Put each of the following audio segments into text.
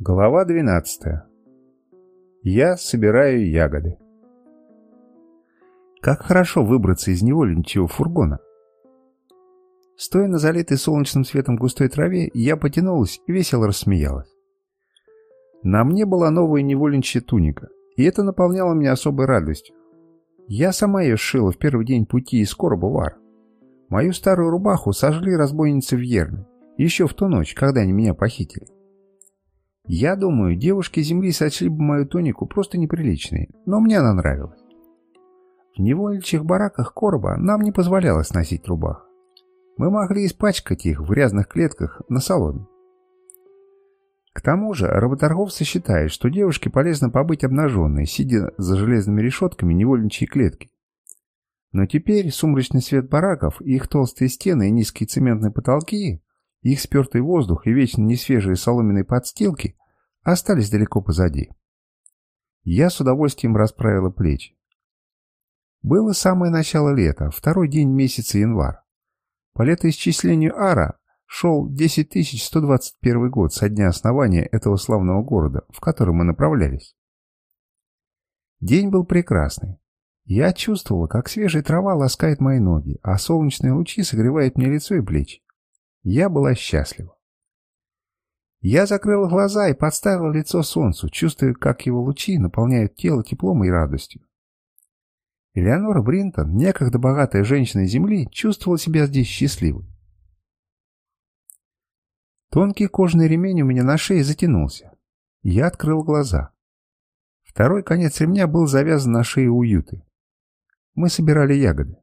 Глава 12. Я собираю ягоды. Как хорошо выбраться из невольничьего фургона. Стоя на залитой солнечным светом густой траве, я потянулась и весело рассмеялась. На мне была новая невольничья туника, и это наполняло меня особой радостью. Я сама ее сшила в первый день пути из короба в. Мою старую рубаху сожгли разбойницы в Ерны, еще в ту ночь, когда они меня похитили. Я думаю, девушки Земли сочли бы мою тунику просто неприличной, но мне она нравилась. В невольничьих бараках короба нам не позволялось носить рубах. Мы могли испачкать их в грязных клетках на соломе. К тому же работорговцы считают, что девушке полезно побыть обнаженной, сидя за железными решетками невольничьей клетки. Но теперь сумрачный свет бараков, их толстые стены и низкие цементные потолки, их спертый воздух и вечно несвежие соломенные подстилки остались далеко позади. Я с удовольствием расправила плечи. Было самое начало лета, второй день месяца январь. По летоисчислению Ара шел 10121 год со дня основания этого славного города, в который мы направлялись. День был прекрасный. Я чувствовала, как свежая трава ласкает мои ноги, а солнечные лучи согревают мне лицо и плечи. Я была счастлива. Я закрыла глаза и подставила лицо солнцу, чувствуя, как его лучи наполняют тело теплом и радостью. Элеонора Бринтон, некогда богатая женщина Земли, чувствовала себя здесь счастливой. Тонкий кожаный ремень у меня на шее затянулся. Я открыл глаза. Второй конец ремня был завязан на шее уюты. Мы собирали ягоды.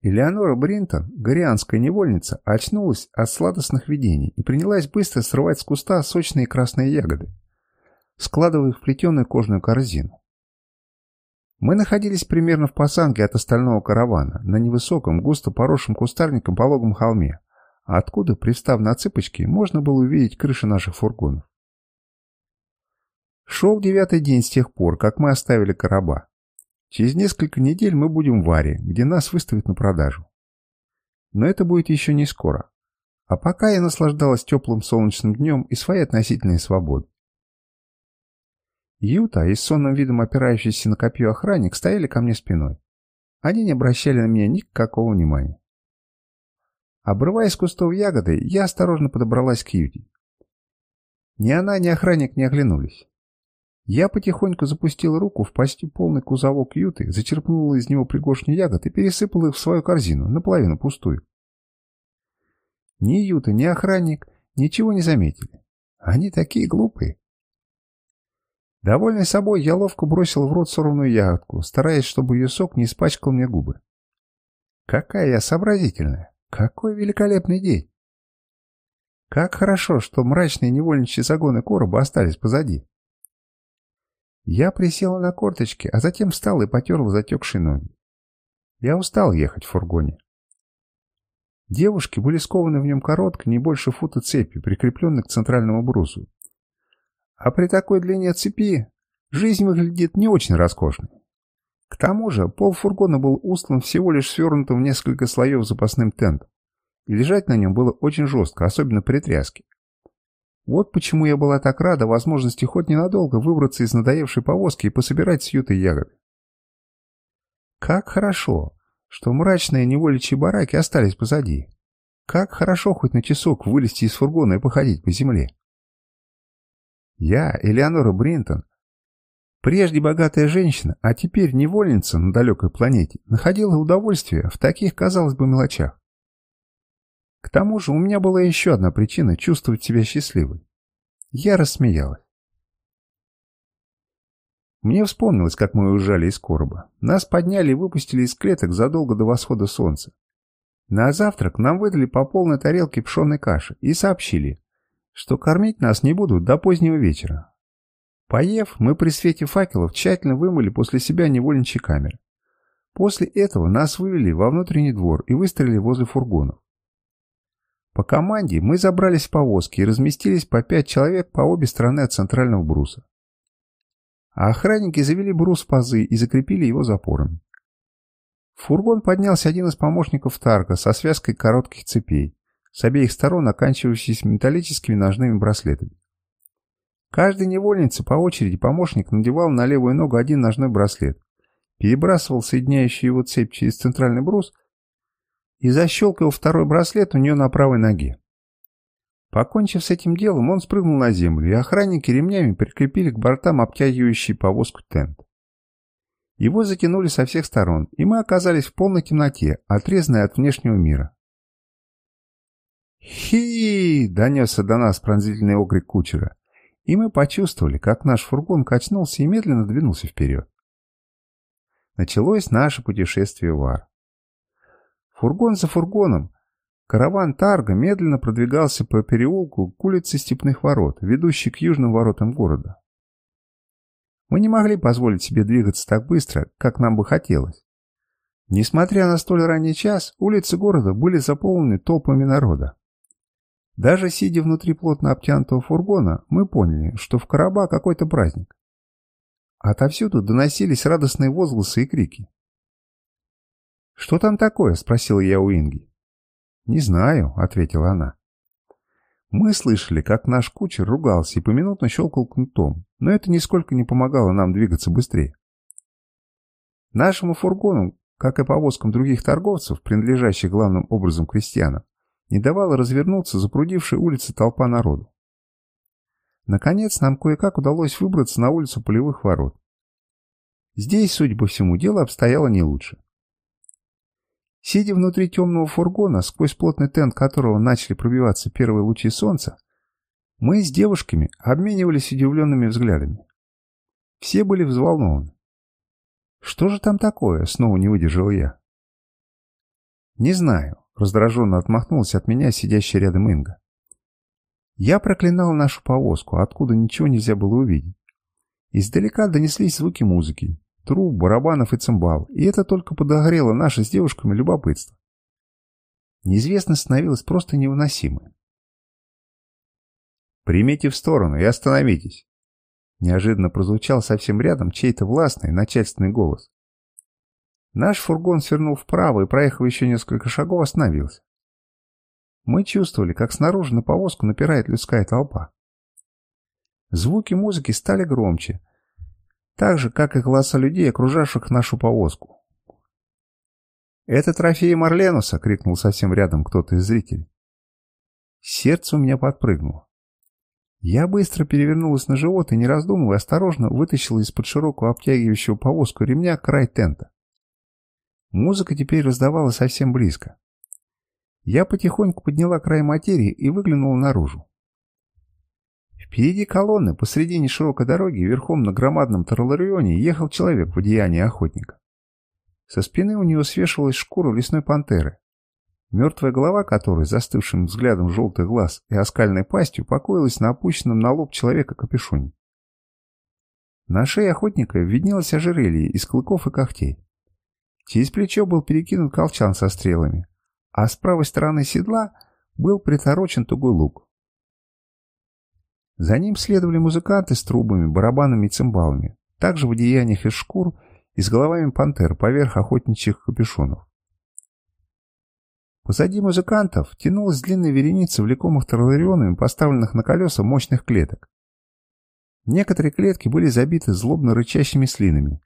Элеонора Бринтон, горианская невольница, очнулась от сладостных видений и принялась быстро срывать с куста сочные красные ягоды, складывая их в плетеную кожную корзину. Мы находились примерно в пасанке от остального каравана, на невысоком, густо поросшем кустарником пологом холме, откуда, пристав на цыпочки, можно было увидеть крыши наших фургонов. Шел девятый день с тех пор, как мы оставили короба. Через несколько недель мы будем в Аре, где нас выставят на продажу. Но это будет еще не скоро. А пока я наслаждалась теплым солнечным днем и своей относительной свободой. Юта и с сонным видом опирающийся на копье охранник стояли ко мне спиной. Они не обращали на меня никакого внимания. Обрывая из кустов ягоды, я осторожно подобралась к Юте. Ни она, ни охранник не оглянулись. Я потихоньку запустил руку в почти полный кузовок юты, зачерпнула из него пригоршню ягод и пересыпала их в свою корзину, наполовину пустую. Ни юта, ни охранник ничего не заметили. Они такие глупые. Довольный собой, я ловко бросил в рот сорванную ягодку, стараясь, чтобы ее сок не испачкал мне губы. Какая я сообразительная! Какой великолепный день! Как хорошо, что мрачные невольничьи загоны короба остались позади. Я присела на корточки, а затем встал и потерла затекшие ноги. Я устал ехать в фургоне. Девушки были скованы в нем короткой, не больше фута цепи, прикрепленной к центральному брусу. А при такой длине цепи жизнь выглядит не очень роскошной. К тому же пол фургона был устлан всего лишь свернутым в несколько слоев запасным тентом, и лежать на нем было очень жестко, особенно при тряске. Вот почему я была так рада возможности хоть ненадолго выбраться из надоевшей повозки и пособирать с ютой ягоды. Как хорошо, что мрачные неволичьи бараки остались позади. Как хорошо хоть на часок вылезти из фургона и походить по земле. Я, Элеонора Бринтон, прежде богатая женщина, а теперь невольница на далекой планете, находила удовольствие в таких, казалось бы, мелочах. К тому же у меня была еще одна причина чувствовать себя счастливой. Я рассмеялась. Мне вспомнилось, как мы уезжали из короба. Нас подняли и выпустили из клеток задолго до восхода солнца. На завтрак нам выдали по полной тарелке пшеной каши и сообщили, что кормить нас не будут до позднего вечера. Поев, мы при свете факелов тщательно вымыли после себя невольничьи камеры. После этого нас вывели во внутренний двор и выстроили возле фургонов. По команде мы забрались в повозки и разместились по пять человек по обе стороны от центрального бруса. А охранники завели брус в пазы и закрепили его запорами. В фургон поднялся один из помощников Тарка со связкой коротких цепей, с обеих сторон оканчивающейся металлическими ножными браслетами. Каждой невольнице по очереди помощник надевал на левую ногу один ножной браслет, перебрасывал соединяющий его цепь через центральный брус и защелкивал второй браслет у нее на правой ноге. Покончив с этим делом, он спрыгнул на землю, и охранники ремнями прикрепили к бортам обтягивающий повозку тент. Его затянули со всех сторон, и мы оказались в полной темноте, отрезанной от внешнего мира. «Хи!» — донесся до нас пронзительный окрик кучера, и мы почувствовали, как наш фургон качнулся и медленно двинулся вперед. Началось наше путешествие в Ар. Фургон за фургоном Караван Тарга медленно продвигался по переулку к улице Степных ворот, ведущей к южным воротам города. Мы не могли позволить себе двигаться так быстро, как нам бы хотелось. Несмотря на столь ранний час, улицы города были заполнены толпами народа. Даже сидя внутри плотно обтянутого фургона, мы поняли, что в Караба какой-то праздник. Отовсюду доносились радостные возгласы и крики. «Что там такое?» – спросил я у Инги. «Не знаю», — ответила она. Мы слышали, как наш кучер ругался и поминутно щелкал кнутом, но это нисколько не помогало нам двигаться быстрее. Нашему фургону, как и повозкам других торговцев, принадлежащих главным образом крестьянам, не давала развернуться запрудившая улицы толпа народу. Наконец, нам кое-как удалось выбраться на улицу полевых ворот. Здесь, судя по всему, дело обстояло не лучше. Сидя внутри темного фургона, сквозь плотный тент которого начали пробиваться первые лучи солнца, мы с девушками обменивались удивленными взглядами. Все были взволнованы. «Что же там такое?» — снова не выдержал я. «Не знаю», — раздраженно отмахнулась от меня сидящая рядом Инга. Я проклинал нашу повозку, откуда ничего нельзя было увидеть. Издалека донеслись звуки музыки, труб, барабанов и цимбал, и это только подогрело наше с девушками любопытство. Неизвестность становилась просто невыносимой. «Примите в сторону и остановитесь!» Неожиданно прозвучал совсем рядом чей-то властный начальственный голос. Наш фургон свернул вправо и, проехав еще несколько шагов, остановился. Мы чувствовали, как снаружи на повозку напирает людская толпа. Звуки музыки стали громче, так же, как и голоса людей, окружавших нашу повозку. «Это трофей Марленуса!» — крикнул совсем рядом кто-то из зрителей. Сердце у меня подпрыгнуло. Я быстро перевернулась на живот и, не раздумывая, осторожно вытащила из-под широкого обтягивающего повозку ремня край тента. Музыка теперь раздавалась совсем близко. Я потихоньку подняла край материи и выглянула наружу. Впереди колонны, посредине широкой дороги, верхом на громадном Тарларионе, ехал человек в одеянии охотника. Со спины у него свешивалась шкура лесной пантеры, мертвая голова которой, застывшим взглядом желтых глаз и оскальной пастью, покоилась на опущенном на лоб человека капюшоне. На шее охотника виднелось ожерелье из клыков и когтей. Через плечо был перекинут колчан со стрелами, а с правой стороны седла был приторочен тугой лук. За ним следовали музыканты с трубами, барабанами и цимбалами, также в одеяниях из шкур и с головами пантер поверх охотничьих капюшонов. Позади музыкантов тянулась длинная вереница влекомых тарларионами, поставленных на колеса мощных клеток. Некоторые клетки были забиты злобно рычащими слинами.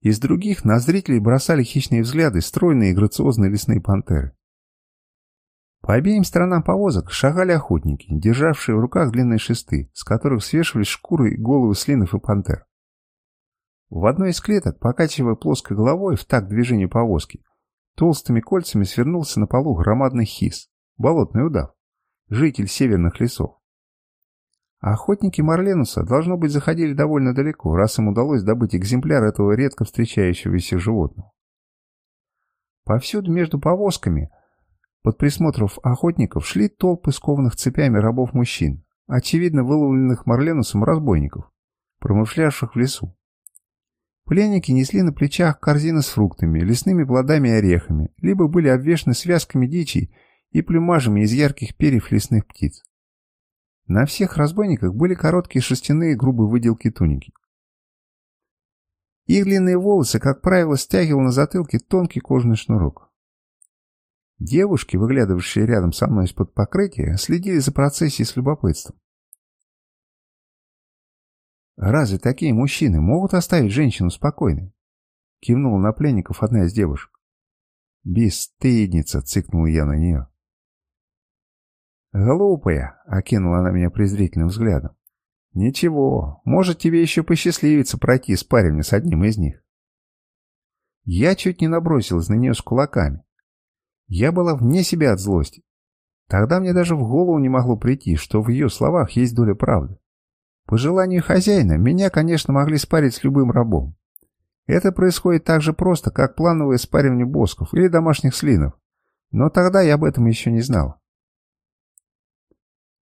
Из других на зрителей бросали хищные взгляды стройные и грациозные лесные пантеры. По обеим сторонам повозок шагали охотники, державшие в руках длинные шесты, с которых свешивались шкуры и головы слинов и пантер. В одной из клеток, покачивая плоской головой в такт движению повозки, толстыми кольцами свернулся на полу громадный хис, болотный удав, житель северных лесов. охотники Марленуса, должно быть, заходили довольно далеко, раз им удалось добыть экземпляр этого редко встречающегося животного. Повсюду между повозками – под присмотром охотников шли толпы скованных цепями рабов-мужчин, очевидно выловленных Марленусом разбойников, промышлявших в лесу. Пленники несли на плечах корзины с фруктами, лесными плодами и орехами, либо были обвешаны связками дичи и плюмажами из ярких перьев лесных птиц. На всех разбойниках были короткие шерстяные грубые выделки туники. Их длинные волосы, как правило, стягивал на затылке тонкий кожаный шнурок. Девушки, выглядывавшие рядом со мной из-под покрытия, следили за процессией с любопытством. Разве такие мужчины могут оставить женщину спокойной? Кивнула на пленников одна из девушек. «Бесстыдница!» — цикнул я на нее. «Глупая!» — окинула она меня презрительным взглядом. «Ничего, может тебе еще посчастливится пройти с парень с одним из них». Я чуть не набросилась на нее с кулаками. Я была вне себя от злости. Тогда мне даже в голову не могло прийти, что в ее словах есть доля правды. По желанию хозяина, меня, конечно, могли спарить с любым рабом. Это происходит так же просто, как плановое спаривание босков или домашних слинов. Но тогда я об этом еще не знал.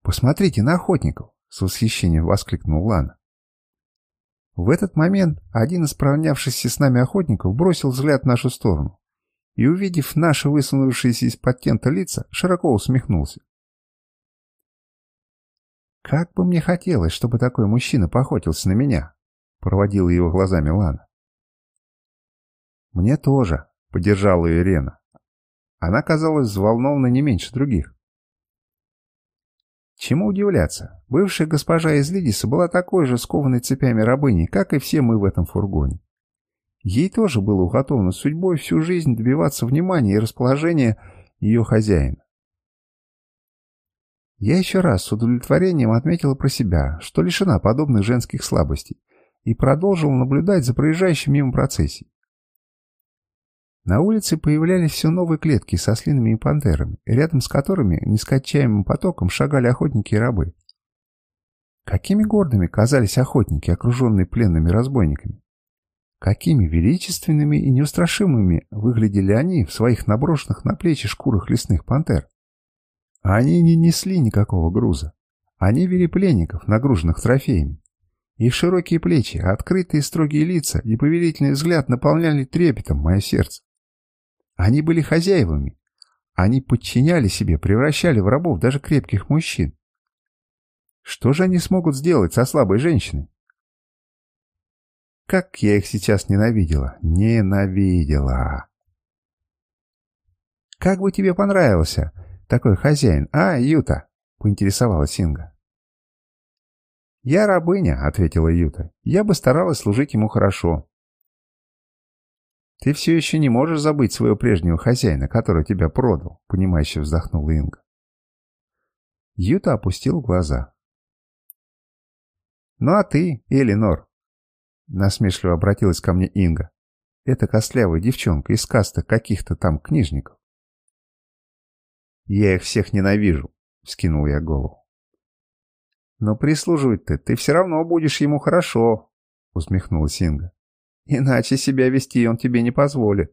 «Посмотрите на охотников!» — с восхищением воскликнул Лана. В этот момент один из справнявшихся с нами охотников бросил взгляд в нашу сторону и, увидев наши высунувшиеся из-под тента лица, широко усмехнулся. «Как бы мне хотелось, чтобы такой мужчина поохотился на меня!» — проводила его глазами Лана. «Мне тоже», — поддержала ее Рена. Она казалась взволнована не меньше других. Чему удивляться? Бывшая госпожа из Лидиса была такой же скованной цепями рабыней, как и все мы в этом фургоне. Ей тоже было уготовано судьбой всю жизнь добиваться внимания и расположения ее хозяина. Я еще раз с удовлетворением отметила про себя, что лишена подобных женских слабостей, и продолжила наблюдать за проезжающей мимо процессией. На улице появлялись все новые клетки со слинами и пантерами, рядом с которыми нескончаемым потоком шагали охотники и рабы. Какими гордыми казались охотники, окруженные пленными разбойниками. Какими величественными и неустрашимыми выглядели они в своих наброшенных на плечи шкурах лесных пантер. Они не несли никакого груза. Они вели пленников, нагруженных трофеями. Их широкие плечи, открытые строгие лица и повелительный взгляд наполняли трепетом мое сердце. Они были хозяевами. Они подчиняли себе, превращали в рабов даже крепких мужчин. Что же они смогут сделать со слабой женщиной? Как я их сейчас ненавидела. Ненавидела. «Как бы тебе понравился такой хозяин, а, Юта?» — поинтересовалась Инга. «Я рабыня», — ответила Юта. «Я бы старалась служить ему хорошо. «Ты все еще не можешь забыть своего прежнего хозяина, который тебя продал», — понимающе вздохнула Инга. Юта опустил глаза. «Ну а ты, Элинор?» Насмешливо обратилась ко мне Инга. «Это костлявая девчонка из каста каких-то там книжников». «Я их всех ненавижу», — вскинул я голову. «Но прислуживать-то ты все равно будешь ему хорошо», — усмехнулась Инга. Иначе себя вести он тебе не позволит.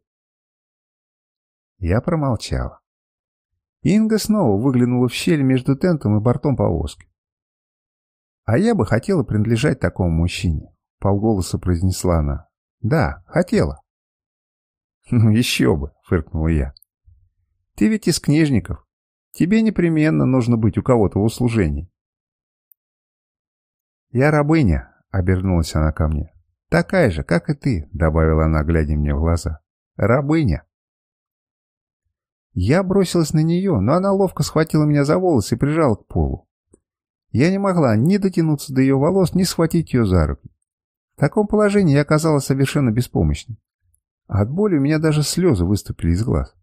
Я промолчала. Инга снова выглянула в щель между тентом и бортом повозки. «А я бы хотела принадлежать такому мужчине», — полголоса произнесла она. «Да, хотела». «Ну еще бы», — фыркнула я. «Ты ведь из книжников. Тебе непременно нужно быть у кого-то в услужении». «Я рабыня», — обернулась она ко мне. «Такая же, как и ты», — добавила она, глядя мне в глаза. «Рабыня». Я бросилась на нее, но она ловко схватила меня за волосы и прижала к полу. Я не могла ни дотянуться до ее волос, ни схватить ее за руки. В таком положении я оказалась совершенно беспомощной. От боли у меня даже слезы выступили из глаз.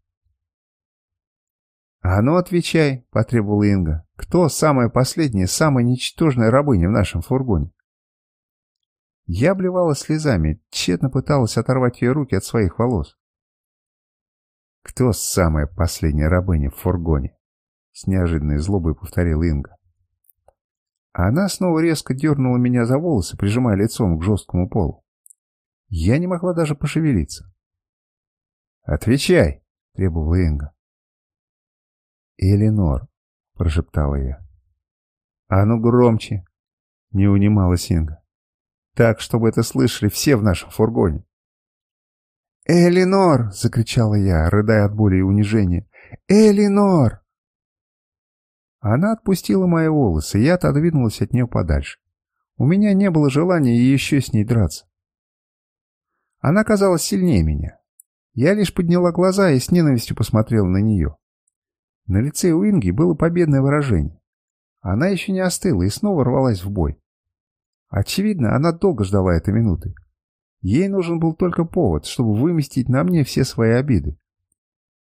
«А ну отвечай», — потребовала Инга. «Кто самая последняя, самая ничтожная рабыня в нашем фургоне?» Я обливалась слезами, тщетно пыталась оторвать ее руки от своих волос. «Кто самая последняя рабыня в фургоне?» С неожиданной злобой повторил Инга. Она снова резко дернула меня за волосы, прижимая лицом к жесткому полу. Я не могла даже пошевелиться. «Отвечай!» — требовала Инга. «Эленор», — прошептала я. «А ну громче!» — не унималась Инга. Так, чтобы это слышали все в нашем фургоне. «Элинор!» — закричала я, рыдая от боли и унижения. «Элинор!» Она отпустила мои волосы, и я отодвинулась от нее подальше. У меня не было желания еще с ней драться. Она казалась сильнее меня. Я лишь подняла глаза и с ненавистью посмотрела на нее. На лице у Инги было победное выражение. Она еще не остыла и снова рвалась в бой. Очевидно, она долго ждала этой минуты. Ей нужен был только повод, чтобы выместить на мне все свои обиды.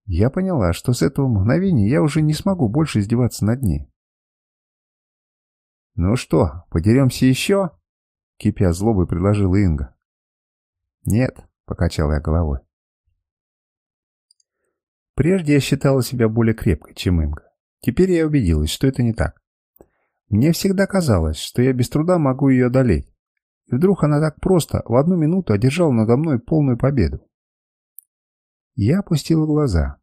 Я поняла, что с этого мгновения я уже не смогу больше издеваться над ней. «Ну что, подеремся еще?» — кипя злобой предложила Инга. «Нет», — покачал я головой. Прежде я считала себя более крепкой, чем Инга. Теперь я убедилась, что это не так. Мне всегда казалось, что я без труда могу ее одолеть. И вдруг она так просто в одну минуту одержала надо мной полную победу. Я опустила глаза.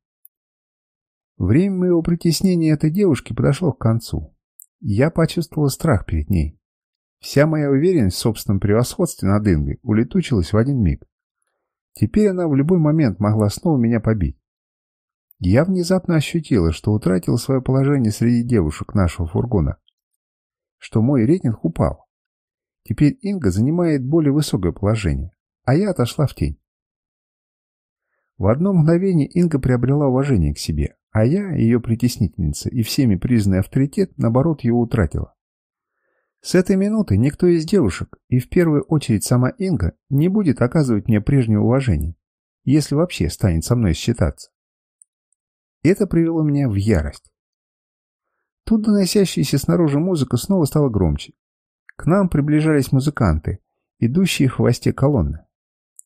Время моего притеснения этой девушки подошло к концу. Я почувствовала страх перед ней. Вся моя уверенность в собственном превосходстве над Ингой улетучилась в один миг. Теперь она в любой момент могла снова меня побить. Я внезапно ощутила, что утратила свое положение среди девушек нашего фургона, что мой рейтинг упал. Теперь Инга занимает более высокое положение, а я отошла в тень. В одно мгновение Инга приобрела уважение к себе, а я, ее притеснительница и всеми признанный авторитет, наоборот, его утратила. С этой минуты никто из девушек, и в первую очередь сама Инга, не будет оказывать мне прежнего уважения, если вообще станет со мной считаться. Это привело меня в ярость. Тут доносящаяся снаружи музыка снова стала громче. К нам приближались музыканты, идущие в хвосте колонны.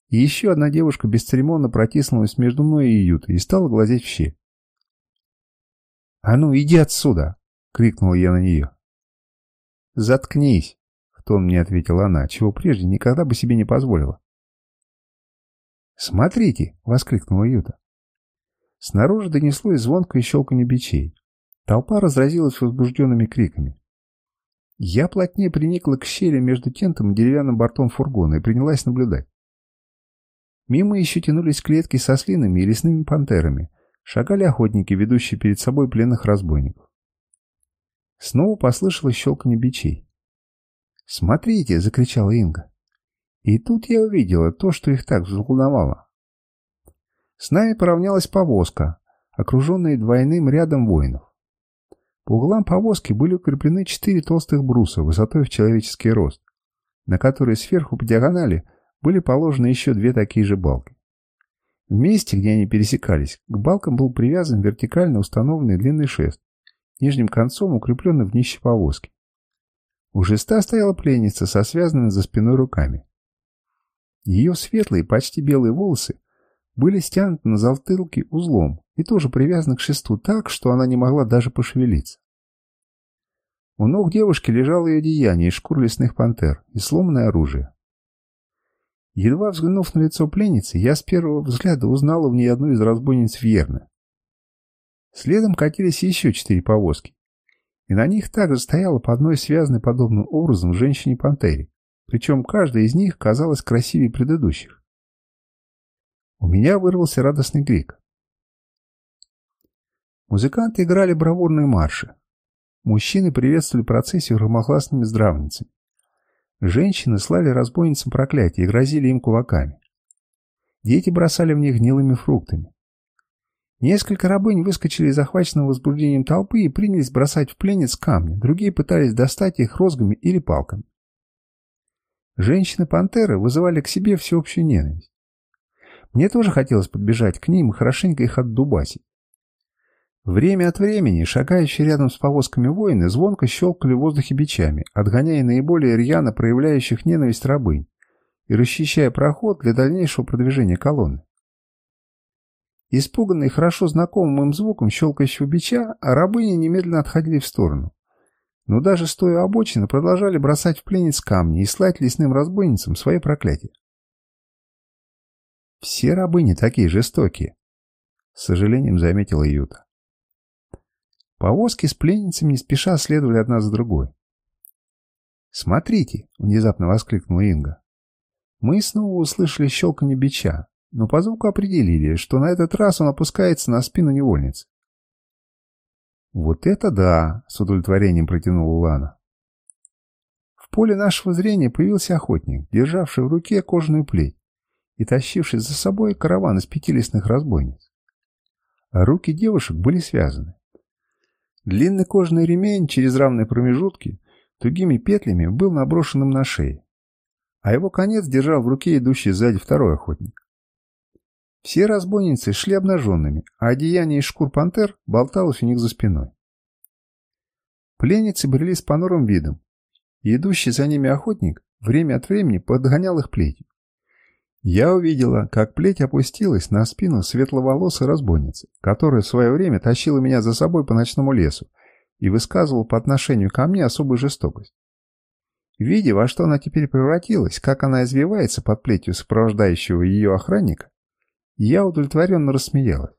И еще одна девушка бесцеремонно протиснулась между мной и Ютой и стала глазеть в щель. «А ну, иди отсюда!» — крикнул я на нее. «Заткнись!» — в тон мне ответила она, чего прежде никогда бы себе не позволила. «Смотрите!» — воскликнула Юта. Снаружи донеслось звонкое щелканье бичей. Толпа разразилась возбужденными криками. Я плотнее приникла к щели между тентом и деревянным бортом фургона и принялась наблюдать. Мимо еще тянулись клетки со слинами и лесными пантерами, Шагали охотники, ведущие перед собой пленных разбойников. Снова послышалось щелканье бичей. «Смотрите!» — закричала Инга. И тут я увидела то, что их так взволновало. С нами поравнялась повозка, окруженная двойным рядом воинов. По углам повозки были укреплены четыре толстых бруса высотой в человеческий рост, на которые сверху по диагонали были положены еще две такие же балки. В месте, где они пересекались, к балкам был привязан вертикально установленный длинный шест, нижним концом укрепленный в днище повозки. У шеста стояла пленница со связанными за спиной руками. Ее светлые, почти белые волосы были стянуты на затылке узлом и тоже привязаны к шесту так, что она не могла даже пошевелиться. У ног девушки лежало ее деяние из шкур лесных пантер и сломанное оружие. Едва взглянув на лицо пленницы, я с первого взгляда узнала в ней одну из разбойниц Вьерны. Следом катились еще четыре повозки, и на них также стояла по одной связанной подобным образом женщине-пантере, причем каждая из них казалась красивее предыдущих. У меня вырвался радостный крик. Музыканты играли бравурные марши. Мужчины приветствовали процессию громогласными здравницами. Женщины слали разбойницам проклятия и грозили им кулаками. Дети бросали в них гнилыми фруктами. Несколько рабынь выскочили из захваченного возбуждением толпы и принялись бросать в пленниц камни, другие пытались достать их розгами или палками. Женщины-пантеры вызывали к себе всеобщую ненависть. Мне тоже хотелось подбежать к ним и хорошенько их отдубасить. Время от времени шагающие рядом с повозками воины звонко щелкали в воздухе бичами, отгоняя наиболее рьяно проявляющих ненависть рабынь и расчищая проход для дальнейшего продвижения колонны. Испуганные хорошо знакомым им звуком щелкающего бича, рабыни немедленно отходили в сторону. Но даже стоя обочины продолжали бросать в пленниц камни и слать лесным разбойницам свои проклятия. «Все рабыни такие жестокие», — с сожалением заметила Юта. Повозки с пленницами не спеша следовали одна за другой. «Смотрите!» — внезапно воскликнула Инга. Мы снова услышали щелканье бича, но по звуку определили, что на этот раз он опускается на спину невольницы. «Вот это да!» — с удовлетворением протянула Лана. В поле нашего зрения появился охотник, державший в руке кожаную плеть и тащивший за собой караван из пяти лесных разбойниц. Руки девушек были связаны. Длинный кожаный ремень через равные промежутки тугими петлями был наброшенным на шее, а его конец держал в руке идущий сзади второй охотник. Все разбойницы шли обнаженными, а одеяние из шкур пантер болталось у них за спиной. Пленницы брели с понурым видом, и идущий за ними охотник время от времени подгонял их плетью. Я увидела, как плеть опустилась на спину светловолосой разбойницы, которая в свое время тащила меня за собой по ночному лесу и высказывала по отношению ко мне особую жестокость. Видя, во что она теперь превратилась, как она извивается под плетью сопровождающего ее охранника, я удовлетворенно рассмеялась.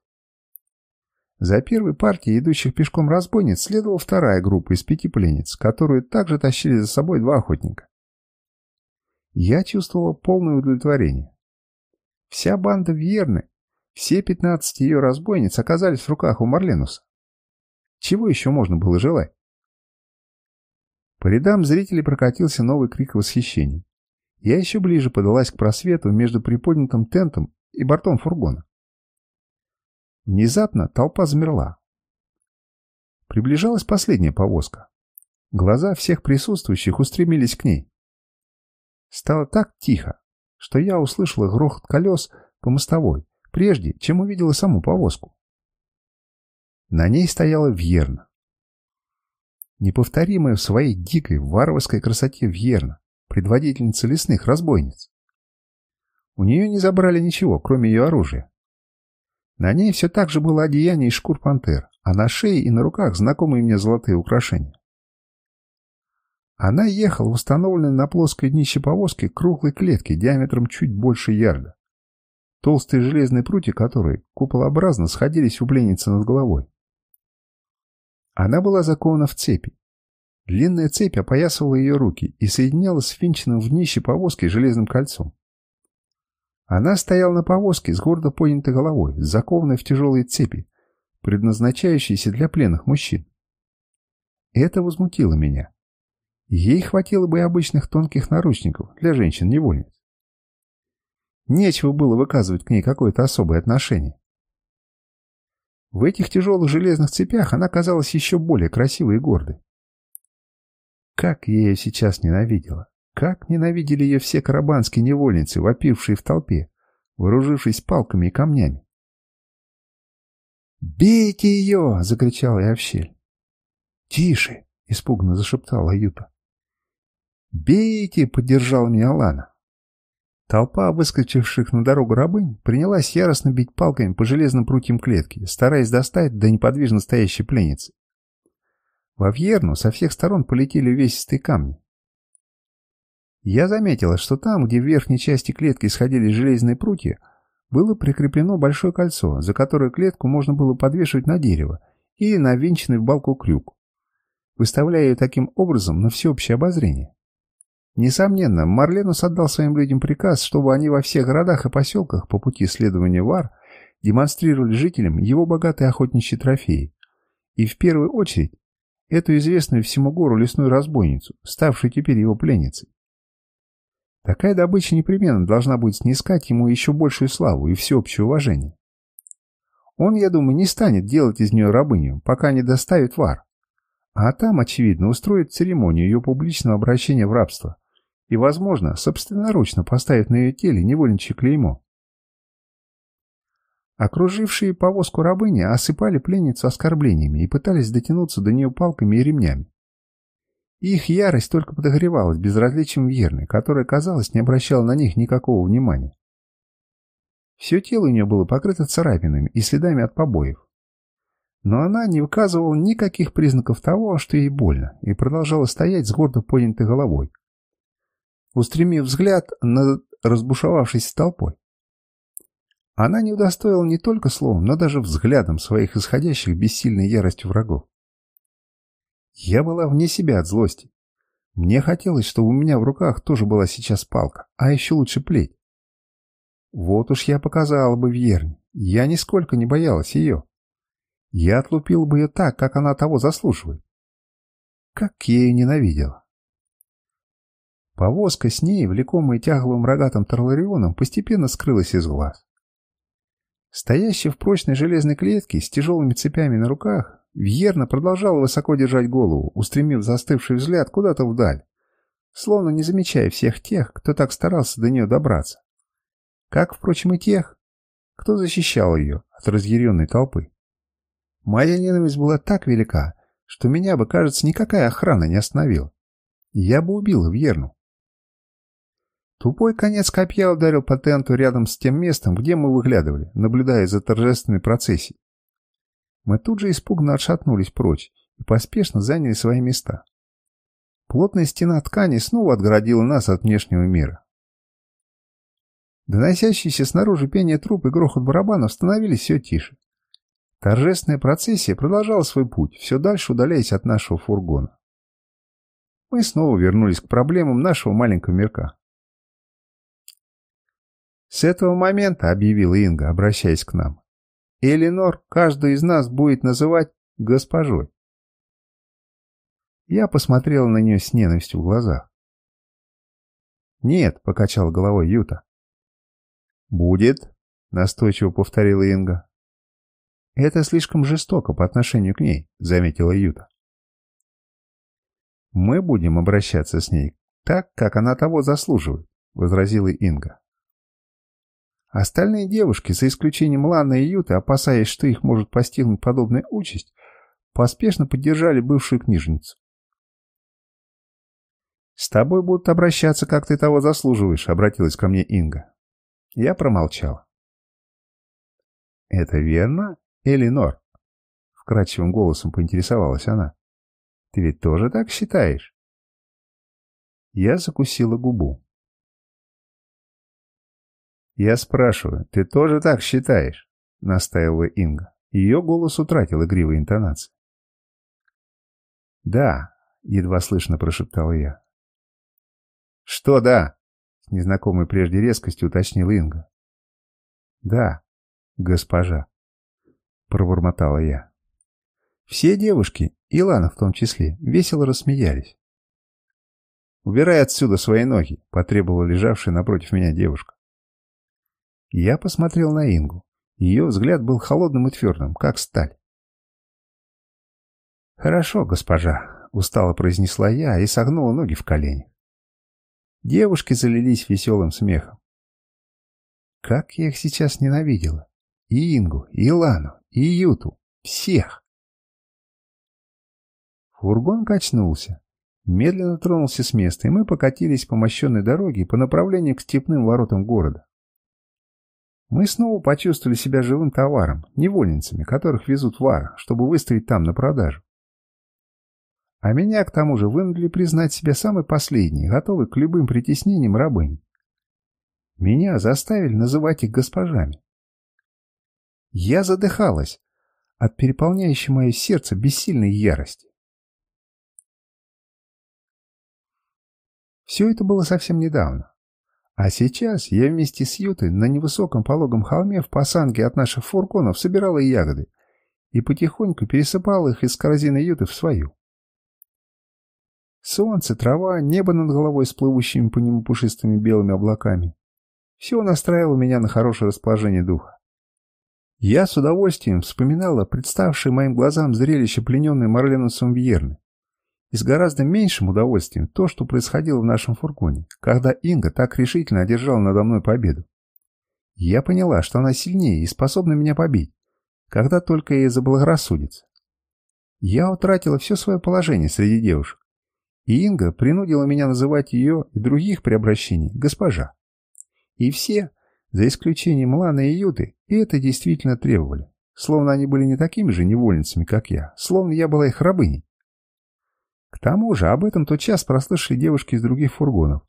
За первой партией идущих пешком разбойниц следовала вторая группа из пяти пленниц, которую также тащили за собой два охотника. Я чувствовала полное удовлетворение. Вся банда Вьерны, все пятнадцать ее разбойниц оказались в руках у Марленуса. Чего еще можно было желать? По рядам зрителей прокатился новый крик восхищения. Я еще ближе подалась к просвету между приподнятым тентом и бортом фургона. Внезапно толпа замерла. Приближалась последняя повозка. Глаза всех присутствующих устремились к ней. Стало так тихо, что я услышала грохот колес по мостовой, прежде чем увидела саму повозку. На ней стояла Вьерна. Неповторимая в своей дикой варварской красоте Вьерна, предводительница лесных разбойниц. У нее не забрали ничего, кроме ее оружия. На ней все так же было одеяние из шкур пантер, а на шее и на руках знакомые мне золотые украшения. Она ехала в установленной на плоской днище повозки круглой клетке диаметром чуть больше ярда. Толстые железные прутья которой куполообразно сходились у пленницы над головой. Она была закована в цепи. Длинная цепь опоясывала ее руки и соединялась с винченным в днище повозки железным кольцом. Она стояла на повозке с гордо поднятой головой, закованной в тяжелые цепи, предназначающиеся для пленных мужчин. Это возмутило меня. Ей хватило бы и обычных тонких наручников для женщин-невольниц. Нечего было выказывать к ней какое-то особое отношение. В этих тяжелых железных цепях она казалась еще более красивой и гордой. Как я ее сейчас ненавидела! Как ненавидели ее все карабанские невольницы, вопившие в толпе, вооружившись палками и камнями. «Бейте ее!» — закричал я в щель. «Тише!» — испуганно зашептала Юта. «Бейте!» — поддержала меня Лана. Толпа, выскочивших на дорогу рабынь, принялась яростно бить палками по железным прутьям клетки, стараясь достать до неподвижно стоящей пленницы. Во Вьерну со всех сторон полетели увесистые камни. Я заметила, что там, где в верхней части клетки сходили железные прутья, было прикреплено большое кольцо, за которое клетку можно было подвешивать на дерево или на венчанный в балку крюк, выставляя ее таким образом на всеобщее обозрение. Несомненно, Марленус отдал своим людям приказ, чтобы они во всех городах и поселках по пути следования Вар демонстрировали жителям его богатые охотничьи трофеи. И в первую очередь эту известную всему гору лесную разбойницу, ставшую теперь его пленницей. Такая добыча непременно должна будет снискать ему еще большую славу и всеобщее уважение. Он, я думаю, не станет делать из нее рабыню, пока не доставит вар. А там, очевидно, устроит церемонию ее публичного обращения в рабство и, возможно, собственноручно поставит на ее теле невольничье клеймо. Окружившие повозку рабыни осыпали пленницу оскорблениями и пытались дотянуться до нее палками и ремнями. Их ярость только подогревалась безразличием Вьерны, которая, казалось, не обращала на них никакого внимания. Все тело у нее было покрыто царапинами и следами от побоев. Но она не выказывала никаких признаков того, что ей больно, и продолжала стоять с гордо поднятой головой, устремив взгляд над разбушевавшейся толпой. Она не удостоила не только словом, но даже взглядом своих исходящих бессильной яростью врагов. Я была вне себя от злости. Мне хотелось, чтобы у меня в руках тоже была сейчас палка, а еще лучше плеть. Вот уж я показала бы Вьерне. Я нисколько не боялась ее. Я отлупил бы ее так, как она того заслуживает. Как я ее ненавидела. Повозка с ней, влекомая тягловым рогатым тарларионом, постепенно скрылась из глаз. Стоящая в прочной железной клетке с тяжелыми цепями на руках, Вьерна продолжала высоко держать голову, устремив застывший взгляд куда-то вдаль, словно не замечая всех тех, кто так старался до нее добраться. Как, впрочем, и тех, кто защищал ее от разъяренной толпы. Моя ненависть была так велика, что меня бы, кажется, никакая охрана не остановила. Я бы убил Вьерну. Тупой конец копья ударил по тенту рядом с тем местом, где мы выглядывали, наблюдая за торжественной процессией. Мы тут же испуганно отшатнулись прочь и поспешно заняли свои места. Плотная стена ткани снова отгородила нас от внешнего мира. Доносящиеся снаружи пение труп и грохот барабанов становились все тише. Торжественная процессия продолжала свой путь, все дальше удаляясь от нашего фургона. Мы снова вернулись к проблемам нашего маленького мирка. «С этого момента, — объявила Инга, обращаясь к нам, — Эленор каждую из нас будет называть госпожой. Я посмотрел на нее с ненавистью в глазах. «Нет», — покачал головой Юта. «Будет», — настойчиво повторила Инга. «Это слишком жестоко по отношению к ней», — заметила Юта. «Мы будем обращаться с ней так, как она того заслуживает», — возразила Инга. Остальные девушки, за исключением Ланы и Юты, опасаясь, что их может постигнуть подобная участь, поспешно поддержали бывшую книжницу. «С тобой будут обращаться, как ты того заслуживаешь», — обратилась ко мне Инга. Я промолчал. «Это верно, Элинор?» — вкрадчивым голосом поинтересовалась она. «Ты ведь тоже так считаешь?» Я закусила губу. «Я спрашиваю, ты тоже так считаешь?» — настаивала Инга. Ее голос утратил игривые интонации. «Да», — едва слышно прошептал я. «Что «да»?» — с незнакомой прежде резкостью уточнил Инга. «Да, госпожа», — пробормотала я. Все девушки, и Лана в том числе, весело рассмеялись. «Убирай отсюда свои ноги», — потребовала лежавшая напротив меня девушка. Я посмотрел на Ингу. Ее взгляд был холодным и твердым, как сталь. «Хорошо, госпожа», — устало произнесла я и согнула ноги в колени. Девушки залились веселым смехом. Как я их сейчас ненавидела. И Ингу, и Лану, и Юту. Всех. Фургон качнулся. Медленно тронулся с места, и мы покатились по мощенной дороге по направлению к степным воротам города. Мы снова почувствовали себя живым товаром, невольницами, которых везут в Ар, чтобы выставить там на продажу. А меня, к тому же, вынудили признать себя самой последней, готовой к любым притеснениям рабыней. Меня заставили называть их госпожами. Я задыхалась от переполняющей мое сердце бессильной ярости. Все это было совсем недавно. А сейчас я вместе с Ютой на невысоком пологом холме в пасанге от наших фургонов собирала ягоды и потихоньку пересыпала их из корзины Юты в свою. Солнце, трава, небо над головой с плывущими по нему пушистыми белыми облаками. Все настраивало меня на хорошее расположение духа. Я с удовольствием вспоминала представшее моим глазам зрелище плененной Марленусом Вьерны. И с гораздо меньшим удовольствием то, что происходило в нашем фургоне, когда Инга так решительно одержала надо мной победу. Я поняла, что она сильнее и способна меня побить, когда только ей заблагорассудится. Я утратила все свое положение среди девушек, и Инга принудила меня называть ее и других при обращении «госпожа». И все, за исключением Ланы и Юты, это действительно требовали, словно они были не такими же невольницами, как я, словно я была их рабыней. К тому же об этом тотчас прослышали девушки из других фургонов,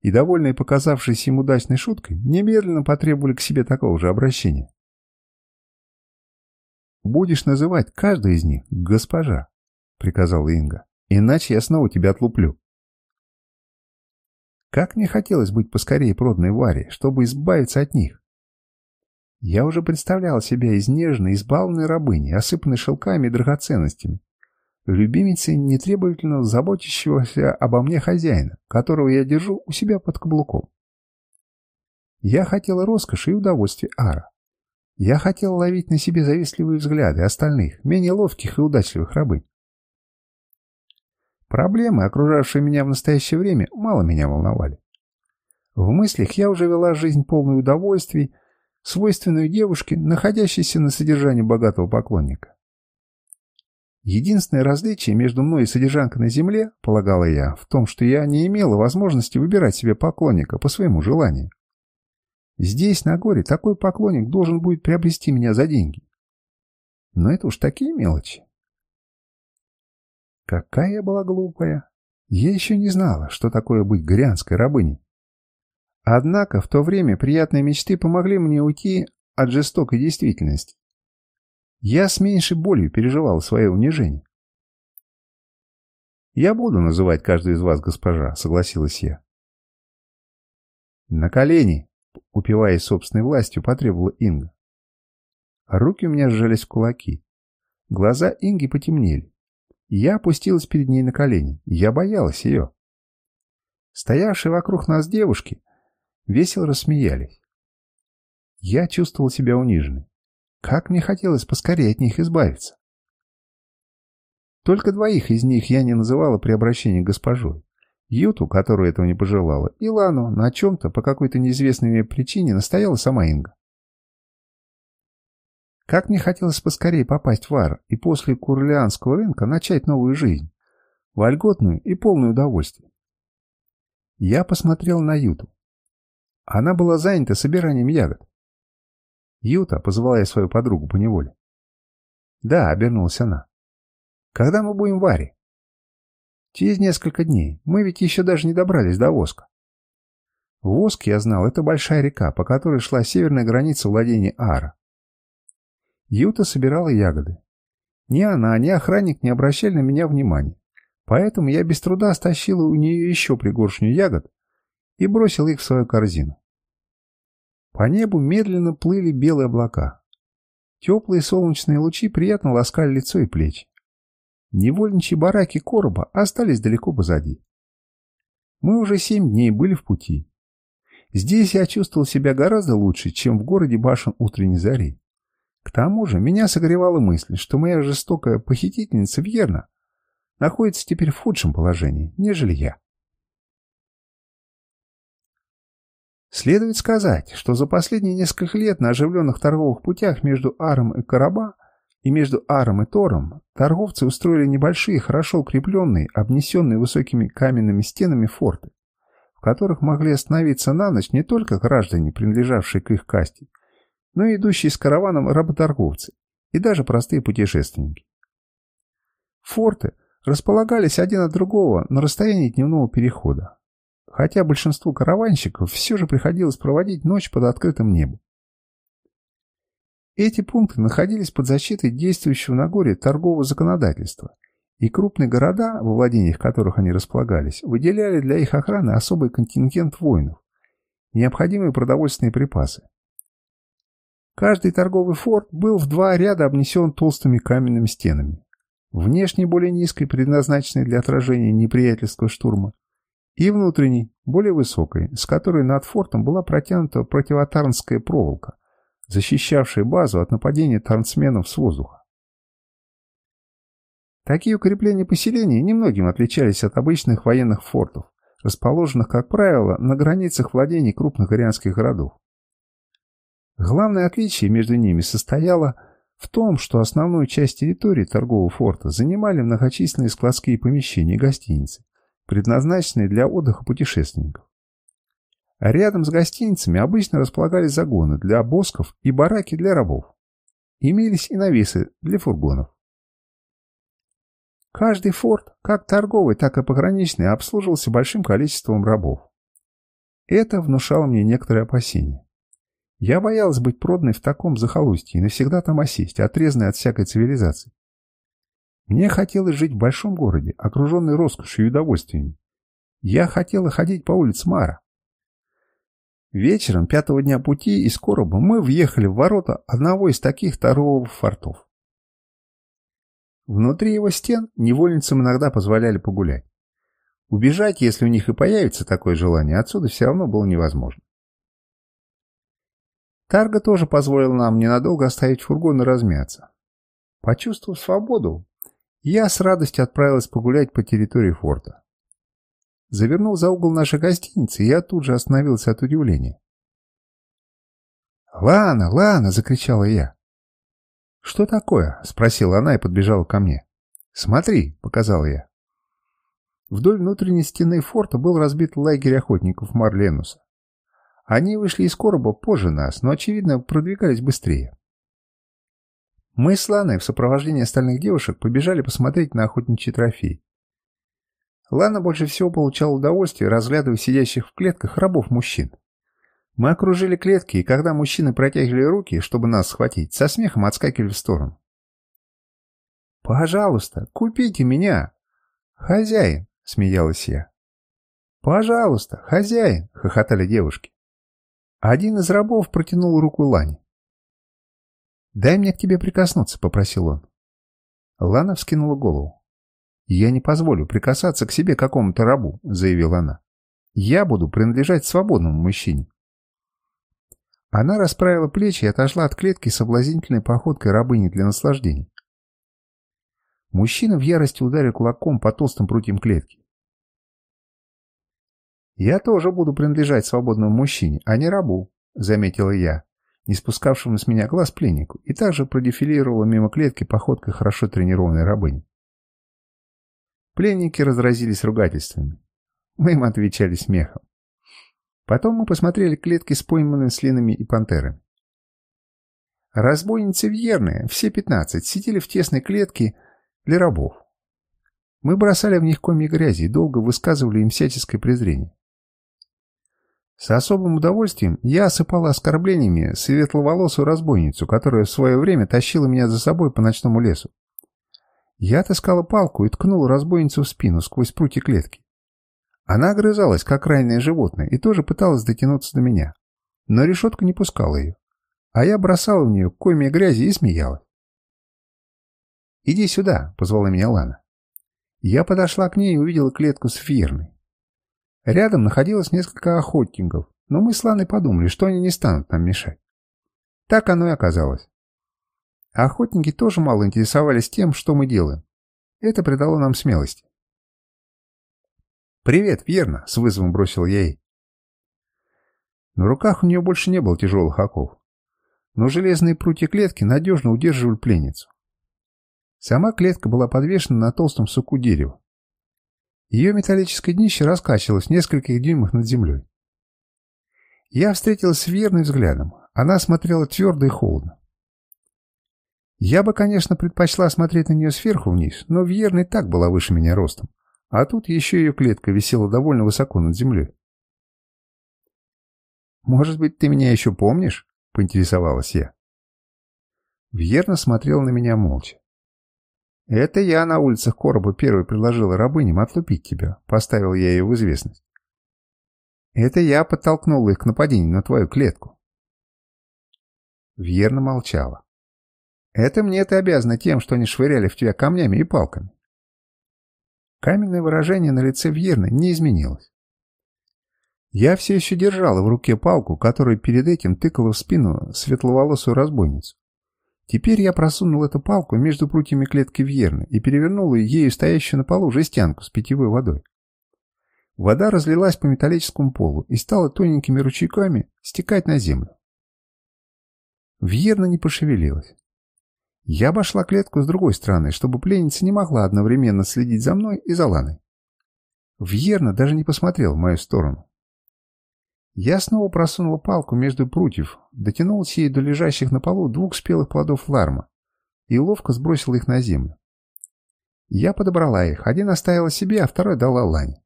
и, довольные показавшейся им удачной шуткой, немедленно потребовали к себе такого же обращения. «Будешь называть каждую из них госпожа», — приказала Инга. Иначе я снова тебя отлуплю. Как мне хотелось быть поскорее проданной Варе, чтобы избавиться от них. Я уже представлял себя изнеженной, избалованной рабыней, осыпанной шелками и драгоценностями, любимицей нетребовательно заботящегося обо мне хозяина, которого я держу у себя под каблуком. Я хотела роскоши и удовольствия Ара, Я хотел ловить на себе завистливые взгляды остальных, менее ловких и удачливых рабынь. Проблемы, окружавшие меня в настоящее время, мало меня волновали. В мыслях я уже вела жизнь полную удовольствий, свойственную девушке, находящейся на содержании богатого поклонника. Единственное различие между мной и содержанкой на земле, полагала я, в том, что я не имела возможности выбирать себе поклонника по своему желанию. Здесь, на горе, такой поклонник должен будет приобрести меня за деньги. Но это уж такие мелочи. Какая я была глупая. Я еще не знала, что такое быть горянской рабыней. Однако в то время приятные мечты помогли мне уйти от жестокой действительности. Я с меньшей болью переживал свое унижение. «Я буду называть каждую из вас госпожа», — согласилась я. «На колени!» — упиваясь собственной властью, потребовала Инга. Руки у меня сжались в кулаки. Глаза Инги потемнели. Я опустилась перед ней на колени. Я боялась ее. Стоявшие вокруг нас девушки весело рассмеялись. Я чувствовал себя униженной. Как мне хотелось поскорее от них избавиться. Только двоих из них я не называла при обращении госпожой. Юту, которая этого не пожелала, и Лану на чем-то по какой-то неизвестной мне причине настояла сама Инга. Как мне хотелось поскорее попасть в Ар и после Курлианского рынка начать новую жизнь, вольготную и полную удовольствия. Я посмотрел на Юту. Она была занята собиранием ягод. Юта, позвала я свою подругу по неволе. Да, обернулась она. Когда мы будем в Аре? Через несколько дней. Мы ведь еще даже не добрались до Воска. Воск, я знал, это большая река, по которой шла северная граница владения Ара. Юта собирала ягоды. Ни она, ни охранник не обращали на меня внимания. Поэтому я без труда стащил у нее еще пригоршню ягод и бросил их в свою корзину. По небу медленно плыли белые облака. Теплые солнечные лучи приятно ласкали лицо и плечи. Невольничьи бараки короба остались далеко позади. Мы уже семь дней были в пути. Здесь я чувствовал себя гораздо лучше, чем в городе башен утренней зари. К тому же меня согревала мысль, что моя жестокая похитительница Вьерна находится теперь в худшем положении, нежели я. Следует сказать, что за последние несколько лет на оживленных торговых путях между Аром и Караба и между Аром и Тором торговцы устроили небольшие, хорошо укрепленные, обнесенные высокими каменными стенами форты, в которых могли остановиться на ночь не только граждане, принадлежавшие к их касте, но и идущие с караваном работорговцы и даже простые путешественники. Форты располагались один от другого на расстоянии дневного перехода, хотя большинству караванщиков все же приходилось проводить ночь под открытым небом. Эти пункты находились под защитой действующего на горе торгового законодательства, и крупные города, во владениях которых они располагались, выделяли для их охраны особый контингент воинов, необходимые продовольственные припасы. Каждый торговый форт был в два ряда обнесен толстыми каменными стенами. Внешне более низкой, предназначенной для отражения неприятельского штурма, и внутренней, более высокой, с которой над фортом была протянута противотарнская проволока, защищавшая базу от нападения тарнсменов с воздуха. Такие укрепления поселений немногим отличались от обычных военных фортов, расположенных, как правило, на границах владений крупных арианских городов. Главное отличие между ними состояло в том, что основную часть территории торгового форта занимали многочисленные складские помещения и гостиницы, предназначенные для отдыха путешественников. Рядом с гостиницами обычно располагались загоны для обосков и бараки для рабов. Имелись и навесы для фургонов. Каждый форт, как торговый, так и пограничный, обслуживался большим количеством рабов. Это внушало мне некоторые опасения. Я боялась быть проданной в таком захолустье и навсегда там осесть, отрезанной от всякой цивилизации. Мне хотелось жить в большом городе, окруженный роскошью и удовольствиями. Я хотела ходить по улице Мара. Вечером пятого дня пути из короба мы въехали в ворота одного из таких торговых фортов. Внутри его стен невольницам иногда позволяли погулять. Убежать, если у них и появится такое желание, отсюда все равно было невозможно. Тарга тоже позволил нам ненадолго оставить фургон и размяться. Почувствовав свободу, я с радостью отправилась погулять по территории форта. Завернул за угол нашей гостиницы, и я тут же остановился от удивления. «Лана, Лана!» — закричала я. «Что такое?» — спросила она и подбежала ко мне. «Смотри!» — показал я. Вдоль внутренней стены форта был разбит лагерь охотников Марленуса. Они вышли из короба позже нас, но, очевидно, продвигались быстрее. Мы с Ланой в сопровождении остальных девушек побежали посмотреть на охотничий трофей. Лана больше всего получала удовольствие, разглядывая сидящих в клетках рабов-мужчин. Мы окружили клетки, и когда мужчины протягивали руки, чтобы нас схватить, со смехом отскакивали в сторону. «Пожалуйста, купите меня!» «Хозяин!» — смеялась я. «Пожалуйста, хозяин!» — хохотали девушки. Один из рабов протянул руку Лане. «Дай мне к тебе прикоснуться», — попросил он. Лана вскинула голову. «Я не позволю прикасаться к себе какому-то рабу», — заявила она. «Я буду принадлежать свободному мужчине». Она расправила плечи и отошла от клетки соблазнительной походкой рабыни для наслаждений. Мужчина в ярости ударил кулаком по толстым прутьям клетки. «Я тоже буду принадлежать свободному мужчине, а не рабу», — заметила я, не спускавшему с меня глаз пленнику, и также продефилировала мимо клетки походкой хорошо тренированной рабыни. Пленники разразились ругательствами. Мы им отвечали смехом. Потом мы посмотрели клетки с пойманными слинами и пантерами. Разбойницы вьерные, все пятнадцать, сидели в тесной клетке для рабов. Мы бросали в них коми грязи и долго высказывали им всяческое презрение. С особым удовольствием я осыпала оскорблениями светловолосую разбойницу, которая в свое время тащила меня за собой по ночному лесу. Я отыскала палку и ткнула разбойницу в спину сквозь прутья клетки. Она огрызалась, как раненое животное, и тоже пыталась дотянуться до меня. Но решетка не пускала ее. А я бросала в нее комья грязи и смеялась. «Иди сюда», — позвала меня Лана. Я подошла к ней и увидела клетку с фирной. Рядом находилось несколько охотников, но мы с Ланой подумали, что они не станут нам мешать. Так оно и оказалось. Охотники тоже мало интересовались тем, что мы делаем. Это придало нам смелости. «Привет, верно!» — с вызовом бросил я ей. На руках у нее больше не было тяжелых оков, но железные прутья клетки надежно удерживали пленницу. Сама клетка была подвешена на толстом суку дерева. Ее металлическое днище раскачивалось в нескольких дюймах над землей. Я встретилась с верным взглядом. Она смотрела твердо и холодно. Я бы, конечно, предпочла смотреть на нее сверху вниз, но Вьерна и так была выше меня ростом. А тут еще ее клетка висела довольно высоко над землей. «Может быть, ты меня еще помнишь?» — поинтересовалась я. Вьерна смотрел на меня молча. «Это я на улицах Короба первый предложил рабыням отлупить тебя», — поставил я ее в известность. «Это я подтолкнул их к нападению на твою клетку». Вьерна молчала. «Это мне ты обязана тем, что они швыряли в тебя камнями и палками. Каменное выражение на лице Вьерны не изменилось. Я все еще держала в руке палку, которую перед этим тыкала в спину светловолосую разбойницу. Теперь я просунул эту палку между прутьями клетки Вьерны и перевернул ею стоящую на полу жестянку с питьевой водой. Вода разлилась по металлическому полу и стала тоненькими ручейками стекать на землю. Вьерна не пошевелилась. Я обошла клетку с другой стороны, чтобы пленница не могла одновременно следить за мной и за Ланой. Вьерна даже не посмотрел в мою сторону. Я снова просунула палку между прутьев, дотянулась ей до лежащих на полу двух спелых плодов ларма и ловко сбросила их на землю. Я подобрала их, один оставила себе, а второй дала Лане.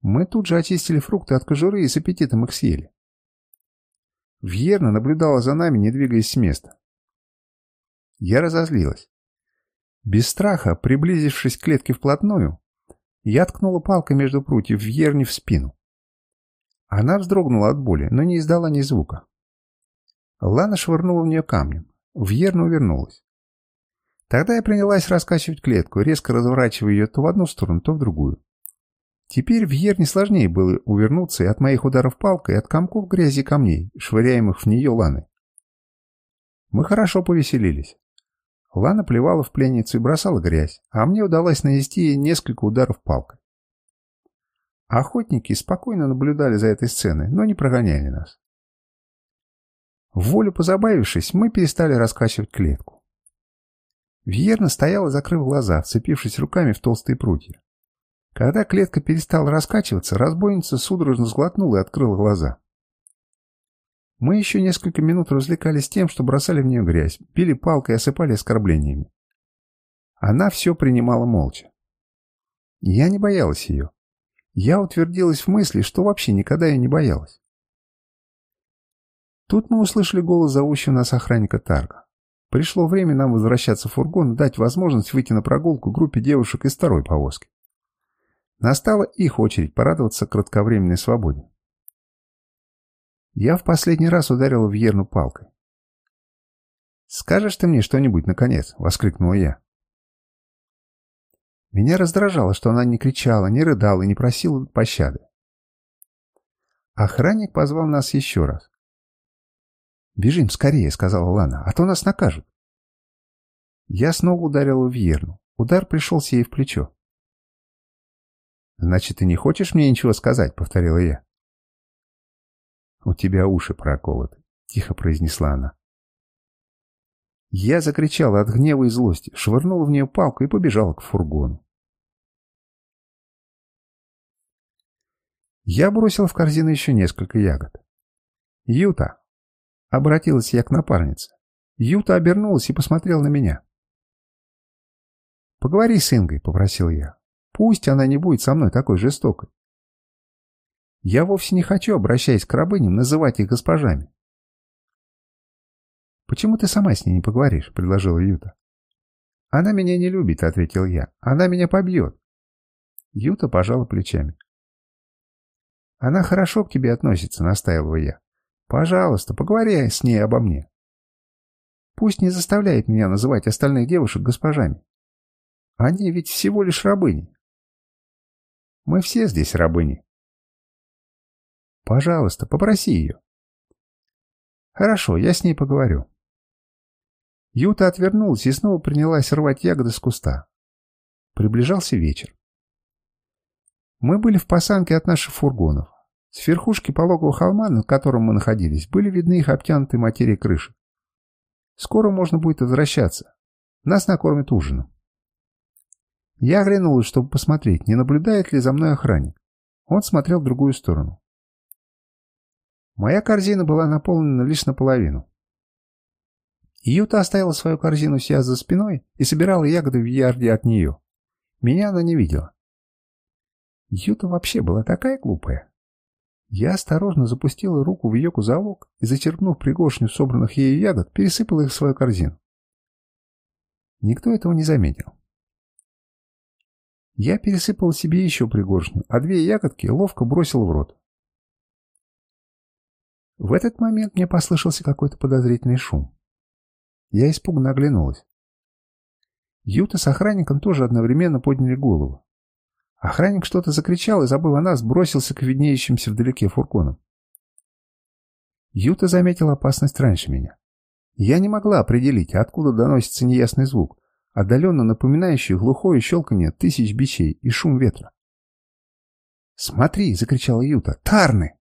Мы тут же очистили фрукты от кожуры и с аппетитом их съели. Вьерна наблюдала за нами, не двигаясь с места. Я разозлилась. Без страха, приблизившись к клетке вплотную, я ткнула палкой между прутьев в Ерни в спину. Она вздрогнула от боли, но не издала ни звука. Лана швырнула в нее камнем. Вьерна увернулась. Тогда я принялась раскачивать клетку, резко разворачивая ее то в одну сторону, то в другую. Теперь в Ерне сложнее было увернуться и от моих ударов палкой, и от комков грязи камней, швыряемых в нее ланы. Мы хорошо повеселились. Лана плевала в пленницу и бросала грязь, а мне удалось нанести ей несколько ударов палкой. Охотники спокойно наблюдали за этой сценой, но не прогоняли нас. В волю позабавившись, мы перестали раскачивать клетку. Вьерна стояла, закрыв глаза, вцепившись руками в толстые прутья. Когда клетка перестала раскачиваться, разбойница судорожно сглотнула и открыла глаза. Мы еще несколько минут развлекались тем, что бросали в нее грязь, били палкой и осыпали оскорблениями. Она все принимала молча. Я не боялась ее. Я утвердилась в мысли, что вообще никогда ее не боялась. Тут мы услышали голос зовущего нас охранника Тарга. Пришло время нам возвращаться в фургон и дать возможность выйти на прогулку группе девушек из второй повозки. Настала их очередь порадоваться кратковременной свободе. Я в последний раз ударила Вьерну палкой. «Скажешь ты мне что-нибудь, наконец?» — воскликнула я. Меня раздражало, что она не кричала, не рыдала и не просила пощады. Охранник позвал нас еще раз. «Бежим скорее», — сказала Лана, — «а то нас накажут». Я снова ударила Вьерну. Удар пришелся ей в плечо. «Значит, ты не хочешь мне ничего сказать?» — повторила я. «У тебя уши проколоты», — тихо произнесла она. Я закричала от гнева и злости, швырнула в нее палку и побежала к фургону. Я бросила в корзину еще несколько ягод. «Юта!» — обратилась я к напарнице. Юта обернулась и посмотрела на меня. «Поговори с Ингой», — попросил я. Пусть она не будет со мной такой жестокой. Я вовсе не хочу, обращаясь к рабыням, называть их госпожами. «Почему ты сама с ней не поговоришь?» — предложила Юта. «Она меня не любит», — ответил я. «Она меня побьет». Юта пожала плечами. «Она хорошо к тебе относится», — настаивала я. «Пожалуйста, поговори с ней обо мне. Пусть не заставляет меня называть остальных девушек госпожами. Они ведь всего лишь рабыни. Мы все здесь рабыни. Пожалуйста, попроси ее. Хорошо, я с ней поговорю. Юта отвернулась и снова принялась рвать ягоды с куста. Приближался вечер. Мы были в посадке от наших фургонов. С верхушки пологого холма, над которым мы находились, были видны их обтянутые материи крыши. Скоро можно будет возвращаться. Нас накормят ужином. Я оглянулась, чтобы посмотреть, не наблюдает ли за мной охранник. Он смотрел в другую сторону. Моя корзина была наполнена лишь наполовину. Юта оставила свою корзину себя за спиной и собирала ягоды в ярде от нее. Меня она не видела. Юта вообще была такая глупая. Я осторожно запустила руку в ее кузовок и, зачерпнув пригоршню собранных ею ягод, пересыпала их в свою корзину. Никто этого не заметил. Я пересыпал себе еще пригоршню, а две ягодки ловко бросил в рот. В этот момент мне послышался какой-то подозрительный шум. Я испуганно оглянулась. Юта с охранником тоже одновременно подняли голову. Охранник что-то закричал и, забыв о нас, бросился к виднеющимся вдалеке фургонам. Юта заметила опасность раньше меня. Я не могла определить, откуда доносится неясный звук, отдаленно напоминающий глухое щелканье тысяч бичей и шум ветра. «Смотри!» — закричала Юта. «Тарны!»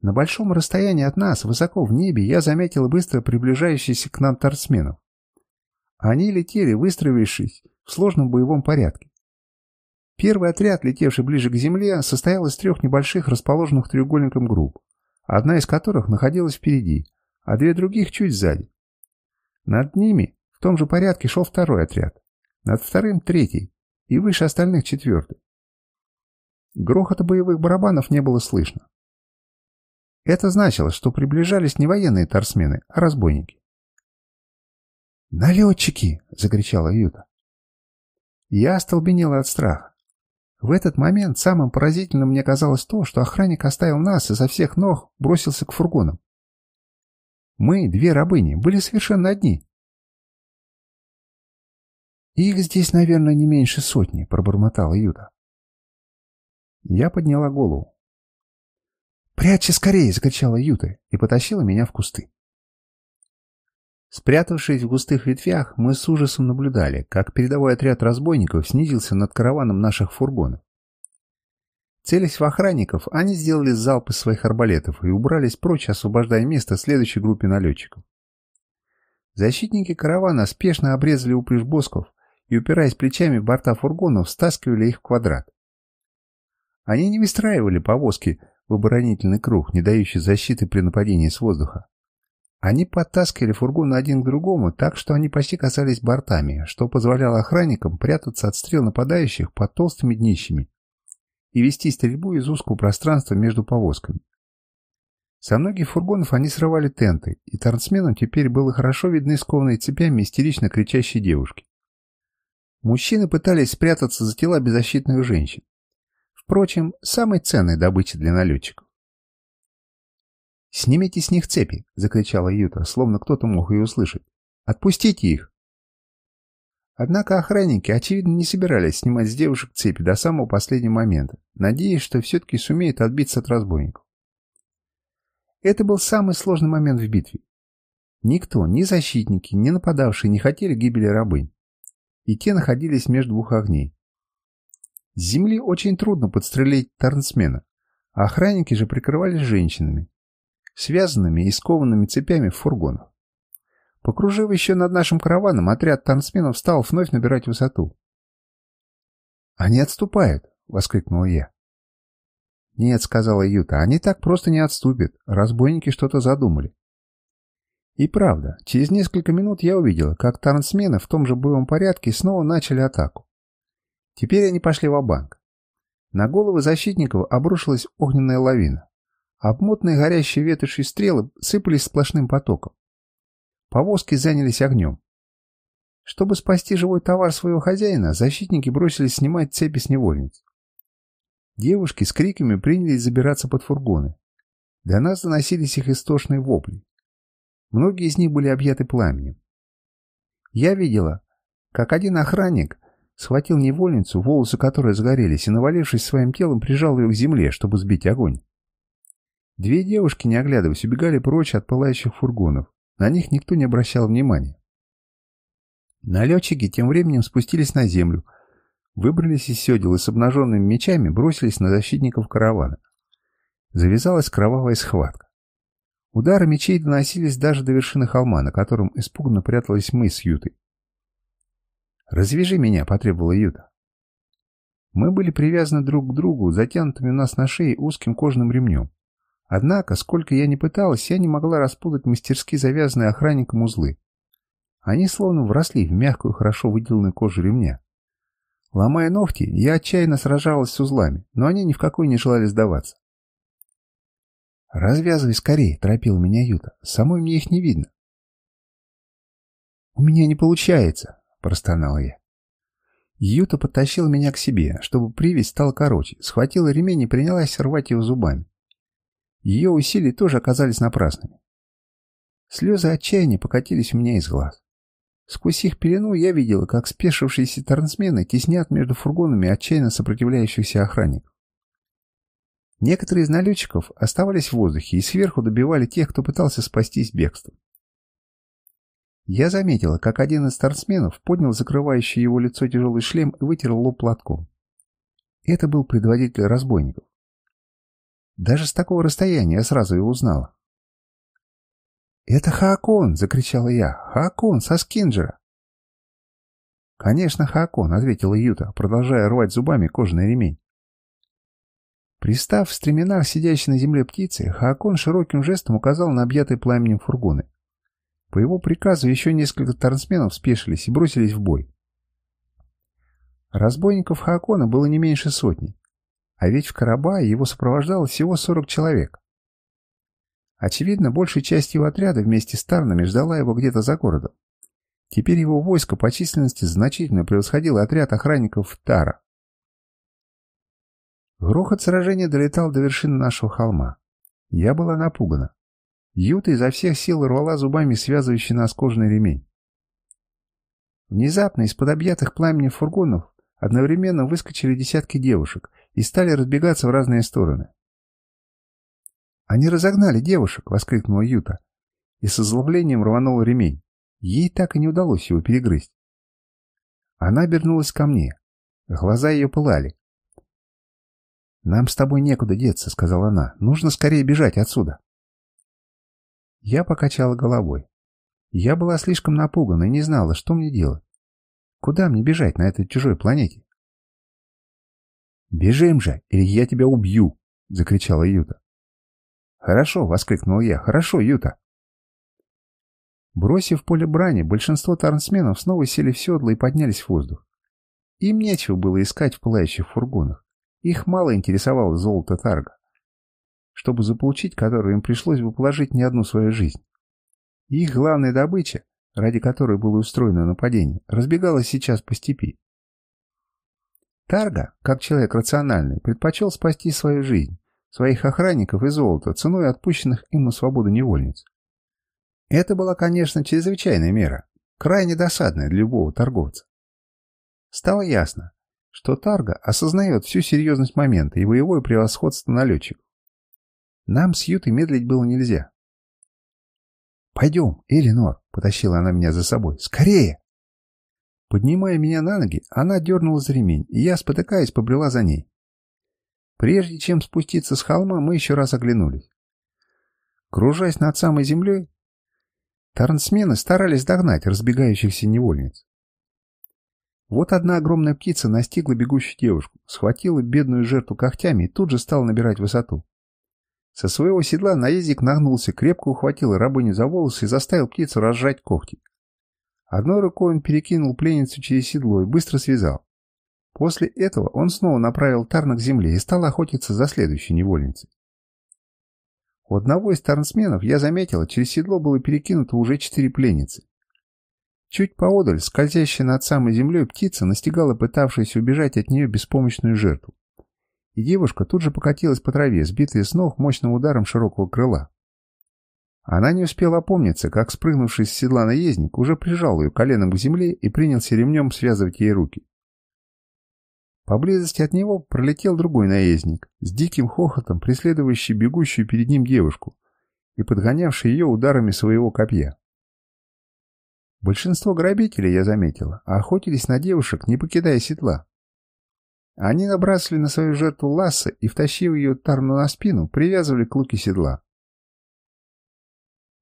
На большом расстоянии от нас, высоко в небе, я заметил быстро приближающихся к нам торсменов. Они летели, выстроившись в сложном боевом порядке. Первый отряд, летевший ближе к земле, состоял из трех небольших расположенных треугольником групп, одна из которых находилась впереди, а две других чуть сзади. Над ними в том же порядке шел второй отряд. Над вторым — третий. И выше остальных — четвертый. Грохота боевых барабанов не было слышно. Это значило, что приближались не военные торсмены, а разбойники. «Налетчики!» — закричала Юта. Я остолбенела от страха. В этот момент самым поразительным мне казалось то, что охранник оставил нас и со всех ног бросился к фургонам. Мы, две рабыни, были совершенно одни. «Их здесь, наверное, не меньше сотни», — пробормотала Юда. Я подняла голову. «Прячься скорее!» — закричала Юта и потащила меня в кусты. Спрятавшись в густых ветвях, мы с ужасом наблюдали, как передовой отряд разбойников снизился над караваном наших фургонов. Целясь в охранников, они сделали залп из своих арбалетов и убрались прочь, освобождая место следующей группе налетчиков. Защитники каравана спешно обрезали упряжь босков и, упираясь плечами в борта фургонов, стаскивали их в квадрат. Они не выстраивали повозки в оборонительный круг, не дающий защиты при нападении с воздуха. Они подтаскивали фургоны один к другому так, что они почти касались бортами, что позволяло охранникам прятаться от стрел нападающих под толстыми днищами и вести стрельбу из узкого пространства между повозками. Со многих фургонов они срывали тенты, и торцменам теперь было хорошо видны скованные цепями истерично кричащие девушки. Мужчины пытались спрятаться за тела беззащитных женщин. Впрочем, самой ценной добычей для налетчиков. «Снимите с них цепи!» — закричала Юта, словно кто-то мог ее услышать. «Отпустите их!» Однако охранники, очевидно, не собирались снимать с девушек цепи до самого последнего момента, надеясь, что все-таки сумеют отбиться от разбойников. Это был самый сложный момент в битве. Никто, ни защитники, ни нападавшие не хотели гибели рабынь. И те находились между двух огней. С земли очень трудно подстрелить торнсмена, а охранники же прикрывались женщинами, связанными и скованными цепями в фургонах. Покружив еще над нашим караваном, отряд танцменов стал вновь набирать высоту. «Они отступают!» — воскликнул я. «Нет», — сказала Юта, — «они так просто не отступят. Разбойники что-то задумали». И правда, через несколько минут я увидела, как танцмены в том же боевом порядке снова начали атаку. Теперь они пошли в банк На головы защитников обрушилась огненная лавина. Обмотанные горящие ветошью стрелы сыпались сплошным потоком. Повозки занялись огнем. Чтобы спасти живой товар своего хозяина, защитники бросились снимать цепи с невольниц. Девушки с криками принялись забираться под фургоны. До нас доносились их истошные вопли. Многие из них были объяты пламенем. Я видела, как один охранник схватил невольницу, волосы которой загорелись, и, навалившись своим телом, прижал ее к земле, чтобы сбить огонь. Две девушки, не оглядываясь, убегали прочь от пылающих фургонов. На них никто не обращал внимания. Налетчики тем временем спустились на землю, выбрались из седел и с обнаженными мечами бросились на защитников каравана. Завязалась кровавая схватка. Удары мечей доносились даже до вершины холма, на котором испуганно пряталась мы с Ютой. «Развяжи меня», — потребовала Юта. Мы были привязаны друг к другу, затянутыми у нас на шее узким кожаным ремнем. Однако, сколько я ни пыталась, я не могла распутать мастерски завязанные охранником узлы. Они словно вросли в мягкую, хорошо выделанную кожу ремня. Ломая ногти, я отчаянно сражалась с узлами, но они ни в какой не желали сдаваться. «Развязывай скорее», — торопила меня Юта. «Самой мне их не видно». «У меня не получается», — простонал я. Юта подтащила меня к себе, чтобы привязь стала короче, схватила ремень и принялась рвать его зубами. Ее усилия тоже оказались напрасными. Слезы отчаяния покатились у меня из глаз. Сквозь их пелену я видела, как спешившиеся торнсмены теснят между фургонами отчаянно сопротивляющихся охранников. Некоторые из налетчиков оставались в воздухе и сверху добивали тех, кто пытался спастись бегством. Я заметила, как один из торнсменов поднял закрывающий его лицо тяжелый шлем и вытер лоб платком. Это был предводитель разбойников. Даже с такого расстояния я сразу его узнала. «Это Хаакон!» — закричала я. «Хаакон со Скинджера!» «Конечно, Хаакон!» — ответила Юта, продолжая рвать зубами кожаный ремень. Пристав в стременах сидящей на земле птицы, Хаакон широким жестом указал на объятые пламенем фургоны. По его приказу еще несколько торнсменов спешились и бросились в бой. Разбойников Хаакона было не меньше сотни, а ведь в Карабае его сопровождало всего 40 человек. Очевидно, большая часть его отряда вместе с Тарнами ждала его где-то за городом. Теперь его войско по численности значительно превосходило отряд охранников Тара. Грохот сражения долетал до вершины нашего холма. Я была напугана. Юта изо всех сил рвала зубами связывающий нас кожаный ремень. Внезапно из-под объятых пламенем фургонов одновременно выскочили десятки девушек и стали разбегаться в разные стороны. «Они разогнали девушек!» — воскликнула Юта. И с озлоблением рванула ремень. Ей так и не удалось его перегрызть. Она обернулась ко мне. Глаза ее пылали. «Нам с тобой некуда деться», — сказала она. «Нужно скорее бежать отсюда». Я покачала головой. Я была слишком напугана и не знала, что мне делать. Куда мне бежать на этой чужой планете? «Бежим же, или я тебя убью!» — закричала Юта. «Хорошо!» — воскликнул я. «Хорошо, Юта!» Бросив поле брани, большинство тарнсменов снова сели в седло и поднялись в воздух. Им нечего было искать в пылающих фургонах. Их мало интересовало золото Тарга, чтобы заполучить которое им пришлось бы положить не одну свою жизнь. Их главная добыча, ради которой было устроено нападение, разбегалась сейчас по степи. Тарга, как человек рациональный, предпочел спасти свою жизнь, своих охранников и золото ценой отпущенных им на свободу невольниц. Это была, конечно, чрезвычайная мера, крайне досадная для любого торговца. Стало ясно, что Тарга осознает всю серьезность момента и боевое превосходство налетчиков. Нам с Ютой медлить было нельзя. «Пойдем, Элинор!» — потащила она меня за собой. «Скорее!» Поднимая меня на ноги, она дернула за ремень, и я, спотыкаясь, побрела за ней. Прежде чем спуститься с холма, мы еще раз оглянулись. Кружась над самой землей, Тарнсмены старались догнать разбегающихся невольниц. Вот одна огромная птица настигла бегущую девушку, схватила бедную жертву когтями и тут же стала набирать высоту. Со своего седла наездник нагнулся, крепко ухватил рабыню за волосы и заставил птицу разжать когти. Одной рукой он перекинул пленницу через седло и быстро связал. После этого он снова направил Тарна к земле и стал охотиться за следующей невольницей. У одного из тарнсменов я заметила, через седло было перекинуто уже четыре пленницы. Чуть поодаль, скользящая над самой землей птица настигала пытавшуюся убежать от нее беспомощную жертву. И девушка тут же покатилась по траве, сбитая с ног мощным ударом широкого крыла. Она не успела опомниться, как спрыгнувший с седла наездник уже прижал ее коленом к земле и принялся ремнем связывать ей руки. Поблизости от него пролетел другой наездник, с диким хохотом преследующий бегущую перед ним девушку и подгонявший ее ударами своего копья. Большинство грабителей, я заметила, охотились на девушек, не покидая седла. Они набрасывали на свою жертву ласса и, втащив ее тарну на спину, привязывали к луке седла.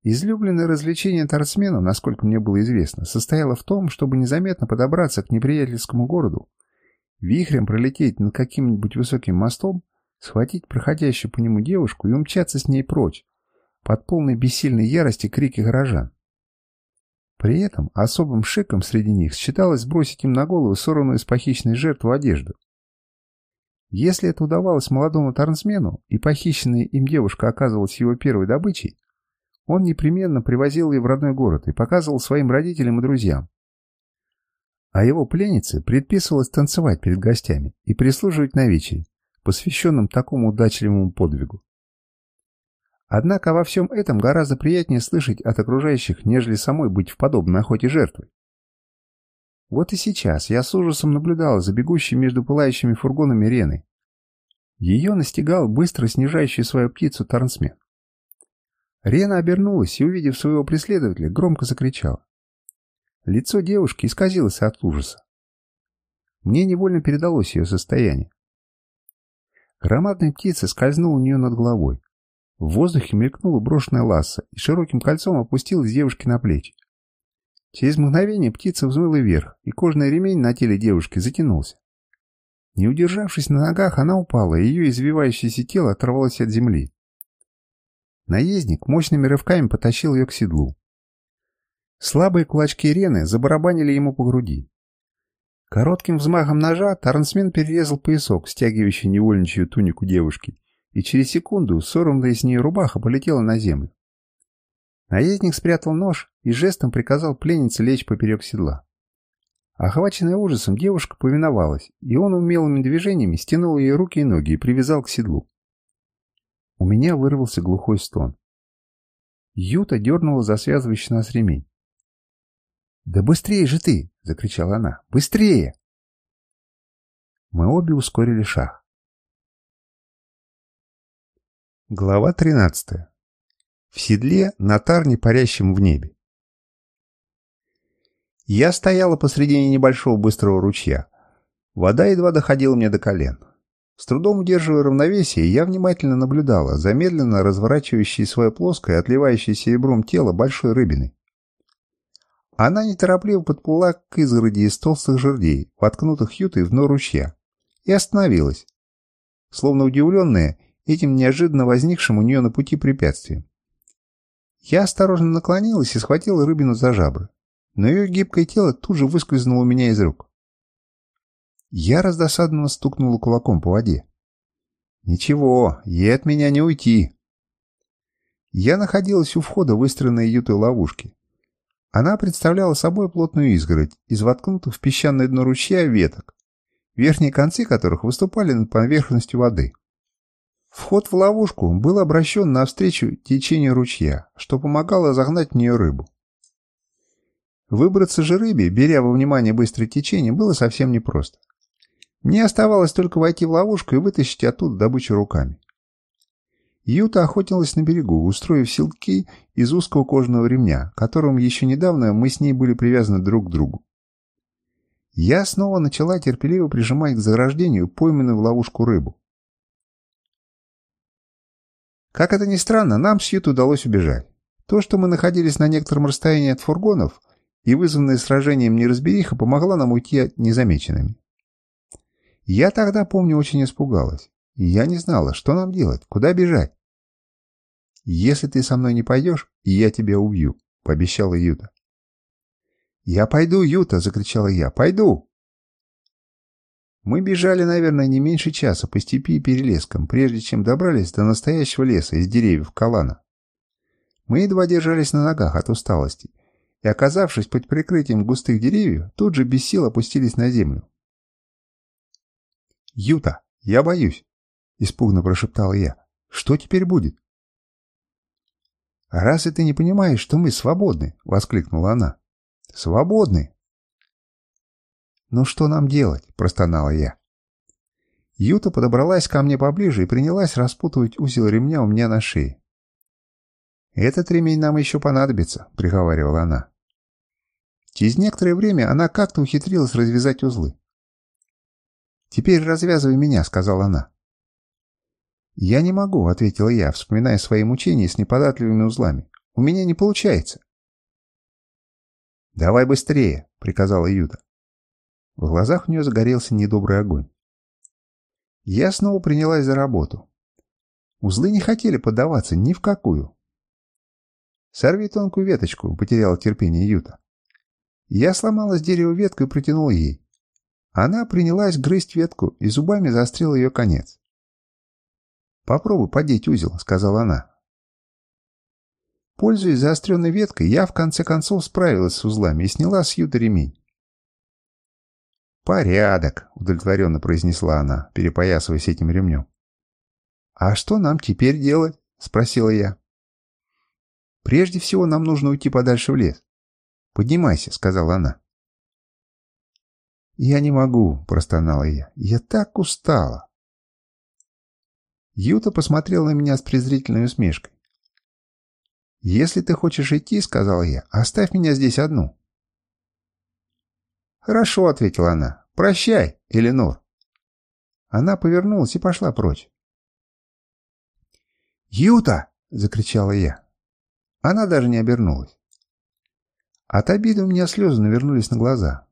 Излюбленное развлечение торсменов, насколько мне было известно, состояло в том, чтобы незаметно подобраться к неприятельскому городу вихрем пролететь над каким-нибудь высоким мостом, схватить проходящую по нему девушку и умчаться с ней прочь, под полной бессильной ярости крики горожан. При этом особым шиком среди них считалось сбросить им на голову сорванную с похищенной жертвы одежду. Если это удавалось молодому тарнсмену, и похищенная им девушка оказывалась его первой добычей, он непременно привозил ее в родной город и показывал своим родителям и друзьям, а его пленнице предписывалось танцевать перед гостями и прислуживать на вечере, посвященном такому удачливому подвигу. Однако во всем этом гораздо приятнее слышать от окружающих, нежели самой быть в подобной охоте жертвой. Вот и сейчас я с ужасом наблюдал за бегущей между пылающими фургонами Рены. Ее настигал быстро снижающий свою птицу Тарнсмен. Рена обернулась и, увидев своего преследователя, громко закричала. Лицо девушки исказилось от ужаса. Мне невольно передалось ее состояние. Громадная птица скользнула у нее над головой. В воздухе мелькнула брошенная ласса и широким кольцом опустилась девушке на плечи. Через мгновение птица взмыла вверх, и кожный ремень на теле девушки затянулся. Не удержавшись на ногах, она упала, и ее извивающееся тело оторвалось от земли. Наездник мощными рывками потащил ее к седлу. Слабые кулачки Ирены забарабанили ему по груди. Коротким взмахом ножа Тарнсмен перерезал поясок, стягивающий невольничью тунику девушки, и через секунду сорванная с нее рубаха полетела на землю. Наездник спрятал нож и жестом приказал пленнице лечь поперек седла. Охваченная ужасом, девушка повиновалась, и он умелыми движениями стянул ее руки и ноги и привязал к седлу. У меня вырвался глухой стон. Юта дернула за связывающий нас ремень. «Да быстрее же ты!» — закричала она. «Быстрее!» Мы обе ускорили шаг. Глава 13. В седле на тарне, парящем в небе. Я стояла посредине небольшого быстрого ручья. Вода едва доходила мне до колен. С трудом удерживая равновесие, я внимательно наблюдала за медленно разворачивающей свое плоское, отливающее серебром тело большой рыбины. Она неторопливо подплыла к изгороди из толстых жердей, воткнутых ютой в дно ручья, и остановилась, словно удивленная этим неожиданно возникшим у нее на пути препятствием. Я осторожно наклонилась и схватила рыбину за жабры, но ее гибкое тело тут же выскользнуло у меня из рук. Я раздосадованно стукнула кулаком по воде. Ничего, ей от меня не уйти. Я находилась у входа выстроенной ютой ловушки. Она представляла собой плотную изгородь из воткнутых в песчаное дно ручья веток, верхние концы которых выступали над поверхностью воды. Вход в ловушку был обращен навстречу течению ручья, что помогало загнать в нее рыбу. Выбраться же рыбе, беря во внимание быстрое течение, было совсем непросто. Мне оставалось только войти в ловушку и вытащить оттуда добычу руками. Юта охотилась на берегу, устроив силки из узкого кожаного ремня, которым еще недавно мы с ней были привязаны друг к другу. Я снова начала терпеливо прижимать к заграждению пойманную в ловушку рыбу. Как это ни странно, нам с Ют удалось убежать. То, что мы находились на некотором расстоянии от фургонов и вызванное сражением неразбериха, помогло нам уйти незамеченными. Я тогда, помню, очень испугалась. Я не знала, что нам делать, куда бежать. «Если ты со мной не пойдешь, я тебя убью», — пообещала Юта. «Я пойду, Юта!» — закричала я. «Пойду!» Мы бежали, наверное, не меньше часа по степи и перелескам, прежде чем добрались до настоящего леса из деревьев Калана. Мы едва держались на ногах от усталости, и, оказавшись под прикрытием густых деревьев, тут же без сил опустились на землю. «Юта, я боюсь!» — испуганно прошептал я. «Что теперь будет?» «Разве ты не понимаешь, что мы свободны?» — воскликнула она. «Свободны!» «Ну что нам делать?» – простонала я. Юта подобралась ко мне поближе и принялась распутывать узел ремня у меня на шее. «Этот ремень нам еще понадобится», — приговаривала она. Через некоторое время она как-то ухитрилась развязать узлы. «Теперь развязывай меня», — сказала она. «Я не могу», — ответила я, вспоминая свои мучения с неподатливыми узлами. «У меня не получается». «Давай быстрее», — приказала Юта. В глазах у нее загорелся недобрый огонь. Я снова принялась за работу. Узлы не хотели поддаваться ни в какую. «Сорви тонкую веточку», — потеряла терпение Юта. Я сломала с дерева ветку и протянул ей. Она принялась грызть ветку и зубами заострила ее конец. «Попробуй подеть узел», — сказала она. Пользуясь заостренной веткой, я в конце концов справилась с узлами и сняла с Юты ремень. «Порядок», — удовлетворенно произнесла она, перепоясываясь этим ремнем. «А что нам теперь делать?» — спросила я. «Прежде всего нам нужно уйти подальше в лес». «Поднимайся», — сказала она. «Я не могу», — простонала я. «Я так устала». Юта посмотрела на меня с презрительной усмешкой. «Если ты хочешь идти, — сказал я, — оставь меня здесь одну». «Хорошо», — ответила она. «Прощай, Эленор». Она повернулась и пошла прочь. «Юта!» — закричала я. Она даже не обернулась. От обиды у меня слезы навернулись на глаза.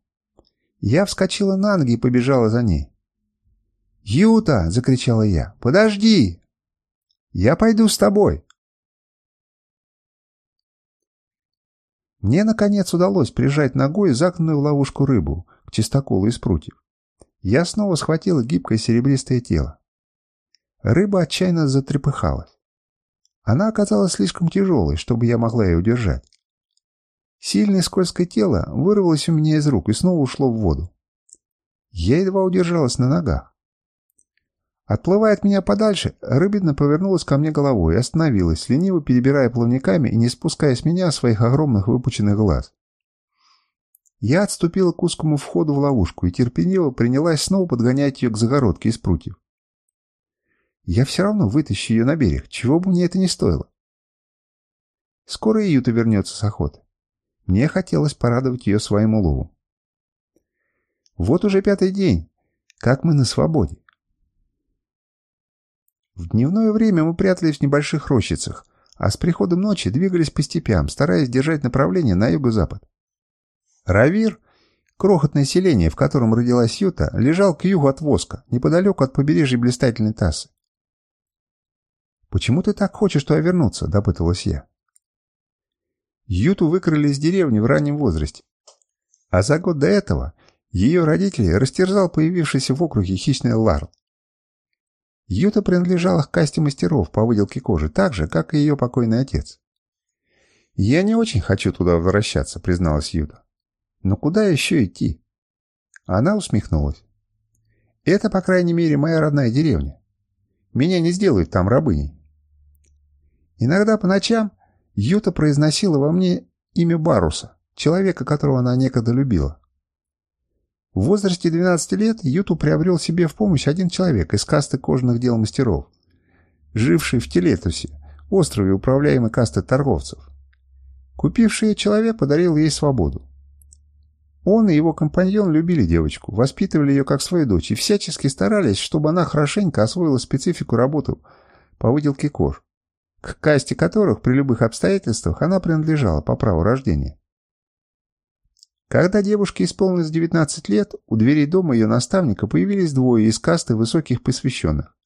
Я вскочила на ноги и побежала за ней. «Юта!» — закричала я. «Подожди! Я пойду с тобой!» Мне, наконец, удалось прижать ногой загнанную в ловушку рыбу к чистоколу из прутьев. Я снова схватила гибкое серебристое тело. Рыба отчаянно затрепыхалась. Она оказалась слишком тяжелой, чтобы я могла ее удержать. Сильное скользкое тело вырвалось у меня из рук и снова ушло в воду. Я едва удержалась на ногах. Отплывая от меня подальше, рыбина повернулась ко мне головой и остановилась, лениво перебирая плавниками и не спуская с меня своих огромных выпученных глаз. Я отступила к узкому входу в ловушку и терпеливо принялась снова подгонять ее к загородке из прутьев. Я все равно вытащу ее на берег, чего бы мне это ни стоило. Скоро и Юта вернется с охоты. Мне хотелось порадовать ее своим уловом. Вот уже пятый день, как мы на свободе. В дневное время мы прятались в небольших рощицах, а с приходом ночи двигались по степям, стараясь держать направление на юго-запад. Равир, крохотное селение, в котором родилась Юта, лежал к югу от Воска, неподалеку от побережья блистательной Тассы. «Почему ты так хочешь туда вернуться?» – допыталась я. Юту выкрали из деревни в раннем возрасте. А за год до этого ее родителей растерзал появившийся в округе хищный ларл. Юта принадлежала к касте мастеров по выделке кожи, так же, как и ее покойный отец. «Я не очень хочу туда возвращаться», — призналась Юта. «Но куда еще идти?» Она усмехнулась. «Это, по крайней мере, моя родная деревня. Меня не сделают там рабыней. Иногда по ночам Юта произносила во мне имя Баруса, человека, которого она некогда любила. В возрасте 12 лет Юту приобрел себе в помощь один человек из касты кожаных дел мастеров, живший в Телетусе, острове, управляемой кастой торговцев. Купивший человек подарил ей свободу. Он и его компаньон любили девочку, воспитывали ее как свою дочь и всячески старались, чтобы она хорошенько освоила специфику работы по выделке кож к касте которых при любых обстоятельствах она принадлежала по праву рождения. Когда девушке исполнилось 19 лет, у дверей дома ее наставника появились двое из касты высоких посвященных.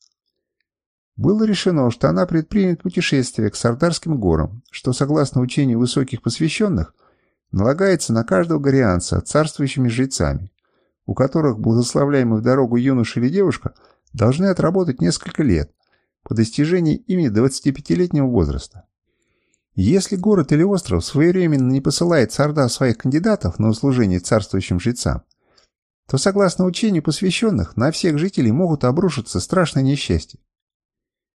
Было решено, что она предпримет путешествие к Сардарским горам, что, согласно учению высоких посвященных, налагается на каждого горианца царствующими жрецами, у которых благословляемый в дорогу юноша или девушка должны отработать несколько лет, по достижении ими 25-летнего возраста. Если город или остров своевременно не посылает с Орда своих кандидатов на услужение царствующим жрецам, то, согласно учению посвященных, на всех жителей могут обрушиться страшные несчастья.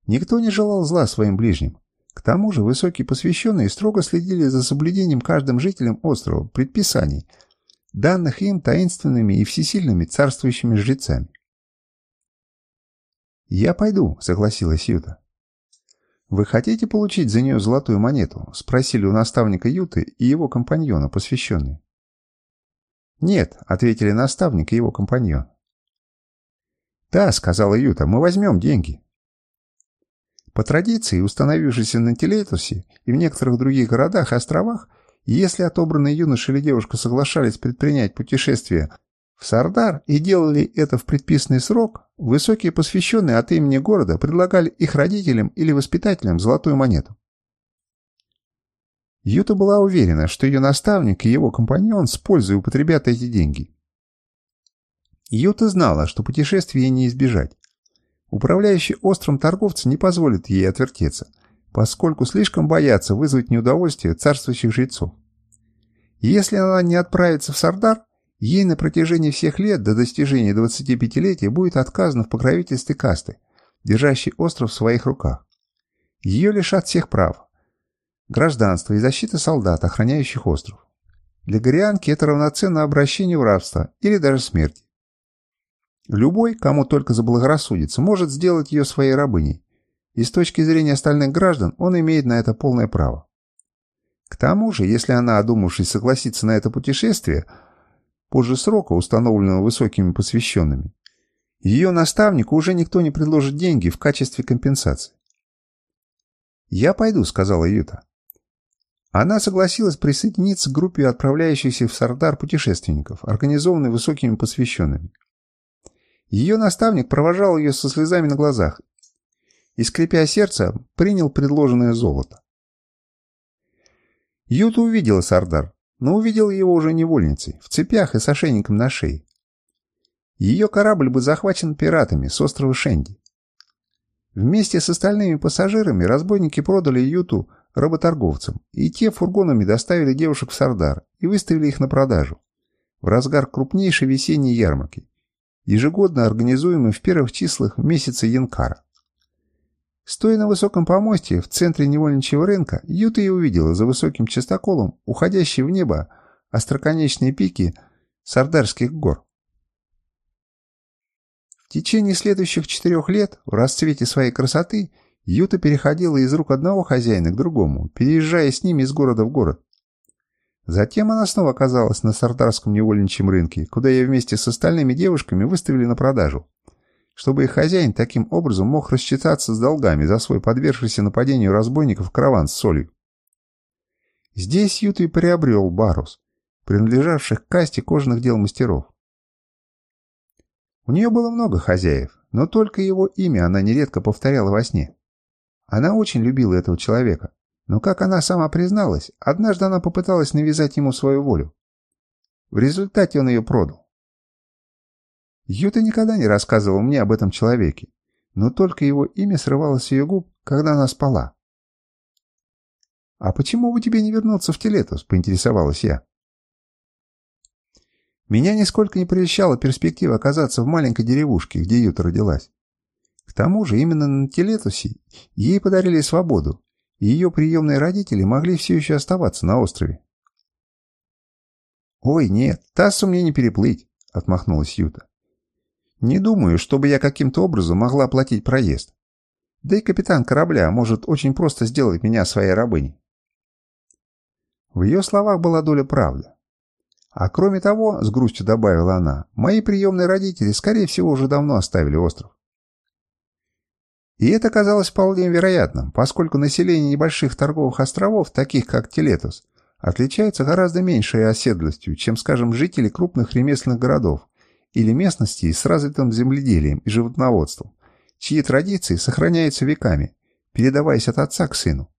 Никто не желал зла своим ближним. К тому же высокие посвященные строго следили за соблюдением каждым жителем острова предписаний, данных им таинственными и всесильными царствующими жрецами. «Я пойду», — согласилась Юта. «Вы хотите получить за нее золотую монету?» — спросили у наставника Юты и его компаньона, посвященный. «Нет», — ответили наставник и его компаньон. «Да», — сказала Юта, — «мы возьмем деньги». По традиции, установившейся на Телетусе и в некоторых других городах и островах, если отобранные юноша или девушка соглашались предпринять путешествие в Сардар и делали это в предписанный срок, высокие посвященные от имени города предлагали их родителям или воспитателям золотую монету. Юта была уверена, что ее наставник и его компаньон с пользой употребят эти деньги. Юта знала, что путешествия не избежать. Управляющий острым торговцы не позволит ей отвертеться, поскольку слишком боятся вызвать неудовольствие царствующих жрецов. если она не отправится в Сардар, Ей на протяжении всех лет до достижения 25-летия будет отказано в покровительстве касты, держащей остров в своих руках. Ее лишат всех прав, гражданства и защиты солдат, охраняющих остров. Для горианки это равноценно обращению в рабство или даже смерти. Любой, кому только заблагорассудится, может сделать ее своей рабыней, и с точки зрения остальных граждан он имеет на это полное право. К тому же, если она, одумавшись, согласится на это путешествие – позже срока, установленного высокими посвященными, ее наставнику уже никто не предложит деньги в качестве компенсации. «Я пойду», — сказала Юта. Она согласилась присоединиться к группе отправляющихся в Сардар путешественников, организованной высокими посвященными. Ее наставник провожал ее со слезами на глазах и, скрипя сердце, принял предложенное золото. Юта увидела Сардар, но увидел его уже невольницей, в цепях и с ошейником на шее. Ее корабль был захвачен пиратами с острова Шенди. Вместе с остальными пассажирами разбойники продали Юту работорговцам, и те фургонами доставили девушек в Сардар и выставили их на продажу. В разгар крупнейшей весенней ярмарки, ежегодно организуемой в первых числах месяца Янкара. Стоя на высоком помосте в центре невольничьего рынка, Юта и увидела за высоким частоколом уходящие в небо остроконечные пики Сардарских гор. течение следующих четырех лет, в расцвете своей красоты, Юта переходила из рук одного хозяина к другому, переезжая с ними из города в город. Затем она снова оказалась на сардарском невольничьем рынке, куда ее вместе с остальными девушками выставили на продажу, чтобы их хозяин таким образом мог рассчитаться с долгами за свой подвергшийся нападению разбойников караван с солью. Здесь Юта и приобрел Барус, принадлежавших к касте кожаных дел мастеров. У нее было много хозяев, но только его имя она нередко повторяла во сне. Она очень любила этого человека, но, как она сама призналась, однажды она попыталась навязать ему свою волю. В результате он ее продал. Юта никогда не рассказывал мне об этом человеке, но только его имя срывалось с ее губ, когда она спала. «А почему бы тебе не вернуться в Телетус?» – поинтересовалась я. Меня нисколько не прельщала перспектива оказаться в маленькой деревушке, где Юта родилась. К тому же именно на Телетусе ей подарили свободу, и ее приемные родители могли все еще оставаться на острове. «Ой, нет, Тассу мне не переплыть», — отмахнулась Юта. «Не думаю, чтобы я каким-то образом могла оплатить проезд. Да и капитан корабля может очень просто сделать меня своей рабыней». В ее словах была доля правды. А кроме того, с грустью добавила она, мои приемные родители, скорее всего, уже давно оставили остров. И это казалось вполне вероятным, поскольку население небольших торговых островов, таких как Телетус, отличается гораздо меньшей оседлостью, чем, скажем, жители крупных ремесленных городов или местностей с развитым земледелием и животноводством, чьи традиции сохраняются веками, передаваясь от отца к сыну.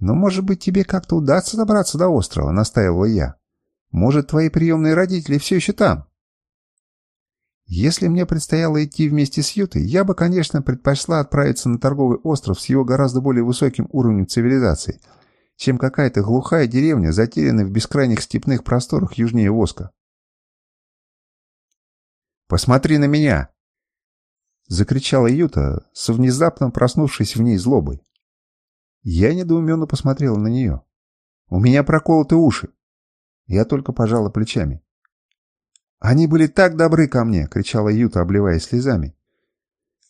«Но, может быть, тебе как-то удастся добраться до острова», — настаивала я. «Может, твои приемные родители все еще там?» Если мне предстояло идти вместе с Ютой, я бы, конечно, предпочла отправиться на торговый остров с его гораздо более высоким уровнем цивилизации, чем какая-то глухая деревня, затерянная в бескрайних степных просторах южнее Воска. «Посмотри на меня!» — закричала Юта, со внезапно проснувшись в ней злобой. Я недоуменно посмотрела на нее. «У меня проколоты уши!» Я только пожала плечами. «Они были так добры ко мне!» — кричала Юта, обливаясь слезами.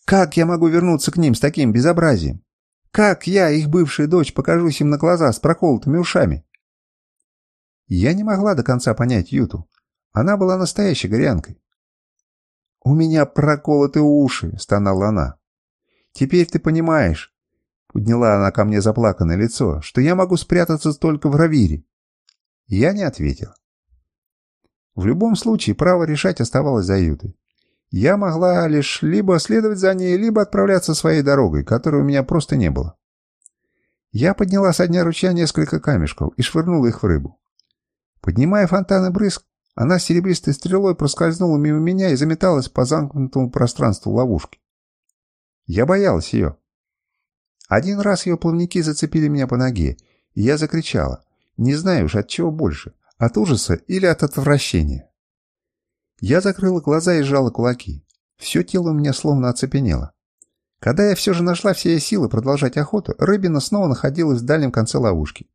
«Как я могу вернуться к ним с таким безобразием? Как я, их бывшая дочь, покажусь им на глаза с проколотыми ушами?» Я не могла до конца понять Юту. Она была настоящей горянкой. «У меня проколоты уши!» — стонала она. «Теперь ты понимаешь, Подняла она ко мне заплаканное лицо, что я могу спрятаться только в равире. Я не ответил. В любом случае, право решать оставалось за Ютой. Я могла лишь либо следовать за ней, либо отправляться своей дорогой, которой у меня просто не было. Я подняла со дня ручья несколько камешков и швырнула их в рыбу. Поднимая фонтаны брызг, она серебристой стрелой проскользнула мимо меня и заметалась по замкнутому пространству ловушки. Я боялась ее. Один раз ее плавники зацепили меня по ноге, и я закричала. Не знаю уж от чего больше, от ужаса или от отвращения. Я закрыла глаза и сжала кулаки. Все тело у меня словно оцепенело. Когда я все же нашла все силы продолжать охоту, рыбина снова находилась в дальнем конце ловушки.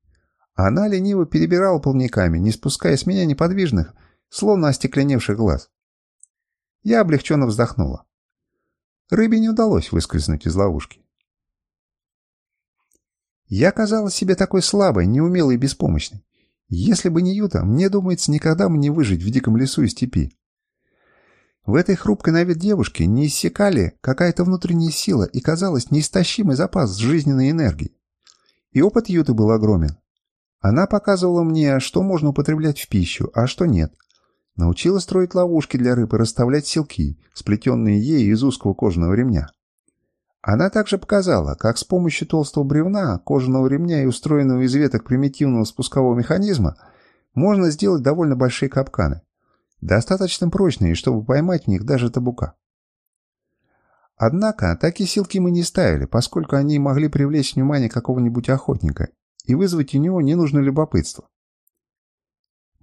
Она лениво перебирала плавниками, не спуская с меня неподвижных, словно остекленевших глаз. Я облегченно вздохнула. Рыбе не удалось выскользнуть из ловушки. Я казалась себе такой слабой, неумелой и беспомощной. Если бы не Юта, мне думается, никогда бы не выжить в диком лесу и степи. В этой хрупкой на вид девушке не иссякали какая-то внутренняя сила и, казалось, неистощимый запас жизненной энергии. И опыт Юты был огромен. Она показывала мне, что можно употреблять в пищу, а что нет. Научила строить ловушки для рыб и расставлять селки, сплетенные ею из узкого кожаного ремня. Она также показала, как с помощью толстого бревна, кожаного ремня и устроенного из веток примитивного спускового механизма можно сделать довольно большие капканы, достаточно прочные, чтобы поймать в них даже табука. Однако такие силки мы не ставили, поскольку они могли привлечь внимание какого-нибудь охотника и вызвать у него ненужное любопытство.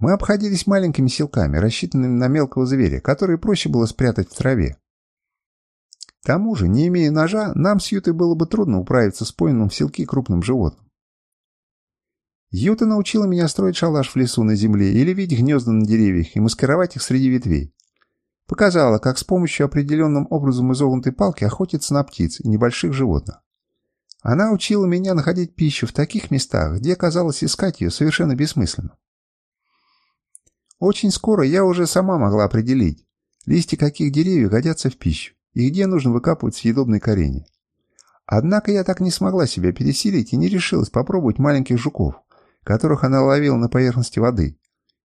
Мы обходились маленькими силками, рассчитанными на мелкого зверя, которые проще было спрятать в траве. К тому же, не имея ножа, нам с Ютой было бы трудно управиться с пойманным в селки крупным животным. Юта научила меня строить шалаш в лесу на земле или видеть гнезда на деревьях и маскировать их среди ветвей. Показала, как с помощью определенным образом изогнутой палки охотиться на птиц и небольших животных. Она учила меня находить пищу в таких местах, где, казалось, искать ее совершенно бессмысленно. Очень скоро я уже сама могла определить, листья каких деревьев годятся в пищу и где нужно выкапывать съедобные коренья. Однако я так не смогла себя пересилить и не решилась попробовать маленьких жуков, которых она ловила на поверхности воды,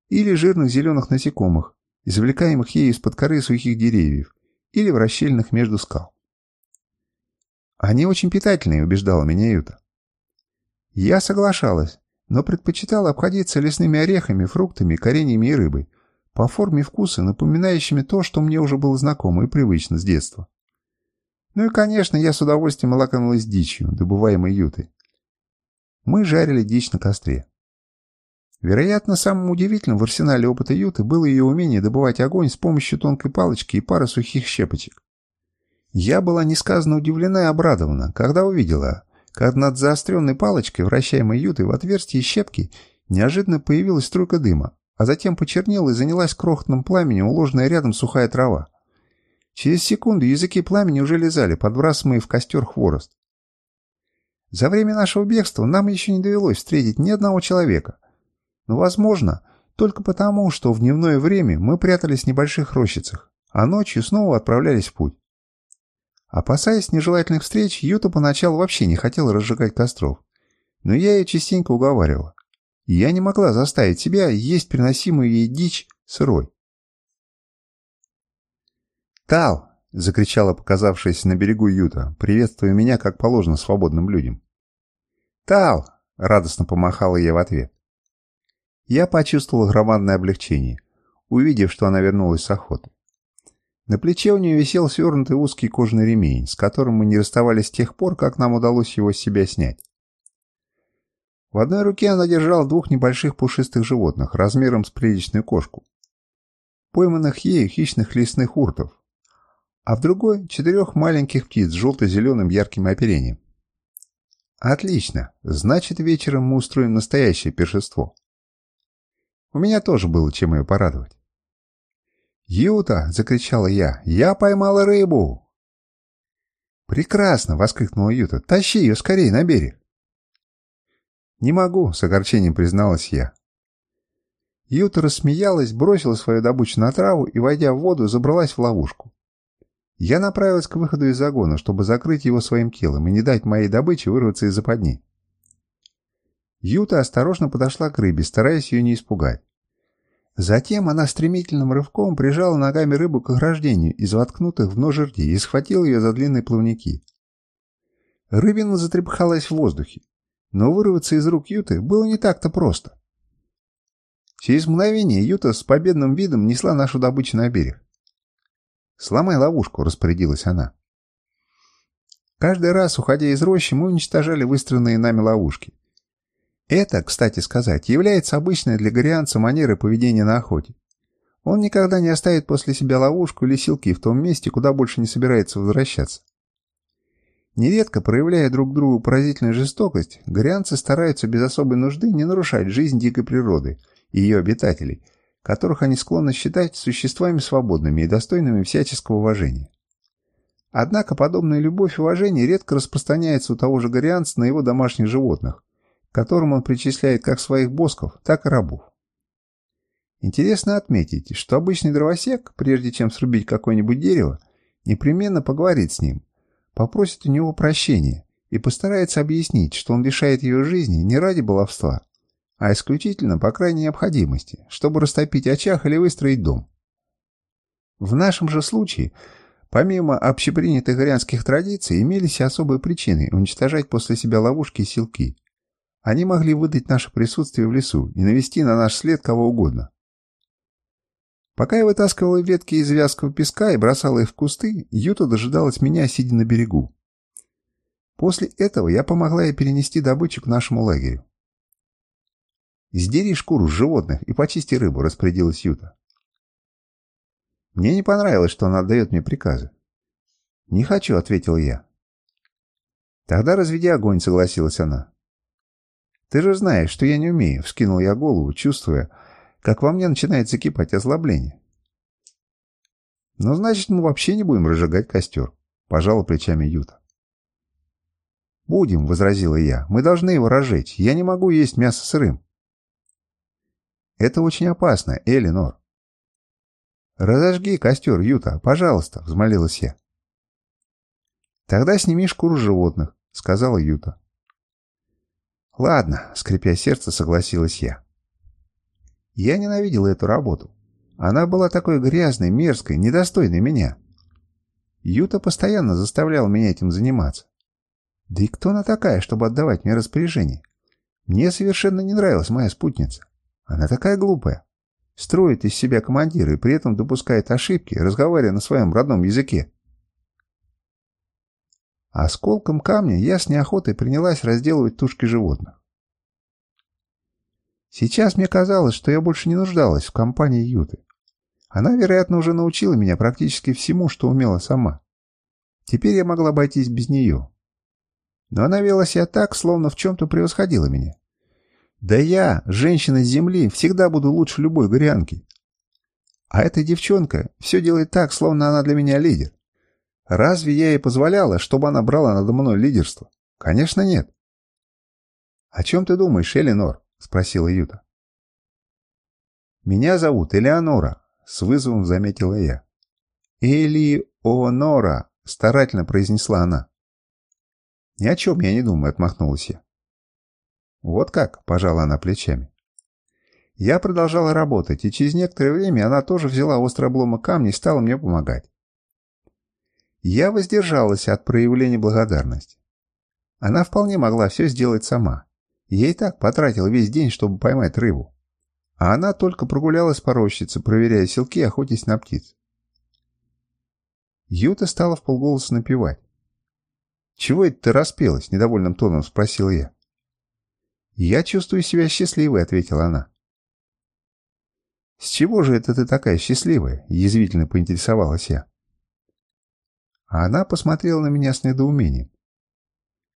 или жирных зеленых насекомых, извлекаемых ею из-под коры сухих деревьев, или в расщельных между скал. Они очень питательные, убеждала меня Юта. Я соглашалась, но предпочитала обходиться лесными орехами, фруктами, кореньями и рыбой, по форме и вкусу напоминающими то, что мне уже было знакомо и привычно с детства. Ну и, конечно, я с удовольствием лакомилась дичью, добываемой Ютой. Мы жарили дичь на костре. Вероятно, самым удивительным в арсенале опыта Юты было ее умение добывать огонь с помощью тонкой палочки и пары сухих щепочек. Я была несказанно удивлена и обрадована, когда увидела, как над заостренной палочкой, вращаемой ютой в отверстии щепки, неожиданно появилась струйка дыма, а затем почернела и занялась крохотным пламенем уложенная рядом сухая трава. Через секунду языки пламени уже лизали, подбрасываемые в костер хворост. За время нашего бегства нам еще не довелось встретить ни одного человека. Но, возможно, только потому, что в дневное время мы прятались в небольших рощицах, а ночью снова отправлялись в путь. Опасаясь нежелательных встреч, Юта поначалу вообще не хотела разжигать костров. Но я ее частенько уговаривала. Я не могла заставить себя есть приносимую ей дичь сырой. «Тал!» — закричала показавшаяся на берегу Юта, приветствуя меня, как положено, свободным людям. «Тал!» — радостно помахала я в ответ. Я почувствовал громадное облегчение, увидев, что она вернулась с охоты. На плече у нее висел свернутый узкий кожаный ремень, с которым мы не расставались с тех пор, как нам удалось его с себя снять. В одной руке она держала двух небольших пушистых животных, размером с приличную кошку, пойманных ею хищных лесных уртов, а в другой — четырех маленьких птиц с желто-зеленым ярким оперением. Отлично, значит, вечером мы устроим настоящее пиршество. У меня тоже было чем ее порадовать. «Юта!» — закричала я. «Я поймала рыбу!» «Прекрасно!» — воскликнула Юта. «Тащи ее скорее на берег!» «Не могу!» — с огорчением призналась я. Юта рассмеялась, бросила свою добычу на траву и, войдя в воду, забралась в ловушку. Я направилась к выходу из загона, чтобы закрыть его своим телом и не дать моей добыче вырваться из западни. Юта осторожно подошла к рыбе, стараясь ее не испугать. Затем она стремительным рывком прижала ногами рыбу к ограждению из воткнутых в нож жердей и схватила ее за длинные плавники. Рыбина затрепыхалась в воздухе, но вырваться из рук Юты было не так-то просто. Через мгновение Юта с победным видом несла нашу добычу на берег. «Сломай ловушку», — распорядилась она. Каждый раз, уходя из рощи, мы уничтожали выстроенные нами ловушки. Это, кстати сказать, является обычной для горианца манерой поведения на охоте. Он никогда не оставит после себя ловушку или силки в том месте, куда больше не собирается возвращаться. Нередко, проявляя друг другу поразительную жестокость, горианцы стараются без особой нужды не нарушать жизнь дикой природы и ее обитателей, которых они склонны считать существами свободными и достойными всяческого уважения. Однако подобная любовь и уважение редко распространяется у того же горианца на его домашних животных, которым он причисляет как своих босков, так и рабов. Интересно отметить, что обычный дровосек, прежде чем срубить какое-нибудь дерево, непременно поговорит с ним, попросит у него прощения и постарается объяснить, что он лишает ее жизни не ради баловства, а исключительно по крайней необходимости, чтобы растопить очаг или выстроить дом. В нашем же случае, помимо общепринятых горянских традиций, имелись и особые причины уничтожать после себя ловушки и силки, они могли выдать наше присутствие в лесу и навести на наш след кого угодно. Пока я вытаскивала ветки из вязкого песка и бросала их в кусты, Юта дожидалась меня, сидя на берегу. После этого я помогла ей перенести добычу к нашему лагерю. «Сдери шкуру с животных и почисти рыбу», — распорядилась Юта. Мне не понравилось, что она отдает мне приказы. «Не хочу», — ответил я. «Тогда разведи огонь», — согласилась она. «Ты же знаешь, что я не умею», — вскинул я голову, чувствуя, как во мне начинает закипать озлобление. «Ну, значит, мы вообще не будем разжигать костер», — пожала плечами Юта. «Будем», — возразила я. «Мы должны его разжечь. Я не могу есть мясо сырым». «Это очень опасно, Элинор». «Разожги костер, Юта, пожалуйста», — взмолилась я. «Тогда сними шкуру животных», — сказала Юта. «Ладно», — скрипя сердце, согласилась я. Я ненавидела эту работу. Она была такой грязной, мерзкой, недостойной меня. Юта постоянно заставлял меня этим заниматься. Да и кто она такая, чтобы отдавать мне распоряжение? Мне совершенно не нравилась моя спутница. Она такая глупая. Строит из себя командира и при этом допускает ошибки, разговаривая на своем родном языке. Осколком камня я с неохотой принялась разделывать тушки животных. Сейчас мне казалось, что я больше не нуждалась в компании Юты. Она, вероятно, уже научила меня практически всему, что умела сама. Теперь я могла обойтись без нее. Но она вела себя так, словно в чем-то превосходила меня. Да я, женщина с земли, всегда буду лучше любой горянки. А эта девчонка все делает так, словно она для меня лидер. Разве я ей позволяла, чтобы она брала надо мной лидерство? Конечно, нет. «О чем ты думаешь, Эленор?» — спросила Юта. «Меня зовут Элеонора», — с вызовом заметила я. «Элеонора», — старательно произнесла она. «Ни о чем я не думаю», — отмахнулась я. «Вот как?» — пожала она плечами. Я продолжала работать, и через некоторое время она тоже взяла острый обломок камня и стала мне помогать. Я воздержалась от проявления благодарности. Она вполне могла все сделать сама. И так потратил весь день, чтобы поймать рыбу. А она только прогулялась по рощице, проверяя селки, охотясь на птиц. Юта стала в полголоса напевать. «Чего это ты распелась?» — недовольным тоном спросил я. «Я чувствую себя счастливой», — ответила она. «С чего же это ты такая счастливая?» — язвительно поинтересовалась я. А она посмотрела на меня с недоумением.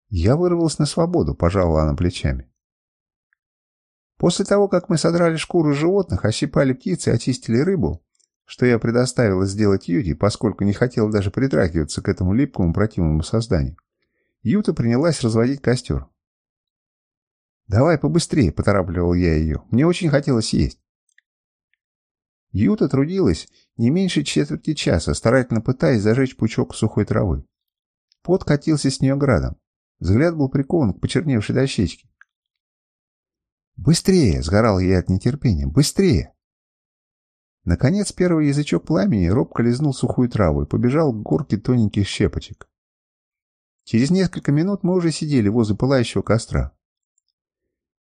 Я вырвалась на свободу, пожала она плечами. После того, как мы содрали шкуру животных, ощипали птицы и очистили рыбу, что я предоставила сделать Юте, поскольку не хотела даже притрагиваться к этому липкому противному созданию, Юта принялась разводить костер. «Давай побыстрее», — поторапливал я ее. «Мне очень хотелось есть». Юта трудилась не меньше четверти часа, старательно пытаясь зажечь пучок сухой травы. Пот катился с нее градом. Взгляд был прикован к почерневшей дощечке. «Быстрее!» — сгорал я от нетерпения. «Быстрее!» Наконец первый язычок пламени робко лизнул сухую траву и побежал к горке тоненьких щепочек. Через несколько минут мы уже сидели возле пылающего костра.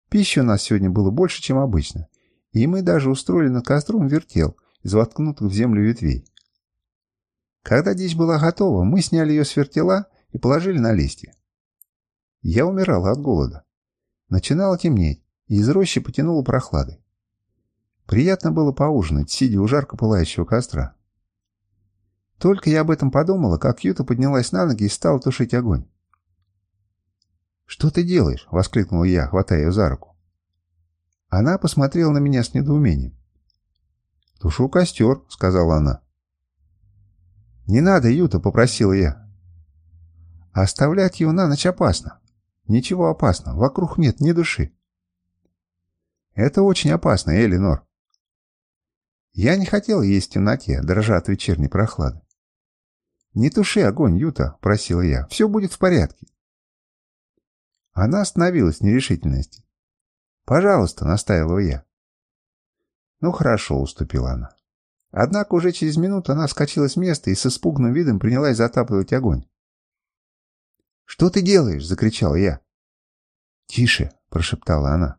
Пищи у нас сегодня было больше, чем обычно, и мы даже устроили над костром вертел из воткнутых в землю ветвей. Когда дичь была готова, мы сняли ее с вертела и положили на листья. Я умирала от голода. Начинало темнеть, и из рощи потянуло прохладой. Приятно было поужинать, сидя у жарко пылающего костра. Только я об этом подумала, как Юта поднялась на ноги и стала тушить огонь. «Что ты делаешь?» — воскликнул я, хватая ее за руку. Она посмотрела на меня с недоумением. «Тушу костер», — сказала она. «Не надо, Юта», — попросила я. «Оставлять его на ночь опасно. Ничего опасного, вокруг нет ни души». «Это очень опасно, Элинор». Я не хотел есть в темноте, дрожа от вечерней прохлады. «Не туши огонь, Юта», — просил я. «Все будет в порядке». Она остановилась в нерешительности. «Пожалуйста», — настаивала я. «Ну хорошо», — уступила она. Однако уже через минуту она вскочила с места и с испуганным видом принялась затапливать огонь. «Что ты делаешь?» — закричал я. «Тише!» — прошептала она.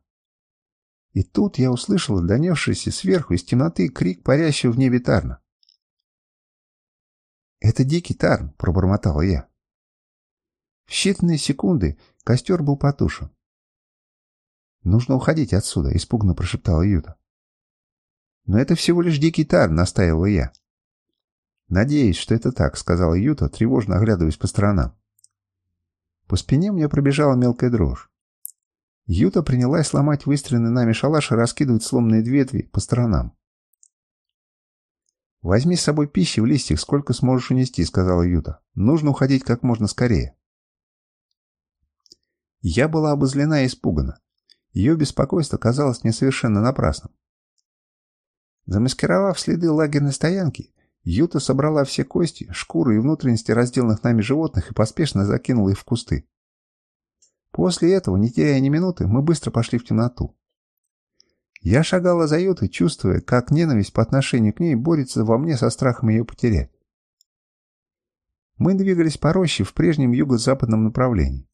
И тут я услышала донесшийся сверху из темноты крик парящего в небе Тарна. «Это дикий Тарн», — пробормотал я. В считанные секунды костер был потушен. «Нужно уходить отсюда», — испуганно прошептала Юта. «Но это всего лишь дикий Тарн», — настаивала я. «Надеюсь, что это так», — сказала Юта, тревожно оглядываясь по сторонам. По спине мне пробежала мелкая дрожь. Юта принялась ломать выстроенный нами шалаш и раскидывать сломанные ветви по сторонам. «Возьми с собой пищи в листьях, сколько сможешь унести», — сказала Юта. «Нужно уходить как можно скорее». Я была обозлена и испугана. Ее беспокойство казалось мне совершенно напрасным. Замаскировав следы лагерной стоянки, Юта собрала все кости, шкуры и внутренности разделанных нами животных и поспешно закинула их в кусты. После этого, не теряя ни минуты, мы быстро пошли в темноту. Я шагала за Ютой, чувствуя, как ненависть по отношению к ней борется во мне со страхом ее потерять. Мы двигались по роще в прежнем юго-западном направлении.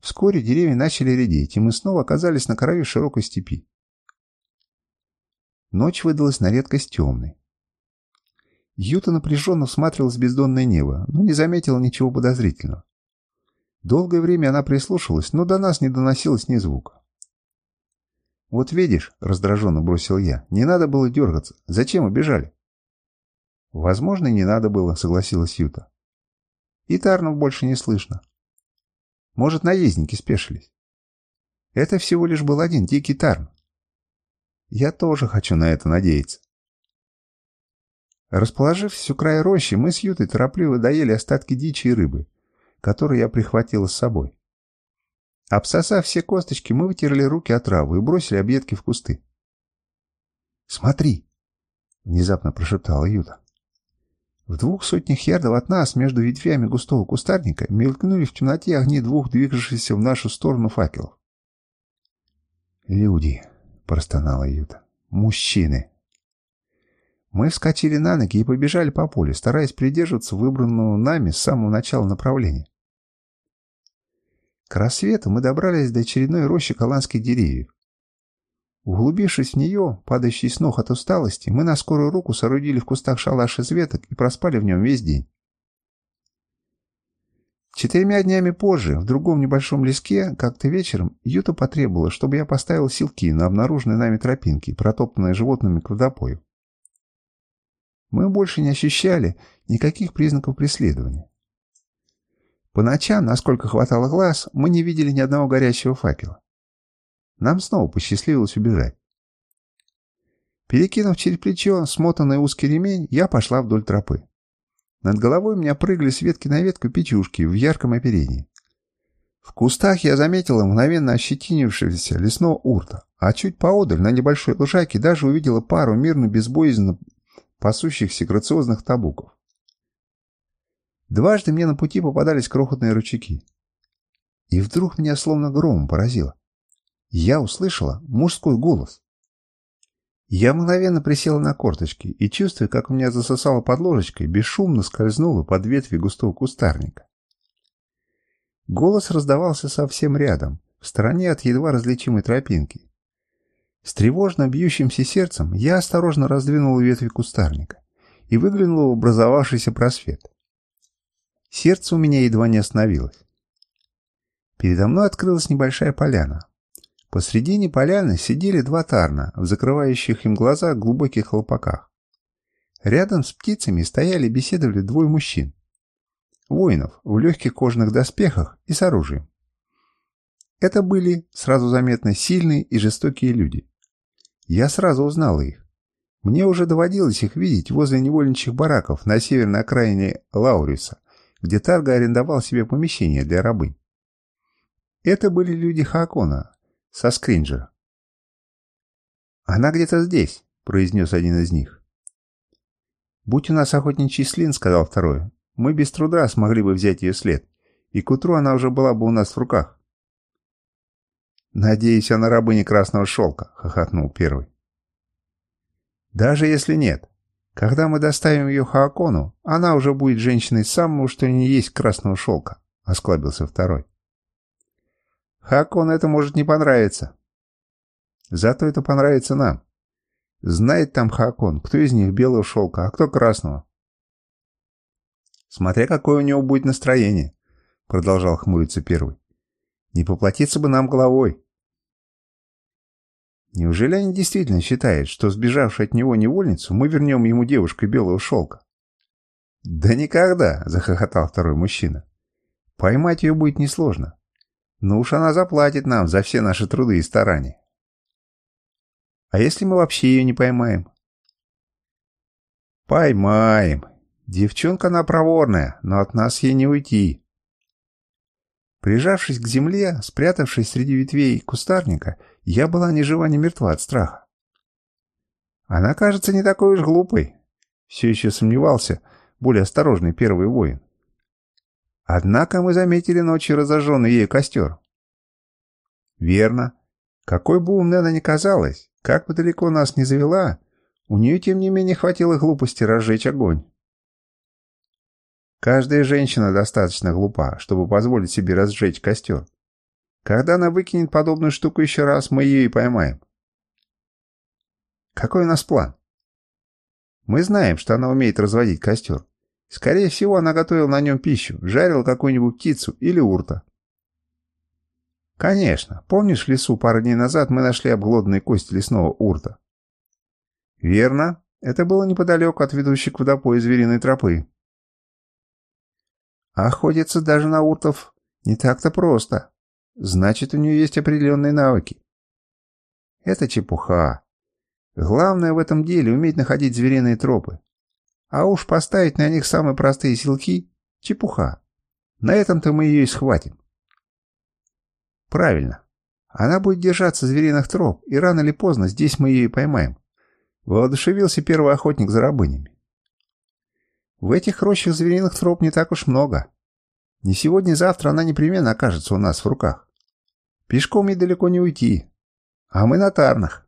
Вскоре деревья начали редеть, и мы снова оказались на краю широкой степи. Ночь выдалась на редкость темной. Юта напряженно всматривалась в бездонное небо, но не заметила ничего подозрительного. Долгое время она прислушивалась, но до нас не доносилось ни звука. «Вот видишь», — раздраженно бросил я, — «не надо было дергаться. Зачем убежали?» «Возможно, не надо было», — согласилась Юта. «И Тарнов больше не слышно. Может, наездники спешились. Это всего лишь был один дикий Тарн. Я тоже хочу на это надеяться. Расположившись у края рощи, мы с Ютой торопливо доели остатки дичи и рыбы, которые я прихватила с собой. Обсосав все косточки, мы вытерли руки от травы и бросили объедки в кусты. «Смотри!» — внезапно прошептала Юта. В двух сотнях ярдов от нас, между ветвями густого кустарника, мелькнули в темноте огни двух двигавшихся в нашу сторону факелов. «Люди!» — простонала Юта. «Мужчины!» Мы вскочили на ноги и побежали по полю, стараясь придерживаться выбранного нами с самого начала направления. К рассвету мы добрались до очередной рощи голландских деревьев. Углубившись в нее, падающий с ног от усталости, мы на скорую руку соорудили в кустах шалаш из веток и проспали в нем весь день. Четырьмя днями позже, в другом небольшом леске, как-то вечером, Юта потребовала, чтобы я поставил силки на обнаруженные нами тропинки, протоптанные животными к водопою. Мы больше не ощущали никаких признаков преследования. По ночам, насколько хватало глаз, мы не видели ни одного горящего факела. Нам снова посчастливилось убежать. Перекинув через плечо смотанный узкий ремень, я пошла вдоль тропы. Над головой у меня прыгали с ветки на ветку печушки в ярком оперении. В кустах я заметила мгновенно ощетинившегося лесного урта, а чуть поодаль, на небольшой лужайке, даже увидела пару мирно безбоязненно пасущихся грациозных табуков. Дважды мне на пути попадались крохотные ручейки. И вдруг меня словно громом поразило. Я услышала мужской голос. Я мгновенно присела на корточки и, чувствуя, как у меня засосало под ложечкой, бесшумно скользнула под ветви густого кустарника. Голос раздавался совсем рядом, в стороне от едва различимой тропинки. С тревожно бьющимся сердцем я осторожно раздвинул ветви кустарника и выглянул в образовавшийся просвет. Сердце у меня едва не остановилось. Передо мной открылась небольшая поляна. Посредине поляны сидели два тарна в закрывающих им глаза глубоких хлопаках. Рядом с птицами стояли и беседовали двое мужчин. Воинов в легких кожаных доспехах и с оружием. Это были, сразу заметно, сильные и жестокие люди. Я сразу узнал их. Мне уже доводилось их видеть возле невольничьих бараков на северной окраине Лауриса, где Тарга арендовал себе помещение для рабынь. Это были люди Хакона, со Скринджера. «Она где-то здесь», — произнес один из них. «Будь у нас охотничий слин», — сказал второй, — «мы без труда смогли бы взять ее след, и к утру она уже была бы у нас в руках». «Надеюсь, она рабыня красного шелка», — хохотнул первый. «Даже если нет, когда мы доставим ее Хаакону, она уже будет женщиной самого, что ни есть красного шелка», — осклабился второй. «Хаакону это может не понравиться. Зато это понравится нам. Знает там Хакон, кто из них белого шелка, а кто красного». «Смотря какое у него будет настроение», — продолжал хмуриться первый. «Не поплатиться бы нам головой». Неужели они действительно считают, что сбежавшую от него невольницу мы вернем ему девушкой белого шелка? «Да никогда!» — захохотал второй мужчина. «Поймать ее будет несложно. Но уж она заплатит нам за все наши труды и старания». «А если мы вообще ее не поймаем?» «Поймаем. Девчонка она проворная, но от нас ей не уйти». Прижавшись к земле, спрятавшись среди ветвей кустарника, я была ни жива, ни мертва от страха. Она кажется не такой уж глупой. Все еще сомневался более осторожный первый воин. Однако мы заметили ночью разожженный ей костер. Верно. Какой бы умной она ни казалась, как бы далеко нас не завела, у нее, тем не менее, хватило глупости разжечь огонь. Каждая женщина достаточно глупа, чтобы позволить себе разжечь костер. Когда она выкинет подобную штуку еще раз, мы ее и поймаем. Какой у нас план? Мы знаем, что она умеет разводить костер. Скорее всего, она готовила на нем пищу, жарила какую-нибудь птицу или урта. Конечно. Помнишь, в лесу пару дней назад мы нашли обглоданные кости лесного урта? Верно. Это было неподалеку от ведущей к водопою звериной тропы. Охотиться даже на уртов не так-то просто. Значит, у нее есть определенные навыки. Это чепуха. Главное в этом деле уметь находить звериные тропы. А уж поставить на них самые простые силки – чепуха. На этом-то мы ее и схватим. Правильно. Она будет держаться звериных троп, и рано или поздно здесь мы ее и поймаем. Воодушевился первый охотник за рабынями. В этих рощах звериных троп не так уж много. Не сегодня-завтра она непременно окажется у нас в руках. Пешком ей далеко не уйти. А мы на тарнах.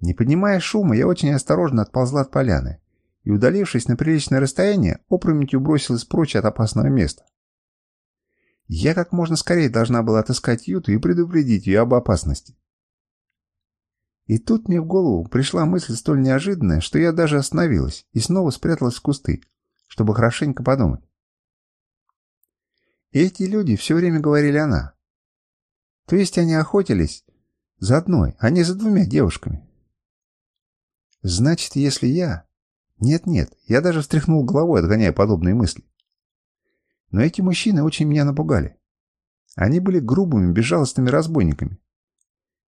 Не поднимая шума, я очень осторожно отползла от поляны и, удалившись на приличное расстояние, опрометью бросилась прочь от опасного места. Я как можно скорее должна была отыскать Юту и предупредить ее об опасности. И тут мне в голову пришла мысль столь неожиданная, что я даже остановилась и снова спряталась в кусты, чтобы хорошенько подумать. Эти люди все время говорили «она». То есть они охотились за одной, а не за двумя девушками. Значит, если я... Нет-нет, я даже встряхнул головой, отгоняя подобные мысли. Но эти мужчины очень меня напугали. Они были грубыми, безжалостными разбойниками.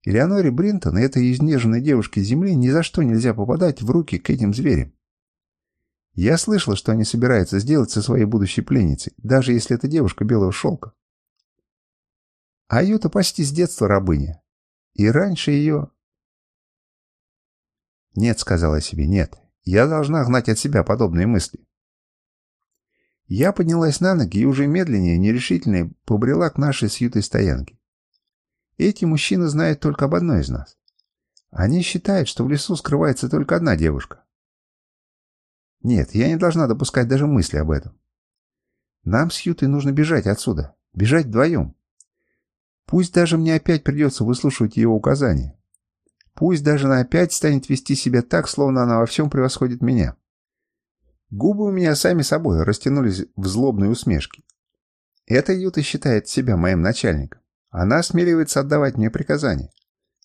Элеоноре Бринтон этой изнеженной девушке земли ни за что нельзя попадать в руки к этим зверям. Я слышала, что они собираются сделать со своей будущей пленницей, даже если это девушка белого шелка. А Юта почти с детства рабыня. И раньше ее... «Нет», — сказала себе, — «нет. Я должна гнать от себя подобные мысли». Я поднялась на ноги и уже медленнее, нерешительнее побрела к нашей с Ютой стоянке. Эти мужчины знают только об одной из нас. Они считают, что в лесу скрывается только одна девушка. Нет, я не должна допускать даже мысли об этом. Нам с Ютой нужно бежать отсюда. Бежать вдвоем. Пусть даже мне опять придется выслушивать ее указания. Пусть даже она опять станет вести себя так, словно она во всем превосходит меня. Губы у меня сами собой растянулись в злобной усмешке. Эта Юта считает себя моим начальником. Она осмеливается отдавать мне приказания.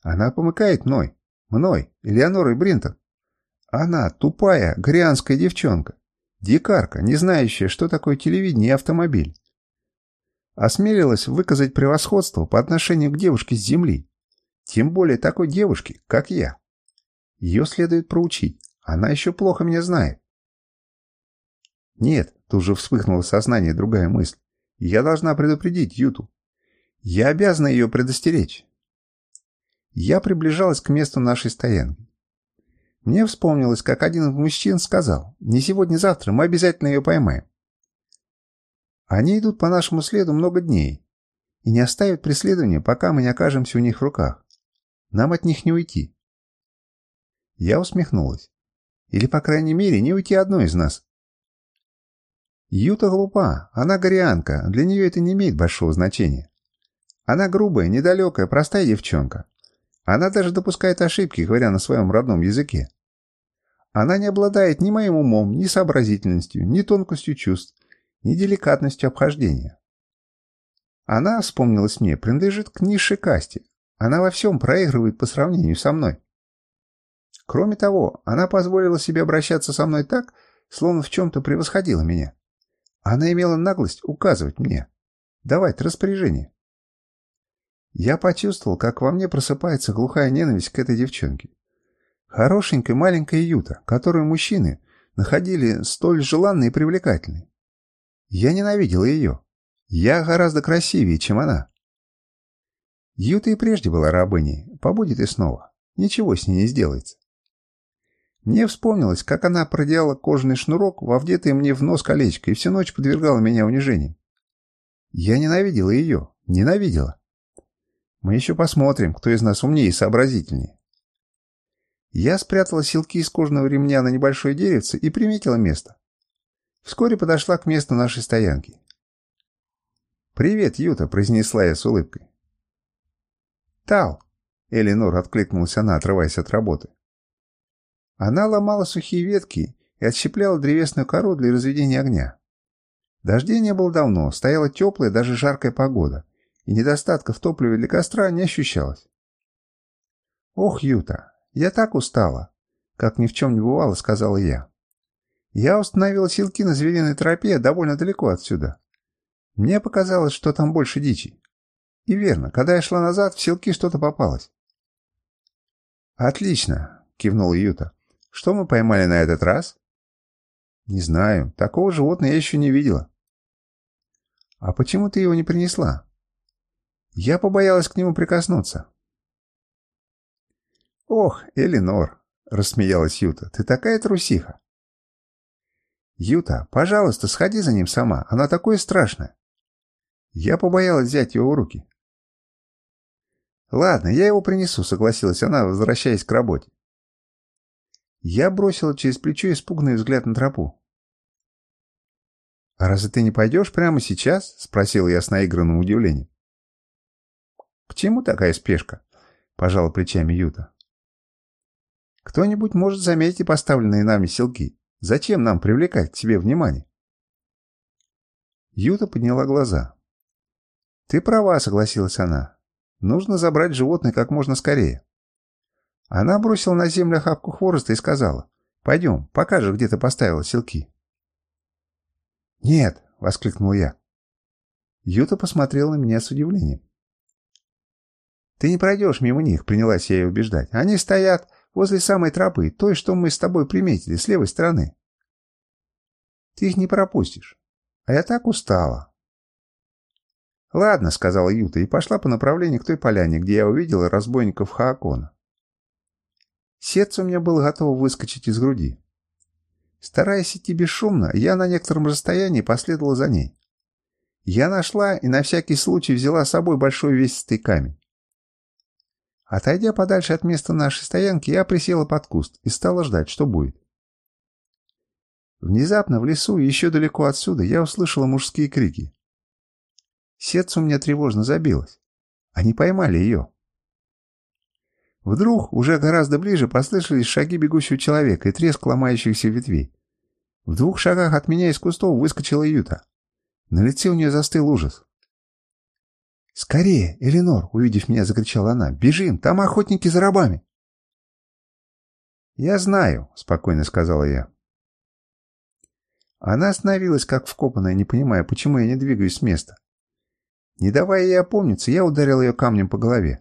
Она помыкает мной. Мной, Элеонорой Бринтон. Она тупая, грянская девчонка. Дикарка, не знающая, что такое телевидение и автомобиль. Осмелилась выказать превосходство по отношению к девушке с земли. Тем более такой девушке, как я. Ее следует проучить. Она еще плохо меня знает. Нет, тут же вспыхнуло в сознании другая мысль. Я должна предупредить Юту. Я обязана ее предостеречь. Я приближалась к месту нашей стоянки. Мне вспомнилось, как один из мужчин сказал, «Не сегодня-завтра, мы обязательно ее поймаем». Они идут по нашему следу много дней и не оставят преследования, пока мы не окажемся у них в руках. Нам от них не уйти. Я усмехнулась. Или, по крайней мере, не уйти одной из нас. Юта глупа, она горианка, для нее это не имеет большого значения. Она грубая, недалекая, простая девчонка. Она даже допускает ошибки, говоря на своем родном языке. Она не обладает ни моим умом, ни сообразительностью, ни тонкостью чувств, ни деликатностью обхождения. Она, вспомнилась мне, принадлежит к низшей касте. Она во всем проигрывает по сравнению со мной. Кроме того, она позволила себе обращаться со мной так, словно в чем-то превосходила меня. Она имела наглость указывать мне, давать распоряжение. Я почувствовал, как во мне просыпается глухая ненависть к этой девчонке. Хорошенькая маленькая Юта, которую мужчины находили столь желанной и привлекательной. Я ненавидела ее. Я гораздо красивее, чем она. Юта и прежде была рабыней, побудет и снова. Ничего с ней не сделается. Мне вспомнилось, как она проделала кожаный шнурок, вовдетый мне в нос колечко, и всю ночь подвергала меня унижениям. Я ненавидела ее, ненавидела. Мы еще посмотрим, кто из нас умнее и сообразительнее. Я спрятала силки из кожаного ремня на небольшое деревце и приметила место. Вскоре подошла к месту нашей стоянки. «Привет, Юта», — произнесла я с улыбкой. «Тал», — Элинор откликнулась она, отрываясь от работы. Она ломала сухие ветки и отщепляла древесную кору для разведения огня. Дождей не было давно, стояла теплая, даже жаркая погода, и недостатка в топливе для костра не ощущалось. «Ох, Юта, я так устала!» Как ни в чем не бывало, сказала я. Я установила силки на звериной тропе довольно далеко отсюда. Мне показалось, что там больше дичи. И верно, когда я шла назад, в селки что-то попалось. «Отлично!» — кивнул Юта. «Что мы поймали на этот раз?» «Не знаю. Такого животного я еще не видела». «А почему ты его не принесла?» «Я побоялась к нему прикоснуться». «Ох, Элинор!» — рассмеялась Юта. «Ты такая трусиха!» «Юта, пожалуйста, сходи за ним сама. Она такое страшное!» Я побоялась взять его в руки. «Ладно, я его принесу», — согласилась она, возвращаясь к работе. Я бросила через плечо испуганный взгляд на тропу. «А разве ты не пойдешь прямо сейчас?» — спросил я с наигранным удивлением. «К чему такая спешка?» — пожала плечами Юта. «Кто-нибудь может заметить поставленные нами селки. Зачем нам привлекать к себе внимание?» Юта подняла глаза. «Ты права», — согласилась она. «Нужно забрать животное как можно скорее». Она бросила на землю охапку хвороста и сказала, «Пойдем, покажешь, где ты поставила селки». «Нет», — воскликнул я. Юта посмотрела на меня с удивлением. «Ты не пройдешь мимо них», — принялась я ее убеждать. «Они стоят возле самой тропы, той, что мы с тобой приметили, с левой стороны. Ты их не пропустишь. А я так устала». «Ладно», — сказала Юта и пошла по направлению к той поляне, где я увидела разбойников Хаакона. Сердце у меня было готово выскочить из груди. Стараясь идти бесшумно, я на некотором расстоянии последовала за ней. Я нашла и на всякий случай взяла с собой большой весистый камень. Отойдя подальше от места нашей стоянки, я присела под куст и стала ждать, что будет. Внезапно в лесу, еще далеко отсюда, я услышала мужские крики. Сердце у меня тревожно забилось. Они поймали ее. Вдруг, уже гораздо ближе, послышались шаги бегущего человека и треск ломающихся ветвей. В двух шагах от меня из кустов выскочила Юта. На лице у нее застыл ужас. «Скорее, Эленор!» — увидев меня, закричала она. «Бежим! Там охотники за рабами!» «Я знаю», — спокойно сказала я. Она остановилась, как вкопанная, не понимая, почему я не двигаюсь с места. Не давая ей опомниться, я ударил ее камнем по голове.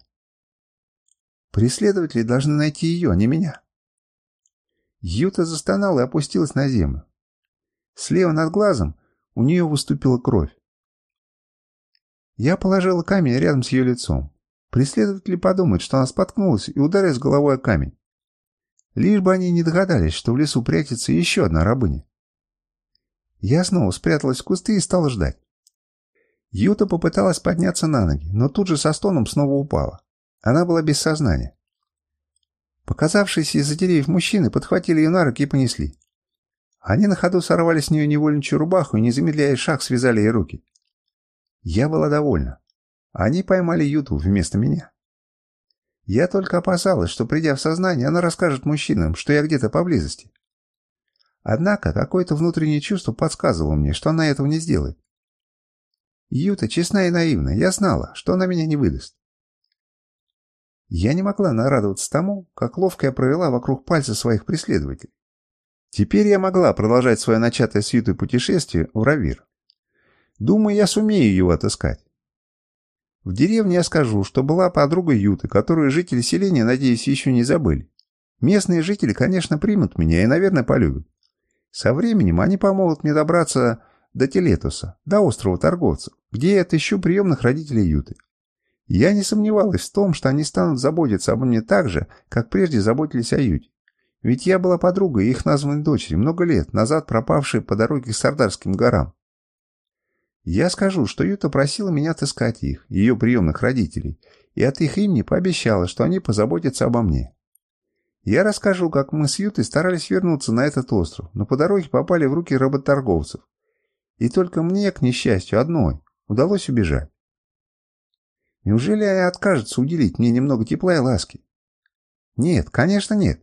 Преследователи должны найти ее, а не меня. Юта застонала и опустилась на землю. Слева над глазом у нее выступила кровь. Я положила камень рядом с ее лицом. Преследователи подумают, что она споткнулась и ударилась головой о камень. Лишь бы они не догадались, что в лесу прячется еще одна рабыня. Я снова спряталась в кусты и стала ждать. Юта попыталась подняться на ноги, но тут же со стоном снова упала. Она была без сознания. Показавшиеся из-за деревьев мужчины подхватили ее на руки и понесли. Они на ходу сорвали с нее невольничью рубаху и, не замедляя шаг, связали ей руки. Я была довольна. Они поймали Юту вместо меня. Я только опасалась, что, придя в сознание, она расскажет мужчинам, что я где-то поблизости. Однако какое-то внутреннее чувство подсказывало мне, что она этого не сделает. Юта честна и наивна, я знала, что она меня не выдаст. Я не могла нарадоваться тому, как ловко я провела вокруг пальца своих преследователей. Теперь я могла продолжать свое начатое с Ютой путешествие в Равир. Думаю, я сумею его отыскать. В деревне я скажу, что была подруга Юты, которую жители селения, надеюсь, еще не забыли. Местные жители, конечно, примут меня и, наверное, полюбят. Со временем они помогут мне добраться до Телетуса, до острова торговцев, где я отыщу приемных родителей Юты. Я не сомневалась в том, что они станут заботиться обо мне так же, как прежде заботились о Юте. Ведь я была подругой их названной дочери, много лет назад пропавшей по дороге к Сардарским горам. Я скажу, что Юта просила меня отыскать их, ее приемных родителей, и от их имени пообещала, что они позаботятся обо мне. Я расскажу, как мы с Ютой старались вернуться на этот остров, но по дороге попали в руки работорговцев. И только мне, к несчастью, одной, удалось убежать. Неужели они откажутся уделить мне немного тепла и ласки? Нет, конечно нет.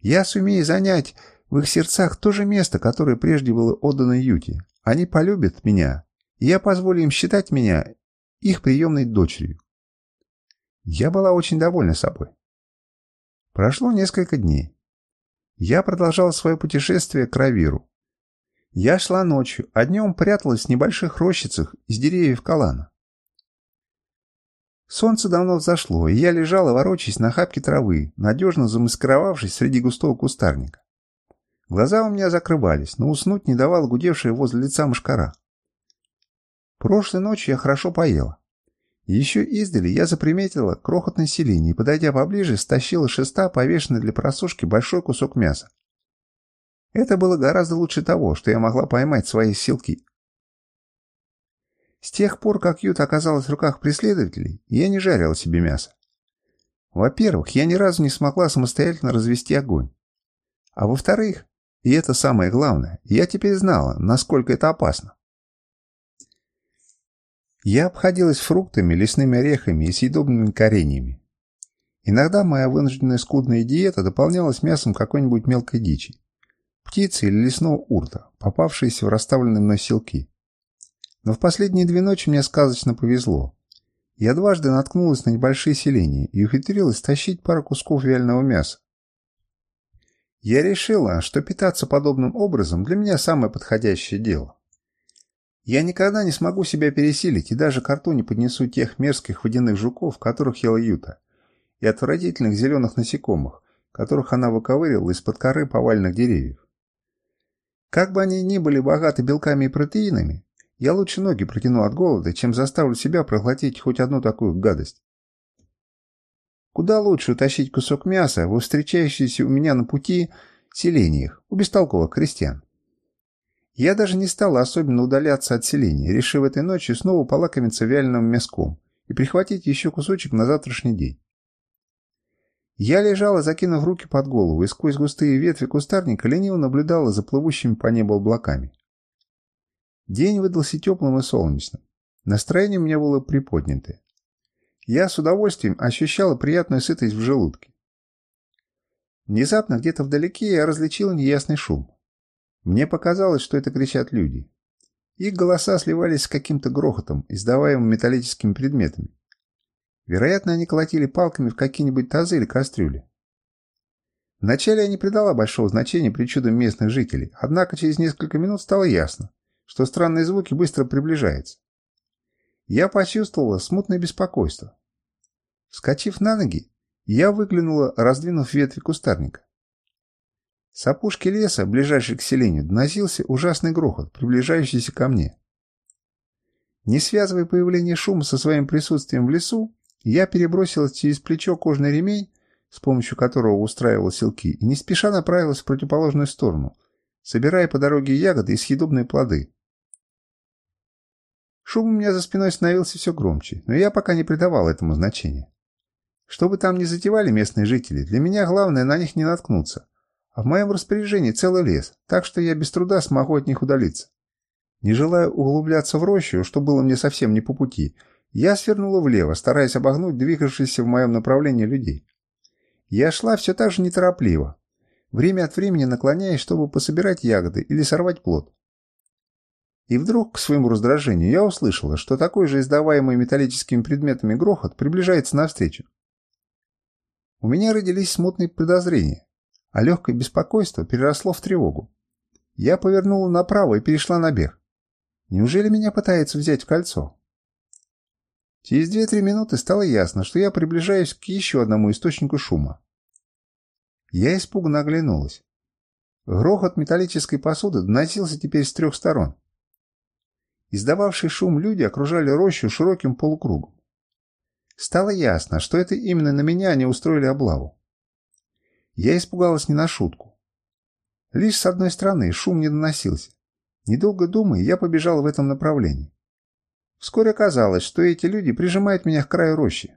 Я сумею занять в их сердцах то же место, которое прежде было отдано Юте. Они полюбят меня, и я позволю им считать меня их приемной дочерью. Я была очень довольна собой. Прошло несколько дней. Я продолжал свое путешествие к Равиру. Я шла ночью, а днем пряталась в небольших рощицах из деревьев Калана. Солнце давно взошло, и я лежала, ворочаясь на хапке травы, надежно замаскировавшись среди густого кустарника. Глаза у меня закрывались, но уснуть не давала гудевшая возле лица мышкара. Прошлой ночью я хорошо поела. Еще издали я заприметила крохотное селение и, подойдя поближе, стащила шеста, повешенный для просушки, большой кусок мяса. Это было гораздо лучше того, что я могла поймать свои силки. С тех пор, как Ют оказалась в руках преследователей, я не жарила себе мясо. Во-первых, я ни разу не смогла самостоятельно развести огонь. А во-вторых, и это самое главное, я теперь знала, насколько это опасно. Я обходилась фруктами, лесными орехами и съедобными кореньями. Иногда моя вынужденная скудная диета дополнялась мясом какой-нибудь мелкой дичи. Птицы или лесного урта, попавшиеся в расставленные мной селки. Но в последние две ночи мне сказочно повезло. Я дважды наткнулась на небольшие селения и ухитрилась тащить пару кусков вяленого мяса. Я решила, что питаться подобным образом для меня самое подходящее дело. Я никогда не смогу себя пересилить и даже к рту не поднесу тех мерзких водяных жуков, которых ела Юта, и отвратительных зеленых насекомых, которых она выковыривала из-под коры поваленных деревьев. Как бы они ни были богаты белками и протеинами, я лучше ноги протяну от голода, чем заставлю себя проглотить хоть одну такую гадость. Куда лучше утащить кусок мяса во встречающиеся у меня на пути селениях, у бестолковых крестьян. Я даже не стала особенно удаляться от селения, решив этой ночью снова полакомиться вяленым мяском и прихватить еще кусочек на завтрашний день. Я лежала, закинув руки под голову, и сквозь густые ветви кустарника лениво наблюдала за плывущими по небу облаками. День выдался теплым и солнечным. Настроение у меня было приподнятое. Я с удовольствием ощущала приятную сытость в желудке. Внезапно где-то вдалеке я различила неясный шум. Мне показалось, что это кричат люди. Их голоса сливались с каким-то грохотом, издаваемым металлическими предметами. Вероятно, они колотили палками в какие-нибудь тазы или кастрюли. Вначале я не придала большого значения причудам местных жителей, однако через несколько минут стало ясно, что странные звуки быстро приближаются. Я почувствовала смутное беспокойство. Скочив на ноги, я выглянула, раздвинув ветви кустарника. С опушки леса, ближайшей к селению, доносился ужасный грохот, приближающийся ко мне. Не связывая появление шума со своим присутствием в лесу, я перебросилась через плечо кожный ремень, с помощью которого устраивала селки, и не спеша направилась в противоположную сторону, собирая по дороге ягоды и съедобные плоды. Шум у меня за спиной становился все громче, но я пока не придавал этому значения. Что бы там ни затевали местные жители, для меня главное на них не наткнуться, а в моем распоряжении целый лес, так что я без труда смогу от них удалиться. Не желая углубляться в рощу, что было мне совсем не по пути, я свернула влево, стараясь обогнуть двигавшихся в моем направлении людей. Я шла все так же неторопливо, время от времени наклоняясь, чтобы пособирать ягоды или сорвать плод. И вдруг, к своему раздражению, я услышала, что такой же издаваемый металлическими предметами грохот приближается навстречу. У меня родились смутные подозрения а легкое беспокойство переросло в тревогу. Я повернула направо и перешла на бег. Неужели меня пытается взять в кольцо? Через две-три минуты стало ясно, что я приближаюсь к еще одному источнику шума. Я испуганно оглянулась. Грохот металлической посуды доносился теперь с трех сторон. Издававшие шум люди окружали рощу широким полукругом. Стало ясно, что это именно на меня они устроили облаву. Я испугалась не на шутку. Лишь с одной стороны шум не доносился. Недолго думая, я побежал в этом направлении. Вскоре оказалось, что эти люди прижимают меня к краю рощи.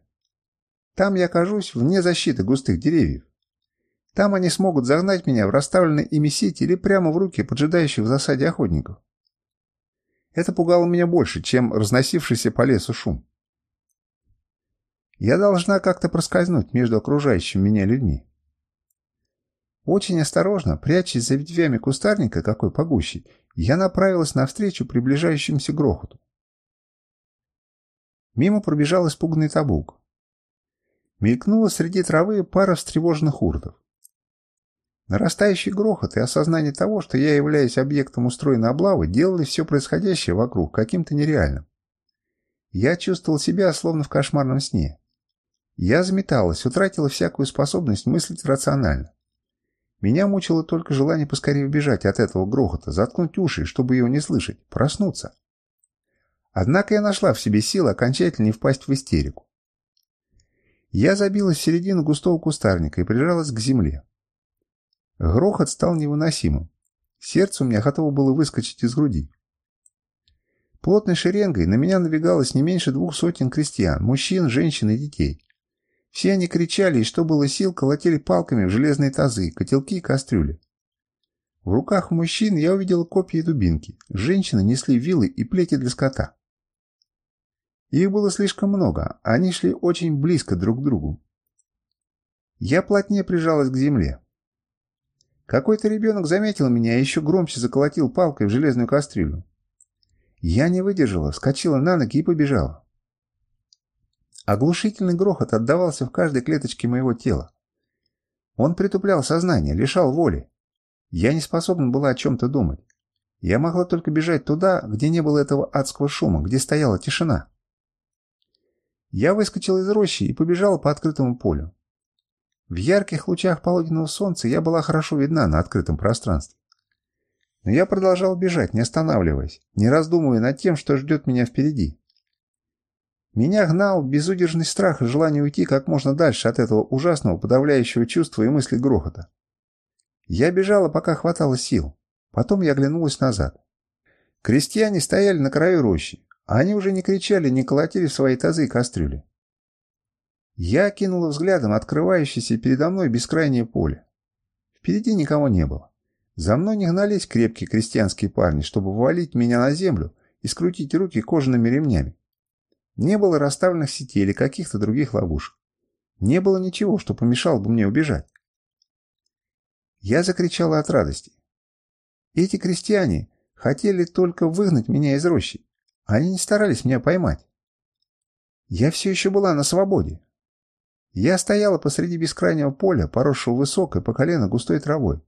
Там я окажусь вне защиты густых деревьев. Там они смогут загнать меня в расставленные ими сети или прямо в руки поджидающих в засаде охотников. Это пугало меня больше, чем разносившийся по лесу шум. Я должна как-то проскользнуть между окружающими меня людьми. Очень осторожно, прячась за ветвями кустарника, какой погуще, я направилась навстречу приближающемуся грохоту. Мимо пробежал испуганный табук. Мелькнула среди травы пара встревоженных уртов. Нарастающий грохот и осознание того, что я являюсь объектом устроенной облавы, делали все происходящее вокруг каким-то нереальным. Я чувствовал себя словно в кошмарном сне. Я заметалась, утратила всякую способность мыслить рационально. Меня мучило только желание поскорее убежать от этого грохота, заткнуть уши, чтобы его не слышать, проснуться. Однако я нашла в себе силы окончательно не впасть в истерику. Я забилась в середину густого кустарника и прижалась к земле. Грохот стал невыносимым. Сердце у меня готово было выскочить из груди. Плотной шеренгой на меня навигалось не меньше двух сотен крестьян, мужчин, женщин и детей. Все они кричали и, что было сил, колотили палками в железные тазы, котелки и кастрюли. В руках мужчин я увидел копья и дубинки. Женщины несли вилы и плети для скота. Их было слишком много, они шли очень близко друг к другу. Я плотнее прижалась к земле. Какой-то ребенок заметил меня и еще громче заколотил палкой в железную кастрюлю. Я не выдержала, вскочила на ноги и побежала. Оглушительный грохот отдавался в каждой клеточке моего тела. Он притуплял сознание, лишал воли. Я не способна была о чем-то думать. Я могла только бежать туда, где не было этого адского шума, где стояла тишина. Я выскочил из рощи и побежал по открытому полю. В ярких лучах полуденного солнца я была хорошо видна на открытом пространстве. Но я продолжал бежать, не останавливаясь, не раздумывая над тем, что ждет меня впереди. Меня гнал безудержный страх и желание уйти как можно дальше от этого ужасного подавляющего чувства и мысли грохота. Я бежала, пока хватало сил. Потом я оглянулась назад. Крестьяне стояли на краю рощи. Они уже не кричали, не колотили в свои тазы и кастрюли. Я кинула взглядом открывающееся передо мной бескрайнее поле. Впереди никого не было. За мной не гнались крепкие крестьянские парни, чтобы ввалить меня на землю и скрутить руки кожаными ремнями. Не было расставленных сетей или каких-то других ловушек. Не было ничего, что помешало бы мне убежать. Я закричала от радости. Эти крестьяне хотели только выгнать меня из рощи. Они не старались меня поймать. Я все еще была на свободе. Я стояла посреди бескрайнего поля, поросшего высокой по колено густой травой.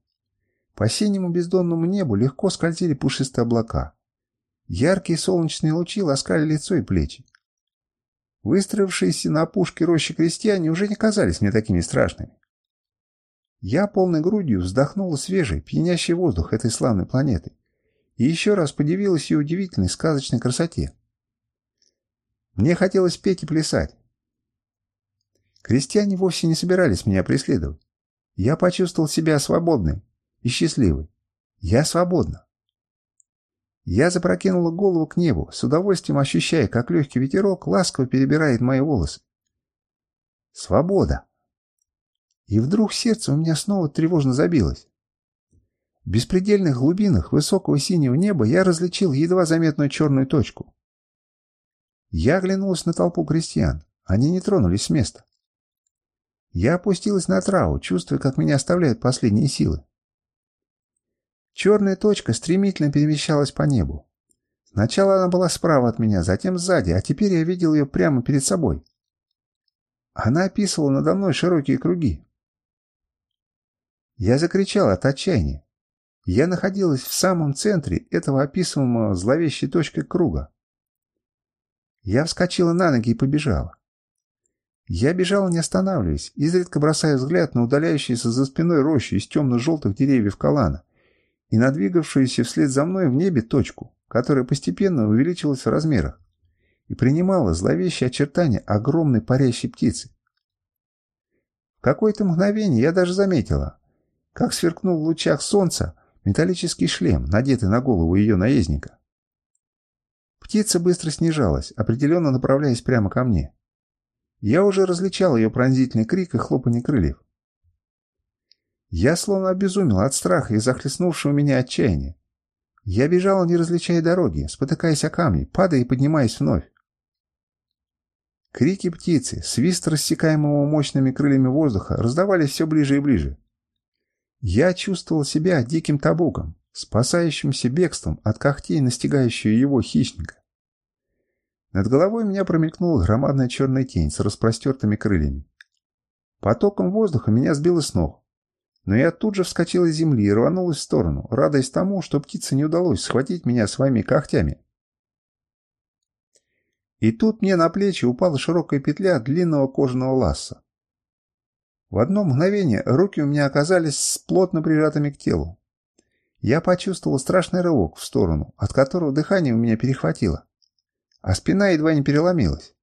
По синему бездонному небу легко скользили пушистые облака. Яркие солнечные лучи ласкали лицо и плечи. Выстроившиеся на опушке рощи крестьяне уже не казались мне такими страшными. Я полной грудью вздохнула свежий, пьянящий воздух этой славной планеты и еще раз подивилась ее удивительной сказочной красоте. Мне хотелось петь и плясать. Крестьяне вовсе не собирались меня преследовать. Я почувствовал себя свободной и счастливой. Я свободна. Я запрокинула голову к небу, с удовольствием ощущая, как легкий ветерок ласково перебирает мои волосы. Свобода. И вдруг сердце у меня снова тревожно забилось. В беспредельных глубинах высокого синего неба я различил едва заметную черную точку. Я оглянулся на толпу крестьян. Они не тронулись с места. Я опустилась на траву, чувствуя, как меня оставляют последние силы. Черная точка стремительно перемещалась по небу. Сначала она была справа от меня, затем сзади, а теперь я видел ее прямо перед собой. Она описывала надо мной широкие круги. Я закричал от отчаяния. Я находилась в самом центре этого описываемого зловещей точкой круга. Я вскочила на ноги и побежала. Я бежал, не останавливаясь, изредка бросая взгляд на удаляющуюся за спиной рощу из темно-желтых деревьев калана и надвигавшуюся вслед за мной в небе точку, которая постепенно увеличилась в размерах и принимала зловещие очертания огромной парящей птицы. В какое-то мгновение я даже заметила, как сверкнул в лучах солнца металлический шлем, надетый на голову ее наездника. Птица быстро снижалась, определенно направляясь прямо ко мне. Я уже различал ее пронзительный крик и хлопанье крыльев. Я словно обезумел от страха и захлестнувшего меня отчаяния. Я бежал, не различая дороги, спотыкаясь о камни, падая и поднимаясь вновь. Крики птицы, свист рассекаемого мощными крыльями воздуха раздавались все ближе и ближе. Я чувствовал себя диким табуком, спасающимся бегством от когтей настигающего его хищника. Над головой меня промелькнула громадная черная тень с распростертыми крыльями. Потоком воздуха меня сбило с ног. Но я тут же вскочил из земли и рванулась в сторону, радуясь тому, что птице не удалось схватить меня своими когтями. И тут мне на плечи упала широкая петля длинного кожаного ласса. В одно мгновение руки у меня оказались плотно прижатыми к телу. Я почувствовал страшный рывок в сторону, от которого дыхание у меня перехватило а спина едва не переломилась.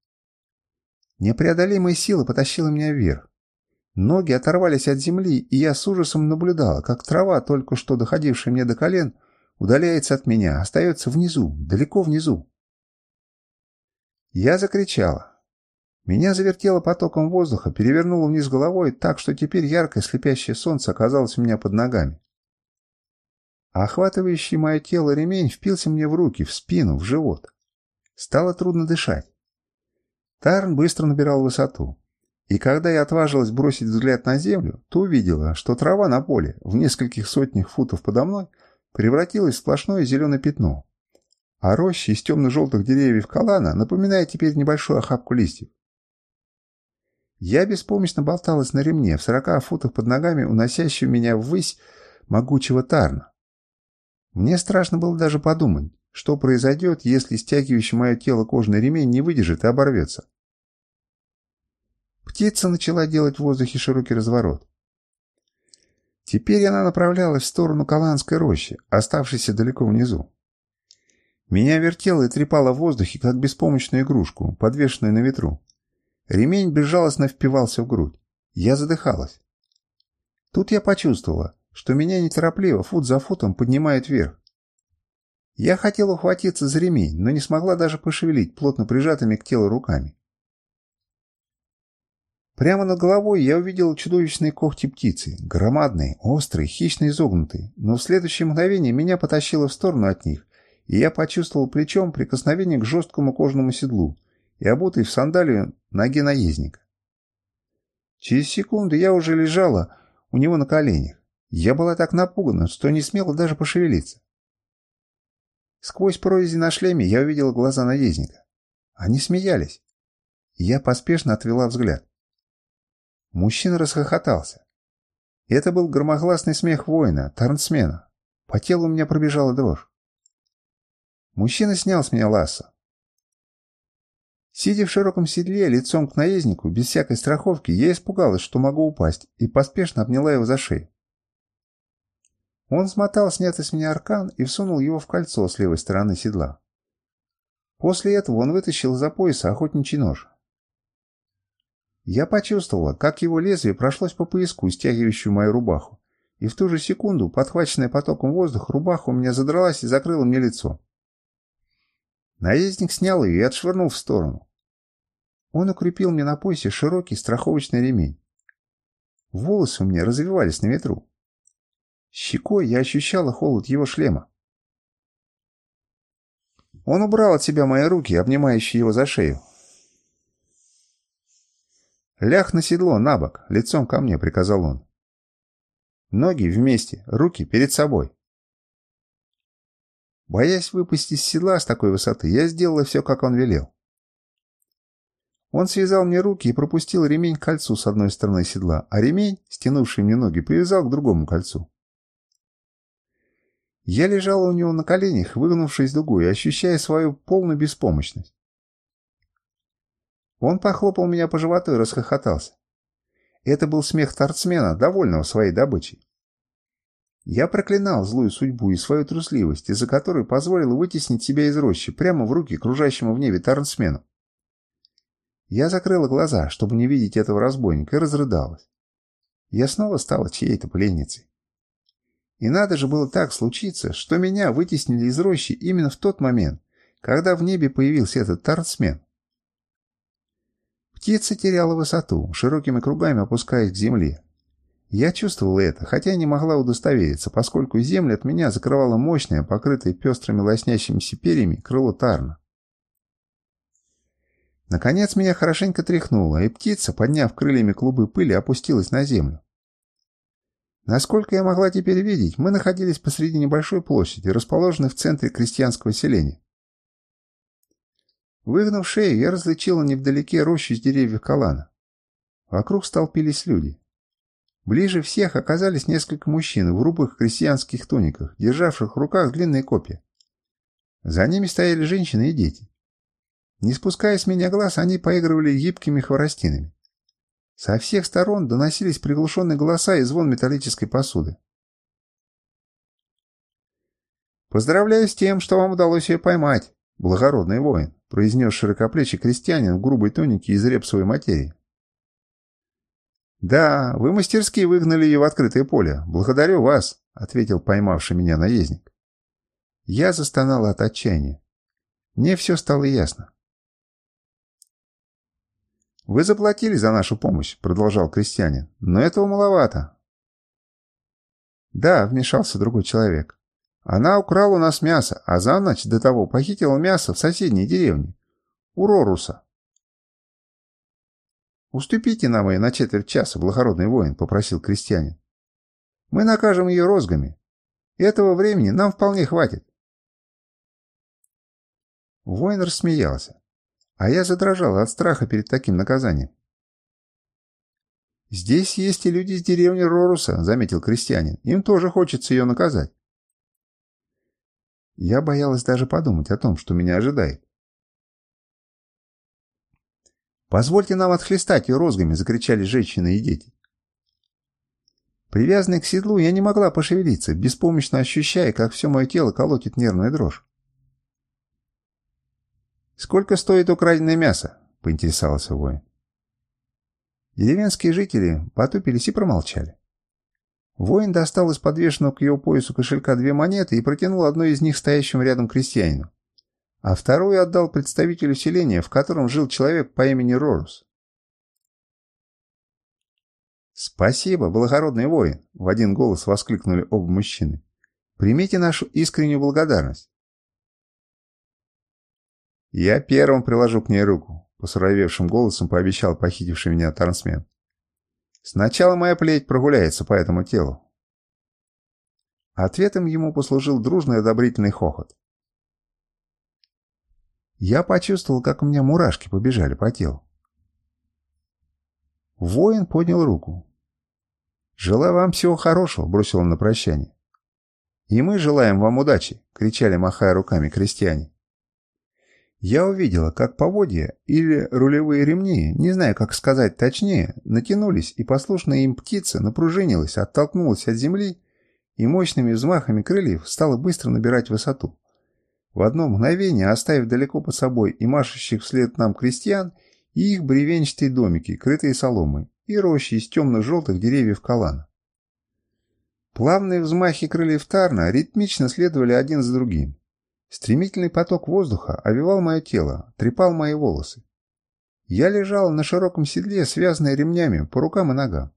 Непреодолимая сила потащила меня вверх. Ноги оторвались от земли, и я с ужасом наблюдала, как трава, только что доходившая мне до колен, удаляется от меня, остается внизу, далеко внизу. Я закричала. Меня завертело потоком воздуха, перевернуло вниз головой так, что теперь яркое слепящее солнце оказалось у меня под ногами. охватывающий мое тело ремень впился мне в руки, в спину, в живот. Стало трудно дышать. Тарн быстро набирал высоту. И когда я отважилась бросить взгляд на землю, то увидела, что трава на поле, в нескольких сотнях футов подо мной, превратилась в сплошное зеленое пятно. А роща из темно-желтых деревьев калана напоминает теперь небольшую охапку листьев. Я беспомощно болталась на ремне в сорока футах под ногами уносящего меня ввысь могучего Тарна. Мне страшно было даже подумать, что произойдет, если стягивающий мое тело кожаный ремень не выдержит и оборвется? Птица начала делать в воздухе широкий разворот. Теперь она направлялась в сторону Каланской рощи, оставшейся далеко внизу. Меня вертело и трепало в воздухе, как беспомощную игрушку, подвешенную на ветру. Ремень безжалостно впивался в грудь. Я задыхалась. Тут я почувствовала, что меня неторопливо, фут за футом, поднимает вверх. Я хотела ухватиться за ремень, но не смогла даже пошевелить плотно прижатыми к телу руками. Прямо над головой я увидел чудовищные когти птицы, громадные, острые, хищно изогнутые, но в следующее мгновение меня потащило в сторону от них, и я почувствовал плечом прикосновение к жесткому кожаному седлу и обутый в сандалию ноги наездника. Через секунду я уже лежала у него на коленях. Я была так напугана, что не смела даже пошевелиться. Сквозь прорези на шлеме я увидела глаза наездника. Они смеялись. Я поспешно отвела взгляд. Мужчина расхохотался. Это был громогласный смех воина, тарнсмена. По телу у меня пробежала дрожь. Мужчина снял с меня лассо. Сидя в широком седле, лицом к наезднику, без всякой страховки, я испугалась, что могу упасть, и поспешно обняла его за шею. Он смотал снятый с меня аркан и всунул его в кольцо с левой стороны седла. После этого он вытащил из-за пояса охотничий нож. Я почувствовала, как его лезвие прошлось по пояску, стягивающую мою рубаху, и в ту же секунду, подхваченная потоком воздуха, рубаха у меня задралась и закрыла мне лицо. Наездник снял ее и отшвырнул в сторону. Он укрепил мне на поясе широкий страховочный ремень. Волосы у меня развивались на ветру. Щекой я ощущала холод его шлема. Он убрал от себя мои руки, обнимающие его за шею. «Ляг на седло, на бок, лицом ко мне», — приказал он. «Ноги вместе, руки перед собой». Боясь выпасть из седла с такой высоты, я сделала все, как он велел. Он связал мне руки и пропустил ремень к кольцу с одной стороны седла, а ремень, стянувший мне ноги, привязал к другому кольцу. Я лежала у него на коленях, выгнувшись дугой, ощущая свою полную беспомощность. Он похлопал меня по животу и расхохотался. Это был смех торцмена, довольного своей добычей. Я проклинал злую судьбу и свою трусливость, из-за которой позволил вытеснить себя из рощи прямо в руки кружащему в небе торцмену. Я закрыла глаза, чтобы не видеть этого разбойника, и разрыдалась. Я снова стала чьей-то пленницей. И надо же было так случиться, что меня вытеснили из рощи именно в тот момент, когда в небе появился этот торцмен. Птица теряла высоту, широкими кругами опускаясь к земле. Я чувствовала это, хотя не могла удостовериться, поскольку землю от меня закрывало мощное, покрытое пестрыми лоснящимися перьями, крыло Тарна. Наконец меня хорошенько тряхнуло, и птица, подняв крыльями клубы пыли, опустилась на землю. Насколько я могла теперь видеть, мы находились посреди небольшой площади, расположенной в центре крестьянского селения. Выгнув шею, я различила невдалеке рощу из деревьев калана. Вокруг столпились люди. Ближе всех оказались несколько мужчин в грубых крестьянских туниках, державших в руках длинные копья. За ними стояли женщины и дети. Не спуская с меня глаз, они поигрывали гибкими хворостинами. Со всех сторон доносились приглушенные голоса и звон металлической посуды. «Поздравляю с тем, что вам удалось ее поймать, благородный воин», произнес широкоплечий крестьянин в грубой тунике из репсовой материи. «Да, вы мастерски выгнали ее в открытое поле. Благодарю вас», — ответил поймавший меня наездник. Я застонала от отчаяния. Мне все стало ясно. «Вы заплатили за нашу помощь», — продолжал крестьянин. «Но этого маловато». «Да», — вмешался другой человек. Она украла у нас мясо, а за ночь до того похитила мясо в соседней деревне, у Роруса. «Уступите нам ее на четверть часа, благородный воин», — попросил крестьянин. «Мы накажем ее розгами. Этого времени нам вполне хватит». Воин рассмеялся, а я задрожал от страха перед таким наказанием. «Здесь есть и люди из деревни Роруса», — заметил крестьянин. «Им тоже хочется ее наказать». Я боялась даже подумать о том, что меня ожидает. «Позвольте нам отхлестать ее розгами!» — закричали женщины и дети. Привязанный к седлу, я не могла пошевелиться, беспомощно ощущая, как все мое тело колотит нервная дрожь. «Сколько стоит украденное мясо?» — поинтересовался воин. Деревенские жители потупились и промолчали. Воин достал из подвешенного к его поясу кошелька две монеты и протянул одну из них стоящему рядом крестьянину, а вторую отдал представителю селения, в котором жил человек по имени Рорус. «Спасибо, благородный воин!» — в один голос воскликнули оба мужчины. «Примите нашу искреннюю благодарность!» «Я первым приложу к ней руку», — посуровевшим голосом пообещал похитивший меня трансмен. Сначала моя плеть прогуляется по этому телу. Ответом ему послужил дружный одобрительный хохот. Я почувствовал, как у меня мурашки побежали по телу. Воин поднял руку. «Желаю вам всего хорошего», — бросил он на прощание. «И мы желаем вам удачи», — кричали, махая руками крестьяне. Я увидела, как поводья или рулевые ремни, не знаю, как сказать точнее, натянулись, и послушная им птица напружинилась, оттолкнулась от земли и мощными взмахами крыльев стала быстро набирать высоту. В одно мгновение, оставив далеко под собой и машущих вслед нам крестьян, и их бревенчатые домики, крытые соломой, и рощи из темно-желтых деревьев калана. Плавные взмахи крыльев Тарна ритмично следовали один за другим. Стремительный поток воздуха овивал мое тело, трепал мои волосы. Я лежал на широком седле, связанной ремнями по рукам и ногам.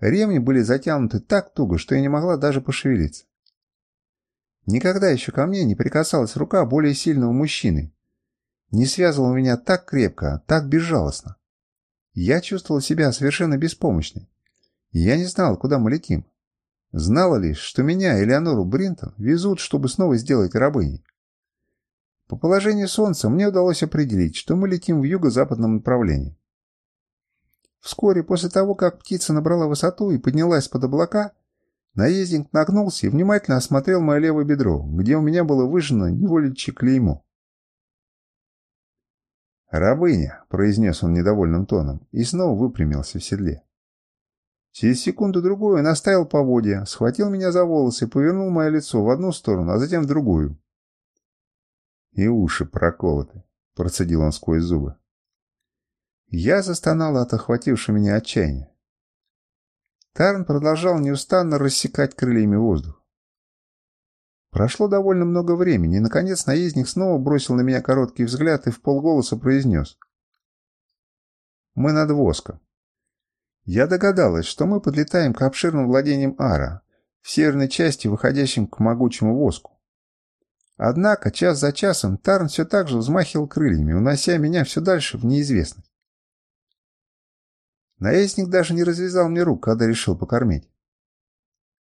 Ремни были затянуты так туго, что я не могла даже пошевелиться. Никогда еще ко мне не прикасалась рука более сильного мужчины. Не связывал меня так крепко, так безжалостно. Я чувствовал себя совершенно беспомощной. Я не знал, куда мы летим. Знала лишь, что меня, Элеонору Бринтон, везут, чтобы снова сделать рабыней. По положению Солнца мне удалось определить, что мы летим в юго-западном направлении. Вскоре после того, как птица набрала высоту и поднялась под облака, наездник нагнулся и внимательно осмотрел мое левое бедро, где у меня было выжжено неволичье клеймо. «Рабыня», — произнес он недовольным тоном, и снова выпрямился в седле. Через секунду-другую он оставил поводья, схватил меня за волосы и повернул мое лицо в одну сторону, а затем в другую. «И уши проколоты», — процедил он сквозь зубы. Я застонал от охватившего меня отчаяния. Тарн продолжал неустанно рассекать крыльями воздух. Прошло довольно много времени, и, наконец, наездник снова бросил на меня короткий взгляд и в полголоса произнес. «Мы над воском». Я догадалась, что мы подлетаем к обширным владениям Ара, в северной части, выходящим к могучему воску. Однако час за часом Тарн все так же взмахивал крыльями, унося меня все дальше в неизвестность. Наездник даже не развязал мне рук, когда решил покормить.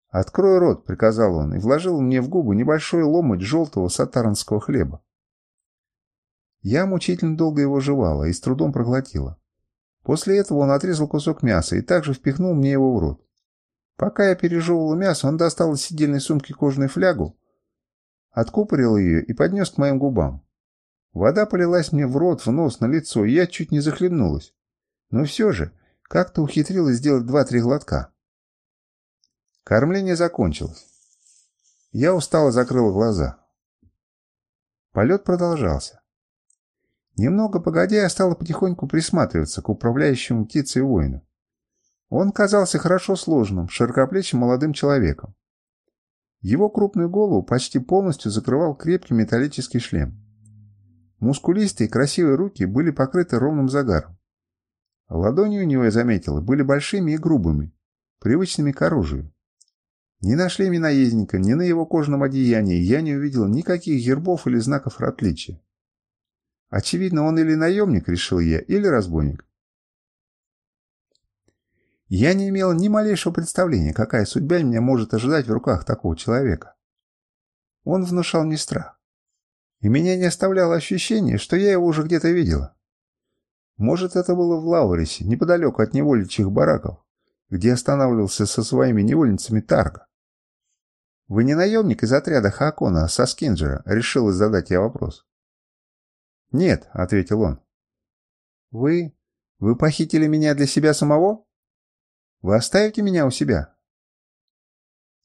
«Открой рот», — приказал он, и вложил мне в губы небольшой ломоть желтого сатаранского хлеба. Я мучительно долго его жевала и с трудом проглотила. После этого он отрезал кусок мяса и также впихнул мне его в рот. Пока я пережевывала мясо, он достал из сидельной сумки кожаную флягу, откупорил ее и поднес к моим губам. Вода полилась мне в рот, в нос, на лицо, и я чуть не захлебнулась. Но все же как-то ухитрилась сделать два-три глотка. Кормление закончилось. Я устало закрыла глаза. Полет продолжался. Немного погодя, я стала потихоньку присматриваться к управляющему птицей воину. Он казался хорошо сложным, широкоплечим молодым человеком. Его крупную голову почти полностью закрывал крепкий металлический шлем. Мускулистые красивые руки были покрыты ровным загаром. Ладони у него, я заметила, были большими и грубыми, привычными к оружию. Ни на шлеме наездника, ни на его кожаном одеянии я не увидел никаких гербов или знаков отличия. Очевидно, он или наемник, решил я, или разбойник. Я не имел ни малейшего представления, какая судьба меня может ожидать в руках такого человека. Он внушал мне страх. И меня не оставляло ощущение, что я его уже где-то видела. Может, это было в Лаурисе, неподалеку от невольничьих бараков, где останавливался со своими невольницами Тарга. «Вы не наемник из отряда Хакона со Скинджера?» — решил задать я вопрос. «Нет», — ответил он. «Вы... вы похитили меня для себя самого? Вы оставите меня у себя?»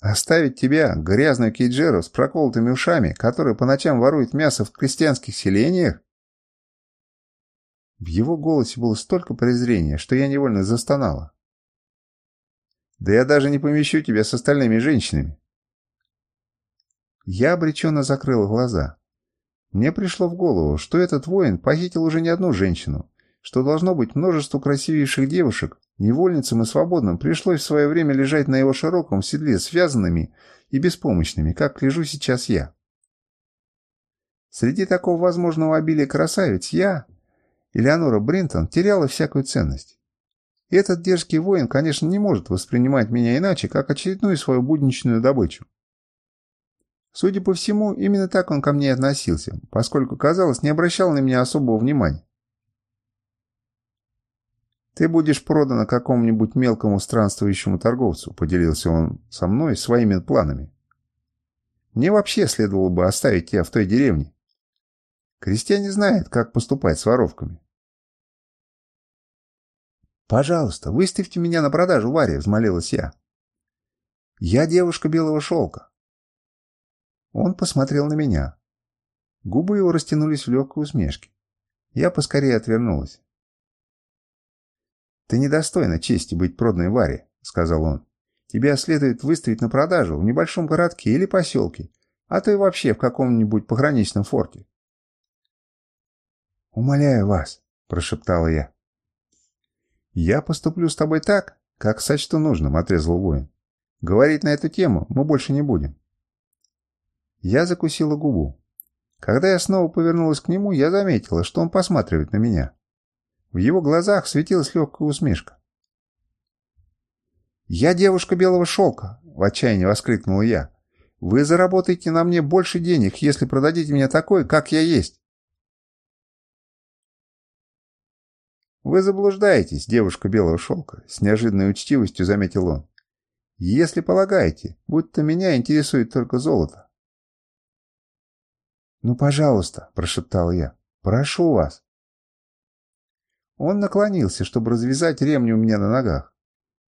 «Оставить тебя, грязную кейджеру с проколотыми ушами, который по ночам ворует мясо в крестьянских селениях?» В его голосе было столько презрения, что я невольно застонала. «Да я даже не помещу тебя с остальными женщинами. Я обреченно закрыл глаза. Мне пришло в голову, что этот воин похитил уже не одну женщину, что должно быть множество красивейших девушек, невольницам и свободным пришлось в свое время лежать на его широком седле связанными и беспомощными, как лежу сейчас я. Среди такого возможного обилия красавиц я, Элеонора Бринтон, теряла всякую ценность. Этот дерзкий воин, конечно, не может воспринимать меня иначе, как очередную свою будничную добычу. Судя по всему, именно так он ко мне относился, поскольку, казалось, не обращал на меня особого внимания. «Ты будешь продан какому-нибудь мелкому странствующему торговцу», — поделился он со мной своими планами. «Мне вообще следовало бы оставить тебя в той деревне. Крестьяне знают, как поступать с воровками». «Пожалуйста, выставьте меня на продажу, Варя», — взмолилась я. «Я девушка белого шелка. Он посмотрел на меня. Губы его растянулись в легкой усмешке. Я поскорее отвернулась. «Ты недостойна чести быть проданной Варе», — сказал он. «Тебя следует выставить на продажу в небольшом городке или поселке, а то и вообще в каком-нибудь пограничном форте». «Умоляю вас», — прошептала я. «Я поступлю с тобой так, как сочту нужным», — отрезал воин. «Говорить на эту тему мы больше не будем». Я закусила губу. Когда я снова повернулась к нему, я заметила, что он посматривает на меня. В его глазах светилась легкая усмешка. «Я девушка белого шелка!» — в отчаянии воскликнула я. «Вы заработаете на мне больше денег, если продадите меня такой, как я есть!» «Вы заблуждаетесь, девушка белого шелка», — с неожиданной учтивостью заметил он. «Если полагаете, будто меня интересует только золото. «Ну, пожалуйста», — прошептал я, — «прошу вас». Он наклонился, чтобы развязать ремни у меня на ногах.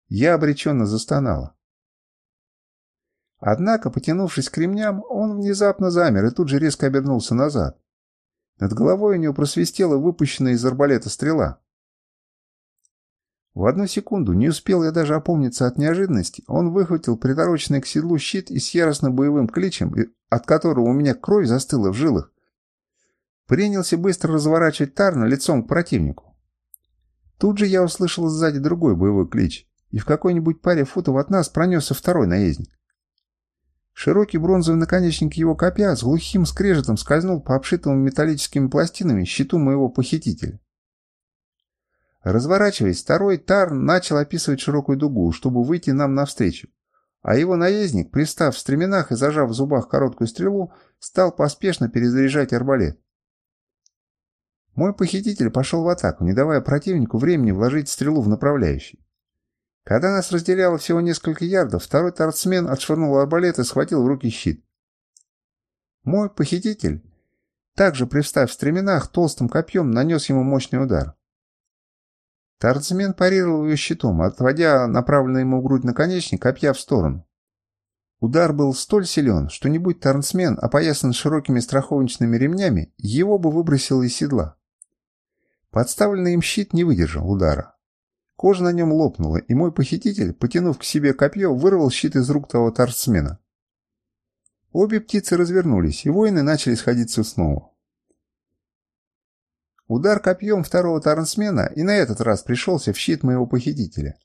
Я обреченно застонала. Однако, потянувшись к ремням, он внезапно замер и тут же резко обернулся назад. Над головой у него просвистела выпущенная из арбалета стрела. В одну секунду, не успел я даже опомниться от неожиданности, он выхватил притороченный к седлу щит и с яростно-боевым кличем, от которого у меня кровь застыла в жилах, принялся быстро разворачивать Тарна лицом к противнику. Тут же я услышал сзади другой боевой клич, и в какой-нибудь паре футов от нас пронесся второй наездник. Широкий бронзовый наконечник его копья с глухим скрежетом скользнул по обшитому металлическими пластинами щиту моего похитителя. Разворачиваясь, второй Тар начал описывать широкую дугу, чтобы выйти нам навстречу, а его наездник, пристав в стременах и зажав в зубах короткую стрелу, стал поспешно перезаряжать арбалет. Мой похититель пошел в атаку, не давая противнику времени вложить стрелу в направляющий. Когда нас разделяло всего несколько ярдов, второй торцмен отшвырнул арбалет и схватил в руки щит. Мой похититель, также привстав в стременах, толстым копьем нанес ему мощный удар. Торцмен парировал ее щитом, отводя направленный ему в грудь наконечник копья в сторону. Удар был столь силен, что не будь торцмен опоясан широкими страховочными ремнями, его бы выбросило из седла. Подставленный им щит не выдержал удара. Кожа на нем лопнула, и мой похититель, потянув к себе копье, вырвал щит из рук того торцмена. Обе птицы развернулись, и воины начали сходиться снова. Удар копьем второго торцмена и на этот раз пришелся в щит моего похитителя.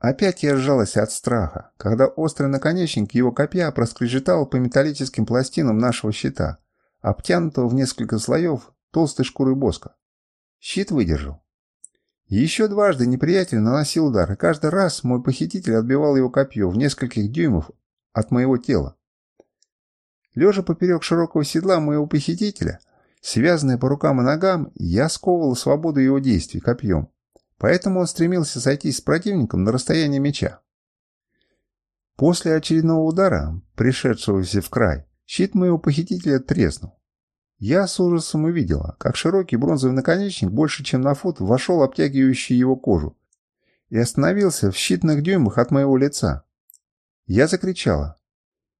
Опять я сжалась от страха, когда острый наконечник его копья проскрежетал по металлическим пластинам нашего щита, обтянутого в несколько слоев толстой шкурой боска. Щит выдержал. Еще дважды неприятель наносил удар, и каждый раз мой похититель отбивал его копье в нескольких дюймов от моего тела. Лежа поперек широкого седла моего похитителя, связанный по рукам и ногам, я сковывал свободу его действий копьем, поэтому он стремился сойтись с противником на расстояние меча. После очередного удара, пришедшегося в край, щит моего похитителя треснул. Я с ужасом увидела, как широкий бронзовый наконечник больше чем на фут вошел обтягивающий его кожу и остановился в считанных дюймах от моего лица. Я закричала.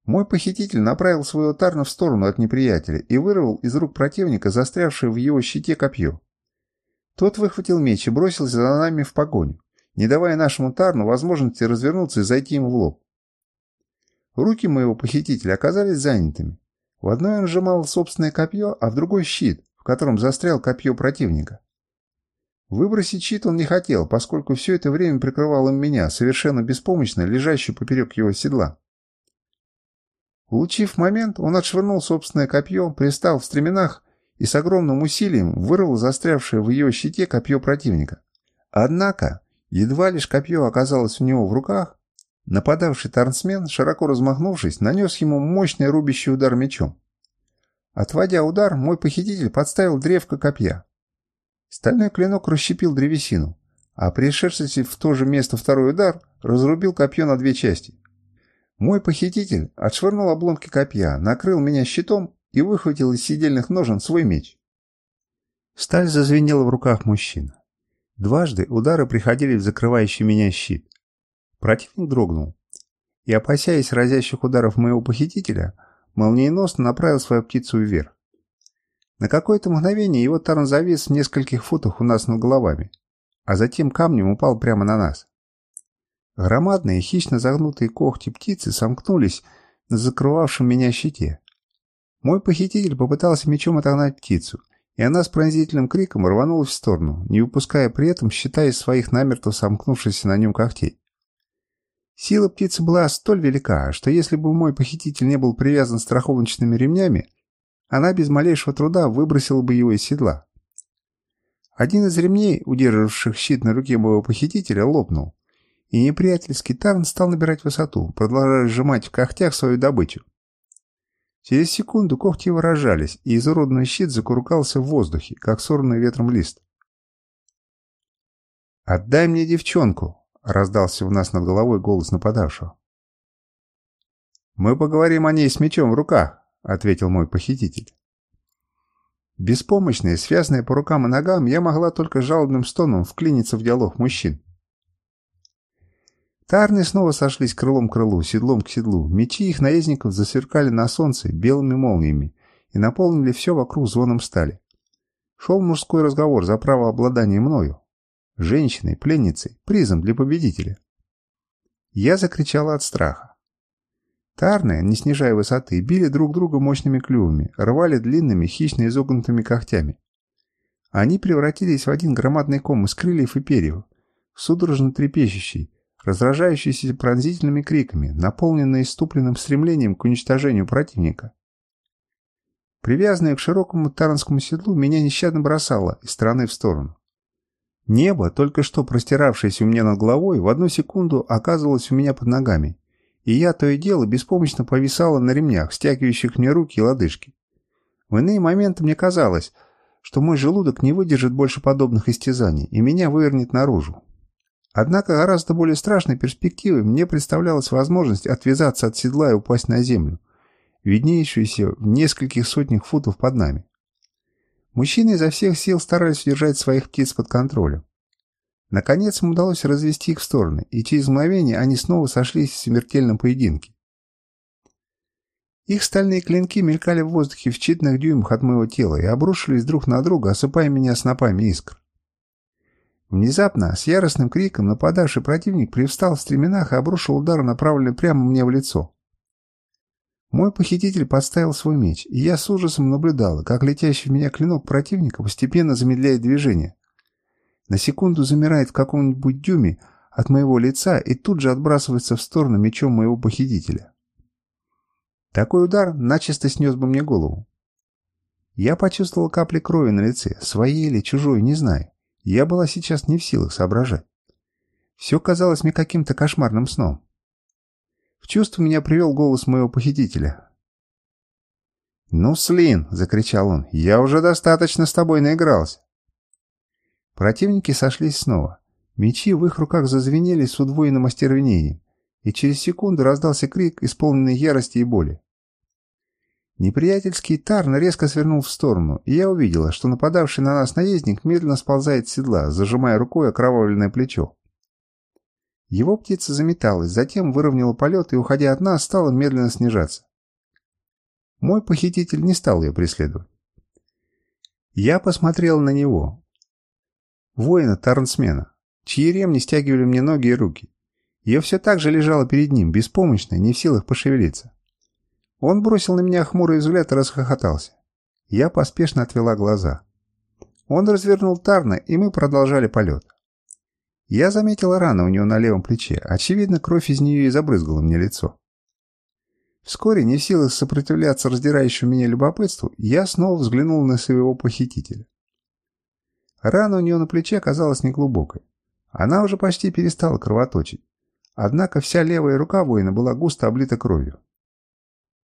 Мой похититель направил свой утарно в сторону от неприятеля и вырвал из рук противника застрявшее в его щите копье. Тот выхватил меч и бросился за нами в погоню, не давая нашему Тарну возможности развернуться и зайти ему в лоб. Руки моего похитителя оказались занятыми. В одной он сжимал собственное копье, а в другой щит, в котором застрял копье противника. Выбросить щит он не хотел, поскольку все это время прикрывал им меня, совершенно беспомощно, лежащую поперек его седла. Улучив момент, он отшвырнул собственное копье, пристал в стременах и с огромным усилием вырвал застрявшее в ее щите копье противника. Однако, едва лишь копье оказалось у него в руках, Нападавший тарнсмен, широко размахнувшись, нанес ему мощный рубящий удар мечом. Отводя удар, мой похититель подставил древко копья. Стальной клинок расщепил древесину, а пришедший в то же место второй удар разрубил копье на две части. Мой похититель отшвырнул обломки копья, накрыл меня щитом и выхватил из сидельных ножен свой меч. Сталь зазвенела в руках мужчины. Дважды удары приходили в закрывающий меня щит. Противник дрогнул и, опасаясь разящих ударов моего похитителя, молниеносно направил свою птицу вверх. На какое-то мгновение его таран завис в нескольких футах у нас над головами, а затем камнем упал прямо на нас. Громадные, хищно загнутые когти птицы сомкнулись на закрывавшем меня щите. Мой похититель попытался мечом отогнать птицу, и она с пронзительным криком рванулась в сторону, не выпуская при этом из своих намертво сомкнувшихся на нем когтей. Сила птицы была столь велика, что если бы мой похититель не был привязан страховочными ремнями, она без малейшего труда выбросила бы его из седла. Один из ремней, удерживавших щит на руке моего похитителя, лопнул, и неприятельский тарн стал набирать высоту, продолжая сжимать в когтях свою добычу. Через секунду когти его и изуродованный щит закуркался в воздухе, как сорванный ветром лист. «Отдай мне девчонку!» Раздался у нас над головой голос нападавшего. «Мы поговорим о ней с мечом в руках», — ответил мой похититель. Беспомощная, связанная по рукам и ногам, я могла только жалобным стоном вклиниться в диалог мужчин. Тарны снова сошлись крылом к крылу, седлом к седлу. Мечи их наездников засверкали на солнце белыми молниями и наполнили все вокруг звоном стали. Шел мужской разговор за право обладания мною. Женщиной, пленницей, призом для победителя. Я закричала от страха. Тарны, не снижая высоты, били друг друга мощными клювами, рвали длинными, хищно изогнутыми когтями. Они превратились в один громадный ком из крыльев и перьев, судорожно трепещущий, разражающийся пронзительными криками, наполненный иступленным стремлением к уничтожению противника. Привязанная к широкому таранскому седлу, меня нещадно бросало из стороны в сторону. Небо, только что простиравшееся у меня над головой, в одну секунду оказывалось у меня под ногами, и я то и дело беспомощно повисала на ремнях, стягивающих мне руки и лодыжки. В иные моменты мне казалось, что мой желудок не выдержит больше подобных истязаний и меня вывернет наружу. Однако гораздо более страшной перспективой мне представлялась возможность отвязаться от седла и упасть на землю, виднеющуюся в нескольких сотнях футов под нами. Мужчины изо всех сил старались удержать своих птиц под контролем. Наконец им удалось развести их в стороны, и через мгновение они снова сошлись в смертельном поединке. Их стальные клинки мелькали в воздухе в считанных дюймах от моего тела и обрушились друг на друга, осыпая меня снопами искр. Внезапно, с яростным криком, нападавший противник привстал в стременах и обрушил удар, направленный прямо мне в лицо. Мой похититель подставил свой меч, и я с ужасом наблюдала, как летящий в меня клинок противника постепенно замедляет движение. На секунду замирает в каком-нибудь дюме от моего лица и тут же отбрасывается в сторону мечом моего похитителя. Такой удар начисто снес бы мне голову. Я почувствовал капли крови на лице, своей или чужой, не знаю. Я была сейчас не в силах соображать. Все казалось мне каким-то кошмарным сном. В чувство меня привел голос моего похитителя. «Ну, Слин!» — закричал он. «Я уже достаточно с тобой наигрался!» Противники сошлись снова. Мечи в их руках зазвенели с удвоенным остервенением, и через секунду раздался крик, исполненный ярости и боли. Неприятельский Тарн резко свернул в сторону, и я увидела, что нападавший на нас наездник медленно сползает с седла, зажимая рукой окровавленное плечо. Его птица заметалась, затем выровняла полет и, уходя от нас, стала медленно снижаться. Мой похититель не стал ее преследовать. Я посмотрел на него. Воина Тарнсмена, чьи ремни стягивали мне ноги и руки. Я все так же лежала перед ним, беспомощная, не в силах пошевелиться. Он бросил на меня хмурый взгляд и расхохотался. Я поспешно отвела глаза. Он развернул Тарна, и мы продолжали полет. Я заметила рану у него на левом плече. Очевидно, кровь из нее и забрызгала мне лицо. Вскоре, не в силах сопротивляться раздирающему меня любопытству, я снова взглянул на своего похитителя. Рана у нее на плече оказалась неглубокой. Она уже почти перестала кровоточить. Однако вся левая рука воина была густо облита кровью.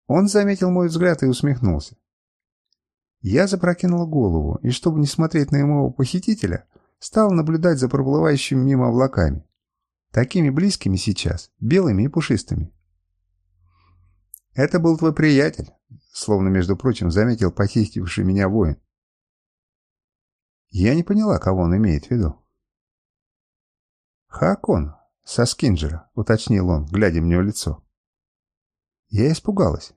Он заметил мой взгляд и усмехнулся. Я запрокинула голову, и чтобы не смотреть на моего похитителя, стал наблюдать за проплывающими мимо облаками. Такими близкими сейчас, белыми и пушистыми. «Это был твой приятель», — словно, между прочим, заметил похитивший меня воин. Я не поняла, кого он имеет в виду. «Хакон, со Скинджера», — уточнил он, глядя мне в лицо. Я испугалась.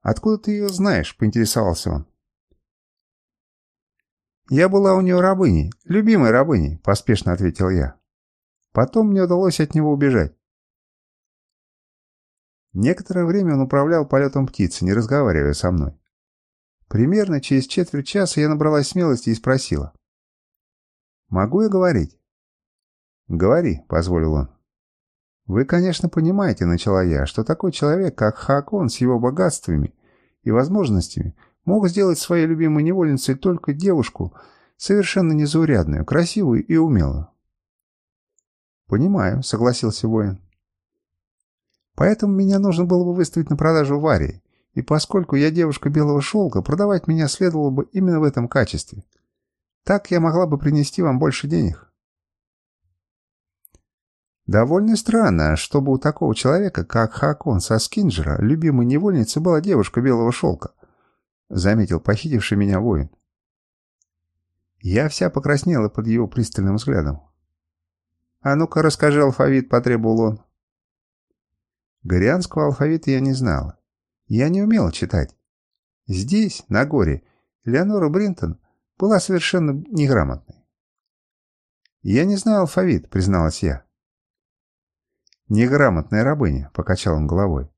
«Откуда ты ее знаешь?» — поинтересовался он. «Я была у нее рабыней, любимой рабыней», — поспешно ответил я. Потом мне удалось от него убежать. Некоторое время он управлял полетом птицы, не разговаривая со мной. Примерно через четверть часа я набралась смелости и спросила. «Могу я говорить?» «Говори», — позволил он. «Вы, конечно, понимаете, — начала я, — что такой человек, как Хакон с его богатствами и возможностями, мог сделать своей любимой невольницей только девушку, совершенно незаурядную, красивую и умелую». «Понимаю», — согласился воин. «Поэтому меня нужно было бы выставить на продажу в Арии, и поскольку я девушка белого шелка, продавать меня следовало бы именно в этом качестве. Так я могла бы принести вам больше денег». Довольно странно, чтобы у такого человека, как Хакон со Скинджера, любимой невольницей была девушка белого шелка. — заметил похитивший меня воин. Я вся покраснела под его пристальным взглядом. «А ну-ка расскажи алфавит», — потребовал он. Горианского алфавита я не знала. Я не умела читать. Здесь, на горе, Леонора Бринтон была совершенно неграмотной. «Я не знаю алфавит», — призналась я. «Неграмотная рабыня», — покачал он головой.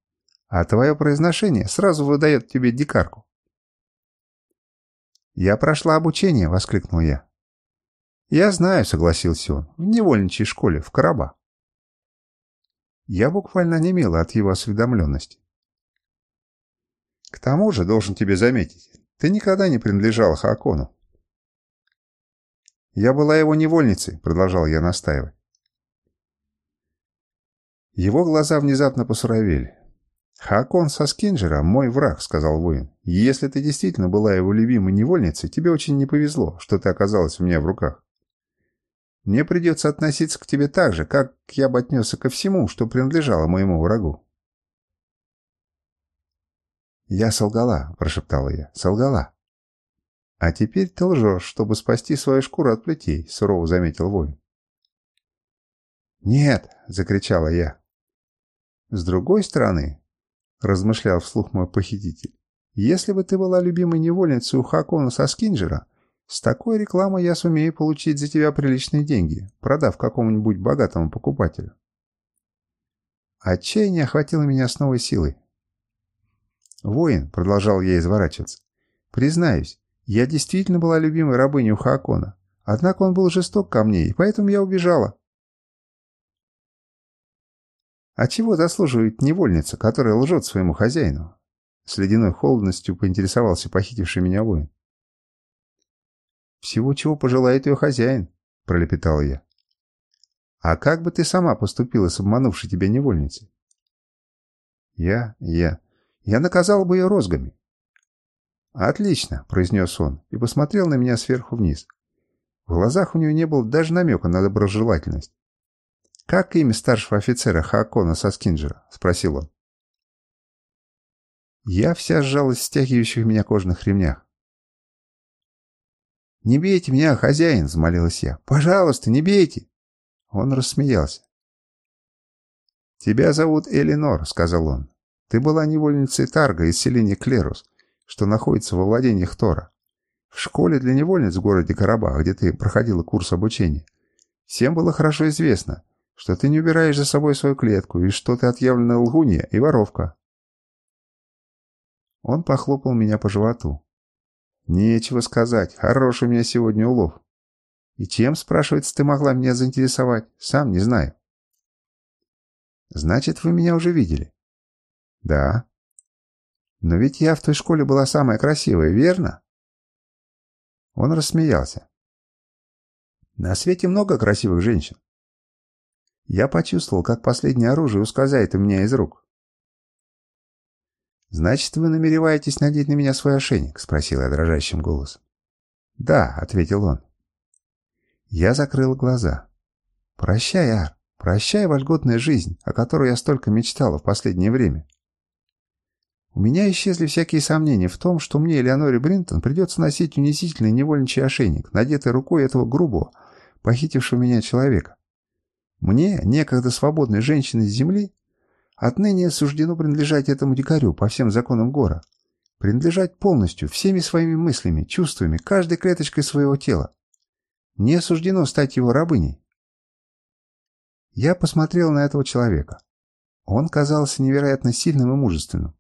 «А твое произношение сразу выдает тебе дикарку». «Я прошла обучение», — воскликнул я. «Я знаю», — согласился он, — «в невольничьей школе, в Караба». Я буквально онемела от его осведомленности. «К тому же, должен тебе заметить, ты никогда не принадлежала Хаакону». «Я была его невольницей», — продолжал я настаивать. Его глаза внезапно посуровели. «Хакон Соскинджера — мой враг», — сказал воин. «Если ты действительно была его любимой невольницей, тебе очень не повезло, что ты оказалась у меня в руках. Мне придется относиться к тебе так же, как я бы отнесся ко всему, что принадлежало моему врагу». «Я солгала», — прошептала я, — «солгала». «А теперь ты лжешь, чтобы спасти свою шкуру от плетей», — сурово заметил воин. «Нет!» — закричала я. «С другой стороны, — размышлял вслух мой похититель. «Если бы ты была любимой невольницей у Хакона со Скинджера, с такой рекламой я сумею получить за тебя приличные деньги, продав какому-нибудь богатому покупателю». Отчаяние охватило меня с новой силой. «Воин», — продолжал я изворачиваться, — «признаюсь, я действительно была любимой рабыней у Хакона, однако он был жесток ко мне, и поэтому я убежала. А чего заслуживает невольница, которая лжет своему хозяину? С ледяной холодностью поинтересовался похитивший меня воин. «Всего, чего пожелает ее хозяин», — пролепетал я. «А как бы ты сама поступила с обманувшей тебя невольницей?» «Я, я, я наказал бы ее розгами». «Отлично», — произнес он и посмотрел на меня сверху вниз. В глазах у него не было даже намека на доброжелательность. «Как имя старшего офицера Хаакона Соскинджера?» — спросил он. Я вся сжалась в стягивающих меня кожаных ремнях. «Не бейте меня, хозяин!» — взмолилась я. «Пожалуйста, не бейте!» Он рассмеялся. «Тебя зовут Элинор», — сказал он. «Ты была невольницей Тарга из селения Клерус, что находится во владениях Тора. В школе для невольниц в городе Карабах, где ты проходила курс обучения, всем было хорошо известно, что ты не убираешь за собой свою клетку, и что ты отъявленная лгунья и воровка. Он похлопал меня по животу. Нечего сказать, хороший у меня сегодня улов. И чем, спрашивается, ты могла меня заинтересовать? Сам не знаю. Значит, вы меня уже видели? Да. Но ведь я в той школе была самая красивая, верно? Он рассмеялся. На свете много красивых женщин. Я почувствовал, как последнее оружие ускользает у меня из рук. «Значит, вы намереваетесь надеть на меня свой ошейник?» — спросил я дрожащим голосом. «Да», — ответил он. Я закрыл глаза. «Прощай, Ар, прощай, вольготная жизнь, о которой я столько мечтала в последнее время». У меня исчезли всякие сомнения в том, что мне, Элеоноре Бринтон, придется носить унизительный невольничий ошейник, надетый рукой этого грубого, похитившего меня человека. Мне, некогда свободной женщине с земли, отныне суждено принадлежать этому дикарю по всем законам гора. Принадлежать полностью, всеми своими мыслями, чувствами, каждой клеточкой своего тела. Мне суждено стать его рабыней. Я посмотрел на этого человека. Он казался невероятно сильным и мужественным.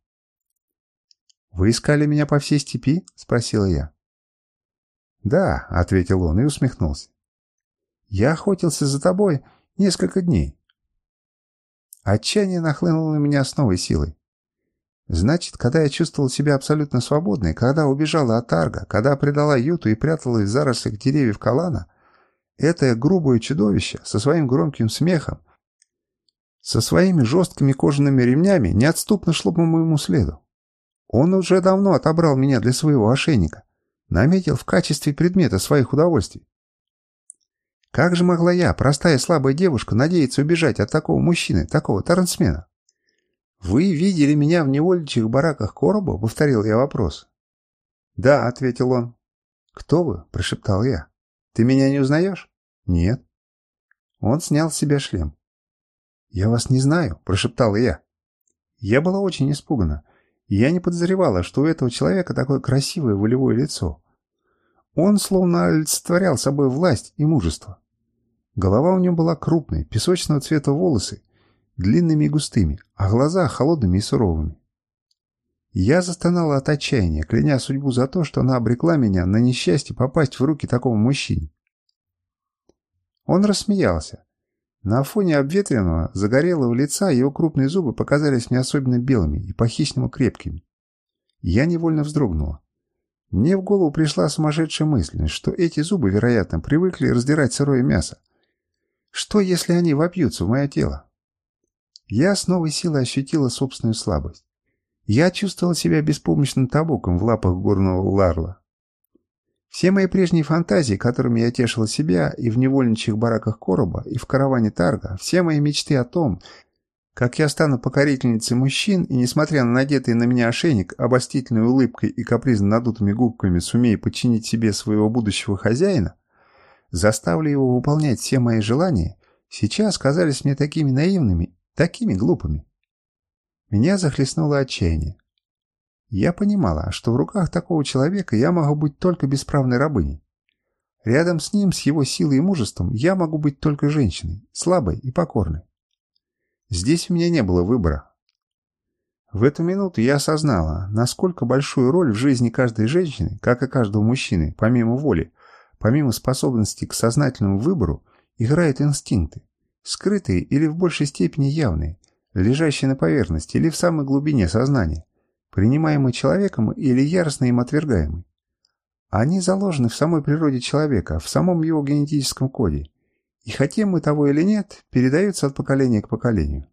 «Вы искали меня по всей степи?» — спросила я. «Да», — ответил он и усмехнулся. «Я охотился за тобой Несколько дней. Отчаяние нахлынуло на меня с новой силой. Значит, когда я чувствовал себя абсолютно свободной, когда убежала от Арга, когда предала Юту и пряталась в зарослях деревьев Калана, это грубое чудовище со своим громким смехом, со своими жесткими кожаными ремнями неотступно шло по моему следу. Он уже давно отобрал меня для своего ошейника, наметил в качестве предмета своих удовольствий. Как же могла я, простая слабая девушка, надеяться убежать от такого мужчины, такого трансмена? «Вы видели меня в невольничьих бараках короба?» — повторил я вопрос. «Да», — ответил он. «Кто вы?» — прошептал я. «Ты меня не узнаешь?» «Нет». Он снял с себя шлем. «Я вас не знаю», — прошептал я. Я была очень испугана. Я не подозревала, что у этого человека такое красивое волевое лицо. Он словно олицетворял собой власть и мужество. Голова у него была крупной, песочного цвета волосы, длинными и густыми, а глаза холодными и суровыми. Я застонала от отчаяния, кляня судьбу за то, что она обрекла меня на несчастье попасть в руки такому мужчине. Он рассмеялся. На фоне обветренного, загорелого лица его крупные зубы показались мне особенно белыми и по-хищному крепкими. Я невольно вздрогнула. Мне в голову пришла сумасшедшая мысль, что эти зубы, вероятно, привыкли раздирать сырое мясо. Что, если они вопьются в мое тело? Я с новой силой ощутила собственную слабость. Я чувствовал себя беспомощным табуком в лапах горного Ларла. Все мои прежние фантазии, которыми я тешил себя и в невольничьих бараках Короба, и в караване Тарга, все мои мечты о том, как я стану покорительницей мужчин и, несмотря на надетый на меня ошейник, обостительной улыбкой и капризно надутыми губками сумею подчинить себе своего будущего хозяина, заставлю его выполнять все мои желания, сейчас казались мне такими наивными, такими глупыми. Меня захлестнуло отчаяние. Я понимала, что в руках такого человека я могу быть только бесправной рабыней. Рядом с ним, с его силой и мужеством, я могу быть только женщиной, слабой и покорной. Здесь у меня не было выбора. В эту минуту я осознала, насколько большую роль в жизни каждой женщины, как и каждого мужчины, помимо воли, помимо способности к сознательному выбору, играют инстинкты, скрытые или в большей степени явные, лежащие на поверхности или в самой глубине сознания, принимаемые человеком или яростно им отвергаемые. Они заложены в самой природе человека, в самом его генетическом коде, и хотим мы того или нет, передаются от поколения к поколению.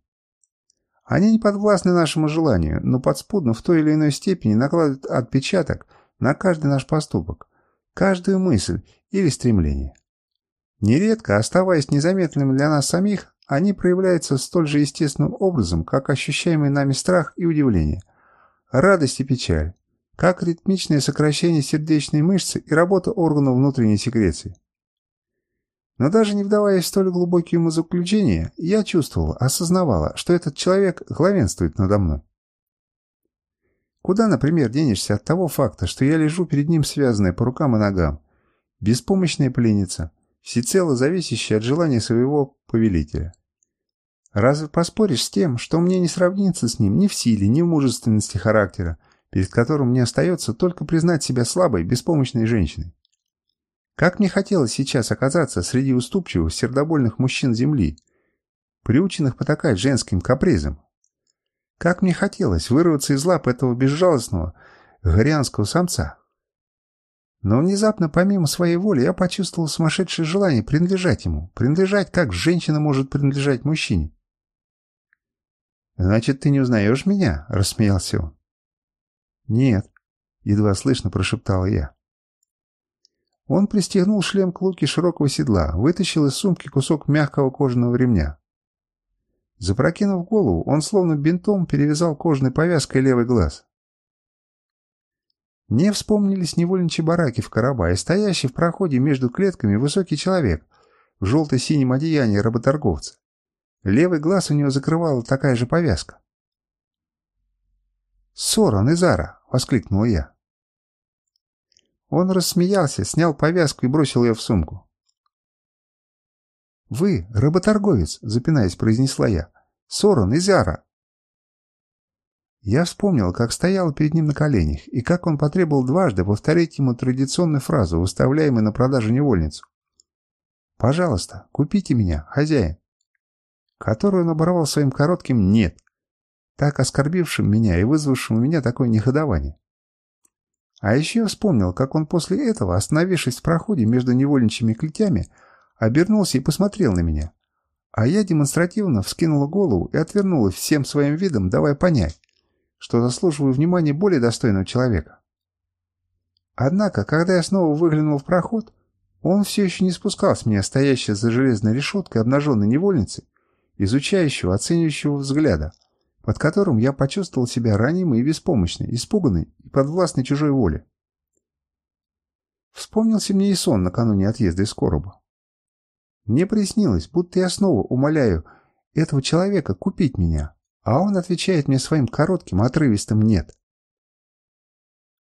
Они не подвластны нашему желанию, но подспудно в той или иной степени накладывают отпечаток на каждый наш поступок, каждую мысль или стремление. Нередко, оставаясь незаметными для нас самих, они проявляются столь же естественным образом, как ощущаемый нами страх и удивление, радость и печаль, как ритмичное сокращение сердечной мышцы и работа органов внутренней секреции. Но даже не вдаваясь в столь глубокие умозаключения, я чувствовала, осознавала, что этот человек главенствует надо мной. Куда, например, денешься от того факта, что я лежу перед ним связанная по рукам и ногам, беспомощная пленница, всецело зависящая от желания своего повелителя. Разве поспоришь с тем, что мне не сравнится с ним ни в силе, ни в мужественности характера, перед которым мне остается только признать себя слабой, беспомощной женщиной? Как мне хотелось сейчас оказаться среди уступчивых, сердобольных мужчин Земли, приученных потакать женским капризам. Как мне хотелось вырваться из лап этого безжалостного горианского самца. Но внезапно, помимо своей воли, я почувствовал сумасшедшее желание принадлежать ему, принадлежать, как женщина может принадлежать мужчине. «Значит, ты не узнаешь меня?» — рассмеялся он. «Нет», — едва слышно прошептал я. Он пристегнул шлем к луке широкого седла, вытащил из сумки кусок мягкого кожаного ремня. Запрокинув голову, он словно бинтом перевязал кожаной повязкой левый глаз. Мне вспомнились невольничьи бараки в Караба и стоящий в проходе между клетками высокий человек в желто-синем одеянии работорговца. Левый глаз у него закрывала такая же повязка. «Соран и Зара!» — воскликнул я. Он рассмеялся, снял повязку и бросил ее в сумку. «Вы, работорговец!» — запинаясь, произнесла я. «Соран и Зара!» Я вспомнил, как стоял перед ним на коленях, и как он потребовал дважды повторить ему традиционную фразу, выставляемую на продажу невольницу. «Пожалуйста, купите меня, хозяин!» Которую он оборвал своим коротким «нет», так оскорбившим меня и вызвавшим у меня такое неходование. А еще вспомнил, как он после этого, остановившись в проходе между невольничьими клетями, обернулся и посмотрел на меня. А я демонстративно вскинула голову и отвернулась всем своим видом, давая понять, что заслуживаю внимания более достойного человека. Однако, когда я снова выглянул в проход, он все еще не спускал с меня стоящей за железной решеткой обнаженной невольницы, изучающего, оценивающего взгляда, под которым я почувствовал себя ранимой и беспомощной, испуганной и подвластной чужой воле. Вспомнился мне и сон накануне отъезда из короба. Мне приснилось, будто я снова умоляю этого человека купить меня, а он отвечает мне своим коротким, отрывистым «нет».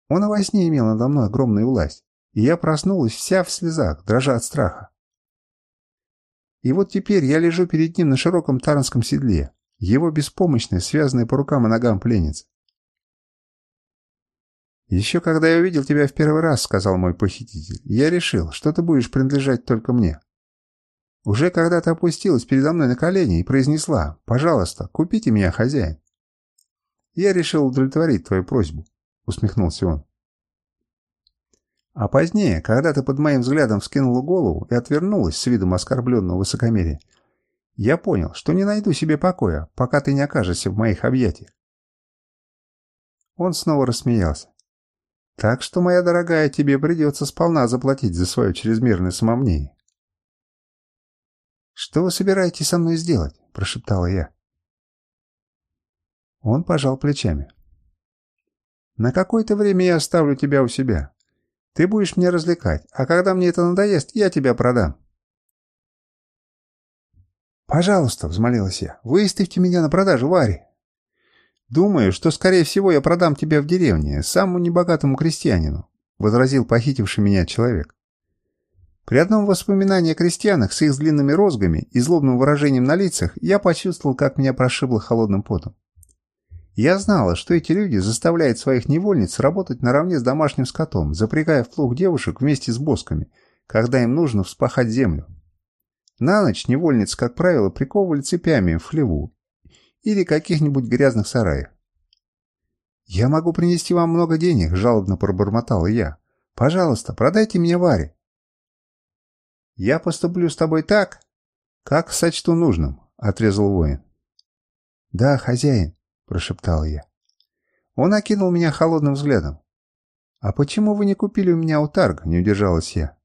Он во сне имел надо мной огромную власть, и я проснулась вся в слезах, дрожа от страха. И вот теперь я лежу перед ним на широком таранском седле, его беспомощная, связанная по рукам и ногам пленница. «Еще когда я увидел тебя в первый раз, — сказал мой похититель, — я решил, что ты будешь принадлежать только мне. Уже когда ты опустилась передо мной на колени и произнесла «Пожалуйста, купите меня, хозяин». Я решил удовлетворить твою просьбу, — усмехнулся он. А позднее, когда ты под моим взглядом вскинула голову и отвернулась с видом оскорбленного высокомерия, я понял, что не найду себе покоя, пока ты не окажешься в моих объятиях. Он снова рассмеялся. Так что, моя дорогая, тебе придется сполна заплатить за свое чрезмерное самомнение. «Что вы собираетесь со мной сделать?» – прошептала я. Он пожал плечами. «На какое-то время я оставлю тебя у себя. Ты будешь меня развлекать, а когда мне это надоест, я тебя продам». «Пожалуйста», — взмолилась я, — «выставьте меня на продажу Варе». «Думаю, что, скорее всего, я продам тебя в деревне, самому небогатому крестьянину», — возразил похитивший меня человек. При одном воспоминании о крестьянах с их длинными розгами и злобным выражением на лицах я почувствовал, как меня прошибло холодным потом. Я знала, что эти люди заставляют своих невольниц работать наравне с домашним скотом, запрягая в плуг девушек вместе с босками, когда им нужно вспахать землю. На ночь невольниц, как правило, приковывали цепями в хлеву или каких-нибудь грязных сараях. «Я могу принести вам много денег», — жалобно пробормотал я. «Пожалуйста, продайте мне Варе». «Я поступлю с тобой так, как сочту нужным», — отрезал воин. «Да, хозяин», — прошептал я. Он окинул меня холодным взглядом. «А почему вы не купили у меня утарг?» — не удержалась я.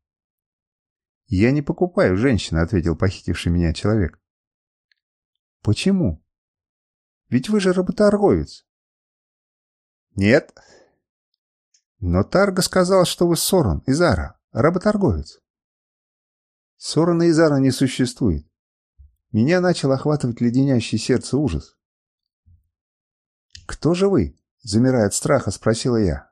«Я не покупаю женщин», — ответил похитивший меня человек. «Почему? Ведь вы же работорговец». «Нет». «Но Тарга сказал, что вы Сорон, Изара, работорговец». Сорона Изара не существует. Меня начал охватывать леденящий сердце ужас. «Кто же вы?» — замирая от страха, спросила я.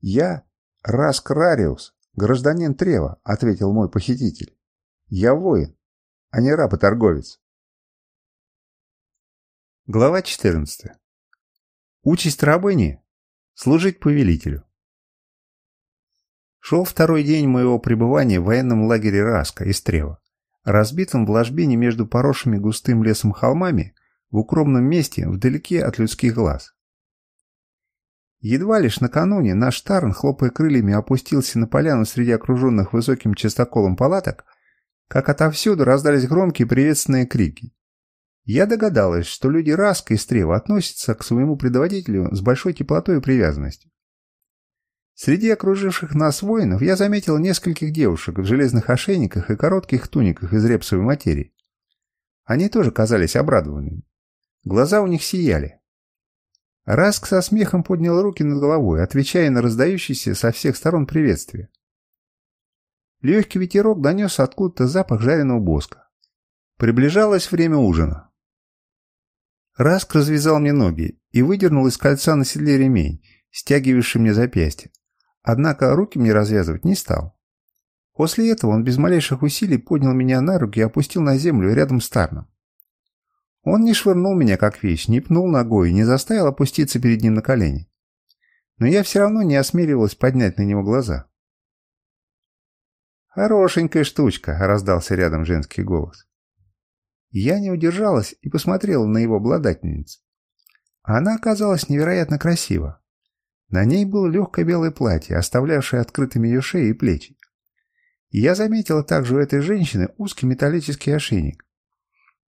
«Я Раск Рариус, «Гражданин Трева», — ответил мой похититель. «Я воин, а не раб и торговец». Глава 14. Участь рабыни — служить повелителю. Шел второй день моего пребывания в военном лагере Раска из Трева, разбитом в ложбине между поросшими густым лесом холмами в укромном месте вдалеке от людских глаз. Едва лишь накануне наш Тарн, хлопая крыльями, опустился на поляну среди окруженных высоким частоколом палаток, как отовсюду раздались громкие приветственные крики. Я догадалась, что люди Раска и Стрева относятся к своему предводителю с большой теплотой и привязанностью. Среди окруживших нас воинов я заметил нескольких девушек в железных ошейниках и коротких туниках из репсовой материи. Они тоже казались обрадованными. Глаза у них сияли. Раск со смехом поднял руки над головой, отвечая на раздающиеся со всех сторон приветствия. Легкий ветерок донес откуда-то запах жареного боска. Приближалось время ужина. Раск развязал мне ноги и выдернул из кольца на седле ремень, стягивавший мне запястье. Однако руки мне развязывать не стал. После этого он без малейших усилий поднял меня на руки и опустил на землю рядом с Тарном. Он не швырнул меня как вещь, не пнул ногой, не заставил опуститься перед ним на колени. Но я все равно не осмеливалась поднять на него глаза. «Хорошенькая штучка», — раздался рядом женский голос. Я не удержалась и посмотрела на его обладательницу. Она оказалась невероятно красива. На ней было легкое белое платье, оставлявшее открытыми ее шею и плечи. Я заметила также у этой женщины узкий металлический ошейник,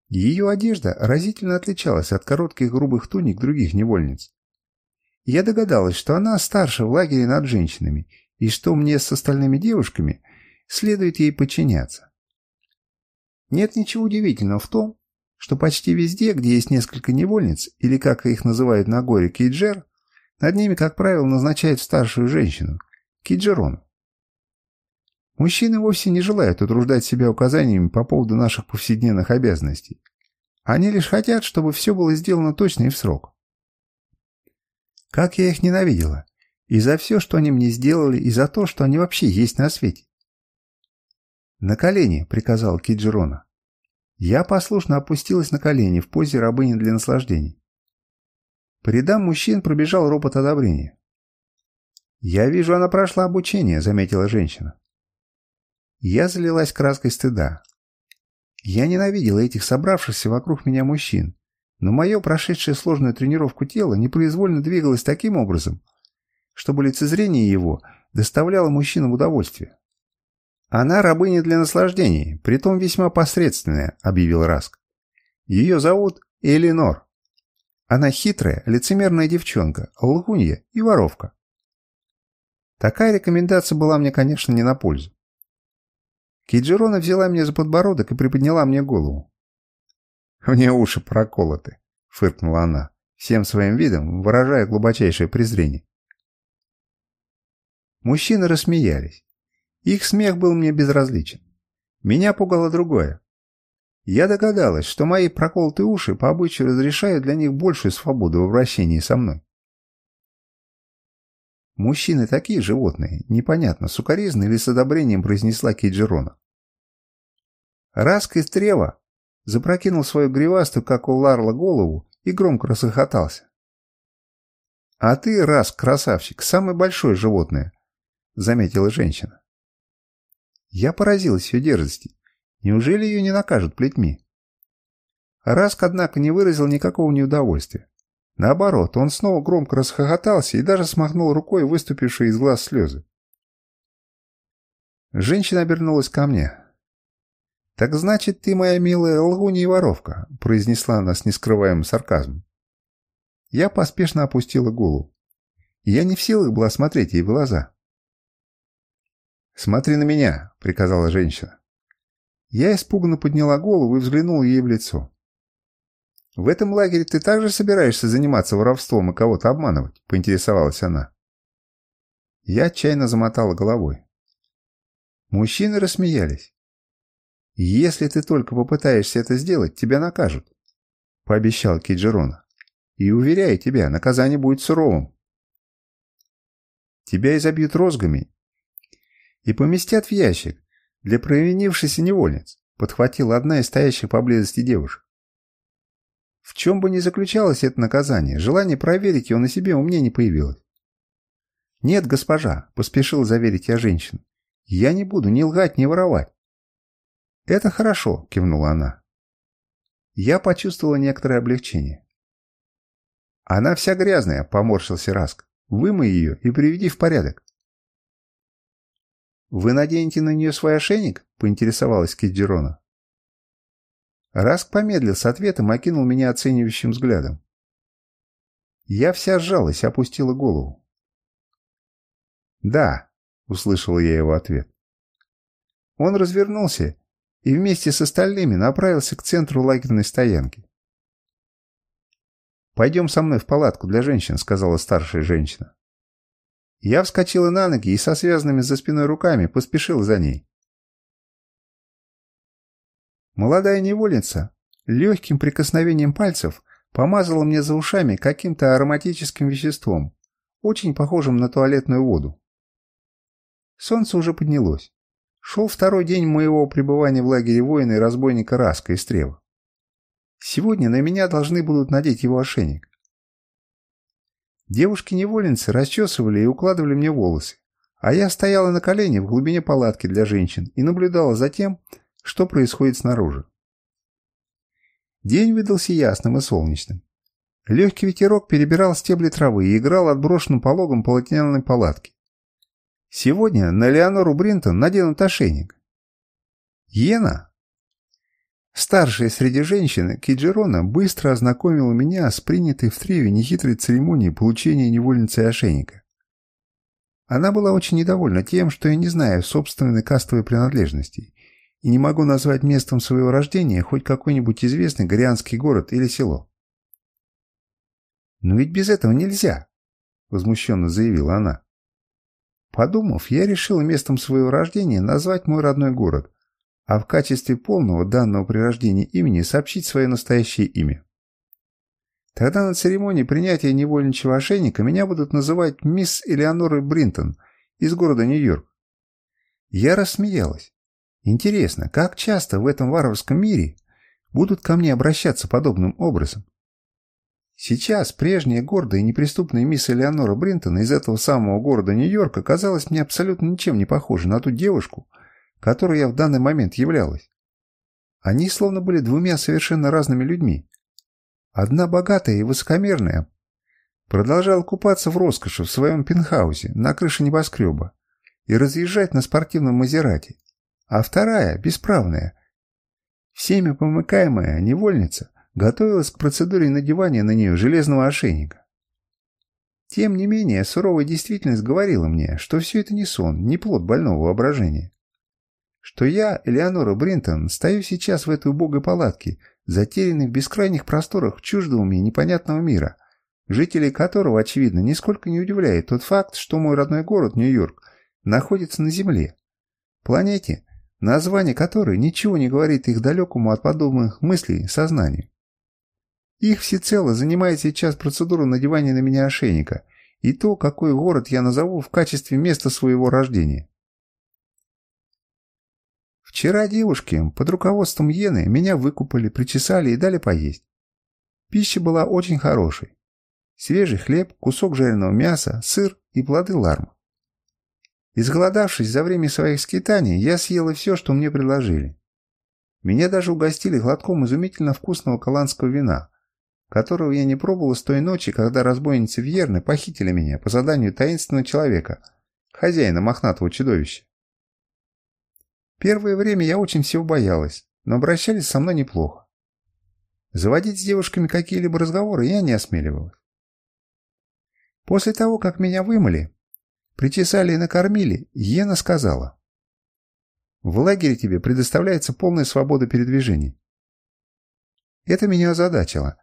ее одежда разительно отличалась от коротких грубых туник других невольниц. Я догадалась, что она старше в лагере над женщинами, и что мне с остальными девушками следует ей подчиняться. Нет ничего удивительного в том, что почти везде, где есть несколько невольниц, или как их называют на горе кейджер, над ними, как правило, назначают старшую женщину, Киджерону. Мужчины вовсе не желают утруждать себя указаниями по поводу наших повседневных обязанностей. Они лишь хотят, чтобы все было сделано точно и в срок. Как я их ненавидела. И за все, что они мне сделали, и за то, что они вообще есть на свете. «На колени», — приказал Киджирона. Я послушно опустилась на колени в позе рабыни для наслаждений. По рядам мужчин пробежал ропот одобрения. «Я вижу, она прошла обучение», — заметила женщина. Я залилась краской стыда. Я ненавидела этих собравшихся вокруг меня мужчин, но мое прошедшее сложную тренировку тела непроизвольно двигалось таким образом, чтобы лицезрение его доставляло мужчинам удовольствие. «Она рабыня для наслаждений, притом весьма посредственная», — объявил Раск. «Ее зовут Элинор. Она хитрая, лицемерная девчонка, лгунья и воровка». Такая рекомендация была мне, конечно, не на пользу. Киджирона взяла меня за подбородок и приподняла мне голову. «Мне уши проколоты», — фыркнула она, всем своим видом выражая глубочайшее презрение. Мужчины рассмеялись. Их смех был мне безразличен. Меня пугало другое. Я догадалась, что мои проколотые уши по обычаю разрешают для них большую свободу в обращении со мной. Мужчины такие животные, непонятно, сукоризно или с одобрением произнесла Кейджерона. Раск из трева запрокинул свою гривастую, как у Ларла, голову и громко расхохотался. «А ты, Раск, красавчик, самое большое животное», — заметила женщина. Я поразилась ее дерзости. Неужели ее не накажут плетьми? Раск, однако, не выразил никакого неудовольствия. Наоборот, он снова громко расхохотался и даже смахнул рукой выступившие из глаз слезы. Женщина обернулась ко мне. «Так значит, ты моя милая лгунья и воровка», — произнесла она с нескрываемым сарказмом. Я поспешно опустила голову. Я не в силах была смотреть ей в глаза. «Смотри на меня», — приказала женщина. Я испуганно подняла голову и взглянула ей в лицо. «В этом лагере ты также собираешься заниматься воровством и кого-то обманывать?» — поинтересовалась она. Я отчаянно замотала головой. Мужчины рассмеялись. «Если ты только попытаешься это сделать, тебя накажут», — пообещал Киджерона. «И уверяю тебя, наказание будет суровым. Тебя изобьют розгами и поместят в ящик для провинившейся невольниц», — подхватила одна из стоящих поблизости девушек. В чем бы ни заключалось это наказание, желание проверить его на себе у меня не появилось. «Нет, госпожа», — поспешил заверить я женщину. «Я не буду ни лгать, ни воровать». «Это хорошо», — кивнула она. Я почувствовала некоторое облегчение. «Она вся грязная», — поморщился Раск. «Вымой ее и приведи в порядок». «Вы наденете на нее свой ошейник?» — поинтересовалась Киджерона. Раск помедлил с ответом окинул меня оценивающим взглядом. Я вся сжалась опустила голову. «Да», — услышал я его ответ. Он развернулся и вместе с остальными направился к центру лагерной стоянки. «Пойдем со мной в палатку для женщин», — сказала старшая женщина. Я вскочила на ноги и со связанными за спиной руками поспешил за ней. Молодая невольница легким прикосновением пальцев помазала мне за ушами каким-то ароматическим веществом, очень похожим на туалетную воду. Солнце уже поднялось. Шел второй день моего пребывания в лагере воина и разбойника Раска из Трева. Сегодня на меня должны будут надеть его ошейник. Девушки-невольницы расчесывали и укладывали мне волосы, а я стояла на колене в глубине палатки для женщин и наблюдала за тем, что происходит снаружи. День выдался ясным и солнечным. Легкий ветерок перебирал стебли травы и играл отброшенным пологом полотняной палатки. Сегодня на Леонору Бринтон наденут ошейник. Йена, старшая среди женщин, Киджерона, быстро ознакомила меня с принятой в Треве нехитрой церемонией получения невольницы ошейника. Она была очень недовольна тем, что я не знаю собственной кастовой принадлежности и не могу назвать местом своего рождения хоть какой-нибудь известный горианский город или село. «Но ведь без этого нельзя», — возмущенно заявила она. Подумав, я решил местом своего рождения назвать мой родной город, а в качестве полного данного при рождении имени сообщить свое настоящее имя. Тогда на церемонии принятия невольничего ошейника меня будут называть мисс Элеонора Бринтон из города Нью-Йорк. Я рассмеялась. Интересно, как часто в этом варварском мире будут ко мне обращаться подобным образом? Сейчас прежняя гордая и неприступная мисс Элеонора Бринтон из этого самого города Нью-Йорка казалась мне абсолютно ничем не похожей на ту девушку, которой я в данный момент являлась. Они словно были двумя совершенно разными людьми. Одна богатая и высокомерная продолжала купаться в роскоши в своем пентхаусе на крыше небоскреба и разъезжать на спортивном Мазерате, а вторая, бесправная, всеми помыкаемая невольница, готовилась к процедуре надевания на нее железного ошейника. Тем не менее, суровая действительность говорила мне, что все это не сон, не плод больного воображения. Что я, Элеонора Бринтон, стою сейчас в этой убогой палатке, затерянной в бескрайних просторах чуждого мне непонятного мира, жителей которого, очевидно, нисколько не удивляет тот факт, что мой родной город, Нью-Йорк, находится на Земле. Планете, название которой ничего не говорит их далекому от подобных мыслей сознанию. Их всецело занимает сейчас процедура надевания на меня ошейника и то, какой город я назову в качестве места своего рождения. Вчера девушки под руководством Йены меня выкупали, причесали и дали поесть. Пища была очень хорошей. Свежий хлеб, кусок жареного мяса, сыр и плоды ларма. Изголодавшись за время своих скитаний, я съела все, что мне предложили. Меня даже угостили глотком изумительно вкусного голландского вина, которого я не пробовал с той ночи, когда разбойницы Вьерны похитили меня по заданию таинственного человека, хозяина мохнатого чудовища. Первое время я очень всего боялась, но обращались со мной неплохо. Заводить с девушками какие-либо разговоры я не осмеливалась. После того, как меня вымыли, причесали и накормили, Йена сказала, «В лагере тебе предоставляется полная свобода передвижений». Это меня озадачило,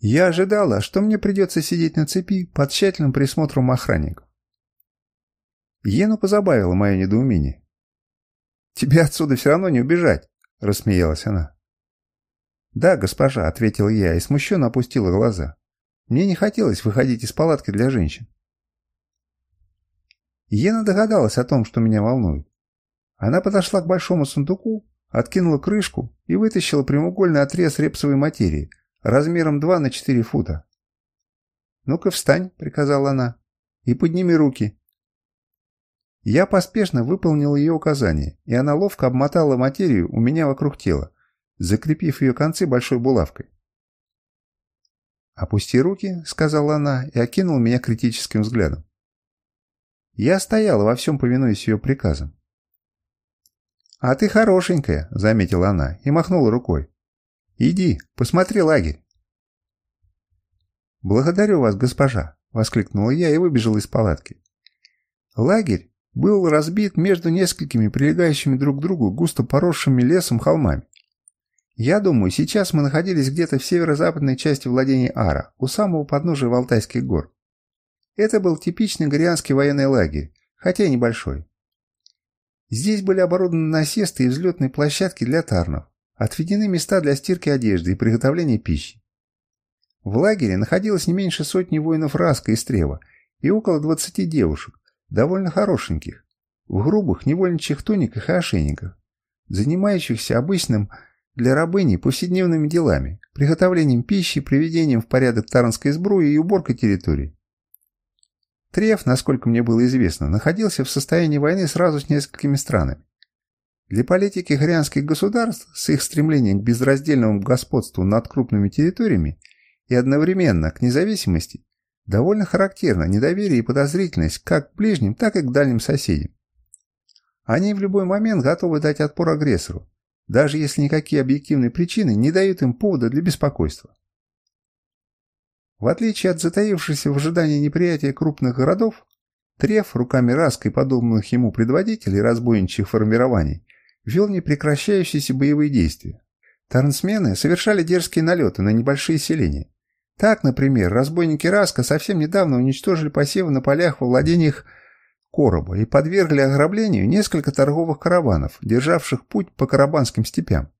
я ожидала, что мне придется сидеть на цепи под тщательным присмотром охранников. Ену позабавило мое недоумение. «Тебе отсюда все равно не убежать», — рассмеялась она. «Да, госпожа», — ответил я и смущенно опустила глаза. Мне не хотелось выходить из палатки для женщин. Ена догадалась о том, что меня волнует. Она подошла к большому сундуку, откинула крышку и вытащила прямоугольный отрез репсовой материи, размером 2 на 4 фута. «Ну-ка встань», — приказала она, — «и подними руки». Я поспешно выполнил ее указание, и она ловко обмотала материю у меня вокруг тела, закрепив ее концы большой булавкой. «Опусти руки», — сказала она и окинула меня критическим взглядом. Я стояла во всем повинуясь ее приказам. «А ты хорошенькая», — заметила она и махнула рукой. Иди, посмотри лагерь. «Благодарю вас, госпожа!» — воскликнула я и выбежала из палатки. Лагерь был разбит между несколькими прилегающими друг к другу густо поросшими лесом холмами. Я думаю, сейчас мы находились где-то в северо-западной части владения Ара, у самого подножия Валтайских гор. Это был типичный горианский военный лагерь, хотя и небольшой. Здесь были оборудованы насесты и взлетные площадки для тарнов. Отведены места для стирки одежды и приготовления пищи. В лагере находилось не меньше сотни воинов Раска и Стрева и около 20 девушек, довольно хорошеньких, в грубых невольничьих туниках и ошейниках, занимающихся обычным для рабыни повседневными делами, приготовлением пищи, приведением в порядок таранской сбруи и уборкой территории. Треф, насколько мне было известно, находился в состоянии войны сразу с несколькими странами. Для политики христианских государств с их стремлением к безраздельному господству над крупными территориями и одновременно к независимости довольно характерно недоверие и подозрительность как к ближним, так и к дальним соседям. Они в любой момент готовы дать отпор агрессору, даже если никакие объективные причины не дают им повода для беспокойства. В отличие от затаившихся в ожидании неприятия крупных городов, Треф руками Раска и подобных ему предводителей разбойничьих формирований вел непрекращающиеся боевые действия. Тарнсмены совершали дерзкие налеты на небольшие селения. Так, например, разбойники Раска совсем недавно уничтожили посевы на полях во владениях короба и подвергли ограблению несколько торговых караванов, державших путь по карабанским степям.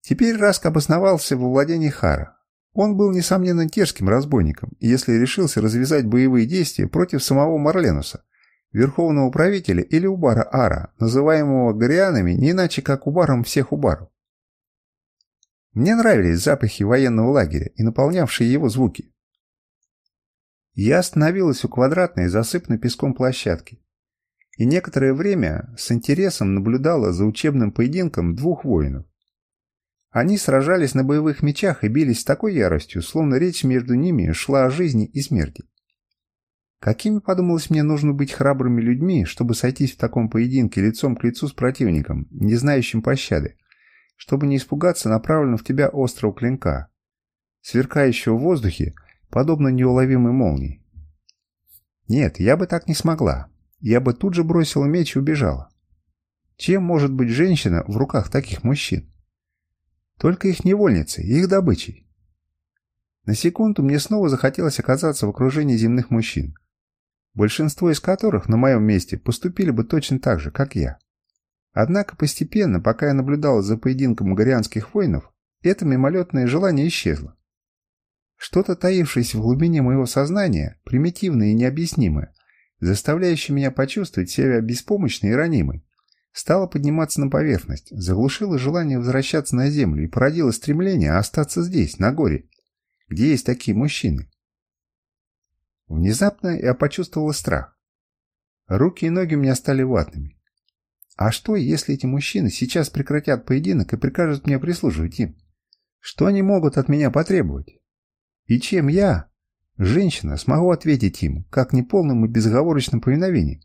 Теперь Раск обосновался во владении Хара. Он был, несомненно, терским разбойником, если решился развязать боевые действия против самого Марленуса, верховного правителя или Убара Ара, называемого горианами не иначе как Убаром всех Убаров. Мне нравились запахи военного лагеря и наполнявшие его звуки. Я остановилась у квадратной, засыпанной песком площадки, и некоторое время с интересом наблюдала за учебным поединком двух воинов. Они сражались на боевых мечах и бились с такой яростью, словно речь между ними шла о жизни и смерти. Какими, подумалось мне, нужно быть храбрыми людьми, чтобы сойтись в таком поединке лицом к лицу с противником, не знающим пощады, чтобы не испугаться направленного в тебя острого клинка, сверкающего в воздухе, подобно неуловимой молнии. Нет, я бы так не смогла. Я бы тут же бросила меч и убежала. Чем может быть женщина в руках таких мужчин? Только их невольницей, их добычей. На секунду мне снова захотелось оказаться в окружении земных мужчин, большинство из которых на моем месте поступили бы точно так же, как я. Однако постепенно, пока я наблюдал за поединком горианских воинов, это мимолетное желание исчезло. Что-то таившееся в глубине моего сознания, примитивное и необъяснимое, заставляющее меня почувствовать себя беспомощной и ранимой, стало подниматься на поверхность, заглушило желание возвращаться на землю и породило стремление остаться здесь, на горе, где есть такие мужчины. Внезапно я почувствовала страх. Руки и ноги у меня стали ватными. А что, если эти мужчины сейчас прекратят поединок и прикажут мне прислуживать им? Что они могут от меня потребовать? И чем я, женщина, смогу ответить им, как неполным и безоговорочным повиновением?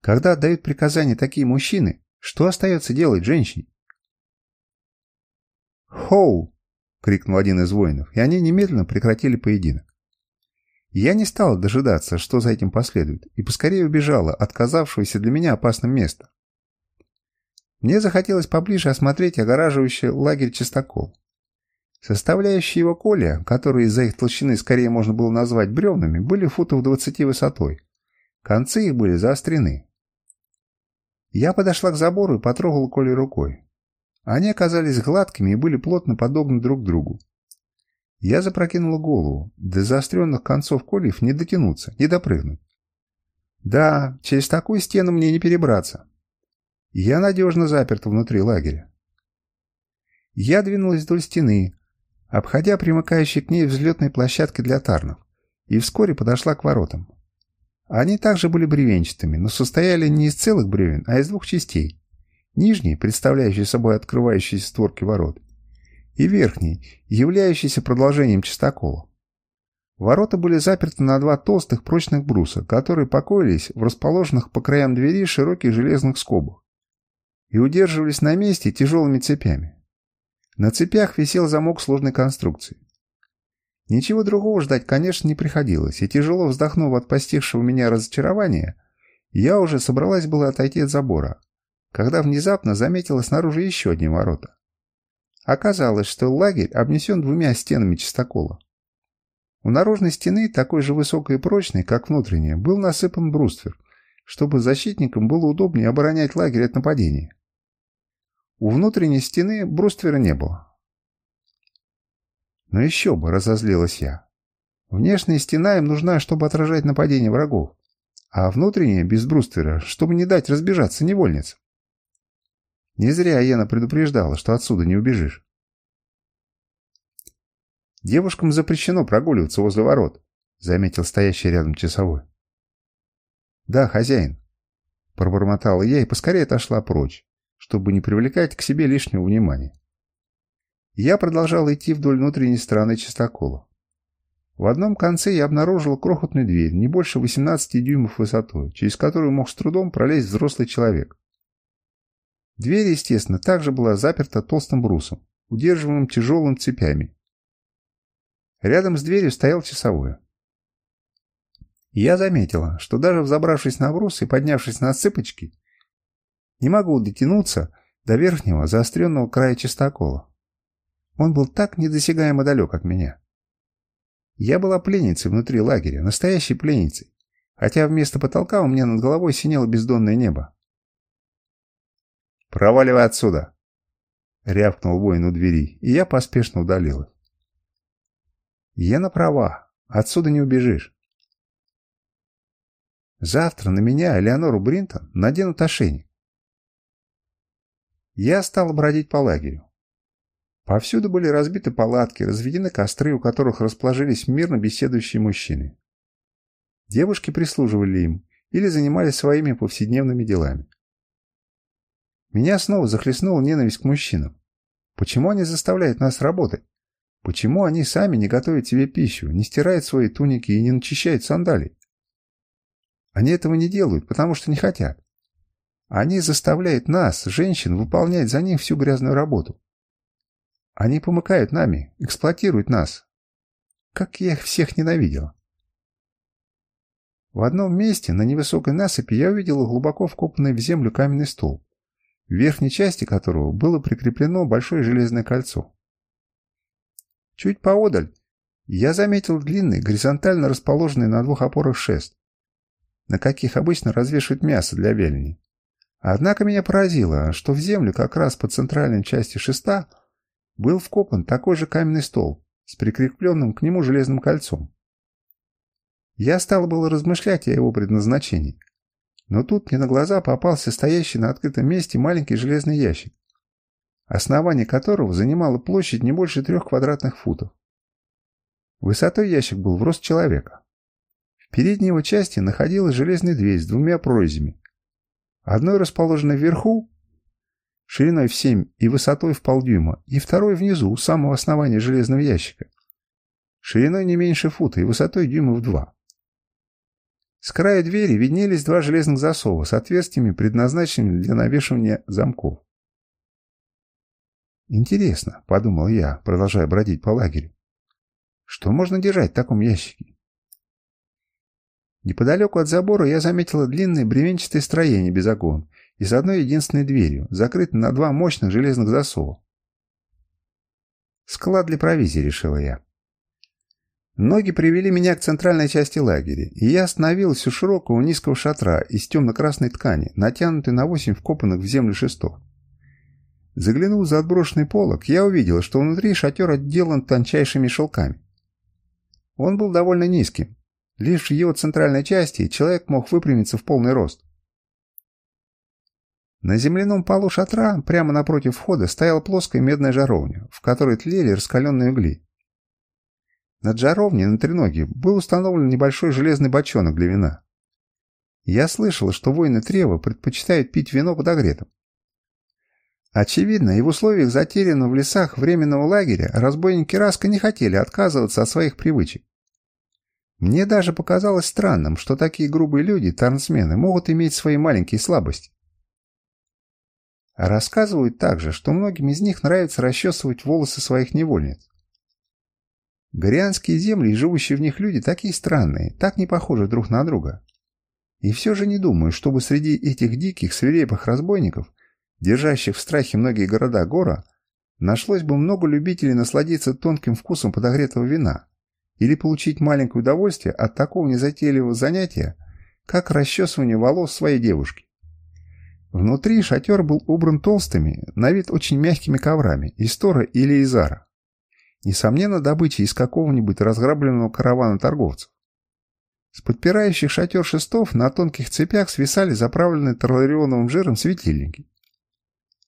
Когда отдают приказания такие мужчины, что остается делать женщине? «Хоу!» — крикнул один из воинов, и они немедленно прекратили поединок. Я не стала дожидаться, что за этим последует, и поскорее убежала от казавшегося для меня опасным места. Мне захотелось поближе осмотреть огораживающий лагерь чистокол. Составляющие его коля, которые из-за их толщины скорее можно было назвать бревнами, были футов 20 высотой. Концы их были заострены. Я подошла к забору и потрогала коли рукой. Они оказались гладкими и были плотно подогнаны друг к другу. Я запрокинула голову. До заостренных концов кольев не дотянуться, не допрыгнуть. Да, через такую стену мне не перебраться. Я надежно заперт внутри лагеря. Я двинулась вдоль стены, обходя примыкающие к ней взлетные площадки для тарнов, и вскоре подошла к воротам. Они также были бревенчатыми, но состояли не из целых бревен, а из двух частей. Нижней, представляющей собой открывающиеся створки ворот, и верхний, являющийся продолжением чистокола. Ворота были заперты на два толстых прочных бруса, которые покоились в расположенных по краям двери широких железных скобах и удерживались на месте тяжелыми цепями. На цепях висел замок сложной конструкции. Ничего другого ждать, конечно, не приходилось, и тяжело вздохнув от постигшего меня разочарования, я уже собралась была отойти от забора, когда внезапно заметила снаружи еще одни ворота. Оказалось, что лагерь обнесен двумя стенами чистокола. У наружной стены, такой же высокой и прочной, как внутренняя, был насыпан бруствер, чтобы защитникам было удобнее оборонять лагерь от нападения. У внутренней стены бруствера не было. Но еще бы, разозлилась я. Внешняя стена им нужна, чтобы отражать нападение врагов, а внутренняя, без бруствера, чтобы не дать разбежаться невольницам. Не зря Ена предупреждала, что отсюда не убежишь. «Девушкам запрещено прогуливаться возле ворот», — заметил стоящий рядом часовой. «Да, хозяин», — пробормотала я и поскорее отошла прочь, чтобы не привлекать к себе лишнего внимания. Я продолжал идти вдоль внутренней стороны чистокола. В одном конце я обнаружил крохотную дверь, не больше 18 дюймов высотой, через которую мог с трудом пролезть взрослый человек. Дверь, естественно, также была заперта толстым брусом, удерживаемым тяжелым цепями. Рядом с дверью стоял часовой. Я заметила, что даже взобравшись на брус и поднявшись на цыпочки, не могу дотянуться до верхнего заостренного края чистокола. Он был так недосягаемо далек от меня. Я была пленницей внутри лагеря, настоящей пленницей, хотя вместо потолка у меня над головой синело бездонное небо. «Проваливай отсюда!» — рявкнул воин у двери, и я поспешно удалилась. «Ена права, отсюда не убежишь. Завтра на меня, Элеонору Бринтон, наденут ошейник. Я стал бродить по лагерю. Повсюду были разбиты палатки, разведены костры, у которых расположились мирно беседующие мужчины. Девушки прислуживали им или занимались своими повседневными делами. Меня снова захлестнула ненависть к мужчинам. Почему они заставляют нас работать? Почему они сами не готовят себе пищу, не стирают свои туники и не начищают сандалии? Они этого не делают, потому что не хотят. Они заставляют нас, женщин, выполнять за них всю грязную работу. Они помыкают нами, эксплуатируют нас. Как я их всех ненавидел. В одном месте, на невысокой насыпи, я увидел глубоко вкопанный в землю каменный стол, в верхней части которого было прикреплено большое железное кольцо. Чуть поодаль я заметил длинный, горизонтально расположенный на двух опорах шест, на каких обычно развешивают мясо для вялени. Однако меня поразило, что в землю как раз по центральной части шеста был вкопан такой же каменный стол с прикрепленным к нему железным кольцом. Я стал было размышлять о его предназначении, но тут мне на глаза попался стоящий на открытом месте маленький железный ящик, основание которого занимало площадь не больше трех квадратных футов. Высотой ящик был в рост человека. В передней его части находилась железная дверь с двумя прорезями. Одной расположенной вверху, шириной в 7 и высотой в полдюйма, и второй внизу, у самого основания железного ящика, шириной не меньше фута и высотой дюймов 2. С края двери виднелись два железных засова с отверстиями, предназначенными для навешивания замков. «Интересно», — подумал я, продолжая бродить по лагерю, — «что можно держать в таком ящике?» Неподалеку от забора я заметила длинное бревенчатое строение без окон и с одной единственной дверью, закрытой на два мощных железных засова. «Склад для провизии», — решила я. Ноги привели меня к центральной части лагеря, и я остановилась у широкого низкого шатра из темно-красной ткани, натянутой на восемь вкопанных в землю шестов. Заглянув за отброшенный полок, я увидел, что внутри шатер отделан тончайшими шелками. Он был довольно низким, Лишь в его центральной части человек мог выпрямиться в полный рост. На земляном полу шатра, прямо напротив входа, стояла плоская медная жаровня, в которой тлели раскаленные угли. Над жаровней на треноге был установлен небольшой железный бочонок для вина. Я слышал, что воины Трева предпочитают пить вино подогретым. Очевидно, и в условиях затерянного в лесах временного лагеря разбойники Раска не хотели отказываться от своих привычек. Мне даже показалось странным, что такие грубые люди, тарнсмены, могут иметь свои маленькие слабости. Рассказывают также, что многим из них нравится расчесывать волосы своих невольниц. Горианские земли и живущие в них люди такие странные, так не похожи друг на друга. И все же не думаю, чтобы среди этих диких, свирепых разбойников, держащих в страхе многие города Гора, нашлось бы много любителей насладиться тонким вкусом подогретого вина, или получить маленькое удовольствие от такого незатейливого занятия, как расчесывание волос своей девушки. Внутри шатер был убран толстыми, на вид очень мягкими коврами из Тора или из Ара. Несомненно, добыча из какого-нибудь разграбленного каравана торговцев. С подпирающих шатер шестов на тонких цепях свисали заправленные тарларионовым жиром светильники.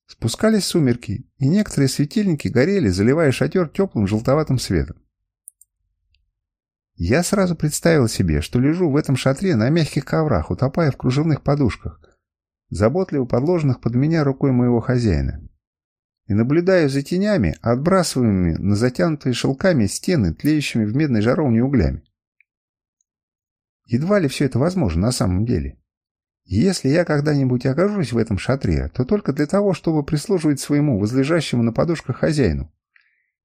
Спускались сумерки, и некоторые светильники горели, заливая шатер теплым желтоватым светом. Я сразу представил себе, что лежу в этом шатре на мягких коврах, утопая в кружевных подушках, заботливо подложенных под меня рукой моего хозяина. И наблюдаю за тенями, отбрасываемыми на затянутые шелками стены, тлеющими в медной жаровне углями. Едва ли все это возможно на самом деле. Если я когда-нибудь окажусь в этом шатре, то только для того, чтобы прислуживать своему возлежащему на подушках хозяину,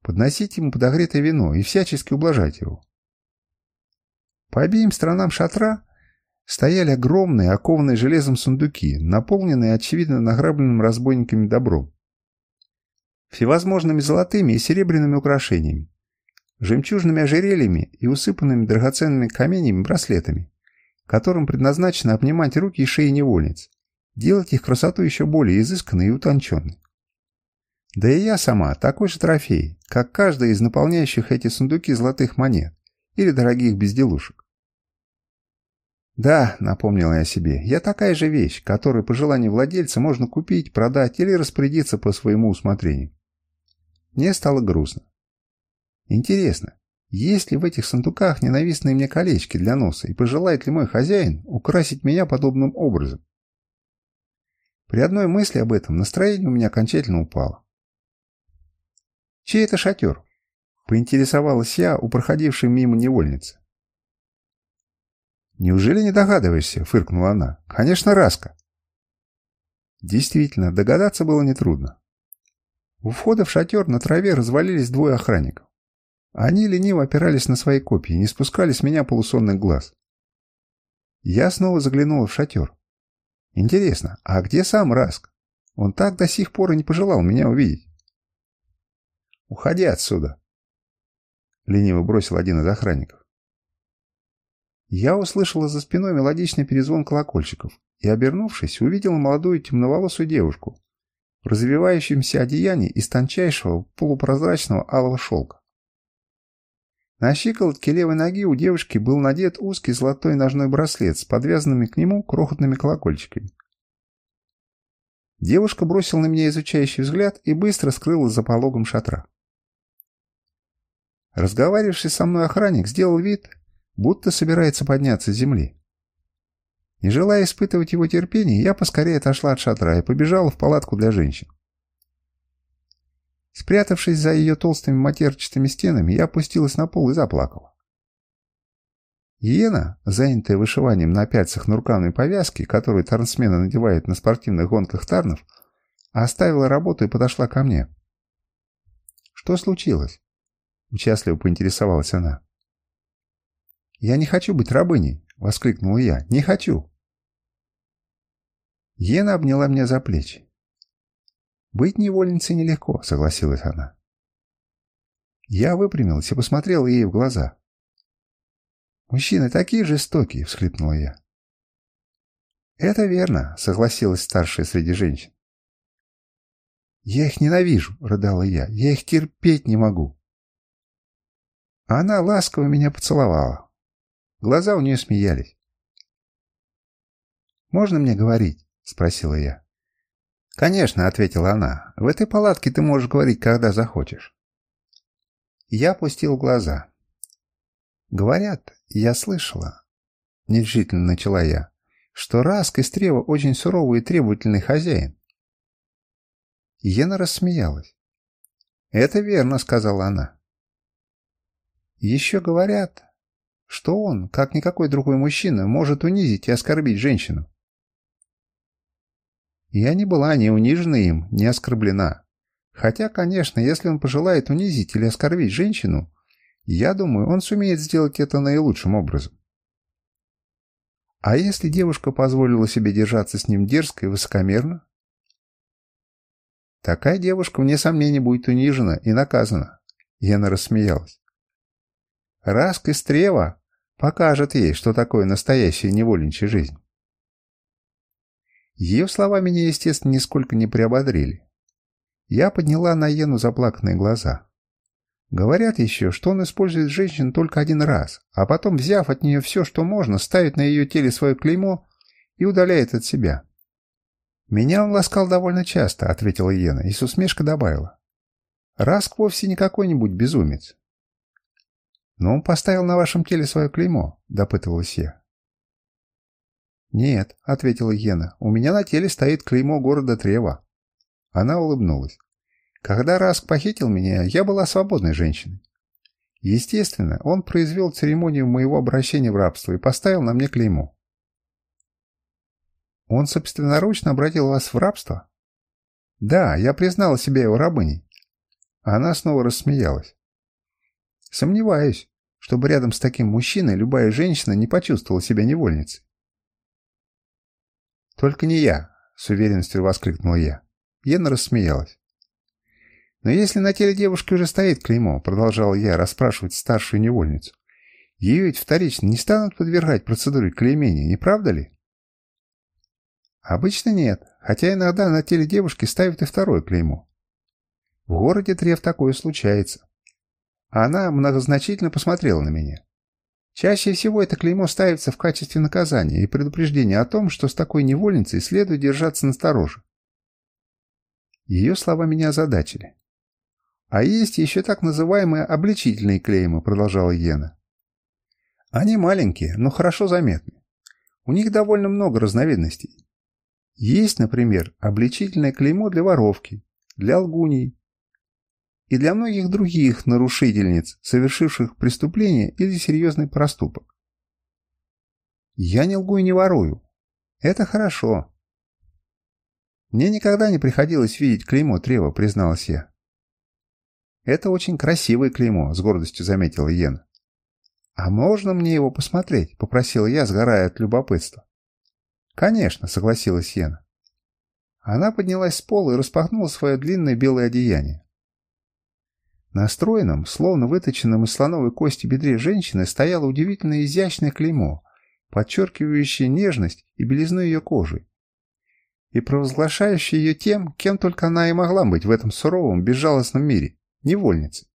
подносить ему подогретое вино и всячески ублажать его. По обеим сторонам шатра стояли огромные, окованные железом сундуки, наполненные, очевидно, награбленным разбойниками добром. Всевозможными золотыми и серебряными украшениями, жемчужными ожерельями и усыпанными драгоценными каменями браслетами, которым предназначено обнимать руки и шеи невольниц, делать их красоту еще более изысканной и утонченной. Да и я сама такой же трофей, как каждый из наполняющих эти сундуки золотых монет или дорогих безделушек. «Да», — напомнила я себе, — «я такая же вещь, которую по желанию владельца можно купить, продать или распорядиться по своему усмотрению». Мне стало грустно. Интересно, есть ли в этих сундуках ненавистные мне колечки для носа и пожелает ли мой хозяин украсить меня подобным образом? При одной мысли об этом настроение у меня окончательно упало. «Чей это шатер?» — поинтересовалась я у проходившей мимо невольницы. «Неужели не догадываешься?» — фыркнула она. «Конечно, Раска». Действительно, догадаться было нетрудно. У входа в шатер на траве развалились двое охранников. Они лениво опирались на свои копья и не спускали с меня полусонных глаз. Я снова заглянула в шатер. Интересно, а где сам Раск? Он так до сих пор и не пожелал меня увидеть. «Уходи отсюда!» Лениво бросил один из охранников. Я услышала за спиной мелодичный перезвон колокольчиков и, обернувшись, увидела молодую темноволосую девушку в развивающемся одеянии из тончайшего полупрозрачного алого шелка. На щиколотке левой ноги у девушки был надет узкий золотой ножной браслет с подвязанными к нему крохотными колокольчиками. Девушка бросила на меня изучающий взгляд и быстро скрылась за пологом шатра. Разговаривавший со мной охранник сделал вид, будто собирается подняться с земли. Не желая испытывать его терпение, я поскорее отошла от шатра и побежала в палатку для женщин. Спрятавшись за ее толстыми матерчатыми стенами, я опустилась на пол и заплакала. Иена, занятая вышиванием на пяльцах нарукавной повязки, которую тарнсмены надевают на спортивных гонках тарнов, оставила работу и подошла ко мне. «Что случилось?» — участливо поинтересовалась она. «Я не хочу быть рабыней!» — воскликнул я. «Не хочу!» Ена обняла меня за плечи. «Быть невольницей нелегко», — согласилась она. Я выпрямилась и посмотрел ей в глаза. «Мужчины такие жестокие!» — всхлипнула я. «Это верно», — согласилась старшая среди женщин. «Я их ненавижу», — рыдала я. «Я их терпеть не могу». Она ласково меня поцеловала. Глаза у нее смеялись. «Можно мне говорить?» — спросила я. «Конечно», — ответила она. «В этой палатке ты можешь говорить, когда захочешь». Я опустил глаза. «Говорят, я слышала», — нерешительно начала я, «что Раск из Трева очень суровый и требовательный хозяин». Ена рассмеялась. «Это верно», — сказала она. «Еще говорят, что он, как никакой другой мужчина, может унизить и оскорбить женщину. Я не была ни унижена им, ни оскорблена. Хотя, конечно, если он пожелает унизить или оскорбить женщину, я думаю, он сумеет сделать это наилучшим образом. А если девушка позволила себе держаться с ним дерзко и высокомерно? Такая девушка, вне сомнений, будет унижена и наказана. Яна рассмеялась. Раск из Трева покажет ей, что такое настоящая невольничья жизнь. Ее слова меня, естественно, нисколько не приободрили. Я подняла на Йену заплаканные глаза. Говорят еще, что он использует женщин только один раз, а потом, взяв от нее все, что можно, ставит на ее теле свое клеймо и удаляет от себя. «Меня он ласкал довольно часто», — ответила Йена и с усмешкой добавила. «Раск вовсе не какой-нибудь безумец. «Но он поставил на вашем теле свое клеймо», — допытывалась я. «Нет», — ответила Ена, — «у меня на теле стоит клеймо города Трева». Она улыбнулась. «Когда Раск похитил меня, я была свободной женщиной. Естественно, он произвел церемонию моего обращения в рабство и поставил на мне клеймо». «Он собственноручно обратил вас в рабство?» «Да, я признала себя его рабыней». Она снова рассмеялась. Сомневаюсь, чтобы рядом с таким мужчиной любая женщина не почувствовала себя невольницей. «Только не я», — с уверенностью воскликнул я. Ена рассмеялась. «Но если на теле девушки уже стоит клеймо», — продолжал я расспрашивать старшую невольницу, Ее ведь вторично не станут подвергать процедуре клеймения, не правда ли? Обычно нет, хотя иногда на теле девушки ставят и второе клеймо. В городе Трев такое случается. Она многозначительно посмотрела на меня. Чаще всего это клеймо ставится в качестве наказания и предупреждения о том, что с такой невольницей следует держаться настороже. Ее слова меня озадачили. «А есть еще так называемые обличительные клеймы», — продолжала Йена. «Они маленькие, но хорошо заметны. У них довольно много разновидностей. Есть, например, обличительное клеймо для воровки, для лгуней и для многих других нарушительниц, совершивших преступление или серьезный проступок. Я не лгу и не ворую. Это хорошо. Мне никогда не приходилось видеть клеймо Трева, призналась я. Это очень красивое клеймо, с гордостью заметила Йена. А можно мне его посмотреть? Попросила я, сгорая от любопытства. Конечно, согласилась Йена. Она поднялась с пола и распахнула свое длинное белое одеяние. На стройном, словно выточенном из слоновой кости бедре женщины стояло удивительно изящное клеймо, подчеркивающее нежность и белизну ее кожи, и провозглашающее ее тем, кем только она и могла быть в этом суровом, безжалостном мире — невольницей.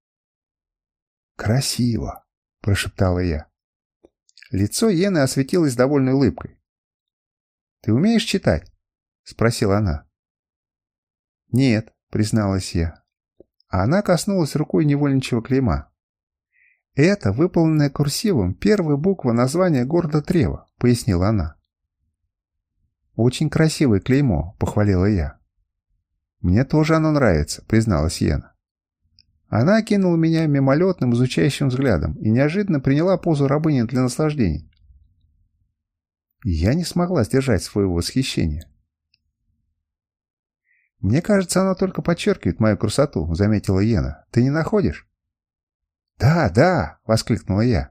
«Красиво!» — прошептала я. Лицо Йены осветилось довольной улыбкой. «Ты умеешь читать?» — спросила она. «Нет», — призналась я а она коснулась рукой невольничего клейма. «Это, выполненная курсивом, первая буква названия города Трева», — пояснила она. «Очень красивое клеймо», — похвалила я. «Мне тоже оно нравится», — призналась Йена. Она окинула меня мимолетным изучающим взглядом и неожиданно приняла позу рабыни для наслаждений. Я не смогла сдержать своего восхищения. «Мне кажется, оно только подчеркивает мою красоту», — заметила Йена. «Ты не находишь?» «Да, да!» — воскликнула я.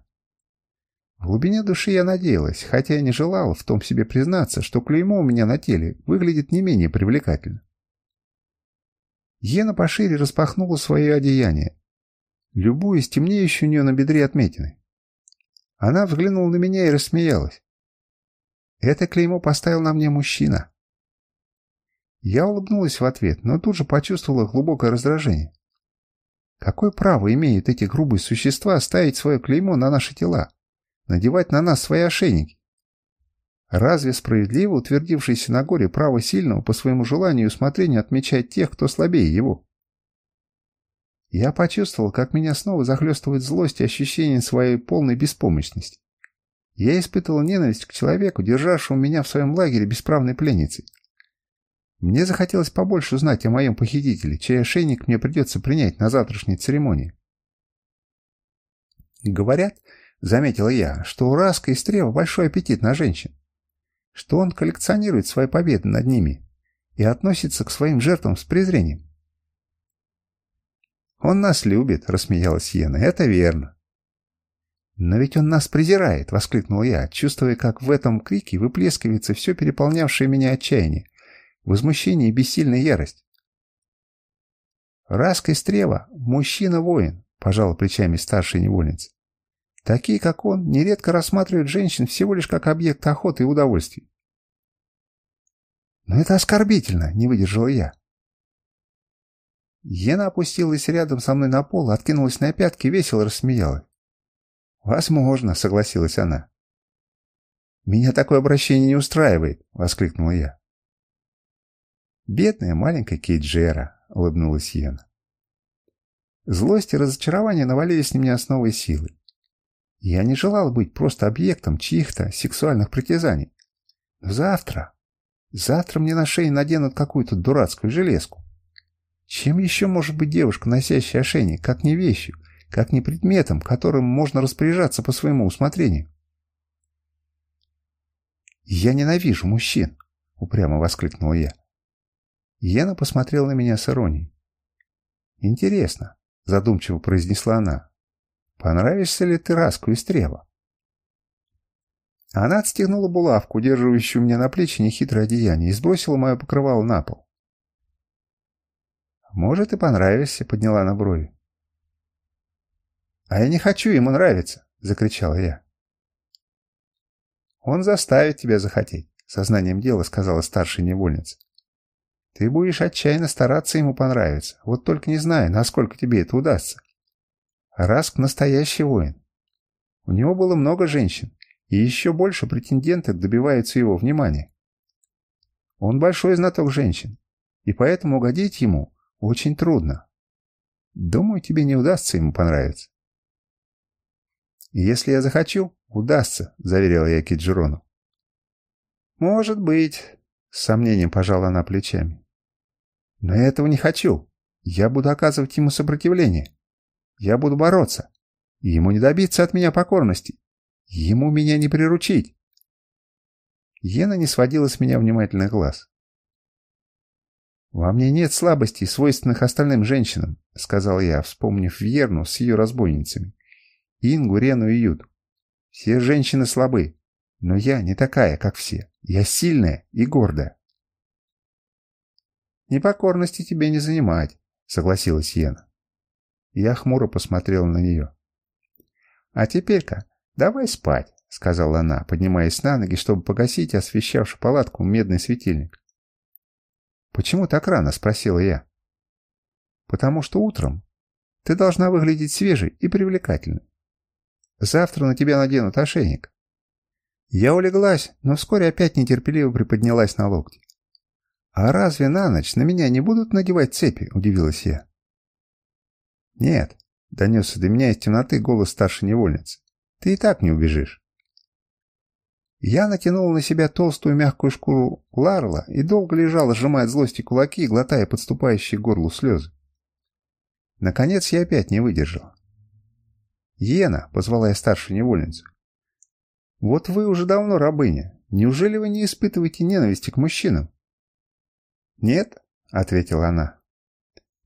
В глубине души я надеялась, хотя и не желала в том себе признаться, что клеймо у меня на теле выглядит не менее привлекательно. Йена пошире распахнула свое одеяние, любуясь темнеющей у нее на бедре отметиной. Она взглянула на меня и рассмеялась. «Это клеймо поставил на мне мужчина. Я улыбнулась в ответ, но тут же почувствовала глубокое раздражение. Какое право имеют эти грубые существа ставить свое клеймо на наши тела, надевать на нас свои ошейники? Разве справедливо утвердившийся на горе право сильного по своему желанию и усмотрению отмечать тех, кто слабее его? Я почувствовал, как меня снова захлестывает злость и ощущение своей полной беспомощности. Я испытывал ненависть к человеку, державшему меня в своем лагере бесправной пленницей. Мне захотелось побольше узнать о моем похитителе, чей ошейник мне придется принять на завтрашней церемонии. Говорят, заметила я, что у Раска и Стрева большой аппетит на женщин, что он коллекционирует свои победы над ними и относится к своим жертвам с презрением. «Он нас любит», — рассмеялась Йена, — «это верно». «Но ведь он нас презирает!» — воскликнул я, чувствуя, как в этом крике выплескивается все переполнявшее меня отчаяние возмущение и бессильная ярость. Раска Стрева – мужчина-воин, пожал плечами старшей невольницы. Такие, как он, нередко рассматривают женщин всего лишь как объект охоты и удовольствий. «Но это оскорбительно!» – не выдержал я. Ена опустилась рядом со мной на пол, откинулась на пятки и весело рассмеялась. «Возможно», — согласилась она. «Меня такое обращение не устраивает», — воскликнул я. «Бедная маленькая Кейджера», — улыбнулась Йена. Злость и разочарование навалились на меня с новой силой. Я не желал быть просто объектом чьих-то сексуальных притязаний. Но завтра... Завтра мне на шею наденут какую-то дурацкую железку. Чем еще может быть девушка, носящая ошейник, как не вещью, как не предметом, которым можно распоряжаться по своему усмотрению? «Я ненавижу мужчин!» — упрямо воскликнул я. Йена посмотрела на меня с иронией. «Интересно», — задумчиво произнесла она. «Понравишься ли ты Раску из Трева?» Она отстегнула булавку, удерживающую меня на плечи нехитрое одеяние, и сбросила мое покрывало на пол. «Может, и понравишься», — подняла на брови. «А я не хочу ему нравиться», —— закричала я. «Он заставит тебя захотеть», — сознанием дела сказала старшая невольница. «Ты будешь отчаянно стараться ему понравиться, вот только не знаю, насколько тебе это удастся. Раск — настоящий воин. У него было много женщин, и еще больше претенденток добиваются его внимания. Он большой знаток женщин, и поэтому угодить ему очень трудно. Думаю, тебе не удастся ему понравиться. «Если я захочу, удастся», — заверила я Киджирону. «Может быть», — с сомнением пожала она плечами. «Но я этого не хочу. Я буду оказывать ему сопротивление. Я буду бороться. Ему не добиться от меня покорности. Ему меня не приручить». Ена не сводила с меня внимательных глаз. «Во мне нет слабостей, свойственных остальным женщинам», — сказал я, вспомнив Вьерну с ее разбойницами. Ингу, Рену и Юд. Все женщины слабы, но я не такая, как все. Я сильная и гордая. «Непокорности тебе не занимать», — согласилась Йена. Я хмуро посмотрел на нее. «А теперь-ка давай спать», — сказала она, поднимаясь на ноги, чтобы погасить освещавший палатку медный светильник. «Почему так рано?» — спросила я. «Потому что утром ты должна выглядеть свежей и привлекательной. Завтра на тебя наденут ошейник». Я улеглась, но вскоре опять нетерпеливо приподнялась на локти. «А разве на ночь на меня не будут надевать цепи?» – удивилась я. «Нет», – донесся до меня из темноты голос старшей невольницы. «Ты и так не убежишь». Я натянул на себя толстую мягкую шкуру Ларла и долго лежал, сжимая от злости кулаки и глотая подступающие к горлу слезы. Наконец я опять не выдержал. «Ена!» — позвала я старшую невольницу. «Вот вы уже давно рабыня. Неужели вы не испытываете ненависти к мужчинам?» «Нет», — ответила она.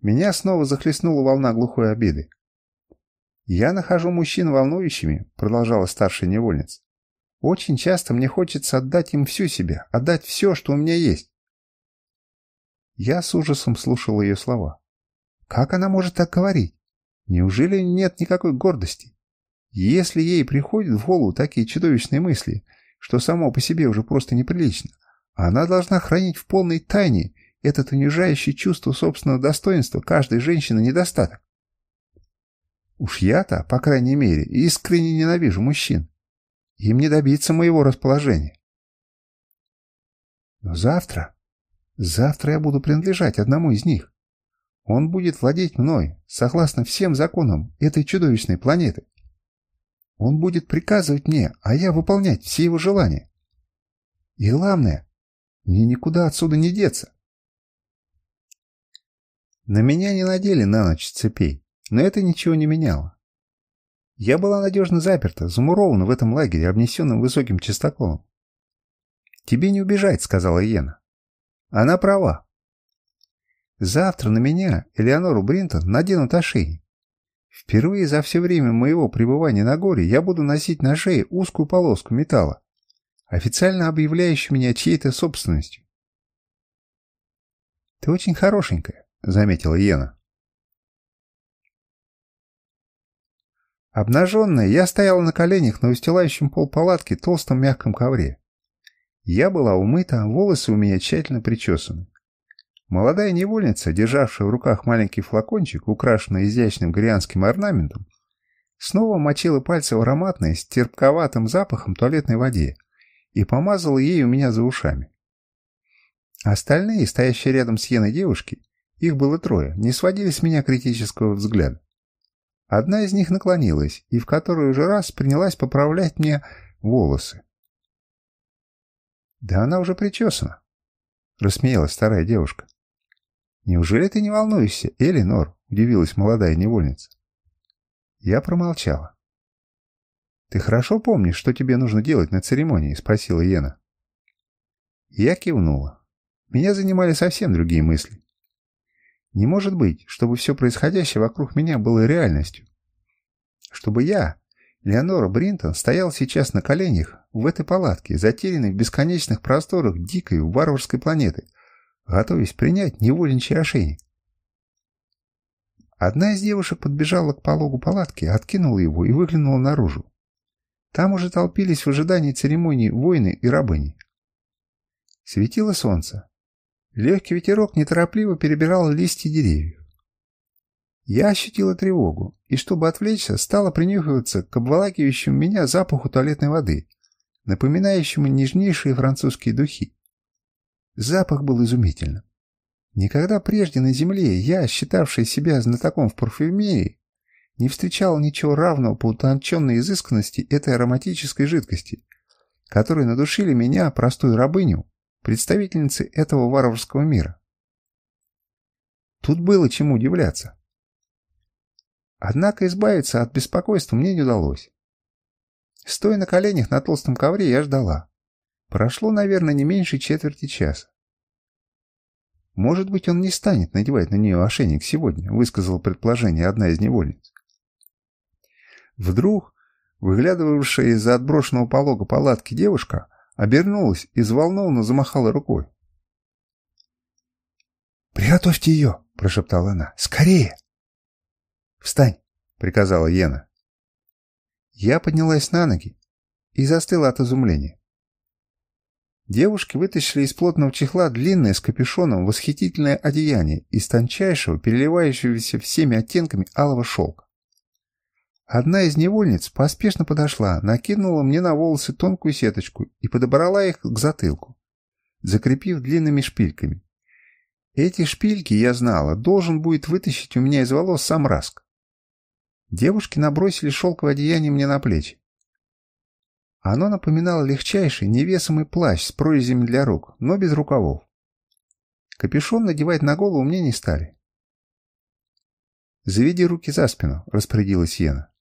Меня снова захлестнула волна глухой обиды. «Я нахожу мужчин волнующими», — продолжала старшая невольница. «Очень часто мне хочется отдать им всю себя, отдать все, что у меня есть». Я с ужасом слушал ее слова. «Как она может так говорить? Неужели нет никакой гордости? Если ей приходят в голову такие чудовищные мысли, что само по себе уже просто неприлично, она должна хранить в полной тайне этот унижающий чувство собственного достоинства каждой женщины недостаток. Уж я-то, по крайней мере, искренне ненавижу мужчин. Им не добиться моего расположения. Но завтра, завтра я буду принадлежать одному из них. Он будет владеть мной, согласно всем законам этой чудовищной планеты. Он будет приказывать мне, а я выполнять все его желания. И главное, мне никуда отсюда не деться. На меня не надели на ночь цепей, но это ничего не меняло. Я была надежно заперта, замурована в этом лагере, обнесенном высоким чистоколом. «Тебе не убежать», — сказала Йена. Она права. Завтра на меня, Элеонору Бринтон, наденут ошейник. Впервые за все время моего пребывания на горе я буду носить на шее узкую полоску металла, официально объявляющую меня чьей-то собственностью. «Ты очень хорошенькая», — заметила Йена. Обнаженная, я стояла на коленях на устилающем пол палатки толстом мягком ковре. Я была умыта, волосы у меня тщательно причесаны. Молодая невольница, державшая в руках маленький флакончик, украшенный изящным горианским орнаментом, снова мочила пальцы в ароматной, с терпковатым запахом туалетной воде и помазала ей у меня за ушами. Остальные, стоящие рядом с Йеной девушки, их было трое, не сводили с меня критического взгляда. Одна из них наклонилась и в который уже раз принялась поправлять мне волосы. «Да она уже причесана», — рассмеялась старая девушка. «Неужели ты не волнуешься, Элинор?» – удивилась молодая невольница. Я промолчала. «Ты хорошо помнишь, что тебе нужно делать на церемонии?» – спросила Йена. Я кивнула. Меня занимали совсем другие мысли. Не может быть, чтобы все происходящее вокруг меня было реальностью. Чтобы я, Леонора Бринтон, стоял сейчас на коленях в этой палатке, затерянной в бесконечных просторах дикой варварской планеты, готовясь принять невольничий ошейник. Одна из девушек подбежала к пологу палатки, откинула его и выглянула наружу. Там уже толпились в ожидании церемонии воины и рабыни. Светило солнце. Легкий ветерок неторопливо перебирал листья деревьев. Я ощутила тревогу, и чтобы отвлечься, стала принюхиваться к обволакивающему меня запаху туалетной воды, напоминающему нежнейшие французские духи. Запах был изумительным. Никогда прежде на земле я, считавший себя знатоком в парфюмерии, не встречал ничего равного по утонченной изысканности этой ароматической жидкости, которые надушили меня, простую рабыню, представительницы этого варварского мира. Тут было чему удивляться. Однако избавиться от беспокойства мне не удалось. Стоя на коленях на толстом ковре, я ждала. Прошло, наверное, не меньше четверти часа. «Может быть, он не станет надевать на нее ошейник сегодня», — высказала предположение одна из невольниц. Вдруг, выглядывавшая из-за отброшенного полога палатки девушка, обернулась и взволнованно замахала рукой. «Приготовьте ее!» — прошептала она. «Скорее!» «Встань!» — приказала Йена. Я поднялась на ноги и застыла от изумления. Девушки вытащили из плотного чехла длинное с капюшоном восхитительное одеяние из тончайшего, переливающегося всеми оттенками алого шелка. Одна из невольниц поспешно подошла, накинула мне на волосы тонкую сеточку и подобрала их к затылку, закрепив длинными шпильками. Эти шпильки, я знала, должен будет вытащить у меня из волос сам Раск. Девушки набросили шелковое одеяние мне на плечи. Оно напоминало легчайший, невесомый плащ с прорезями для рук, но без рукавов. Капюшон надевать на голову мне не стали. «Заведи руки за спину», — распорядилась Йена.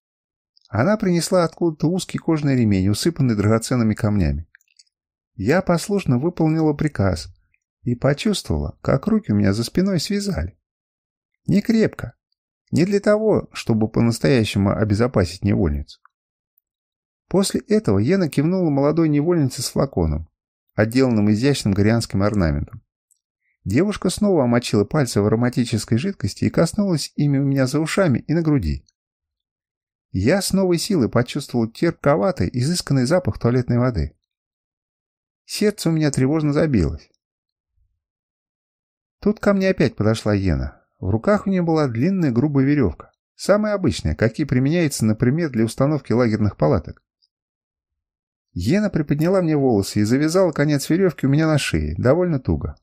Она принесла откуда-то узкий кожаный ремень, усыпанный драгоценными камнями. Я послушно выполнила приказ и почувствовала, как руки у меня за спиной связали. Не крепко. Не для того, чтобы по-настоящему обезопасить невольницу. После этого Ена кивнула молодой невольнице с флаконом, отделанным изящным горианским орнаментом. Девушка снова омочила пальцы в ароматической жидкости и коснулась ими у меня за ушами и на груди. Я с новой силой почувствовал терпковатый, изысканный запах туалетной воды. Сердце у меня тревожно забилось. Тут ко мне опять подошла Ена. В руках у нее была длинная грубая веревка, самая обычная, какие применяются, например, для установки лагерных палаток. Ена приподняла мне волосы и завязала конец веревки у меня на шее, довольно туго.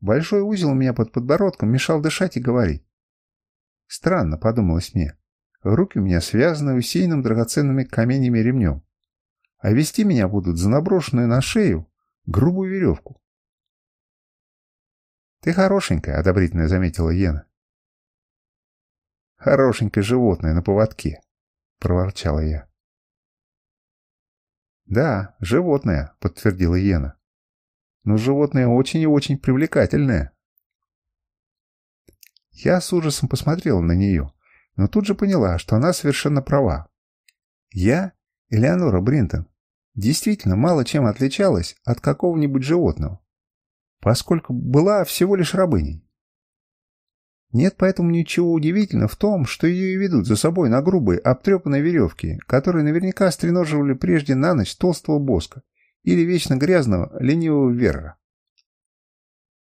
Большой узел у меня под подбородком мешал дышать и говорить. Странно, подумалось мне. Руки у меня связаны усеянным драгоценными каменями ремнем. А вести меня будут за наброшенную на шею грубую веревку. «Ты хорошенькая», — одобрительно заметила Ена. «Хорошенькое животное на поводке», — проворчала я. «Да, животное», — подтвердила Йена. «Но животное очень и очень привлекательное». Я с ужасом посмотрела на нее, но тут же поняла, что она совершенно права. Я, Элеонора Бринтон, действительно мало чем отличалась от какого-нибудь животного, поскольку была всего лишь рабыней. Нет поэтому ничего удивительного в том, что ее и ведут за собой на грубой, обтрепанной веревке, которые наверняка стреноживали прежде на ночь толстого боска или вечно грязного, ленивого верра.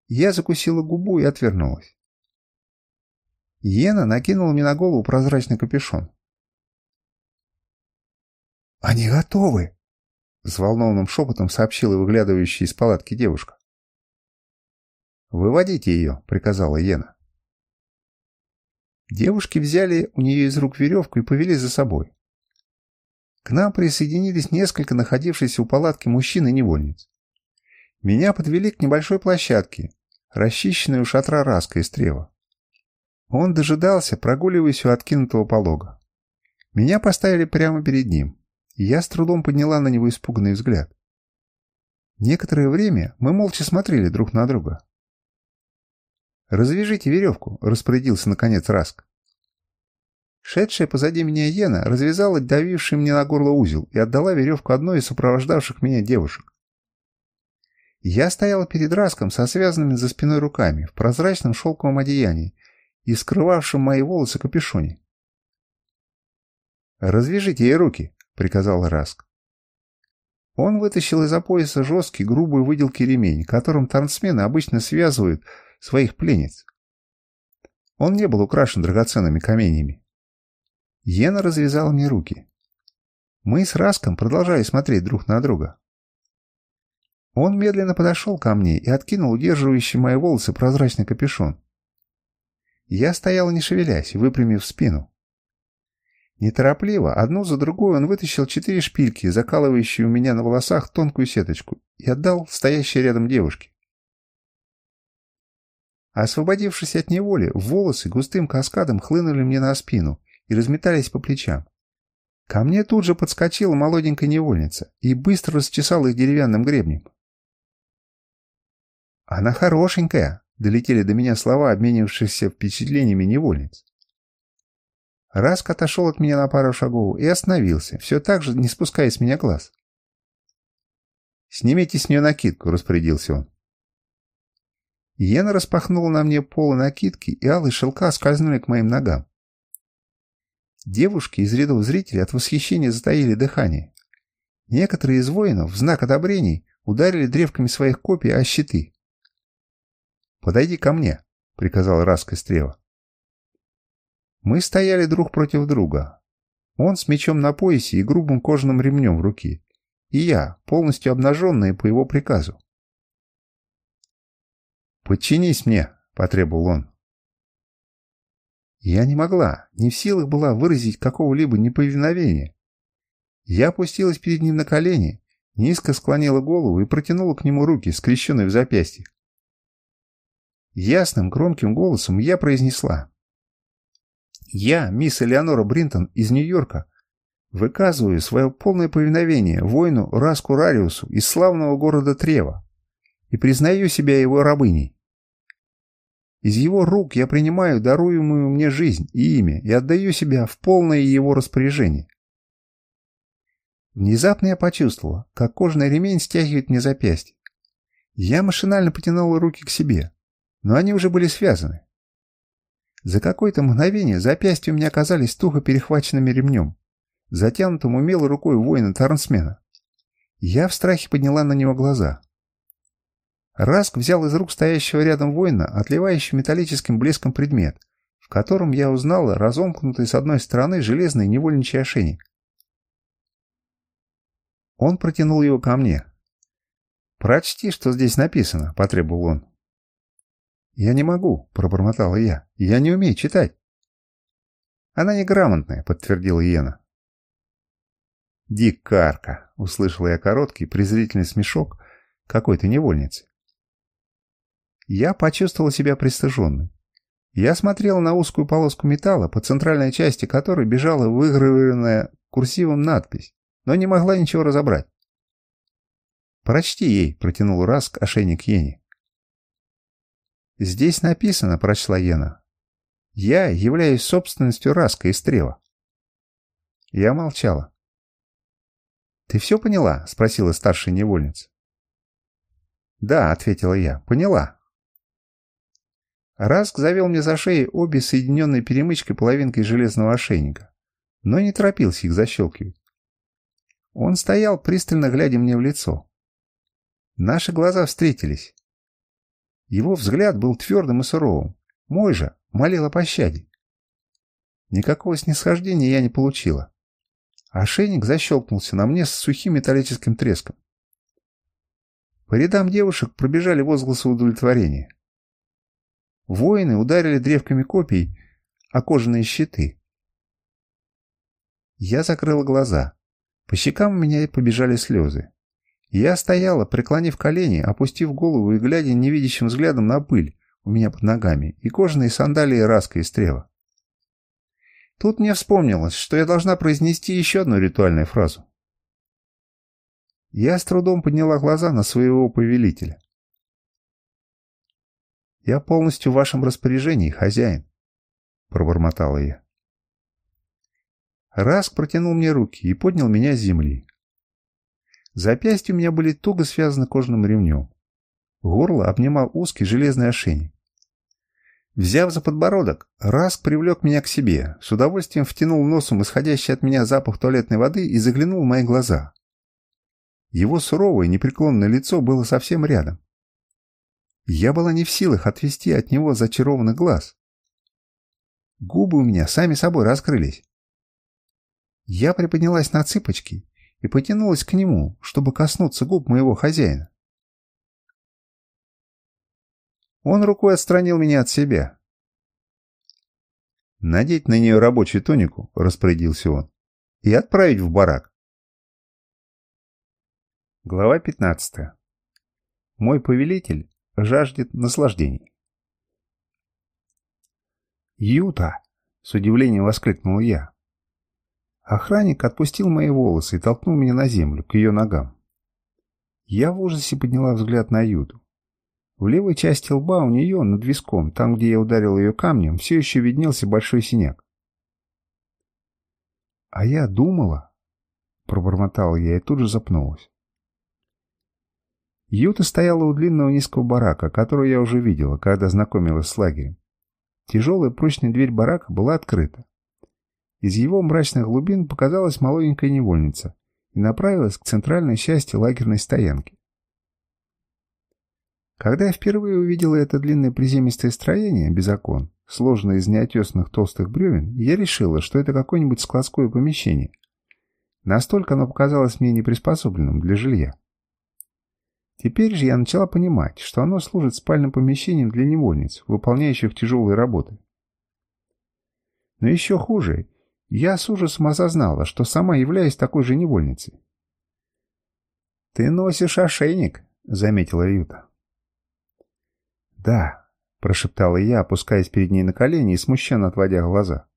Я закусила губу и отвернулась. Йена накинула мне на голову прозрачный капюшон. «Они готовы!» — взволнованным шепотом сообщила выглядывающая из палатки девушка. «Выводите ее», — приказала Йена. Девушки взяли у нее из рук веревку и повели за собой. К нам присоединились несколько находившихся у палатки мужчин и невольниц. Меня подвели к небольшой площадке, расчищенной у шатра Раска из трева. Он дожидался, прогуливаясь у откинутого полога. Меня поставили прямо перед ним, и я с трудом подняла на него испуганный взгляд. Некоторое время мы молча смотрели друг на друга. «Развяжите веревку», — распорядился наконец Раск. Шедшая позади меня Йена развязала давивший мне на горло узел и отдала веревку одной из сопровождавших меня девушек. Я стояла перед Раском со связанными за спиной руками в прозрачном шелковом одеянии и скрывавшем мои волосы капюшоне. «Развяжите ей руки», — приказал Раск. Он вытащил из-за пояса жесткий, грубый выделки ремень, которым танцмены обычно связывают своих пленниц. Он не был украшен драгоценными каменями. Йена развязала мне руки. Мы с Раском продолжали смотреть друг на друга. Он медленно подошел ко мне и откинул удерживающий мои волосы прозрачный капюшон. Я стоял не шевелясь, выпрямив спину. Неторопливо, одну за другой он вытащил четыре шпильки, закалывающие у меня на волосах тонкую сеточку, и отдал стоящей рядом девушке. Освободившись от неволи, волосы густым каскадом хлынули мне на спину и разметались по плечам. Ко мне тут же подскочила молоденькая невольница и быстро расчесала их деревянным гребнем. «Она хорошенькая!» — долетели до меня слова, обменившихся впечатлениями невольниц. Раск отошел от меня на пару шагов и остановился, все так же не спуская с меня глаз. «Снимите с нее накидку», — распорядился он. Йена распахнула на мне полы накидки, и алые шелка скользнули к моим ногам. Девушки из рядов зрителей от восхищения затаили дыхание. Некоторые из воинов в знак одобрений ударили древками своих копий о щиты. «Подойди ко мне», — приказал Раска Стрева. Мы стояли друг против друга. Он с мечом на поясе и грубым кожаным ремнем в руке. И я, полностью обнаженная по его приказу. «Подчинись мне», — потребовал он. Я не могла, не в силах была выразить какого-либо неповиновения. Я опустилась перед ним на колени, низко склонила голову и протянула к нему руки, скрещенные в запястьях. Ясным, громким голосом я произнесла. Я, мисс Элеонора Бринтон из Нью-Йорка, выказываю свое полное повиновение воину Раску Рариусу из славного города Трева и признаю себя его рабыней. Из его рук я принимаю даруемую мне жизнь и имя и отдаю себя в полное его распоряжение. Внезапно я почувствовала, как кожаный ремень стягивает мне запястье. Я машинально потянула руки к себе, но они уже были связаны. За какое-то мгновение запястья у меня оказались тухо перехваченными ремнем, затянутым умелой рукой воина-тарнсмена. Я в страхе подняла на него глаза. Раск взял из рук стоящего рядом воина отливающий металлическим блеском предмет, в котором я узнала разомкнутый с одной стороны железный невольничий ошейник. Он протянул его ко мне. «Прочти, что здесь написано», — потребовал он. «Я не могу», — пробормотала я. «Я не умею читать». «Она неграмотная», — подтвердила Йена. «Дикарка», — услышала я короткий презрительный смешок какой-то невольницы. Я почувствовала себя пристыженной. Я смотрела на узкую полоску металла, по центральной части которой бежала выгравированная курсивом надпись, но не могла ничего разобрать. «Прочти ей», — протянул Раск ошейник Йене. «Здесь написано», — прочла Йена. «Я являюсь собственностью Раска и Стрева». Я молчала. «Ты все поняла?» — спросила старшая невольница. «Да», — ответила я, — «поняла». Раск завел мне за шею обе соединенные перемычкой половинкой железного ошейника, но не торопился их защелкивать. Он стоял, пристально глядя мне в лицо. Наши глаза встретились. Его взгляд был твердым и суровым. Мой же молил о пощаде. Никакого снисхождения я не получила. Ошейник защелкнулся на мне с сухим металлическим треском. По рядам девушек пробежали возгласы удовлетворения. Воины ударили древками копий о кожаные щиты. Я закрыла глаза. По щекам у меня побежали слезы. Я стояла, преклонив колени, опустив голову и глядя невидящим взглядом на пыль у меня под ногами и кожаные сандалии Раска и Стрева. Тут мне вспомнилось, что я должна произнести еще одну ритуальную фразу. Я с трудом подняла глаза на своего повелителя. «Я полностью в вашем распоряжении, хозяин», — пробормотала я. Раск протянул мне руки и поднял меня с земли. Запястья у меня были туго связаны кожаным ремнем. Горло обнимал узкий железный ошейник. Взяв за подбородок, Раск привлек меня к себе, с удовольствием втянул носом исходящий от меня запах туалетной воды и заглянул в мои глаза. Его суровое, непреклонное лицо было совсем рядом. Я была не в силах отвести от него зачарованный глаз. Губы у меня сами собой раскрылись. Я приподнялась на цыпочки и потянулась к нему, чтобы коснуться губ моего хозяина. Он рукой отстранил меня от себя. «Надеть на нее рабочую тунику», — распорядился он, — «и отправить в барак». Глава 15. Мой повелитель жаждет наслаждений. «Юта!» — с удивлением воскликнул я. Охранник отпустил мои волосы и толкнул меня на землю, к ее ногам. Я в ужасе подняла взгляд на Юту. В левой части лба у нее, над виском, там, где я ударил ее камнем, все еще виднелся большой синяк. «А я думала...» — пробормотала я и тут же запнулась. Юта стояла у длинного низкого барака, который я уже видела, когда знакомилась с лагерем. Тяжелая прочная дверь барака была открыта. Из его мрачных глубин показалась молоденькая невольница и направилась к центральной части лагерной стоянки. Когда я впервые увидела это длинное приземистое строение, без окон, сложенное из неотесанных толстых бревен, я решила, что это какое-нибудь складское помещение. Настолько оно показалось мне неприспособленным для жилья. Теперь же я начала понимать, что оно служит спальным помещением для невольниц, выполняющих тяжелые работы. Но еще хуже, я с ужасом осознала, что сама являюсь такой же невольницей. «Ты носишь ошейник», — заметила Юта. «Да», — прошептала я, опускаясь перед ней на колени и смущенно отводя глаза.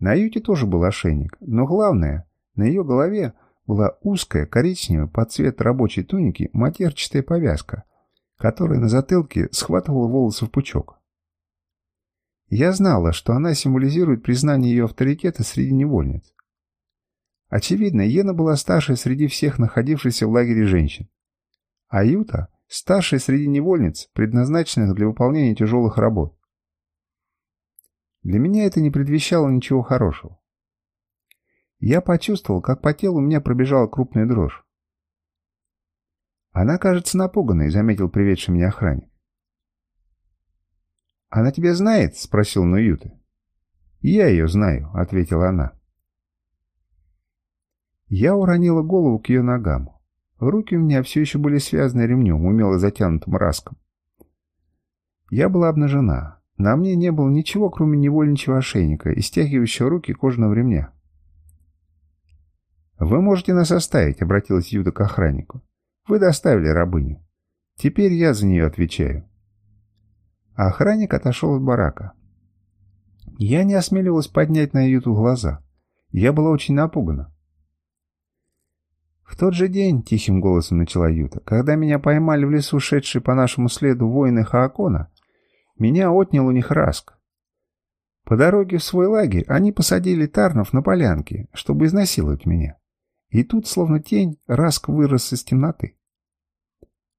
На Юте тоже был ошейник, но главное, на ее голове была узкая, коричневая под цвет рабочей туники матерчатая повязка, которая на затылке схватывала волосы в пучок. Я знала, что она символизирует признание ее авторитета среди невольниц. Очевидно, Йена была старшей среди всех находившихся в лагере женщин, а Юта – старшей среди невольниц, предназначенных для выполнения тяжелых работ. Для меня это не предвещало ничего хорошего. Я почувствовал, как по телу у меня пробежала крупная дрожь. «Она кажется напуганной», — заметил приведший меня охранник. «Она тебя знает?» — спросил Нуюта. «Я ее знаю», — ответила она. Я уронила голову к ее ногам. Руки у меня все еще были связаны ремнем, умело затянутым раском. Я была обнажена. На мне не было ничего, кроме невольничьего ошейника и стягивающего руки кожаного ремня. «Вы можете нас оставить», — обратилась Юда к охраннику. «Вы доставили рабыню. Теперь я за нее отвечаю». А охранник отошел от барака. Я не осмеливалась поднять на Юту глаза. Я была очень напугана. «В тот же день», — тихим голосом начала Юта, — «когда меня поймали в лесу шедшие по нашему следу воины Хаакона, меня отнял у них Раск. По дороге в свой лагерь они посадили Тарнов на полянке, чтобы изнасиловать меня. И тут, словно тень, Раск вырос из темноты.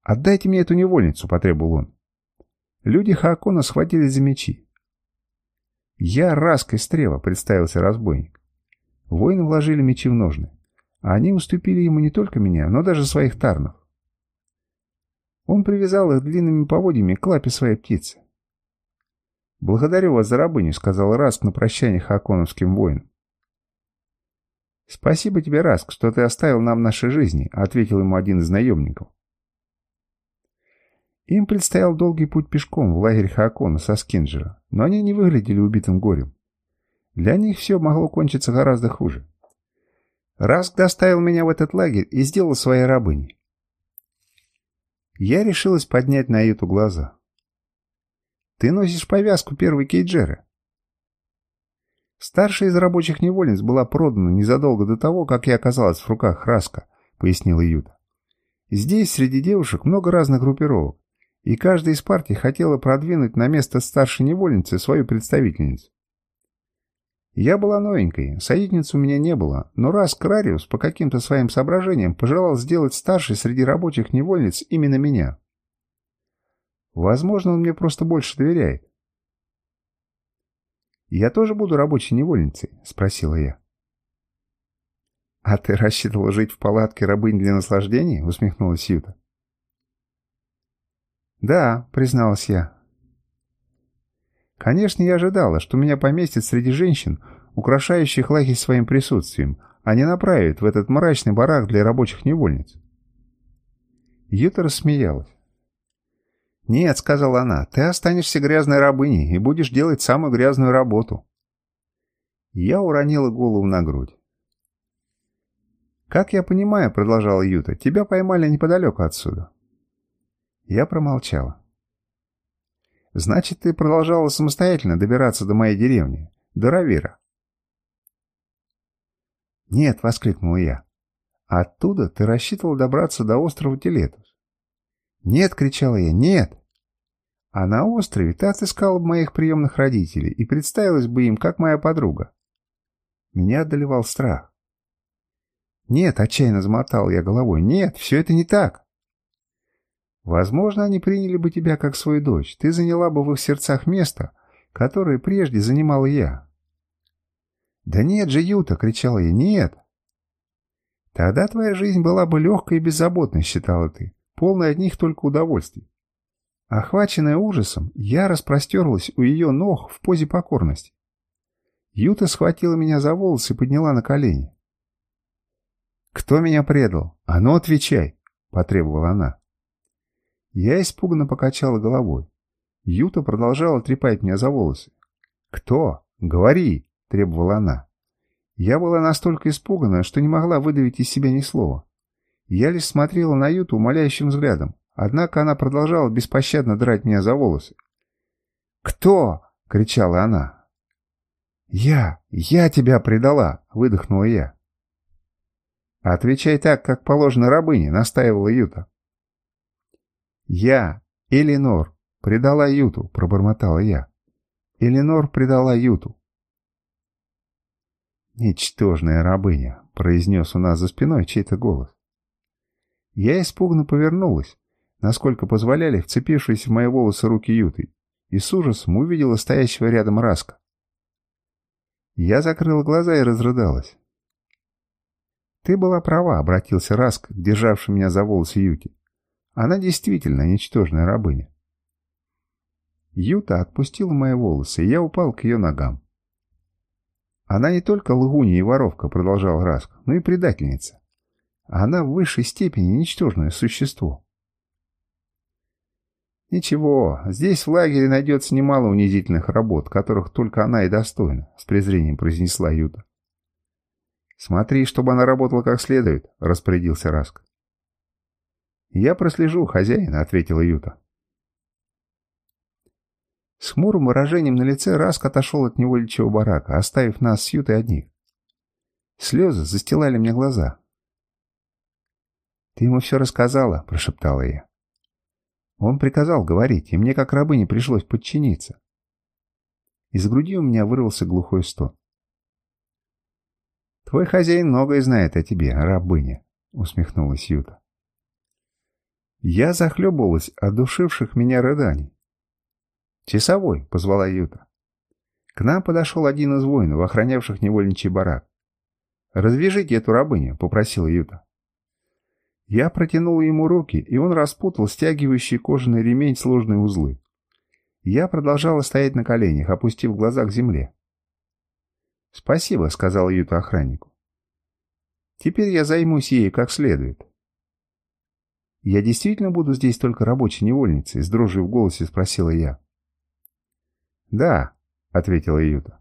«Отдайте мне эту невольницу», — потребовал он. Люди Хаакона схватились за мечи. «Я Раск из Трева», — представился разбойник. Воины вложили мечи в ножны. А они уступили ему не только меня, но даже своих тарнов. Он привязал их длинными поводьями к лапе своей птицы. «Благодарю вас за рабыню», — сказал Раск на прощание Хаконовским воинам. «Спасибо тебе, Раск, что ты оставил нам наши жизни», — ответил ему один из наемников. Им предстоял долгий путь пешком в лагерь Хаакона со Скинджера, но они не выглядели убитым горем. Для них все могло кончиться гораздо хуже. Раск доставил меня в этот лагерь и сделал своей рабыней. Я решилась поднять на Юту глаза. «Ты носишь повязку первой Кейджеры. Старшая из рабочих невольниц была продана незадолго до того, как я оказалась в руках Раска, пояснила Юта. Здесь среди девушек много разных группировок, и каждая из партий хотела продвинуть на место старшей невольницы свою представительницу. Я была новенькой, союзниц у меня не было, но раз Крариус по каким-то своим соображениям пожелал сделать старшей среди рабочих невольниц именно меня. Возможно, он мне просто больше доверяет. «Я тоже буду рабочей невольницей?» — спросила я. «А ты рассчитывала жить в палатке рабынь для наслаждений?» — усмехнулась Юта. «Да», — призналась я. «Конечно, я ожидала, что меня поместят среди женщин, украшающих лагерь своим присутствием, а не направят в этот мрачный барак для рабочих невольниц». Юта рассмеялась. «Нет», — сказала она, — «ты останешься грязной рабыней и будешь делать самую грязную работу». Я уронила голову на грудь. «Как я понимаю», — продолжала Юта, — «тебя поймали неподалеку отсюда». Я промолчала. «Значит, ты продолжала самостоятельно добираться до моей деревни, до Равира?» «Нет», — воскликнул я. «Оттуда ты рассчитывал добраться до острова Телетус». «Нет», — кричала я, — «нет». А на острове ты отыскала бы моих приемных родителей и представилась бы им, как моя подруга. Меня одолевал страх. «Нет», — отчаянно замотал я головой, — «нет, все это не так». Возможно, они приняли бы тебя как свою дочь. Ты заняла бы в их сердцах место, которое прежде занимал я. «Да нет же, Юта!» — кричала я. «Нет!» «Тогда твоя жизнь была бы легкой и беззаботной», — считала ты, полной одних только удовольствий. Охваченная ужасом, я распростерлась у ее ног в позе покорности. Юта схватила меня за волосы и подняла на колени. «Кто меня предал? А ну, отвечай!» — потребовала она. Я испуганно покачала головой. Юта продолжала трепать меня за волосы. «Кто? Говори!» — требовала она. Я была настолько испугана, что не могла выдавить из себя ни слова. Я лишь смотрела на Юту умоляющим взглядом, однако она продолжала беспощадно драть меня за волосы. «Кто?» — кричала она. «Я! Я тебя предала!» — выдохнула я. «Отвечай так, как положено рабыне», — настаивала Юта. «Я, Элинор, предала Юту», — пробормотала я. Элинор предала Юту. «Ничтожная рабыня», — произнес у нас за спиной чей-то голос. Я испуганно повернулась, насколько позволяли вцепившиеся в мои волосы руки Юты, и с ужасом увидела стоящего рядом Раска. Я закрыла глаза и разрыдалась. «Ты была права», — обратился Раск, державший меня за волосы Юти. Она действительно ничтожная рабыня. Юта отпустила мои волосы, и я упал к ее ногам. Она не только лгунья и воровка, продолжал Раск, но и предательница. Она в высшей степени ничтожное существо. Ничего, здесь в лагере найдется немало унизительных работ, которых только она и достойна, с презрением произнесла Юта. Смотри, чтобы она работала как следует, распорядился Раск. «Я прослежу, хозяин», — ответила Юта. С хмурым выражением на лице Раск отошел от невольничьего барака, оставив нас с Ютой одних. Слезы застилали мне глаза. «Ты ему все рассказала», — прошептала я. Он приказал говорить, и мне как рабыне пришлось подчиниться. Из груди у меня вырвался глухой стон. «Твой хозяин многое знает о тебе, рабыня», — усмехнулась Юта. Я захлебывалась от душивших меня рыданий. «Часовой!» — позвала Юта. К нам подошел один из воинов, охранявших невольничий барак. «Развяжите эту рабыню», — попросила Юта. Я протянул ему руки, и он распутал стягивающий кожаный ремень сложные узлы. Я продолжала стоять на коленях, опустив глаза к земле. «Спасибо», — сказал Юта охраннику. «Теперь я займусь ей как следует». «Я действительно буду здесь только рабочей невольницей?» — с дрожью в голосе спросила я. «Да», — ответила Юта.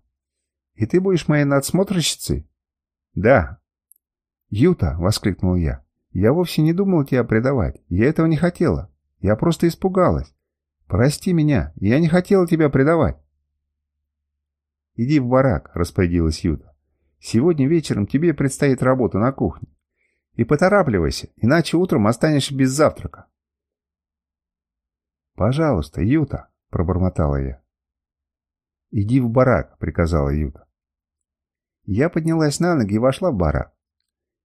«И ты будешь моей надсмотрщицей?» «Да». «Юта!» — воскликнул я. «Я вовсе не думал тебя предавать. Я этого не хотела. Я просто испугалась. Прости меня. Я не хотела тебя предавать». «Иди в барак», — распорядилась Юта. «Сегодня вечером тебе предстоит работа на кухне. И поторапливайся, иначе утром останешься без завтрака. «Пожалуйста, Юта», — пробормотала я. «Иди в барак», — приказала Юта. Я поднялась на ноги и вошла в барак.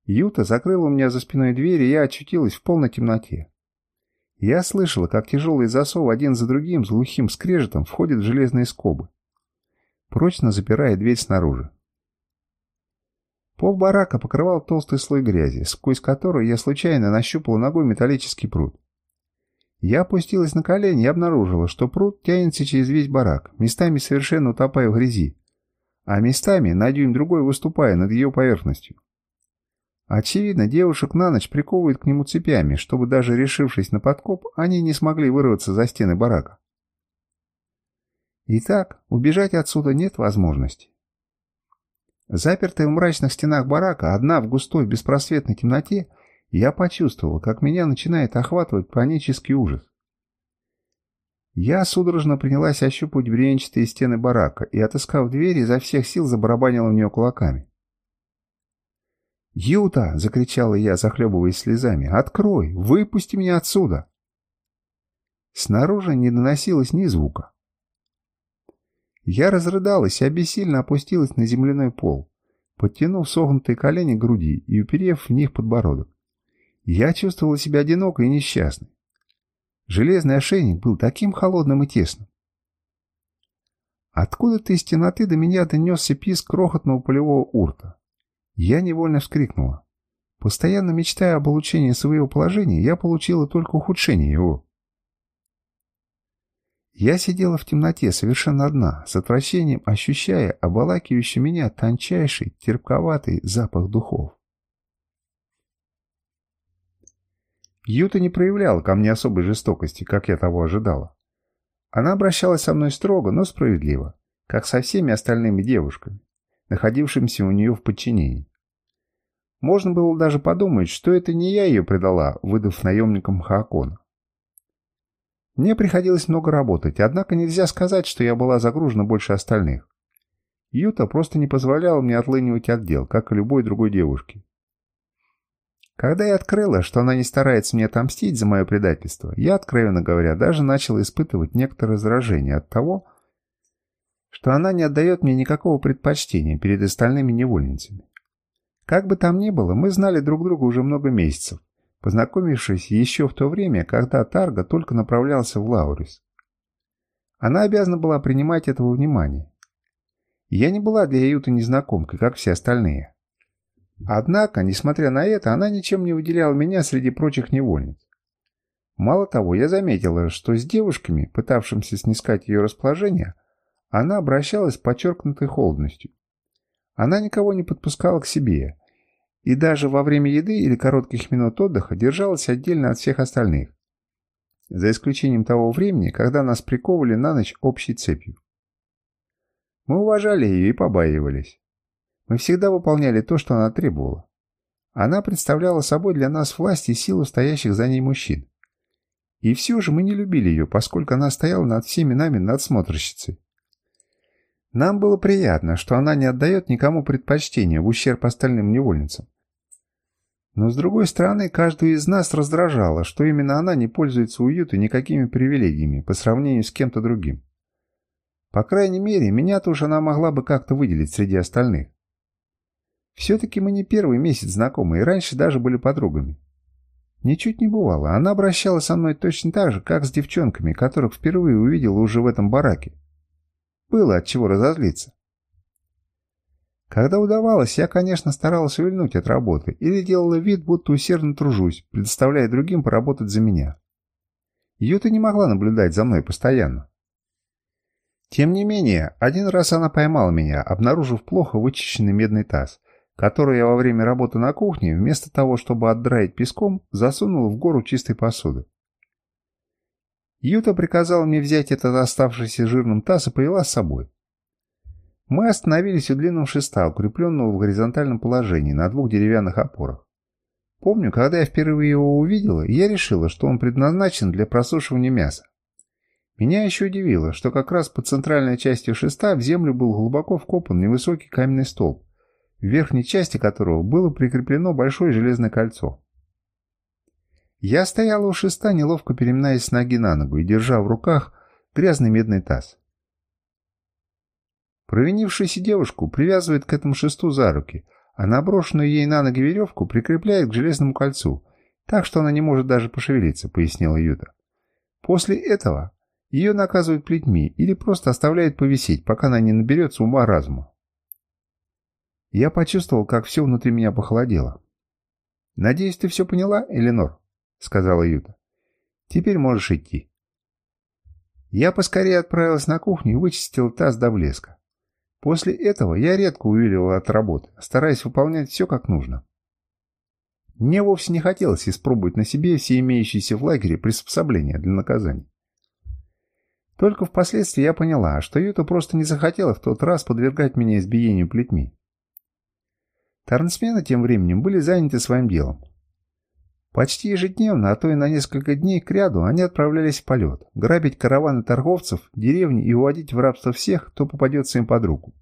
Юта закрыла у меня за спиной дверь, и я очутилась в полной темноте. Я слышала, как тяжелые засовы один за другим с глухим скрежетом входят в железные скобы. прочно запирая дверь снаружи. Пол барака покрывал толстый слой грязи, сквозь который я случайно нащупал ногой металлический пруд. Я опустилась на колени и обнаружила, что пруд тянется через весь барак, местами совершенно утопая в грязи, а местами на дюйм другой выступая над ее поверхностью. Очевидно, девушек на ночь приковывают к нему цепями, чтобы даже решившись на подкоп, они не смогли вырваться за стены барака. Итак, убежать отсюда нет возможности. Запертая в мрачных стенах барака, одна в густой беспросветной темноте, я почувствовал, как меня начинает охватывать панический ужас. Я судорожно принялась ощупывать бревенчатые стены барака и, отыскав дверь, изо всех сил забарабанила в нее кулаками. «Юта!» — закричала я, захлебываясь слезами. «Открой! Выпусти меня отсюда!» Снаружи не доносилось ни звука. Я разрыдалась и обессильно опустилась на земляной пол, подтянув согнутые колени к груди и уперев в них подбородок. Я чувствовала себя одинокой и несчастной. Железный ошейник был таким холодным и тесным. Откуда-то из темноты до меня донесся писк крохотного полевого урта. Я невольно вскрикнула. Постоянно мечтая об улучшении своего положения, я получила только ухудшение его. Я сидела в темноте совершенно одна, с отвращением ощущая обволакивающий меня тончайший, терпковатый запах духов. Юта не проявляла ко мне особой жестокости, как я того ожидала. Она обращалась со мной строго, но справедливо, как со всеми остальными девушками, находившимися у нее в подчинении. Можно было даже подумать, что это не я ее предала, выдав наемникам Хаакона. Мне приходилось много работать, однако нельзя сказать, что я была загружена больше остальных. Юта просто не позволяла мне отлынивать от дел, как и любой другой девушке. Когда я открыла, что она не старается мне отомстить за мое предательство, я, откровенно говоря, даже начала испытывать некоторое раздражение от того, что она не отдает мне никакого предпочтения перед остальными невольницами. Как бы там ни было, мы знали друг друга уже много месяцев, познакомившись еще в то время, когда Тарга только направлялся в Лаурис. Она обязана была принимать этого внимания. Я не была для Юты незнакомкой, как все остальные. Однако, несмотря на это, она ничем не выделяла меня среди прочих невольниц. Мало того, я заметила, что с девушками, пытавшимися снискать ее расположение, она обращалась с подчеркнутой холодностью. Она никого не подпускала к себе, и даже во время еды или коротких минут отдыха держалась отдельно от всех остальных, за исключением того времени, когда нас приковывали на ночь общей цепью. Мы уважали ее и побаивались. Мы всегда выполняли то, что она требовала. Она представляла собой для нас власть и силу стоящих за ней мужчин. И все же мы не любили ее, поскольку она стояла над всеми нами надсмотрщицей. Нам было приятно, что она не отдает никому предпочтения в ущерб остальным невольницам. Но с другой стороны, каждую из нас раздражало, что именно она не пользуется уютом никакими привилегиями по сравнению с кем-то другим. По крайней мере, меня-то уж она могла бы как-то выделить среди остальных. Все-таки мы не первый месяц знакомы и раньше даже были подругами. Ничуть не бывало, она обращалась со мной точно так же, как с девчонками, которых впервые увидела уже в этом бараке. Было от чего разозлиться. Когда удавалось, я, конечно, старалась увильнуть от работы или делала вид, будто усердно тружусь, предоставляя другим поработать за меня. Ее-то не могла наблюдать за мной постоянно. Тем не менее, один раз она поймала меня, обнаружив плохо вычищенный медный таз, который я во время работы на кухне, вместо того, чтобы отдраить песком, засунул в гору чистой посуды. Юта приказала мне взять этот оставшийся жирным таз и повела с собой. Мы остановились у длинного шеста, укрепленного в горизонтальном положении на двух деревянных опорах. Помню, когда я впервые его увидела, я решила, что он предназначен для просушивания мяса. Меня еще удивило, что как раз под центральной частью шеста в землю был глубоко вкопан невысокий каменный столб, в верхней части которого было прикреплено большое железное кольцо. Я стояла у шеста, неловко переминаясь с ноги на ногу и держа в руках грязный медный таз. Провинившуюся девушку привязывает к этому шесту за руки, а наброшенную ей на ноги веревку прикрепляет к железному кольцу, так что она не может даже пошевелиться, пояснила Юта. После этого Ее наказывают плетьми или просто оставляют повисеть, пока она не наберется ума разума. Я почувствовал, как все внутри меня похолодело. «Надеюсь, ты все поняла, Эленор?» — сказала Юта. «Теперь можешь идти». Я поскорее отправилась на кухню и вычистил таз до блеска. После этого я редко увиливал от работы, стараясь выполнять все как нужно. Мне вовсе не хотелось испробовать на себе все имеющиеся в лагере приспособления для наказания. Только впоследствии я поняла, что Юта просто не захотела в тот раз подвергать меня избиению плетьми. Тарнсмены тем временем были заняты своим делом. Почти ежедневно, а то и на несколько дней к ряду, они отправлялись в полет, грабить караваны торговцев, деревни и уводить в рабство всех, кто попадется им под руку.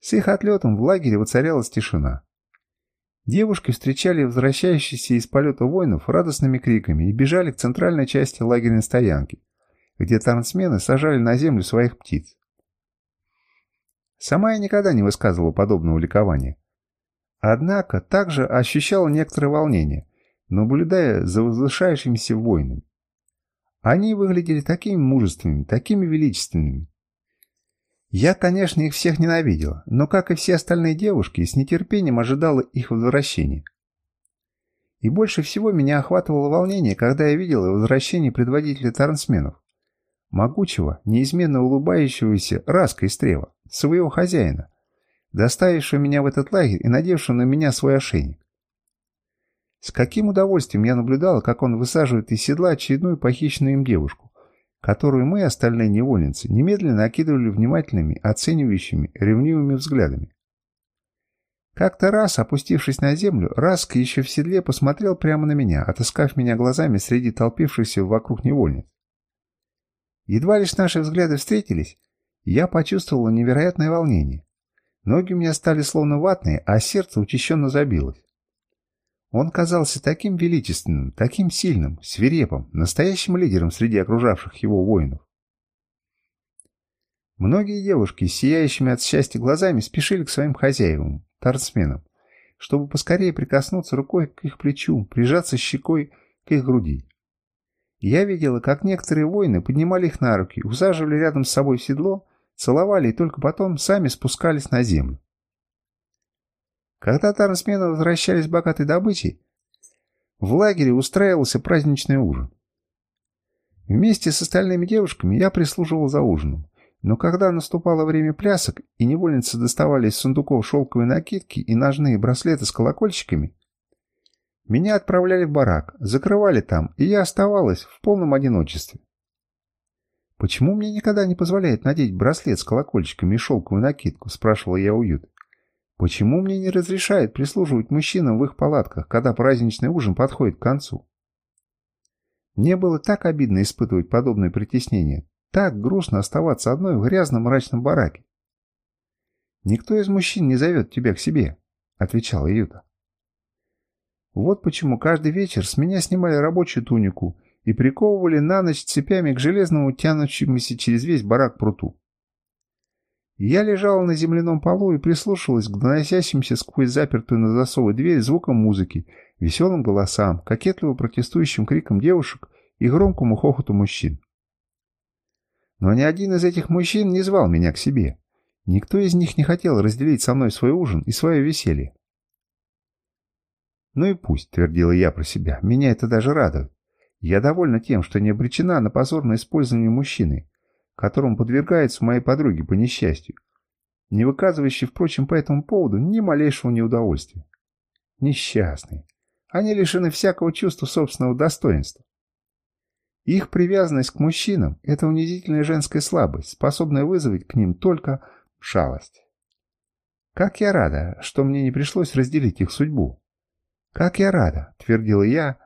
С их отлетом в лагере воцарялась тишина. Девушки встречали возвращающихся из полета воинов радостными криками и бежали к центральной части лагерной стоянки, где тарнсмены сажали на землю своих птиц. Сама я никогда не высказывала подобного ликования. Однако также ощущала некоторое волнение, наблюдая за возвышающимися воинами. Они выглядели такими мужественными, такими величественными. Я, конечно, их всех ненавидела, но, как и все остальные девушки, с нетерпением ожидала их возвращения. И больше всего меня охватывало волнение, когда я видела возвращение предводителя тарнсменов, могучего, неизменно улыбающегося Раска из Трева, своего хозяина, доставившего меня в этот лагерь и надевшего на меня свой ошейник. С каким удовольствием я наблюдала, как он высаживает из седла очередную похищенную им девушку, которую мы, остальные невольницы, немедленно окидывали внимательными, оценивающими, ревнивыми взглядами. Как-то раз, опустившись на землю, Раск еще в седле посмотрел прямо на меня, отыскав меня глазами среди толпившихся вокруг невольниц. Едва лишь наши взгляды встретились, я почувствовала невероятное волнение. Ноги у меня стали словно ватные, а сердце учащенно забилось. Он казался таким величественным, таким сильным, свирепым, настоящим лидером среди окружавших его воинов. Многие девушки сияющими от счастья глазами спешили к своим хозяевам, торцменам, чтобы поскорее прикоснуться рукой к их плечу, прижаться щекой к их груди. Я видела, как некоторые воины поднимали их на руки, усаживали рядом с собой в седло, целовали и только потом сами спускались на землю. Когда тарнсмены возвращались богатой добычей, в лагере устраивался праздничный ужин. Вместе с остальными девушками я прислуживал за ужином, но когда наступало время плясок и невольницы доставали из сундуков шелковые накидки и ножные браслеты с колокольчиками, меня отправляли в барак, закрывали там, и я оставалась в полном одиночестве. «Почему мне никогда не позволяет надеть браслет с колокольчиками и шелковую накидку?» – спрашивала я уют. Почему мне не разрешают прислуживать мужчинам в их палатках, когда праздничный ужин подходит к концу? Мне было так обидно испытывать подобное притеснение, так грустно оставаться одной в грязном мрачном бараке. «Никто из мужчин не зовет тебя к себе», — отвечала Юта. Вот почему каждый вечер с меня снимали рабочую тунику и приковывали на ночь цепями к железному тянущемуся через весь барак пруту. Я лежала на земляном полу и прислушивалась к доносящимся сквозь запертую на засовы дверь звукам музыки, веселым голосам, кокетливо протестующим крикам девушек и громкому хохоту мужчин. Но ни один из этих мужчин не звал меня к себе. Никто из них не хотел разделить со мной свой ужин и свое веселье. «Ну и пусть», — твердила я про себя, — «меня это даже радует. Я довольна тем, что не обречена на позорное использование мужчины, которому подвергаются мои подруги по несчастью, не выказывающие, впрочем, по этому поводу ни малейшего неудовольствия. Несчастные. Они лишены всякого чувства собственного достоинства. Их привязанность к мужчинам – это унизительная женская слабость, способная вызвать к ним только шалость. Как я рада, что мне не пришлось разделить их судьбу. Как я рада, твердила я,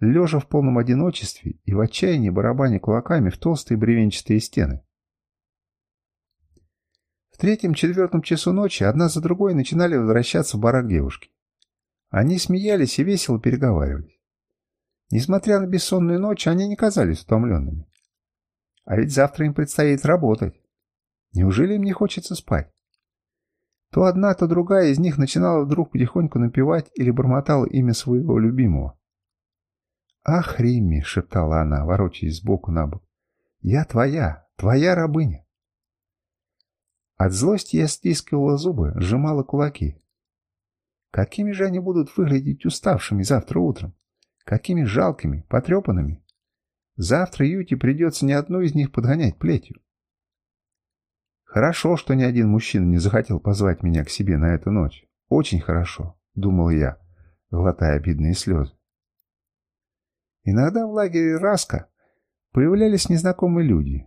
лежа в полном одиночестве и в отчаянии барабаня кулаками в толстые бревенчатые стены. В третьем-четвертом часу ночи одна за другой начинали возвращаться в барак девушки. Они смеялись и весело переговаривались. Несмотря на бессонную ночь, они не казались утомленными. А ведь завтра им предстоит работать. Неужели им не хочется спать? То одна, то другая из них начинала вдруг потихоньку напевать или бормотала имя своего любимого. «Ах, Римми!» — шептала она, ворочаясь сбоку на бок. Я твоя, твоя рабыня. От злости я стискивала зубы, сжимала кулаки. Какими же они будут выглядеть уставшими завтра утром? Какими жалкими, потрепанными? Завтра Юте придется ни одну из них подгонять плетью. Хорошо, что ни один мужчина не захотел позвать меня к себе на эту ночь. Очень хорошо, думал я, глотая обидные слезы. Иногда в лагере Раска появлялись незнакомые люди,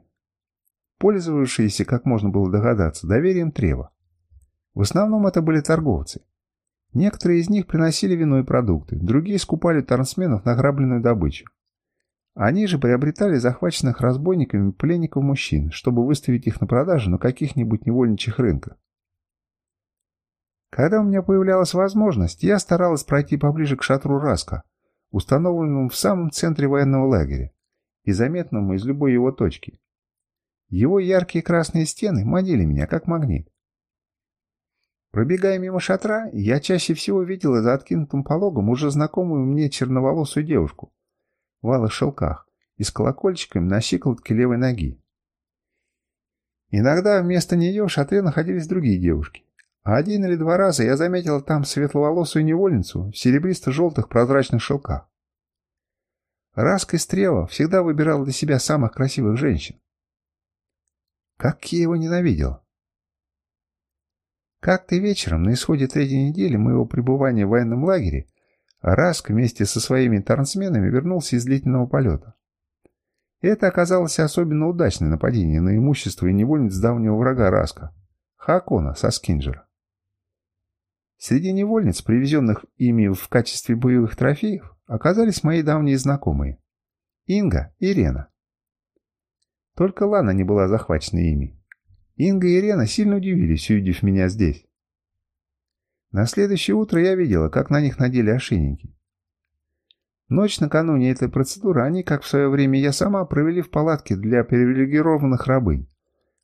пользовавшиеся, как можно было догадаться, доверием Трева. В основном это были торговцы. Некоторые из них приносили вино и продукты, другие скупали трансменов награбленную добычу. Они же приобретали захваченных разбойниками пленников мужчин, чтобы выставить их на продажу на каких-нибудь невольничьих рынках. Когда у меня появлялась возможность, я старалась пройти поближе к шатру Раска, установленному в самом центре военного лагеря и заметному из любой его точки. Его яркие красные стены манили меня, как магнит. Пробегая мимо шатра, я чаще всего видела за откинутым пологом уже знакомую мне черноволосую девушку в алых шелках и с колокольчиками на щиколотке левой ноги. Иногда вместо нее в шатре находились другие девушки. Один или два раза я заметила там светловолосую невольницу в серебристо-желтых прозрачных шелках. Раска Истрева всегда выбирала для себя самых красивых женщин. Как я его ненавидел! Как-то вечером, на исходе третьей недели моего пребывания в военном лагере, Раск вместе со своими трансменами вернулся из длительного полета. Это оказалось особенно удачное нападение на имущество и невольниц давнего врага Раска, Хакона со Скинджера. Среди невольниц, привезенных ими в качестве боевых трофеев, оказались мои давние знакомые – Инга и Рена. Только Лана не была захвачена ими. Инга и Ирена сильно удивились, увидев меня здесь. На следующее утро я видела, как на них надели ошейники. Ночь накануне этой процедуры они, как в свое время я сама, провели в палатке для привилегированных рабынь.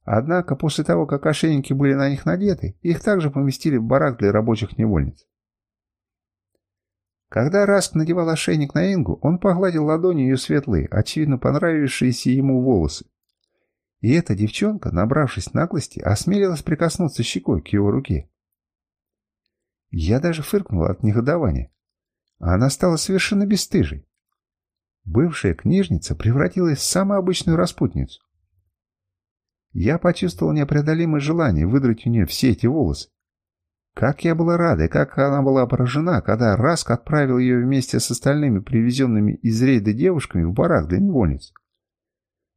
Однако после того, как ошейники были на них надеты, их также поместили в барак для рабочих невольниц. Когда Раск надевал ошейник на Ингу, он погладил ладонью ее светлые, очевидно понравившиеся ему волосы, и эта девчонка, набравшись наглости, осмелилась прикоснуться щекой к его руке. Я даже фыркнул от негодования. Она стала совершенно бесстыжей. Бывшая книжница превратилась в самую обычную распутницу. Я почувствовал непреодолимое желание выдрать у нее все эти волосы. Как я была рада и как она была поражена, когда Раск отправил ее вместе с остальными привезенными из рейда девушками в барак для невольниц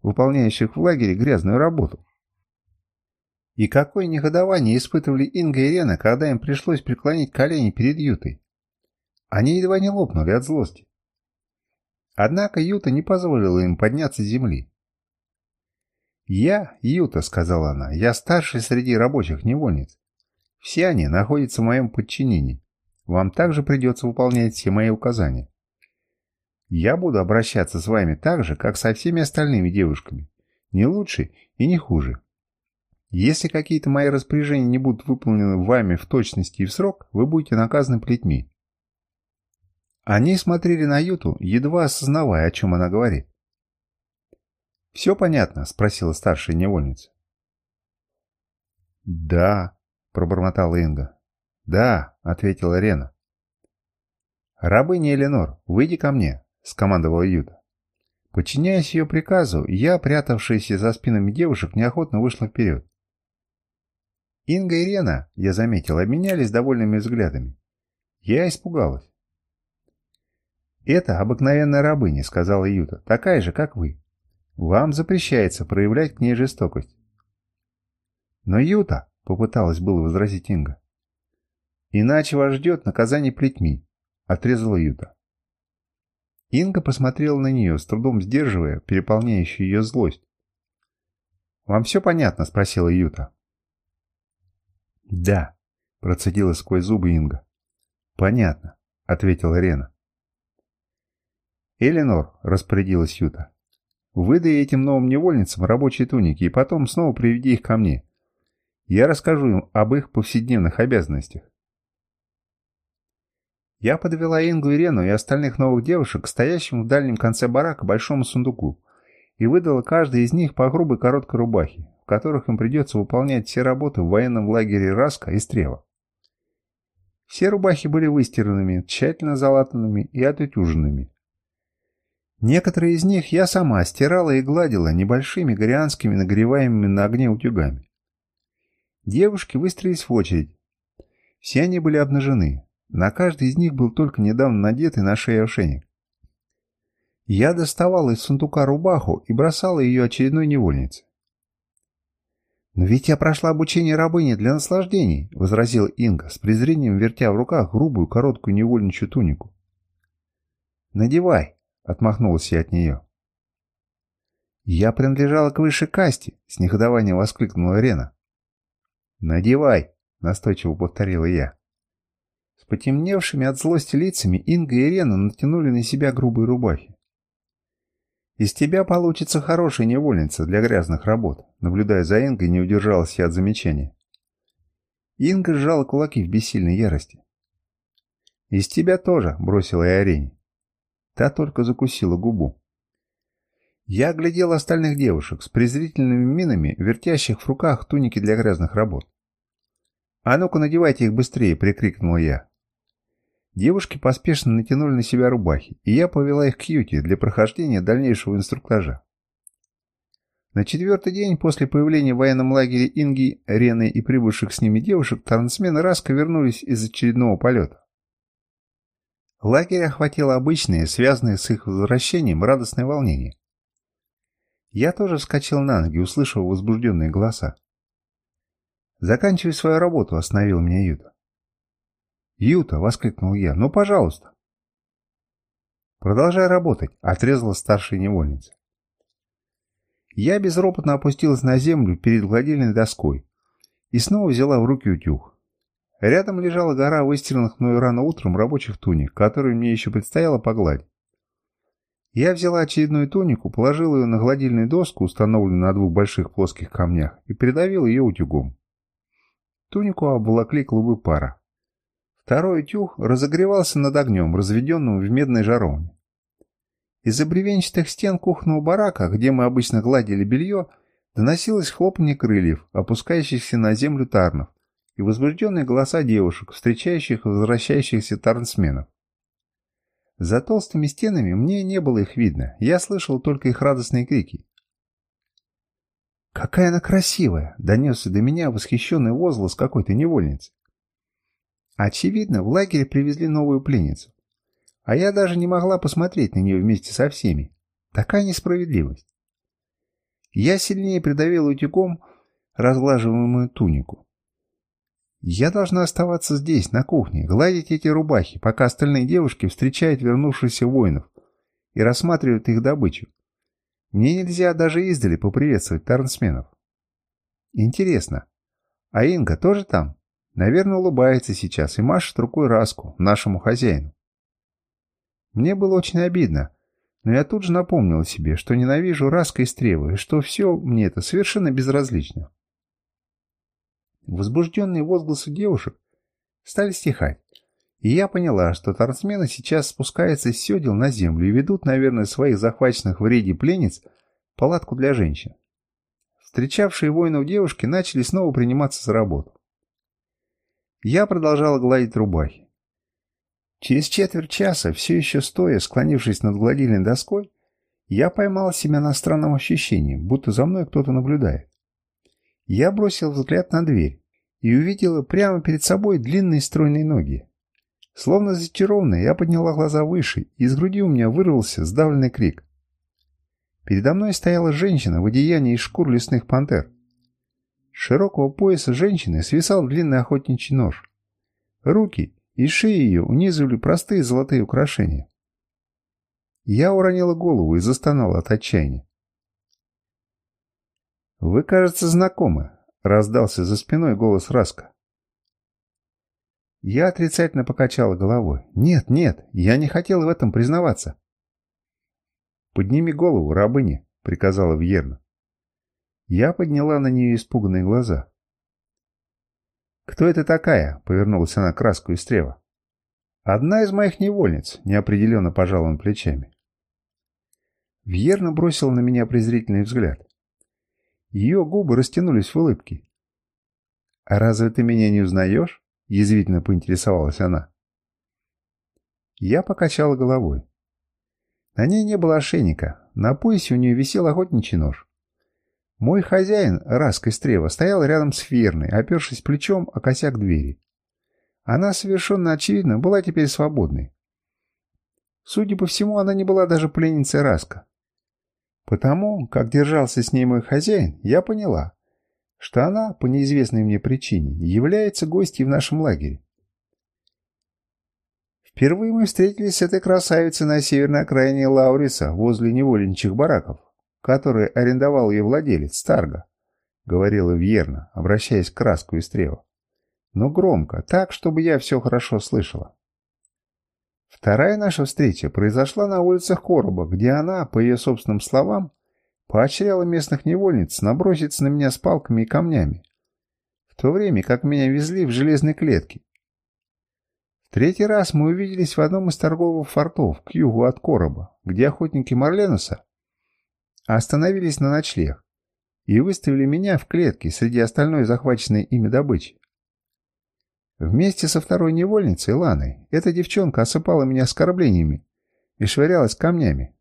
выполняющих в лагере грязную работу. И какое негодование испытывали Инга и Рена, когда им пришлось преклонить колени перед Ютой. Они едва не лопнули от злости. Однако Юта не позволила им подняться с земли. «Я, Юта», — сказала она, — «я старший среди рабочих невольниц. Все они находятся в моем подчинении. Вам также придется выполнять все мои указания. Я буду обращаться с вами так же, как со всеми остальными девушками. Не лучше и не хуже. Если какие-то мои распоряжения не будут выполнены вами в точности и в срок, вы будете наказаны плетьми. Они смотрели на Юту, едва осознавая, о чем она говорит. «Все понятно?» – спросила старшая невольница. «Да», – пробормотала Инга. «Да», – ответила Рена. «Рабыня Эленор, выйди ко мне», скомандовала Юта. Подчиняясь ее приказу, я, прятавшаяся за спинами девушек, неохотно вышла вперед. Инга и Рена, я заметил, обменялись довольными взглядами. Я испугалась. «Это обыкновенная рабыня», — сказала Юта, — «такая же, как вы. Вам запрещается проявлять к ней жестокость». «Но Юта», — попыталась было возразить Инга. «Иначе вас ждет наказание плетьми», — отрезала Юта. Инга посмотрела на нее, с трудом сдерживая переполняющую ее злость. «Вам все понятно?» – спросила Юта. «Да», – процедила сквозь зубы Инга. «Понятно», – ответила Рена. «Эленор», – распорядилась Юта, – «выдай этим новым невольницам рабочие туники и потом снова приведи их ко мне. Я расскажу им об их повседневных обязанностях. Я подвела Ингу, Ирену и остальных новых девушек к стоящему в дальнем конце барака большому сундуку и выдала каждой из них по грубой короткой рубахе, в которых им придется выполнять все работы в военном лагере Раска и Стрева. Все рубахи были выстиранными, тщательно залатанными и отутюженными. Некоторые из них я сама стирала и гладила небольшими горианскими нагреваемыми на огне утюгами. Девушки выстроились в очередь. Все они были обнажены. На каждой из них был только недавно надетый на шею ошейник. Я доставала из сундука рубаху и бросала ее очередной невольнице. «Но ведь я прошла обучение рабыни для наслаждений», — возразила Инга, с презрением вертя в руках грубую короткую невольничью тунику. «Надевай», — отмахнулась я от нее. «Я принадлежала к высшей касте», — с негодованием воскликнула Рена. «Надевай», — настойчиво повторила я. С потемневшими от злости лицами Инга и Рена натянули на себя грубые рубахи. «Из тебя получится хорошая невольница для грязных работ», наблюдая за Ингой, не удержалась я от замечания. Инга сжала кулаки в бессильной ярости. «Из тебя тоже», — бросила я Арене. Та только закусила губу. Я глядел остальных девушек с презрительными минами, вертящих в руках туники для грязных работ. «А ну-ка надевайте их быстрее!» — прикрикнул я. Девушки поспешно натянули на себя рубахи, и я повела их к Юте для прохождения дальнейшего инструктажа. На четвертый день после появления в военном лагере Инги, Рены и прибывших с ними девушек, трансмены Раска вернулись из очередного полета. Лагерь охватило обычное, связанное с их возвращением, радостное волнение. Я тоже вскочил на ноги, услышав возбужденные голоса. «Заканчивай свою работу», — остановил меня Юта. «Юта!» — воскликнул я. «Ну, пожалуйста!» «Продолжай работать!» — отрезала старшая невольница. Я безропотно опустилась на землю перед гладильной доской и снова взяла в руки утюг. Рядом лежала гора выстиранных мною рано утром рабочих туник, которые мне еще предстояло погладить. Я взяла очередную тунику, положила ее на гладильную доску, установленную на двух больших плоских камнях, и придавила ее утюгом. Тунику обволокли клубы пара. Второй тюх разогревался над огнем, разведенным в медной жаровне. Из-за бревенчатых стен кухонного барака, где мы обычно гладили белье, доносилось хлопанье крыльев, опускающихся на землю тарнов, и возбужденные голоса девушек, встречающих и возвращающихся тарнсменов. За толстыми стенами мне не было их видно, я слышал только их радостные крики. «Какая она красивая!» — донесся до меня восхищенный возглас какой-то невольницы. Очевидно, в лагере привезли новую пленницу. А я даже не могла посмотреть на нее вместе со всеми. Такая несправедливость. Я сильнее придавила утюгом разглаживаемую тунику. Я должна оставаться здесь, на кухне, гладить эти рубахи, пока остальные девушки встречают вернувшихся воинов и рассматривают их добычу. Мне нельзя даже издали поприветствовать тарнсменов. Интересно, а Инга тоже там? Наверное, улыбается сейчас и машет рукой Раску, нашему хозяину. Мне было очень обидно, но я тут же напомнил себе, что ненавижу Раска и Стревы, и что все мне это совершенно безразлично. Возбужденные возгласы девушек стали стихать, и я поняла, что торцмены сейчас спускаются с седел на землю и ведут, наверное, своих захваченных в рейде пленниц палатку для женщин. Встречавшие воинов девушки начали снова приниматься за работу. Я продолжала гладить рубахи. Через четверть часа, все еще стоя, склонившись над гладильной доской, я поймал себя на странном ощущении, будто за мной кто-то наблюдает. Я бросил взгляд на дверь и увидела прямо перед собой длинные стройные ноги. Словно зачарованная, я подняла глаза выше, и из груди у меня вырвался сдавленный крик. Передо мной стояла женщина в одеянии из шкур лесных пантер широкого пояса женщины свисал длинный охотничий нож. Руки и шеи ее унизывали простые золотые украшения. Я уронила голову и застонала от отчаяния. «Вы, кажется, знакомы», — раздался за спиной голос Раска. Я отрицательно покачала головой. «Нет, нет, я не хотела в этом признаваться». «Подними голову, рабыня», — приказала Вьерна. Я подняла на нее испуганные глаза. «Кто это такая?» — повернулась она к краску из стрева. «Одна из моих невольниц», — неопределенно пожал он плечами. Вьерна бросила на меня презрительный взгляд. Ее губы растянулись в улыбке. «А разве ты меня не узнаешь?» — язвительно поинтересовалась она. Я покачала головой. На ней не было ошейника, на поясе у нее висел охотничий нож. Мой хозяин, Раской Стрева, стоял рядом с Ферной, опершись плечом о косяк двери. Она совершенно очевидно была теперь свободной. Судя по всему, она не была даже пленницей Раска. Потому, как держался с ней мой хозяин, я поняла, что она, по неизвестной мне причине, является гостьей в нашем лагере. Впервые мы встретились с этой красавицей на северной окраине Лауриса, возле невольничьих бараков, которые арендовал ее владелец, Старга, говорила Вьерна, обращаясь к Краску и Стрелу. Но громко, так, чтобы я все хорошо слышала. Вторая наша встреча произошла на улицах Короба, где она, по ее собственным словам, поощряла местных невольниц наброситься на меня с палками и камнями, в то время как меня везли в железной клетке. В третий раз мы увиделись в одном из торговых фортов к югу от Короба, где охотники Марленуса остановились на ночлег и выставили меня в клетке среди остальной захваченной ими добычи. Вместе со второй невольницей, Ланой, эта девчонка осыпала меня оскорблениями и швырялась камнями.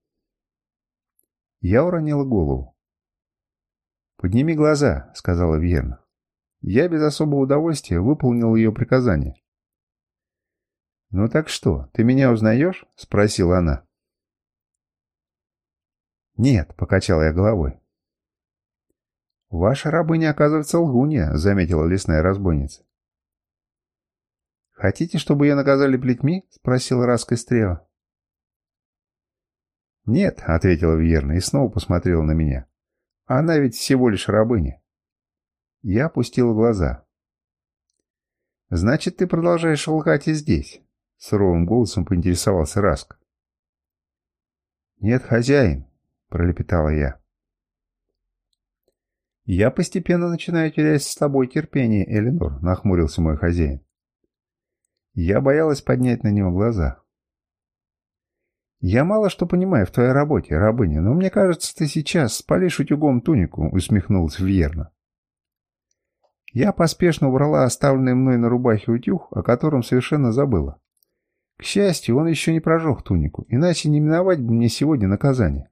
Я уронила голову. «Подними глаза», — сказала Вьерна. Я без особого удовольствия выполнил ее приказание. «Ну так что, ты меня узнаешь?» — спросила она. «Нет», — покачал я головой. «Ваша рабыня, оказывается, лгунья», — заметила лесная разбойница. «Хотите, чтобы ее наказали плетьми?» — спросил Раска Стрева. «Нет», — ответила Вьерна и снова посмотрела на меня. «Она ведь всего лишь рабыня». Я опустил глаза. «Значит, ты продолжаешь лгать и здесь?» — суровым голосом поинтересовался Раск. «Нет, хозяин», — пролепетала я. «Я постепенно начинаю терять с тобой терпение, Эленор», — нахмурился мой хозяин. Я боялась поднять на него глаза. «Я мало что понимаю в твоей работе, рабыня, но мне кажется, ты сейчас спалишь утюгом тунику», — усмехнулась Вьерна. Я поспешно убрала оставленный мной на рубахе утюг, о котором совершенно забыла. К счастью, он еще не прожег тунику, иначе не миновать бы мне сегодня наказание.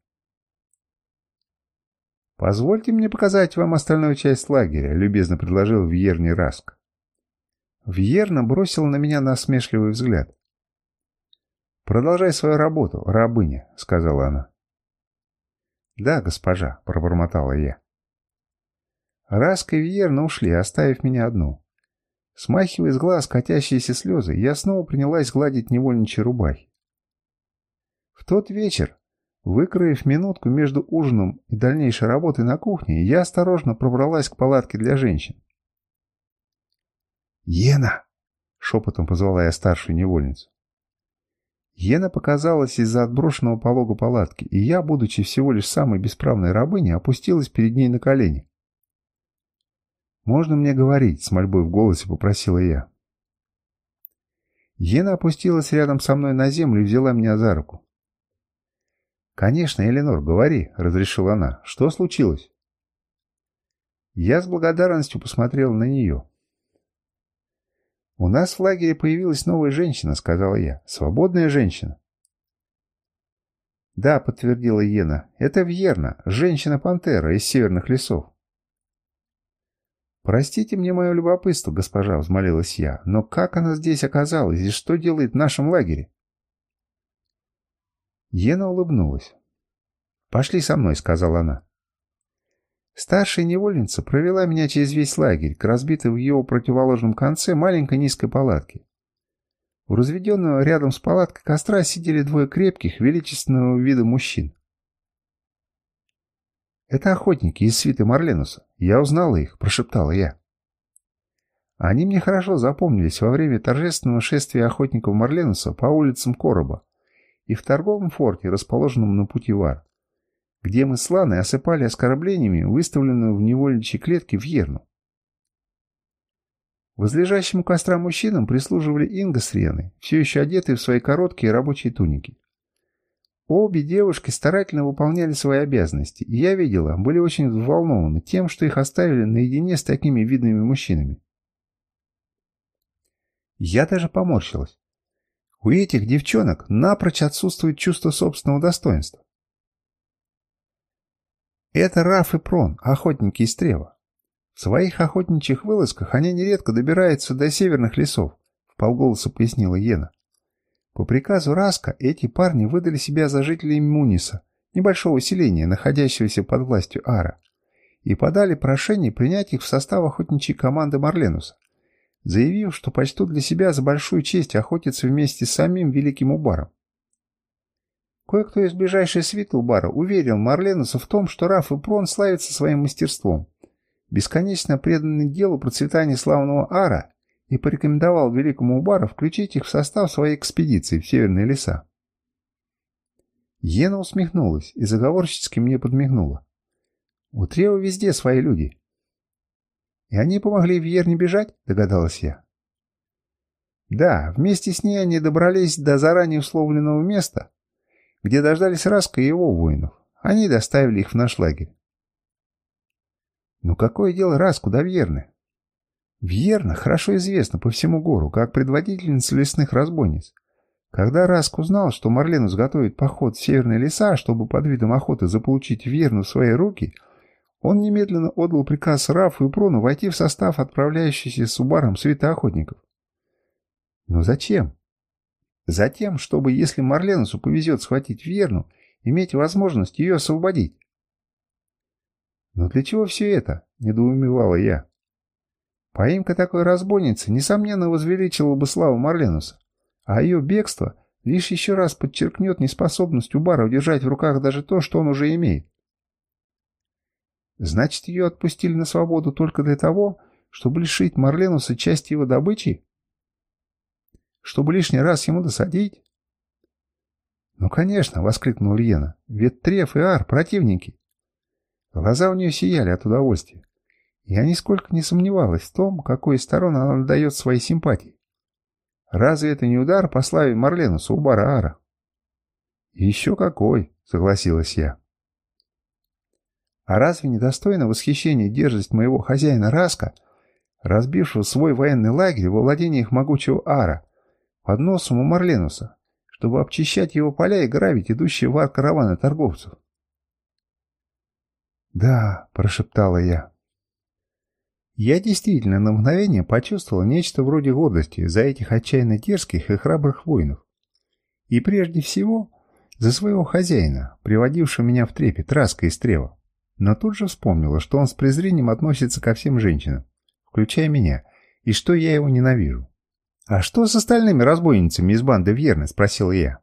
«Позвольте мне показать вам остальную часть лагеря», — любезно предложил Вьерни Раск. Вьерна бросил на меня насмешливый взгляд. «Продолжай свою работу, рабыня», — сказала она. «Да, госпожа», — пробормотала я. Раск и Вьерна ушли, оставив меня одну. Смахивая с глаз катящиеся слезы, я снова принялась гладить невольничьи рубахи. В тот вечер, выкроив минутку между ужином и дальнейшей работой на кухне, я осторожно пробралась к палатке для женщин. «Ена!» — шепотом позвала я старшую невольницу. Ена показалась из-за отброшенного полога палатки, и я, будучи всего лишь самой бесправной рабыней, опустилась перед ней на колени. «Можно мне говорить?» — с мольбой в голосе попросила я. Ена опустилась рядом со мной на землю и взяла меня за руку. «Конечно, Эленор, говори», — разрешила она. «Что случилось?» Я с благодарностью посмотрел на нее. «У нас в лагере появилась новая женщина», — сказала я. «Свободная женщина». «Да», — подтвердила Йена, — «это Вьерна, женщина-пантера из северных лесов». «Простите мне мое любопытство, госпожа», — взмолилась я, — «но как она здесь оказалась и что делает в нашем лагере?» Йена улыбнулась. «Пошли со мной», — сказала она. Старшая невольница провела меня через весь лагерь к разбитой в его противоположном конце маленькой низкой палатке. У разведенного рядом с палаткой костра сидели двое крепких, величественного вида мужчин. «Это охотники из свиты Марленуса. Я узнала их», — прошептала я. Они мне хорошо запомнились во время торжественного шествия охотников Марленуса по улицам Короба и в торговом форте, расположенном на пути Вар где мы с Ланой осыпали оскорблениями выставленную в невольничьей клетке Вьерну. Возлежащему костра мужчинам прислуживали Инга с Реной, все еще одетые в свои короткие рабочие туники. Обе девушки старательно выполняли свои обязанности, и я видела, были очень взволнованы тем, что их оставили наедине с такими видными мужчинами. Я даже поморщилась. У этих девчонок напрочь отсутствует чувство собственного достоинства. Это Раф и Прон, охотники из Трева. В своих охотничьих вылазках они нередко добираются до северных лесов, вполголоса пояснила Ена. По приказу Раска эти парни выдали себя за жителей Муниса, небольшого селения, находящегося под властью Ара, и подали прошение принять их в состав охотничьей команды Марленуса, заявив, что почтут для себя за большую честь охотиться вместе с самим Великим Убаром. Кое-кто из ближайшей свиты Убара уверил Марленуса в том, что Раф и Прон славятся своим мастерством, бесконечно преданный делу процветания славного Ара и порекомендовал великому Убару включить их в состав своей экспедиции в северные леса. Ена усмехнулась и заговорщицки мне подмигнула. У Трева везде свои люди. И они помогли Вьерне бежать, догадалась я. Да, вместе с ней они добрались до заранее условленного места, где дождались Раска и его воинов. Они доставили их в наш лагерь. Но какое дело Раску до Вьерны? Вьерна хорошо известна по всему гору, как предводительница лесных разбойниц. Когда Раск узнал, что Марленус готовит поход в северные леса, чтобы под видом охоты заполучить Вьерну в свои руки, он немедленно отдал приказ Рафу и Прону войти в состав отправляющейся с Убаром свита охотников. Но зачем? Затем, чтобы, если Марленусу повезет схватить Вьерну, иметь возможность ее освободить. Но для чего все это? Недоумевала я. Поимка такой разбойницы, несомненно, возвеличила бы славу Марленуса, а ее бегство лишь еще раз подчеркнет неспособность Убара удержать в руках даже то, что он уже имеет. Значит, ее отпустили на свободу только для того, чтобы лишить Марленуса части его добычи? Чтобы лишний раз ему досадить? «Ну, конечно!» — воскликнул Льена. «Ведь Треф и Ар — противники!» Глаза у нее сияли от удовольствия. Я нисколько не сомневалась в том, какой из сторон она дает свои симпатии. Разве это не удар по славе Марленуса у Бараара? Еще какой, согласилась я. А разве недостойно восхищения дерзость моего хозяина Раска, разбившего свой военный лагерь во владениях могучего Ара, под носом у Марленуса, чтобы обчищать его поля и грабить идущие в ар караваны торговцев? «Да», — прошептала я, я действительно на мгновение почувствовал нечто вроде гордости за этих отчаянно дерзких и храбрых воинов. И прежде всего за своего хозяина, приводившего меня в трепет Раска и Стрева. Но тут же вспомнила, что он с презрением относится ко всем женщинам, включая меня, и что я его ненавижу. «А что с остальными разбойницами из банды Вьерны?» – спросил я.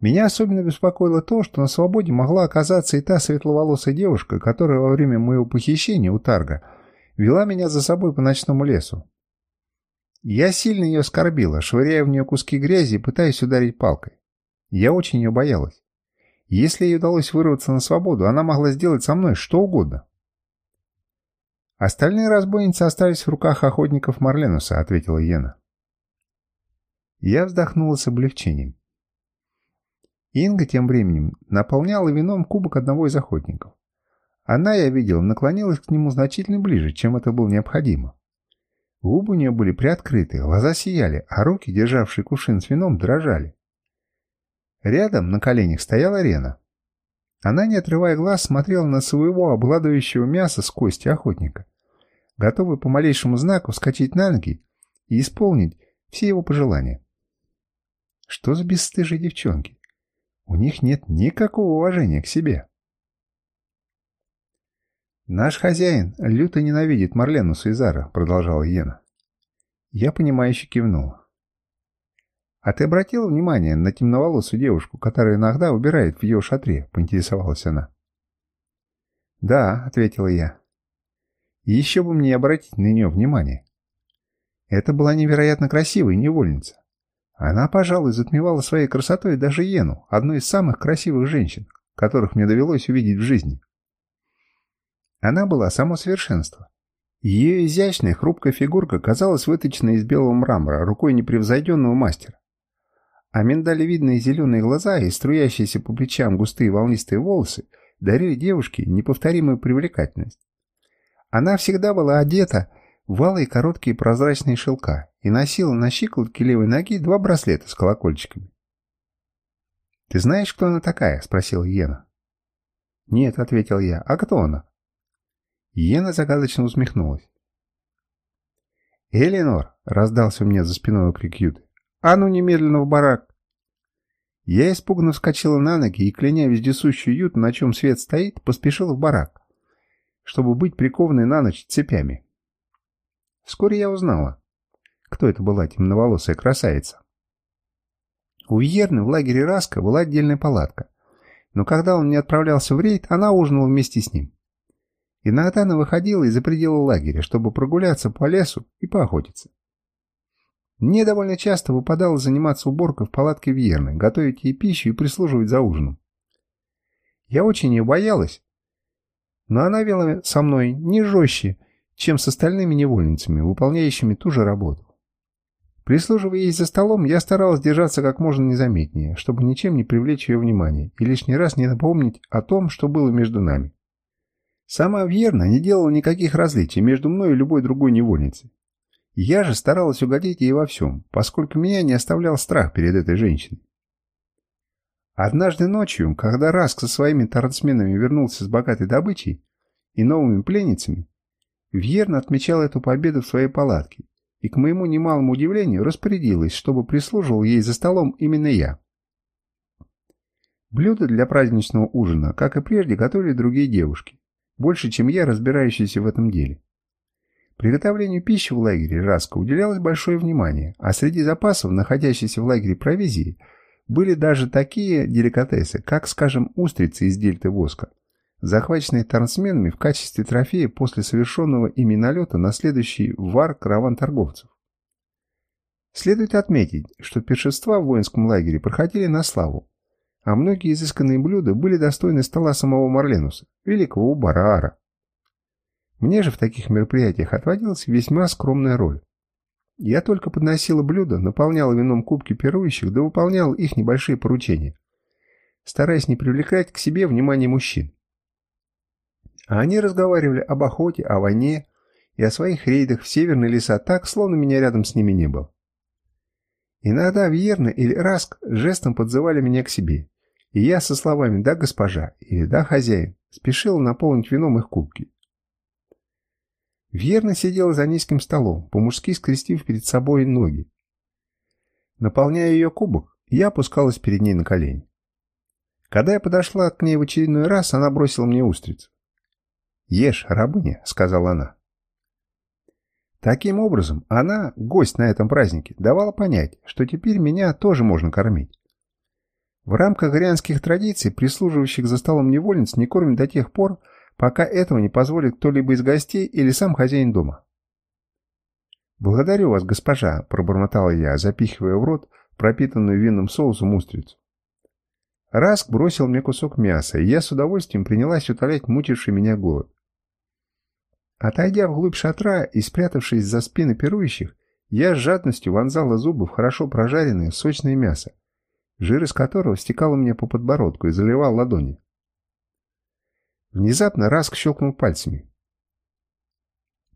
Меня особенно беспокоило то, что на свободе могла оказаться и та светловолосая девушка, которая во время моего похищения у Тарга – вела меня за собой по ночному лесу. Я сильно ее скорбила, швыряя в нее куски грязи и пытаясь ударить палкой. Я очень ее боялась. Если ей удалось вырваться на свободу, она могла сделать со мной что угодно. «Остальные разбойницы остались в руках охотников Марленуса», — ответила Йена. Я вздохнула с облегчением. Инга тем временем наполняла вином кубок одного из охотников. Она, я видел, наклонилась к нему значительно ближе, чем это было необходимо. Губы у нее были приоткрыты, глаза сияли, а руки, державшие кувшин с вином, дрожали. Рядом на коленях стояла Рена. Она, не отрывая глаз, смотрела на своего обладающего мяса с кости охотника, готовый по малейшему знаку вскочить на ноги и исполнить все его пожелания. Что за бесстыжие девчонки? У них нет никакого уважения к себе. «Наш хозяин люто ненавидит Марлену Суизара», — продолжала Йена. Я понимающе кивнул. «А ты обратила внимание на темноволосую девушку, которая иногда убирает в ее шатре?» — поинтересовалась она. «Да», — ответила я. еще бы мне обратить на нее внимание. Это была невероятно красивая невольница. Она, пожалуй, затмевала своей красотой даже Йену, одну из самых красивых женщин, которых мне довелось увидеть в жизни. Она была само совершенство. Ее изящная хрупкая фигурка казалась выточенной из белого мрамора рукой непревзойденного мастера. а миндалевидные зеленые глаза и струящиеся по плечам густые волнистые волосы дарили девушке неповторимую привлекательность. Она всегда была одета в алые короткие прозрачные шелка и носила на щиколотке левой ноги два браслета с колокольчиками. «Ты знаешь, кто она такая?» — спросила Йена. «Нет», — ответил я. «А кто она?» Йена загадочно усмехнулась. «Эленор!» — раздался у меня за спиной крик Юты. «А ну немедленно в барак!» Я испуганно вскочила на ноги и, кляня вездесущую Юту, на чем свет стоит, поспешила в барак, чтобы быть прикованной на ночь цепями. Вскоре я узнала, кто это была темноволосая красавица. У Вьерны в лагере Раска была отдельная палатка, но когда он не отправлялся в рейд, она ужинала вместе с ним. Иногда она выходила из-за предела лагеря, чтобы прогуляться по лесу и поохотиться. Мне довольно часто выпадало заниматься уборкой в палатке Вьерны, готовить ей пищу и прислуживать за ужином. Я очень ее боялась, но она вела со мной не жестче, чем с остальными невольницами, выполняющими ту же работу. Прислуживая ей за столом, я старалась держаться как можно незаметнее, чтобы ничем не привлечь ее внимание и лишний раз не напомнить о том, что было между нами. Сама Вьерна не делала никаких различий между мной и любой другой невольницей. Я же старалась угодить ей во всем, поскольку меня не оставлял страх перед этой женщиной. Однажды ночью, когда Раск со своими тарцменами вернулся с богатой добычей и новыми пленницами, Вьерна отмечала эту победу в своей палатке и, к моему немалому удивлению, распорядилась, чтобы прислуживал ей за столом именно я. Блюда для праздничного ужина, как и прежде, готовили другие девушки больше, чем я, разбирающийся в этом деле. Приготовлению пищи в лагере Раска уделялось большое внимание, а среди запасов, находящихся в лагере провизии, были даже такие деликатесы, как, скажем, устрицы из дельты воска, захваченные трансменами в качестве трофея после совершенного ими налета на следующий вар караван торговцев. Следует отметить, что пиршества в воинском лагере проходили на славу, а многие изысканные блюда были достойны стола самого Марленуса, великого Убараара. Мне же в таких мероприятиях отводилась весьма скромная роль. Я только подносила блюда, наполняла вином кубки пирующих, да выполняла их небольшие поручения, стараясь не привлекать к себе внимание мужчин. А они разговаривали об охоте, о войне и о своих рейдах в северные леса так, словно меня рядом с ними не было. Иногда Вьерна или Раск жестом подзывали меня к себе, и я со словами «да, госпожа» или «да, хозяин» спешил наполнить вином их кубки. Верно сидела за низким столом, по-мужски скрестив перед собой ноги. Наполняя ее кубок, я опускалась перед ней на колени. Когда я подошла к ней в очередной раз, она бросила мне устрицу. «Ешь, рабыня», — сказала она. Таким образом, она, гость на этом празднике, давала понять, что теперь меня тоже можно кормить. В рамках грянских традиций прислуживающих за столом невольниц не кормят до тех пор, пока этого не позволит кто-либо из гостей или сам хозяин дома. «Благодарю вас, госпожа», — пробормотала я, запихивая в рот пропитанную винным соусом устрицу. Раск бросил мне кусок мяса, и я с удовольствием принялась утолять мучивший меня голод. Отойдя вглубь шатра и спрятавшись за спины пирующих, я с жадностью вонзала зубы в хорошо прожаренное сочное мясо, жир из которого стекал у меня по подбородку и заливал ладони. Внезапно Раск щелкнул пальцами.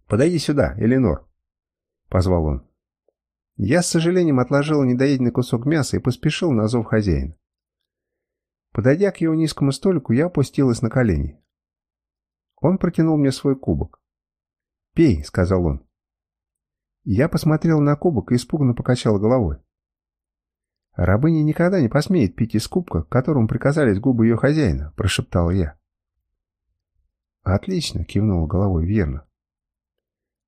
«Подойди сюда, Эленор», — позвал он. Я с сожалением отложил недоеденный кусок мяса и поспешил на зов хозяина. Подойдя к его низкому столику, я опустилась на колени. Он протянул мне свой кубок. «Пей», — сказал он. Я посмотрел на кубок и испуганно покачал головой. «Рабыня никогда не посмеет пить из кубка, которому приказались губы ее хозяина», — прошептал я. «Отлично», — кивнула головой верно.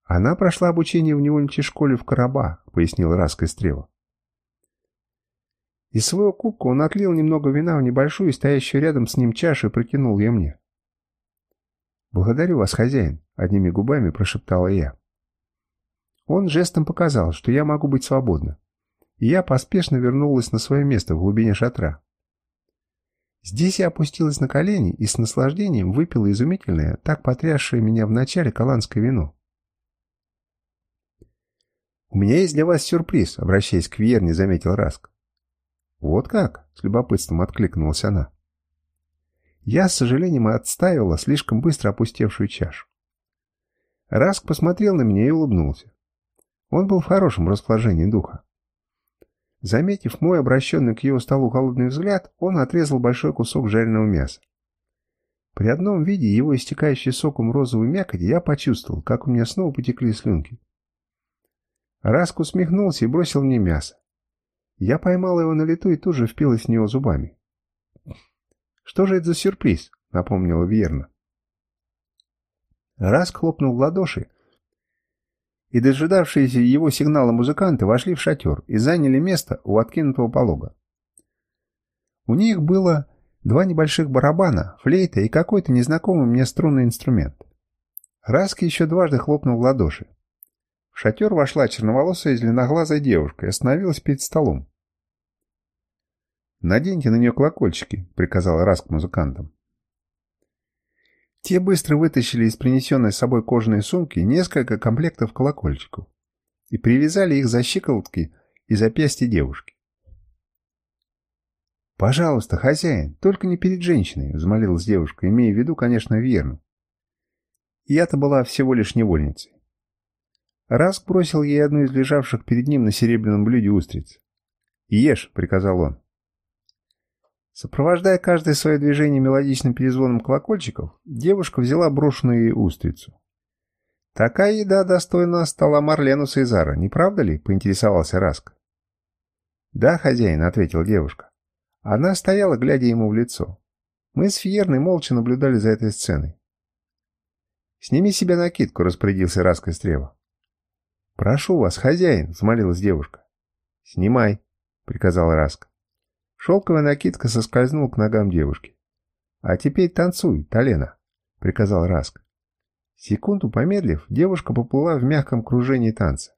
«Она прошла обучение в невольничьей школе в Караба», — пояснил Раска Стрела. Из своего кубка он отлил немного вина в небольшую, стоящую рядом с ним чашу и протянул ее мне. «Благодарю вас, хозяин», — одними губами прошептала я. Он жестом показал, что я могу быть свободна и я поспешно вернулась на свое место в глубине шатра. Здесь я опустилась на колени и с наслаждением выпила изумительное, так потрясшее меня в начале голландское вино. «У меня есть для вас сюрприз», — обращаясь к Вьерне, заметил Раск. «Вот как?» — с любопытством откликнулась она. Я с сожалением отставила слишком быстро опустевшую чашу. Раск посмотрел на меня и улыбнулся. Он был в хорошем расположении духа. Заметив мой обращенный к его столу холодный взгляд, он отрезал большой кусок жареного мяса. При одном виде его истекающей соком розовой мякоти я почувствовал, как у меня снова потекли слюнки. Раск усмехнулся и бросил мне мясо. Я поймал его на лету и тут же впилась в него зубами. «Что же это за сюрприз?» — напомнила Вьерна. Раск хлопнул в ладоши, и дожидавшиеся его сигнала музыканты вошли в шатер и заняли место у откинутого полога. У них было два небольших барабана, флейта и какой-то незнакомый мне струнный инструмент. Раск еще дважды хлопнул в ладоши. В шатер вошла черноволосая зеленоглазая девушка и остановилась перед столом. «Наденьте на нее колокольчики», — приказал Раск музыкантам. Те быстро вытащили из принесенной с собой кожаной сумки несколько комплектов колокольчиков и привязали их за щиколотки и запястья девушки. «Пожалуйста, хозяин, только не перед женщиной», — взмолилась девушка, имея в виду, конечно, верну. Я-то была всего лишь невольницей. Раск бросил ей одну из лежавших перед ним на серебряном блюде устриц. «Ешь», — приказал он. Сопровождая каждое свое движение мелодичным перезвоном колокольчиков, девушка взяла брошенную ей устрицу. «Такая еда достойна стола Марлену Сейзара, не правда ли?» — поинтересовался Раск. «Да, хозяин», — ответила девушка. Она стояла, глядя ему в лицо. Мы с Фьерной молча наблюдали за этой сценой. «Сними себе накидку», — распорядился Раск Истрева. «Прошу вас, хозяин», — взмолилась девушка. «Снимай», — приказал Раск. Шелковая накидка соскользнула к ногам девушки. «А теперь танцуй, Талена», — приказал Раск. Секунду помедлив, девушка поплыла в мягком кружении танца.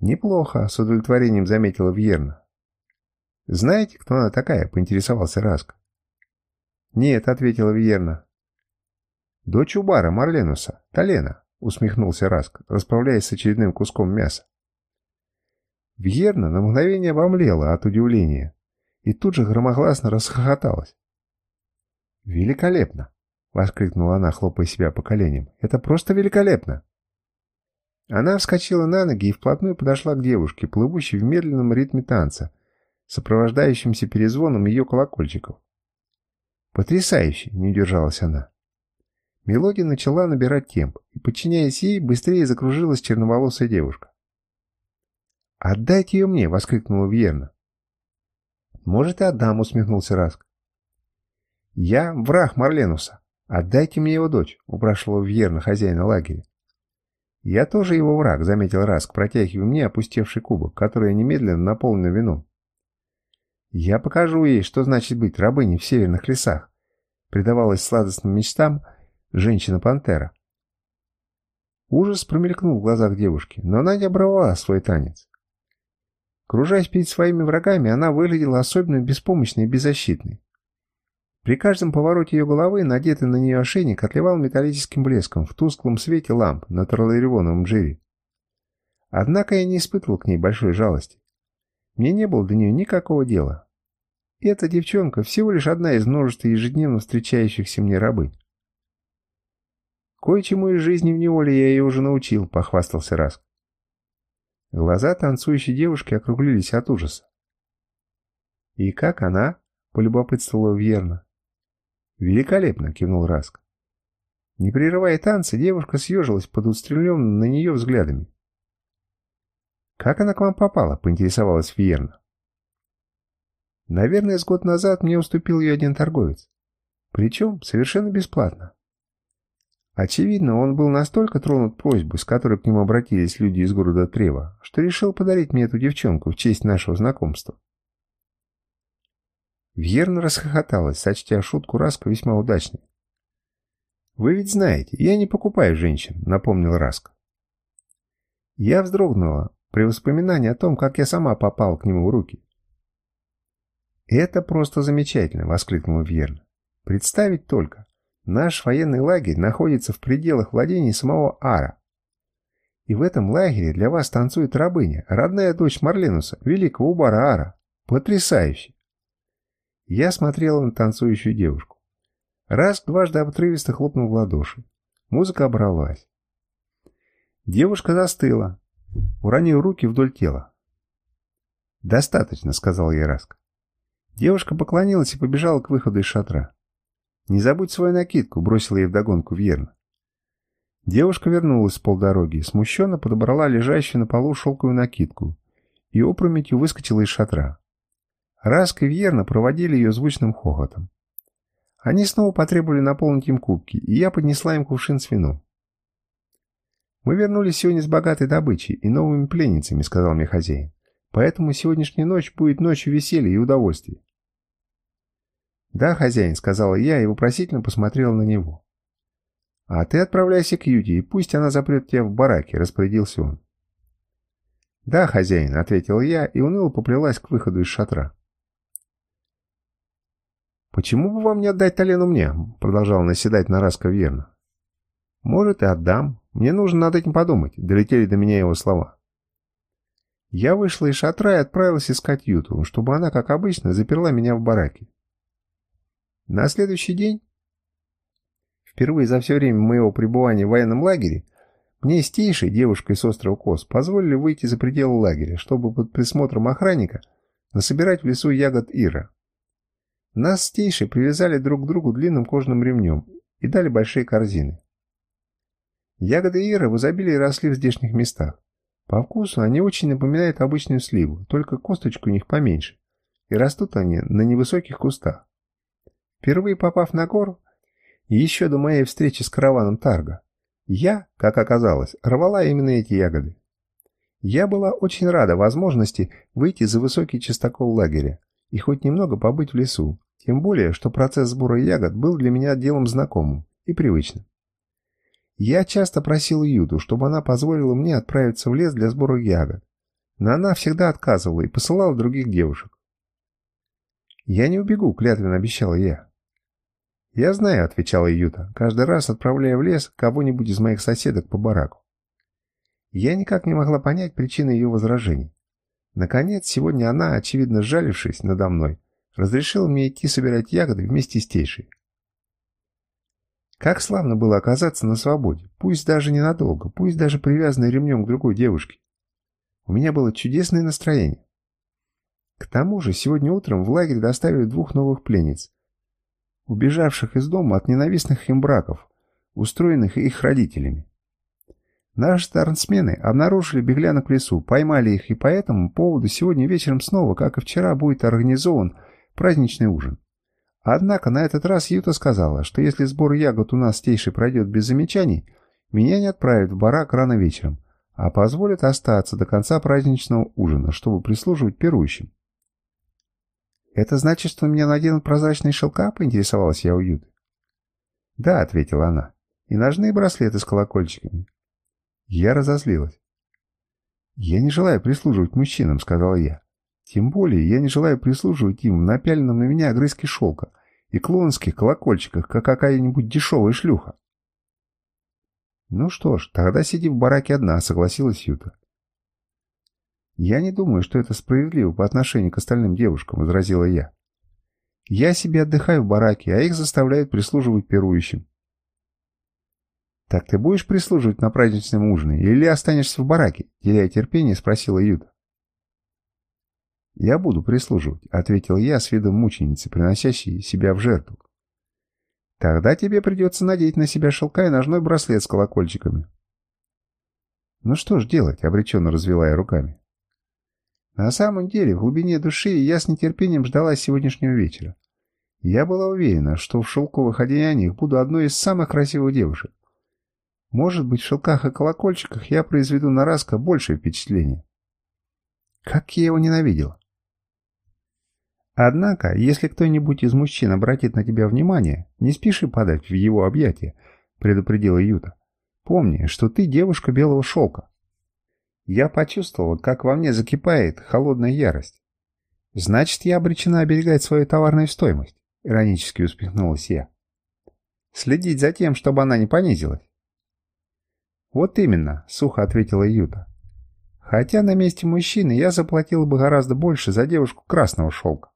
«Неплохо», — с удовлетворением заметила Вьерна. «Знаете, кто она такая?» — поинтересовался Раск. «Нет», — ответила Вьерна. «Дочь Убара, Марленуса, Талена», — усмехнулся Раск, расправляясь с очередным куском мяса. Вьерна на мгновение обомлела от удивления и тут же громогласно расхохоталась. «Великолепно!» — воскликнула она, хлопая себя по коленям. «Это просто великолепно!» Она вскочила на ноги и вплотную подошла к девушке, плывущей в медленном ритме танца, сопровождающимся перезвоном ее колокольчиков. «Потрясающе!» — не удержалась она. Мелодия начала набирать темп, и, подчиняясь ей, быстрее закружилась черноволосая девушка. «Отдайте ее мне!» — воскликнула Вьерна. «Может, и отдам», — усмехнулся Раск. «Я враг Марленуса. Отдайте мне его дочь», — упрашивал Вьерна хозяина лагеря. «Я тоже его враг», — заметил Раск, протягивая мне опустевший кубок, который немедленно наполнен вином. «Я покажу ей, что значит быть рабыней в северных лесах», — предавалась сладостным мечтам женщина-пантера. Ужас промелькнул в глазах девушки, но она не обрывала свой танец. Кружась перед своими врагами, она выглядела особенно беспомощной и беззащитной. При каждом повороте ее головы надетый на нее ошейник отливал металлическим блеском в тусклом свете ламп на тролларионовом джире. Однако я не испытывал к ней большой жалости. Мне не было до нее никакого дела. Эта девчонка всего лишь одна из множества ежедневно встречающихся мне рабынь. «Кое-чему из жизни в неволе я ее уже научил», — похвастался Раск. Глаза танцующей девушки округлились от ужаса. «И как она?» — полюбопытствовала Вьерна. «Великолепно!» — кивнул Раск. Не прерывая танца, девушка съежилась под устремленными на нее взглядами. «Как она к вам попала?» — поинтересовалась Вьерна. «Наверное, с год назад мне уступил ее один торговец. Причем совершенно бесплатно. Очевидно, он был настолько тронут просьбой, с которой к нему обратились люди из города Трева, что решил подарить мне эту девчонку в честь нашего знакомства. Вьерна расхохоталась, сочтя шутку Раска весьма удачной. «Вы ведь знаете, я не покупаю женщин», — напомнил Раск. Я вздрогнула при воспоминании о том, как я сама попал к нему в руки. «Это просто замечательно!» — воскликнула Вьерна. «Представить только! Наш военный лагерь находится в пределах владений самого Ара. И в этом лагере для вас танцует рабыня, родная дочь Марленуса, великого Убара Ара. Потрясающе! Я смотрела на танцующую девушку. Раз дважды отрывисто хлопнул в ладоши. Музыка оборвалась. Девушка застыла, уронив руки вдоль тела. «Достаточно», — сказал ей Раск. Девушка поклонилась и побежала к выходу из шатра. «Не забудь свою накидку», — бросила ей вдогонку Вьерна. Девушка вернулась с полдороги, смущенно подобрала лежащую на полу шелковую накидку и опрометью выскочила из шатра. Раск и Вьерна проводили ее звучным хохотом. Они снова потребовали наполнить им кубки, и я поднесла им кувшин с вином. «Мы вернулись сегодня с богатой добычей и новыми пленницами», — сказал мне хозяин. «Поэтому сегодняшняя ночь будет ночью веселья и удовольствия». «Да, хозяин», — сказала я и вопросительно посмотрела на него. «А ты отправляйся к Юде, и пусть она запрет тебя в бараке», — распорядился он. «Да, хозяин», — ответил я и уныло поплелась к выходу из шатра. «Почему бы вам не отдать Талену мне?» — продолжал наседать Нараска верно. «Может, и отдам. Мне нужно над этим подумать», — долетели до меня его слова. Я вышла из шатра и отправилась искать Юту, чтобы она, как обычно, заперла меня в бараке. На следующий день, впервые за все время моего пребывания в военном лагере, мне с Тейшей, девушкой с острова Кос, позволили выйти за пределы лагеря, чтобы под присмотром охранника насобирать в лесу ягод Ира. Нас с Тейшей привязали друг к другу длинным кожаным ремнем и дали большие корзины. Ягоды Ира в изобилии росли в здешних местах. По вкусу они очень напоминают обычную сливу, только косточку у них поменьше, и растут они на невысоких кустах. Впервые попав на гору, еще до моей встречи с караваном Тарга, я, как оказалось, рвала именно эти ягоды. Я была очень рада возможности выйти за высокий частокол лагеря и хоть немного побыть в лесу, тем более, что процесс сбора ягод был для меня делом знакомым и привычным. Я часто просил Юду, чтобы она позволила мне отправиться в лес для сбора ягод, но она всегда отказывала и посылала других девушек. «Я не убегу», — клятвенно обещала я. «Я знаю», — отвечала Юта, каждый раз отправляя в лес кого-нибудь из моих соседок по бараку. Я никак не могла понять причины ее возражений. Наконец, сегодня она, очевидно сжалившись надо мной, разрешила мне идти собирать ягоды вместе с Тейшей. Как славно было оказаться на свободе, пусть даже ненадолго, пусть даже привязанной ремнем к другой девушке. У меня было чудесное настроение. К тому же, сегодня утром в лагерь доставили двух новых пленниц, убежавших из дома от ненавистных им браков, устроенных их родителями. Наши старнсмены обнаружили беглянок в лесу, поймали их, и по этому поводу сегодня вечером снова, как и вчера, будет организован праздничный ужин. Однако на этот раз Юта сказала, что если сбор ягод у нас тейший пройдет без замечаний, меня не отправят в барак рано вечером, а позволят остаться до конца праздничного ужина, чтобы прислуживать пирующим. «Это значит, что меня наденут прозрачные шелка?» — поинтересовалась я у Юты. «Да», — ответила она, — «и ножные браслеты с колокольчиками». Я разозлилась. «Я не желаю прислуживать мужчинам», — сказала я. «Тем более я не желаю прислуживать им в напяленном на меня огрызке шелка и клоунских колокольчиках, как какая-нибудь дешевая шлюха». «Ну что ж, тогда сиди в бараке одна», — согласилась Юта. «Я не думаю, что это справедливо по отношению к остальным девушкам», — возразила я. «Я себе отдыхаю в бараке, а их заставляют прислуживать пирующим». «Так ты будешь прислуживать на праздничном ужине или останешься в бараке?» — теряя терпение, спросила Юта. «Я буду прислуживать», — ответил я с видом мученицы, приносящей себя в жертву. «Тогда тебе придется надеть на себя шелка и ножной браслет с колокольчиками». «Ну что ж делать?» — обреченно развела я руками. На самом деле, в глубине души я с нетерпением ждала сегодняшнего вечера. Я была уверена, что в шелковых одеяниях буду одной из самых красивых девушек. Может быть, в шелках и колокольчиках я произведу на Раска большее впечатление. Как я его ненавидела. Однако, если кто-нибудь из мужчин обратит на тебя внимание, не спеши подать в его объятия, предупредила Юта. Помни, что ты девушка белого шелка. Я почувствовал, как во мне закипает холодная ярость. «Значит, я обречена оберегать свою товарную стоимость», — иронически усмехнулась я. «Следить за тем, чтобы она не понизилась». «Вот именно», — сухо ответила Юта. Хотя на месте мужчины я заплатил бы гораздо больше за девушку красного шелка.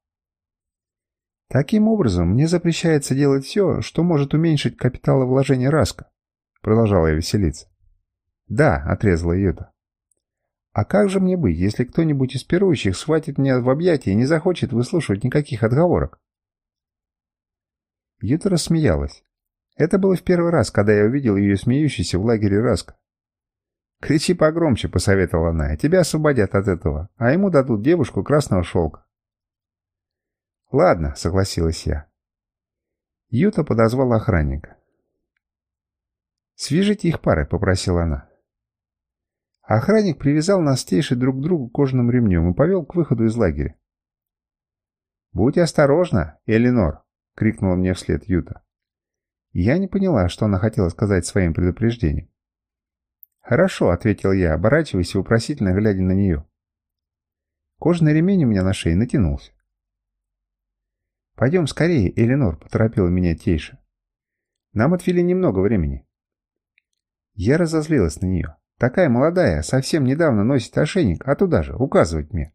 Таким образом, мне запрещается делать все, что может уменьшить капиталовложение Раска, продолжала я веселиться. Да, отрезала Юта. А как же мне быть, если кто-нибудь из пирующих схватит меня в объятия и не захочет выслушивать никаких отговорок? Юта рассмеялась. Это было в первый раз, когда я увидел ее смеющейся в лагере Раска. «Кричи погромче», — посоветовала она, — «тебя освободят от этого, а ему дадут девушку красного шелка». «Ладно», — согласилась я. Юта подозвала охранника. «Свяжите их парой», — попросила она. Охранник привязал нас тейши друг к другу кожаным ремнем и повел к выходу из лагеря. «Будь осторожна, Элинор!» — крикнула мне вслед Юта. Я не поняла, что она хотела сказать своим предупреждением. «Хорошо», — ответил я, оборачиваясь и вопросительно глядя на нее. Кожаный ремень у меня на шее натянулся. «Пойдем скорее, Эленор», — поторопила меня Тейша. «Нам отвели немного времени». Я разозлилась на нее. Такая молодая, совсем недавно носит ошейник, а туда же, указывать мне.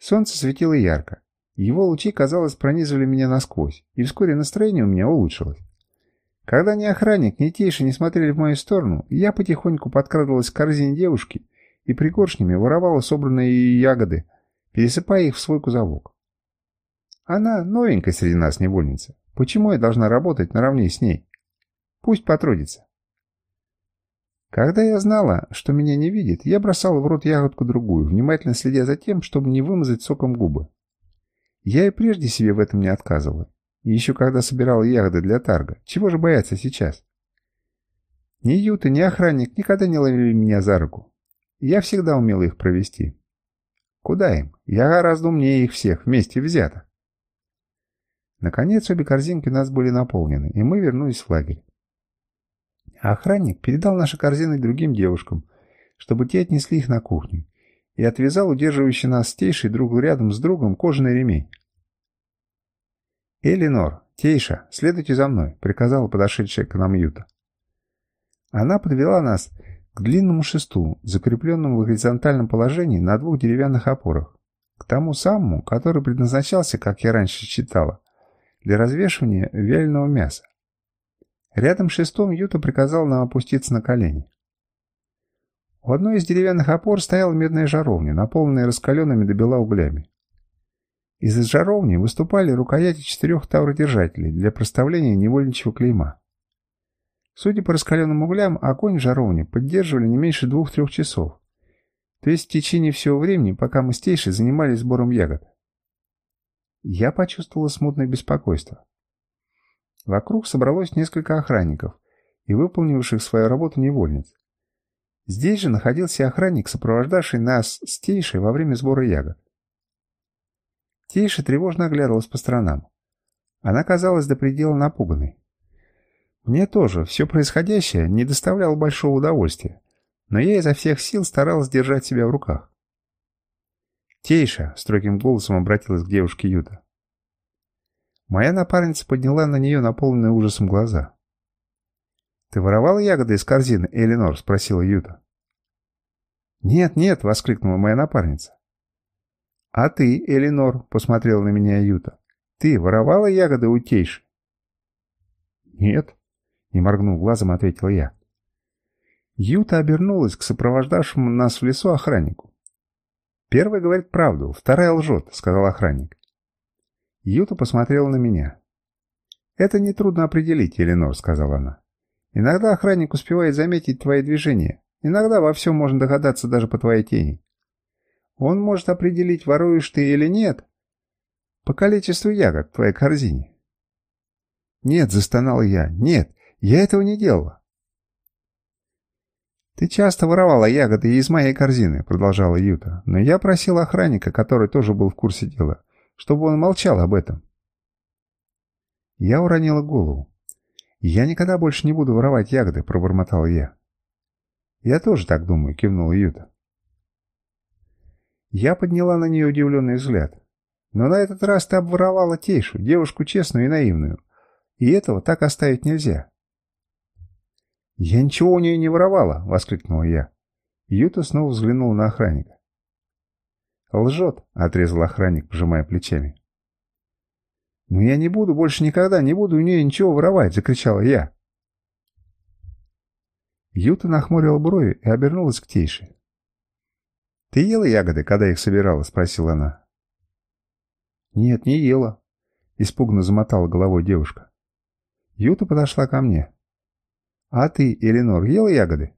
Солнце светило ярко. Его лучи, казалось, пронизывали меня насквозь, и вскоре настроение у меня улучшилось. Когда ни охранник, ни Тейша не смотрели в мою сторону, я потихоньку подкрадывалась к корзине девушки и пригоршнями воровала собранные ягоды, пересыпая их в свой кузовок. Она новенькая среди нас невольница. Почему я должна работать наравне с ней? Пусть потрудится. Когда я знала, что меня не видит, я бросала в рот ягодку другую, внимательно следя за тем, чтобы не вымазать соком губы. Я и прежде себе в этом не отказывала. И еще когда собирала ягоды для тарга. Чего же бояться сейчас? Ни Юта, ни охранник никогда не ловили меня за руку. Я всегда умела их провести. Куда им? Я гораздо умнее их всех, вместе взятых. Наконец обе корзинки у нас были наполнены, и мы вернулись в лагерь. Охранник передал наши корзины другим девушкам, чтобы те отнесли их на кухню, и отвязал удерживающий нас стейший друг рядом с другом кожаный ремень. «Элинор, Тейша, следуйте за мной», — приказала подошедшая к нам Юта. Она подвела нас к длинному шесту, закрепленному в горизонтальном положении на двух деревянных опорах, к тому самому, который предназначался, как я раньше читала, для развешивания вяленого мяса. Рядом с шестом Юта приказал нам опуститься на колени. У одной из деревянных опор стояла медная жаровня, наполненная раскаленными до бела углями. Из жаровни выступали рукояти четырех тавродержателей для проставления невольничьего клейма. Судя по раскаленным углям, огонь в жаровне поддерживали не меньше двух-трех часов, то есть в течение всего времени, пока Тейшей занимались сбором ягод. Я почувствовала смутное беспокойство. Вокруг собралось несколько охранников и выполнивших свою работу невольниц. Здесь же находился охранник, сопровождавший нас с Тейшей во время сбора ягод. Тейша тревожно оглядывалась по сторонам. Она казалась до предела напуганной. Мне тоже все происходящее не доставляло большого удовольствия, но я изо всех сил старалась держать себя в руках. «Тейша!» — строгим голосом обратилась к девушке Юта. Моя напарница подняла на нее наполненные ужасом глаза. «Ты воровала ягоды из корзины, Элинор?» — спросила Юта. «Нет, нет!» — воскликнула моя напарница. «А ты, Элинор?» — посмотрела на меня Юта. «Ты воровала ягоды у Тейши?» «Нет», — не моргнув глазом, ответил я. Юта обернулась к сопровождавшему нас в лесу охраннику. «Первый говорит правду, вторая лжет», — сказал охранник. Юта посмотрела на меня. «Это нетрудно определить, Эленор», — сказала она. «Иногда охранник успевает заметить твои движения. Иногда во всем можно догадаться даже по твоей тени. Он может определить, воруешь ты или нет, по количеству ягод в твоей корзине». «Нет», — застонал я, — «нет, я этого не делала». «Ты часто воровала ягоды из моей корзины», — продолжала Юта. «Но я просил охранника, который тоже был в курсе дела, чтобы он молчал об этом». Я уронила голову. «Я никогда больше не буду воровать ягоды», — пробормотал я. «Я тоже так думаю», — кивнула Юта. Я подняла на нее удивленный взгляд. «Но на этот раз ты обворовала Тейшу, девушку честную и наивную. И этого так оставить нельзя. «Я ничего у нее не воровала!» — воскликнула я. Юта снова взглянул на охранника. «Лжет», — отрезал охранник, пожимая плечами. «Но я не буду, больше никогда не буду у нее ничего воровать!» — закричала я. Юта нахмурила брови и обернулась к Тейше. «Ты ела ягоды, когда их собирала?» — спросила она. «Нет, не ела», — испуганно замотала головой девушка. Юта подошла ко мне. «А ты, Эленор, ела ягоды?»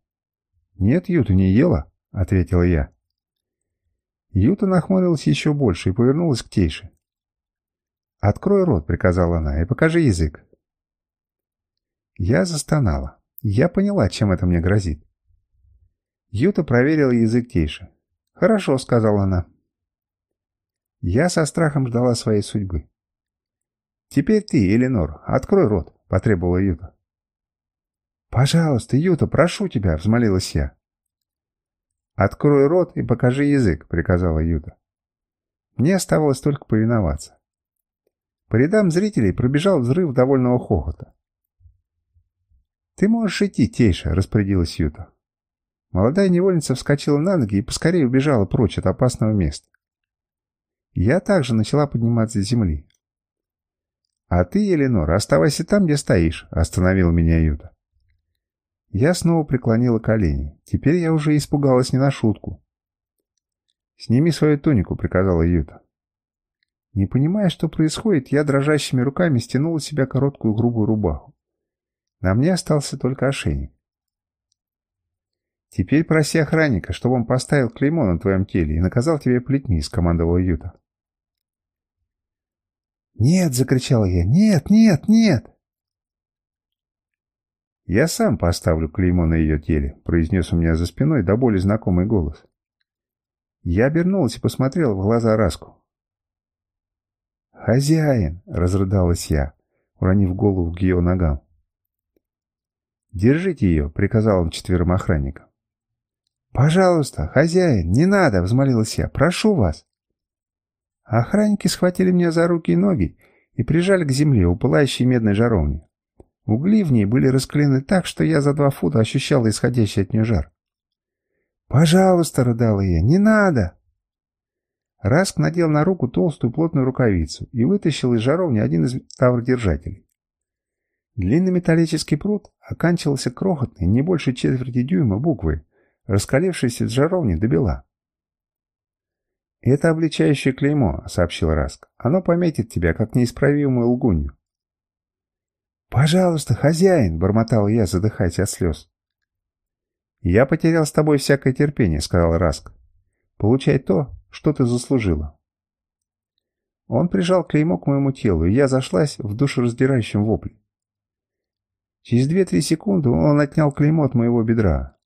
«Нет, Юта не ела», — ответила я. Юта нахмурилась еще больше и повернулась к Тейше. «Открой рот», — приказала она, — «и покажи язык». Я застонала. Я поняла, чем это мне грозит. Юта проверила язык Тейши. «Хорошо», — сказала она. Я со страхом ждала своей судьбы. «Теперь ты, Эленор, открой рот», — потребовала Юта. «Пожалуйста, Юта, прошу тебя», — взмолилась я. «Открой рот и покажи язык», — приказала Юта. Мне оставалось только повиноваться. По рядам зрителей пробежал взрыв довольного хохота. «Ты можешь идти, Тейша», — распорядилась Юта. Молодая невольница вскочила на ноги и поскорее убежала прочь от опасного места. Я также начала подниматься с земли. «А ты, Еленор, оставайся там, где стоишь», — остановил меня Юта. Я снова преклонила колени. Теперь я уже испугалась не на шутку. «Сними свою тунику», — приказала Юта. Не понимая, что происходит, я дрожащими руками стянула с себя короткую грубую рубаху. На мне остался только ошейник. «Теперь проси охранника, чтобы он поставил клеймо на твоем теле и наказал тебе плетьми», — скомандовал Юта. «Нет!» — закричала я. «Нет, нет, нет!» «Я сам поставлю клеймо на ее теле», — произнес у меня за спиной до боли знакомый голос. Я обернулась и посмотрела в глаза Раску. «Хозяин!» — разрыдалась я, уронив голову к ее ногам. «Держите ее!» — приказал он четверым охранникам. «Пожалуйста, хозяин, не надо!» — взмолилась я. «Прошу вас!» Охранники схватили меня за руки и ноги и прижали к земле у пылающей медной жаровни. Угли в ней были раскалены так, что я за два фута ощущал исходящий от нее жар. «Пожалуйста!» — рыдала я. «Не надо!» Раск надел на руку толстую плотную рукавицу и вытащил из жаровни один из тавродержателей. Длинный металлический пруд оканчивался крохотной, не больше четверти дюйма буквы, раскалившейся с жаровни до бела. «Это обличающее клеймо», — сообщил Раск. «Оно пометит тебя, как неисправимую лгунью». «Пожалуйста, хозяин!» — бормотал я, задыхаясь от слез. «Я потерял с тобой всякое терпение», — сказал Раск. «Получай то, что ты заслужила». Он прижал клеймо к моему телу, и я зашлась в душераздирающем вопле. Через две-три секунды он отнял клеймо от моего бедра.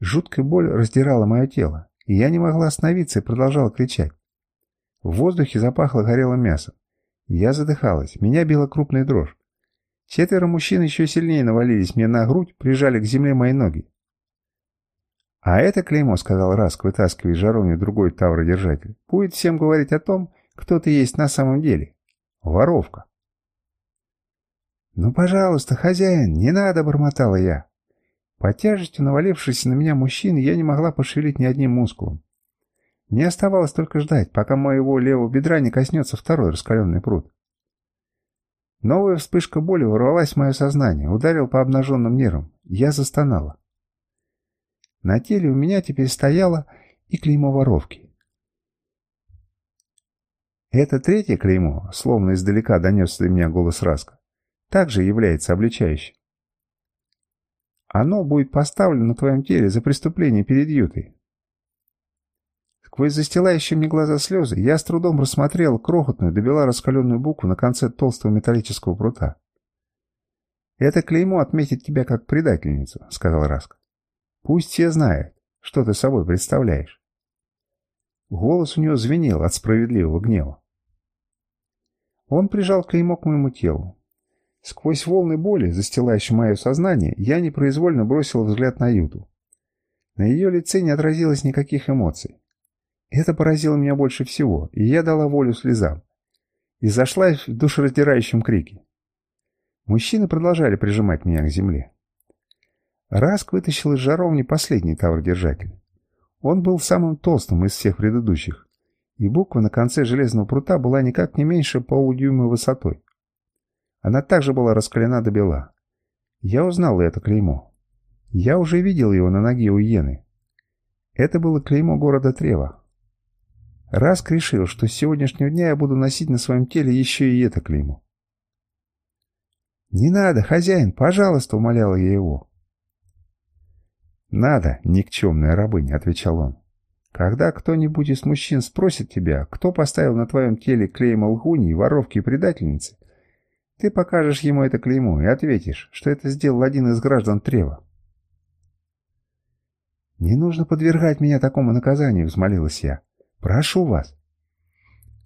Жуткая боль раздирала мое тело, и я не могла остановиться и продолжала кричать. В воздухе запахло горелым мясом. Я задыхалась, меня била крупная дрожь. Четверо мужчин еще сильнее навалились мне на грудь, прижали к земле мои ноги. «А это клеймо», — сказал Раск, вытаскивая жаровни другой тавродержатель, — «будет всем говорить о том, кто ты есть на самом деле. Воровка». «Ну, пожалуйста, хозяин, не надо!» — бормотала я. Под тяжестью навалившись на меня мужчины я не могла пошевелить ни одним мускулом. Мне оставалось только ждать, пока моего левого бедра не коснется второй раскаленный пруд. Новая вспышка боли ворвалась в мое сознание, ударил по обнаженным нервам. Я застонала. На теле у меня теперь стояло и клеймо воровки. Это третье клеймо, словно издалека донесся до меня голос Раска, также является обличающим. Оно будет поставлено на твоем теле за преступление перед Ютой. Сквозь застилающие мне глаза слезы я с трудом рассмотрел крохотную, добела раскаленную букву на конце толстого металлического прута. «Это клеймо отметит тебя как предательницу», — сказал Раск. «Пусть все знают, что ты собой представляешь». Голос у него звенел от справедливого гнева. Он прижал клеймо к моему телу. Сквозь волны боли, застилающие мое сознание, я непроизвольно бросил взгляд на Юту. На ее лице не отразилось никаких эмоций. Это поразило меня больше всего, и я дала волю слезам. И зашла в душераздирающем крике. Мужчины продолжали прижимать меня к земле. Раск вытащил из жаровни последний тавродержатель. Он был самым толстым из всех предыдущих, и буква на конце железного прута была никак не меньше полудюйма высотой. Она также была раскалена до бела. Я узнал это клеймо. Я уже видел его на ноге у Йены. Это было клеймо города Трева. Раск решил, что с сегодняшнего дня я буду носить на своем теле еще и это клеймо. «Не надо, хозяин, пожалуйста!» — умоляла я его. «Надо, никчемная рабыня», — отвечал он. «Когда кто-нибудь из мужчин спросит тебя, кто поставил на твоем теле клеймо лгуни, воровки и предательницы, ты покажешь ему это клеймо и ответишь, что это сделал один из граждан Трева». «Не нужно подвергать меня такому наказанию», — взмолилась я. «Прошу вас».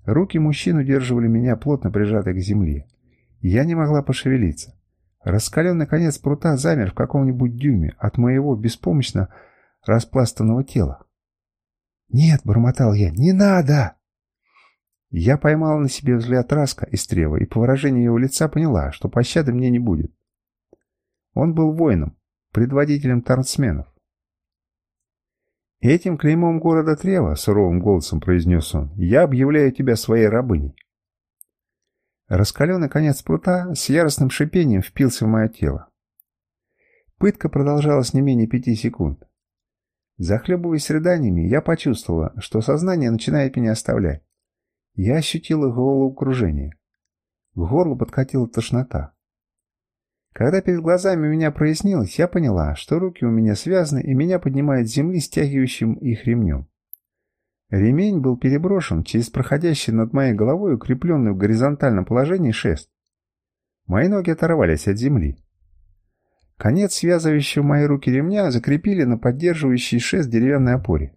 Руки мужчин удерживали меня плотно прижатой к земле. Я не могла пошевелиться. Раскаленный конец прута замер в каком-нибудь дюйме от моего беспомощно распластанного тела. «Нет», — бормотал я, — «не надо!» Я поймала на себе взгляд Раска из Трева и по выражению его лица поняла, что пощады мне не будет. Он был воином, предводителем торцменов. «Этим клеймом города Трева», — суровым голосом произнес он, — «я объявляю тебя своей рабыней». Раскаленный конец прута с яростным шипением впился в мое тело. Пытка продолжалась не менее пяти секунд. Захлебываясь рыданиями, я почувствовала, что сознание начинает меня оставлять. Я ощутила головокружение. К горлу подкатила тошнота. Когда перед глазами у меня прояснилось, я поняла, что руки у меня связаны и меня поднимает с земли стягивающим их ремнем. Ремень был переброшен через проходящий над моей головой укрепленный в горизонтальном положении шест. Мои ноги оторвались от земли. Конец связывающего мои руки ремня закрепили на поддерживающий шест деревянной опоре.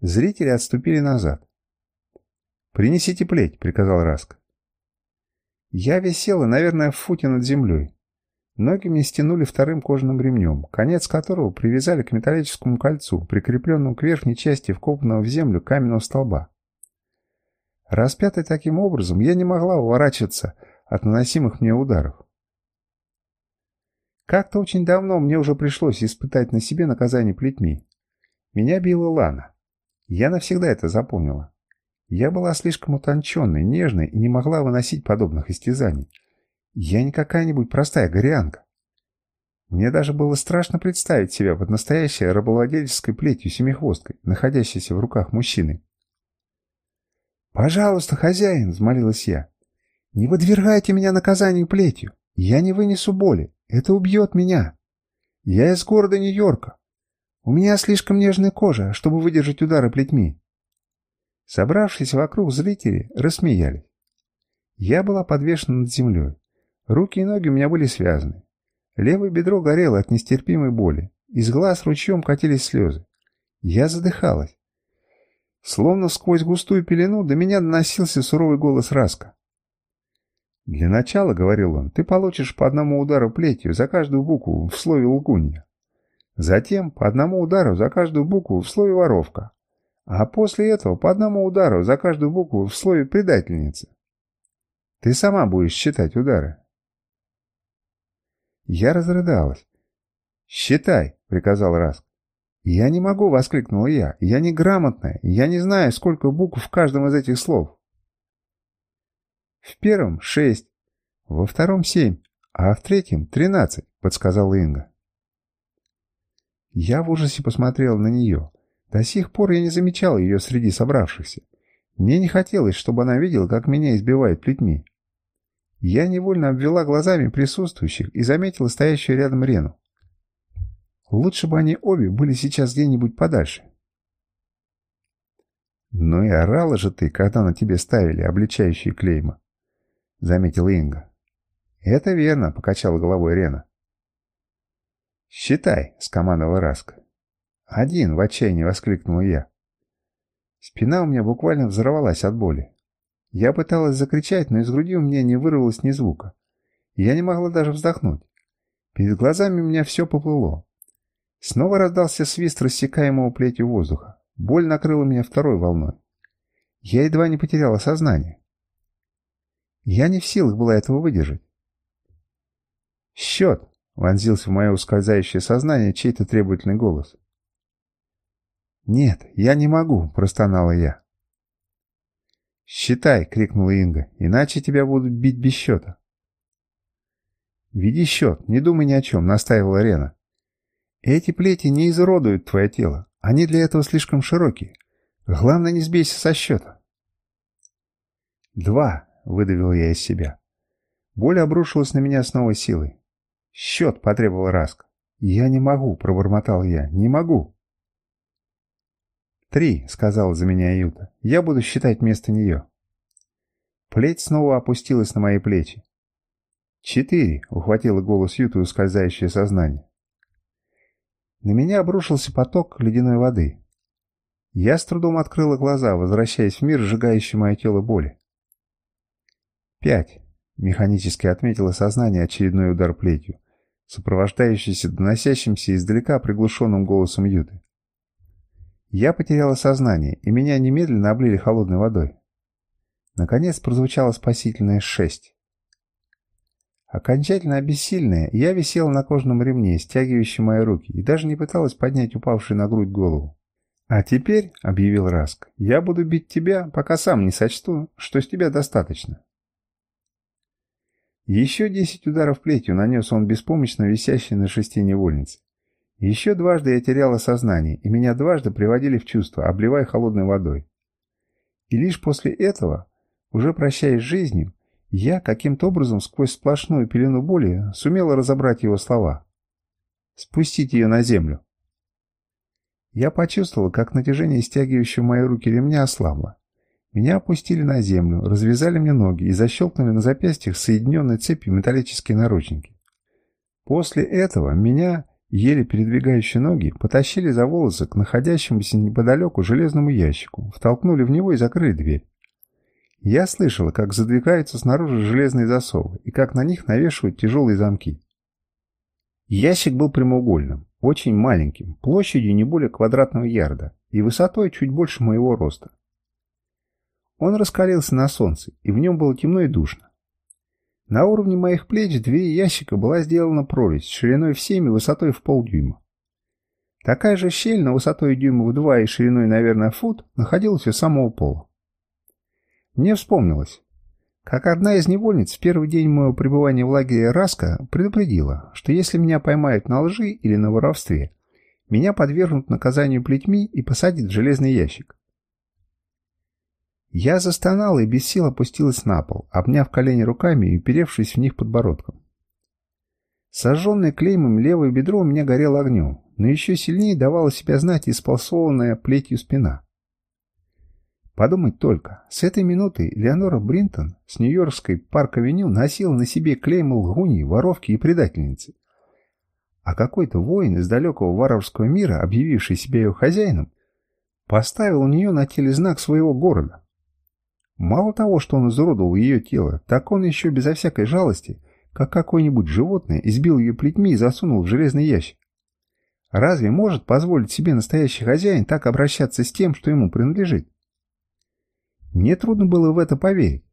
Зрители отступили назад. «Принесите плеть», — приказал Раск. Я висела, наверное, в футе над землей. Ноги мне стянули вторым кожаным ремнем, конец которого привязали к металлическому кольцу, прикрепленному к верхней части вкопанного в землю каменного столба. Распятый таким образом, я не могла уворачиваться от наносимых мне ударов. Как-то очень давно мне уже пришлось испытать на себе наказание плетьми. Меня била Лана. Я навсегда это запомнила. Я была слишком утонченной, нежной и не могла выносить подобных истязаний. Я не какая-нибудь простая горянка. Мне даже было страшно представить себя под настоящей рабовладельческой плетью семихвосткой, находящейся в руках мужчины. «Пожалуйста, хозяин!» — взмолилась я. «Не выдвергайте меня наказанию плетью. Я не вынесу боли. Это убьет меня. Я из города Нью-Йорка. У меня слишком нежная кожа, чтобы выдержать удары плетьми». Собравшись вокруг зрители рассмеялись. Я была подвешена над землей. Руки и ноги у меня были связаны. Левое бедро горело от нестерпимой боли. Из глаз ручьем катились слезы. Я задыхалась. Словно сквозь густую пелену до меня доносился суровый голос Раска. «Для начала, — говорил он, — ты получишь по одному удару плетью за каждую букву в слове «лгунья». Затем по одному удару за каждую букву в слове «воровка». А после этого по одному удару за каждую букву в слове «предательница». Ты сама будешь считать удары. Я разрыдалась. «Считай», — приказал Раск. «Я не могу», — воскликнула я. «Я неграмотная. Я не знаю, сколько букв в каждом из этих слов». «В первом — шесть, во втором — семь, а в третьем — тринадцать», — подсказала Инга. Я в ужасе посмотрел на нее. До сих пор я не замечал ее среди собравшихся. Мне не хотелось, чтобы она видела, как меня избивают плетьми. Я невольно обвела глазами присутствующих и заметила стоящую рядом Рену. Лучше бы они обе были сейчас где-нибудь подальше. «Ну и орала же ты, когда на тебе ставили обличающие клейма», — заметила Инга. «Это верно», — покачала головой Рена. «Считай», — скомандовал Раска. «Один!» — в отчаянии воскликнул я. Спина у меня буквально взорвалась от боли. Я пыталась закричать, но из груди у меня не вырвалось ни звука. Я не могла даже вздохнуть. Перед глазами у меня все поплыло. Снова раздался свист рассекаемого плетью воздуха. Боль накрыла меня второй волной. Я едва не потеряла сознание. Я не в силах была этого выдержать. «Счет!» — вонзился в мое ускользающее сознание чей-то требовательный голос. «Нет, я не могу», — простонала я. «Считай!» — крикнула Инга. «Иначе тебя будут бить без счета». «Веди счет, не думай ни о чем», — настаивала Рена. «Эти плети не изуродуют твое тело. Они для этого слишком широкие. Главное, не сбейся со счета». «Два», — выдавил я из себя. Боль обрушилась на меня с новой силой. «Счет!» — потребовал Раск. «Я не могу», — пробормотал я. «Не могу». «Три», — сказала за меня Юта. «Я буду считать вместо нее». Плеть снова опустилась на мои плечи. «Четыре», — ухватило голос Юты ускользающее сознание. На меня обрушился поток ледяной воды. Я с трудом открыла глаза, возвращаясь в мир, сжигающий мое тело боли. «Пять», — механически отметило сознание очередной удар плетью, сопровождающийся доносящимся издалека приглушенным голосом Юты. Я потеряла сознание, и меня немедленно облили холодной водой. Наконец прозвучало спасительное «шесть». Окончательно обессильная, я висела на кожаном ремне, стягивающем мои руки, и даже не пыталась поднять упавшую на грудь голову. «А теперь», — объявил Раск, — «я буду бить тебя, пока сам не сочту, что с тебя достаточно». Еще десять ударов плетью нанес он беспомощно висящей на шесте невольнице. Еще дважды я теряла сознание, и меня дважды приводили в чувство, обливая холодной водой. И лишь после этого, уже прощаясь с жизнью, я каким-то образом сквозь сплошную пелену боли сумела разобрать его слова. «Спустить ее на землю». Я почувствовала, как натяжение стягивающего мои руки ремня ослабло. Меня опустили на землю, развязали мне ноги и защелкнули на запястьях соединенные цепью металлические наручники. После этого меня еле передвигающие ноги, потащили за волосы к находящемуся неподалеку железному ящику, втолкнули в него и закрыли дверь. Я слышала, как задвигаются снаружи железные засовы и как на них навешивают тяжелые замки. Ящик был прямоугольным, очень маленьким, площадью не более квадратного ярда и высотой чуть больше моего роста. Он раскалился на солнце, и в нем было темно и душно. На уровне моих плеч двери ящика была сделана прорезь шириной в 7 и высотой в полдюйма. Такая же щель на высотой дюйма в 2 и шириной, наверное, фут находилась у самого пола. Мне вспомнилось, как одна из невольниц в первый день моего пребывания в лагере Раска предупредила, что если меня поймают на лжи или на воровстве, меня подвергнут наказанию плетьми и посадят в железный ящик. Я застонала и без сил опустилась на пол, обняв колени руками и уперевшись в них подбородком. Сожженное клеймом левое бедро у меня горело огнем, но еще сильнее давала себя знать исполсованная плетью спина. Подумать только, с этой минуты Леонора Бринтон с Нью-Йоркской парк-авеню носила на себе клейма лгуньи, воровки и предательницы. А какой-то воин из далекого варварского мира, объявивший себя ее хозяином, поставил у нее на теле знак своего города. Мало того, что он изуродовал ее тело, так он еще безо всякой жалости, как какое-нибудь животное, избил ее плетьми и засунул в железный ящик. Разве может позволить себе настоящий хозяин так обращаться с тем, что ему принадлежит? Мне трудно было в это поверить.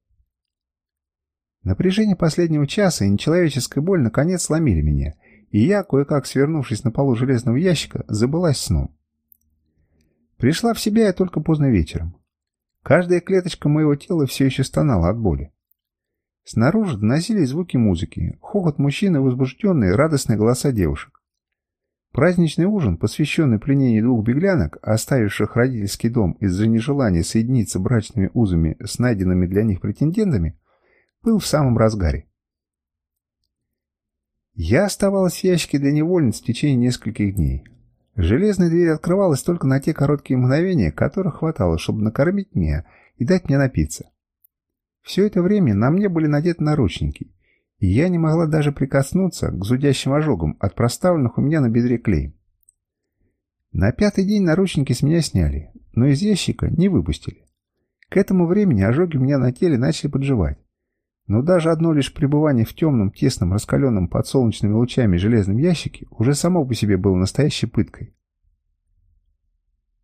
Напряжение последнего часа и нечеловеческая боль наконец сломили меня, и я, кое-как свернувшись на полу железного ящика, забылась сном. Пришла в себя я только поздно вечером. Каждая клеточка моего тела все еще стонала от боли. Снаружи доносились звуки музыки, хохот мужчин и возбужденные радостные голоса девушек. Праздничный ужин, посвященный пленению двух беглянок, оставивших родительский дом из-за нежелания соединиться брачными узами с найденными для них претендентами, был в самом разгаре. Я оставалась в ящике для невольниц в течение нескольких дней, Железная дверь открывалась только на те короткие мгновения, которых хватало, чтобы накормить меня и дать мне напиться. Все это время на мне были надеты наручники, и я не могла даже прикоснуться к зудящим ожогам от проставленных у меня на бедре клей. На пятый день наручники с меня сняли, но из ящика не выпустили. К этому времени ожоги у меня на теле начали подживать. Но даже одно лишь пребывание в темном, тесном, раскаленном под солнечными лучами железном ящике уже само по себе было настоящей пыткой.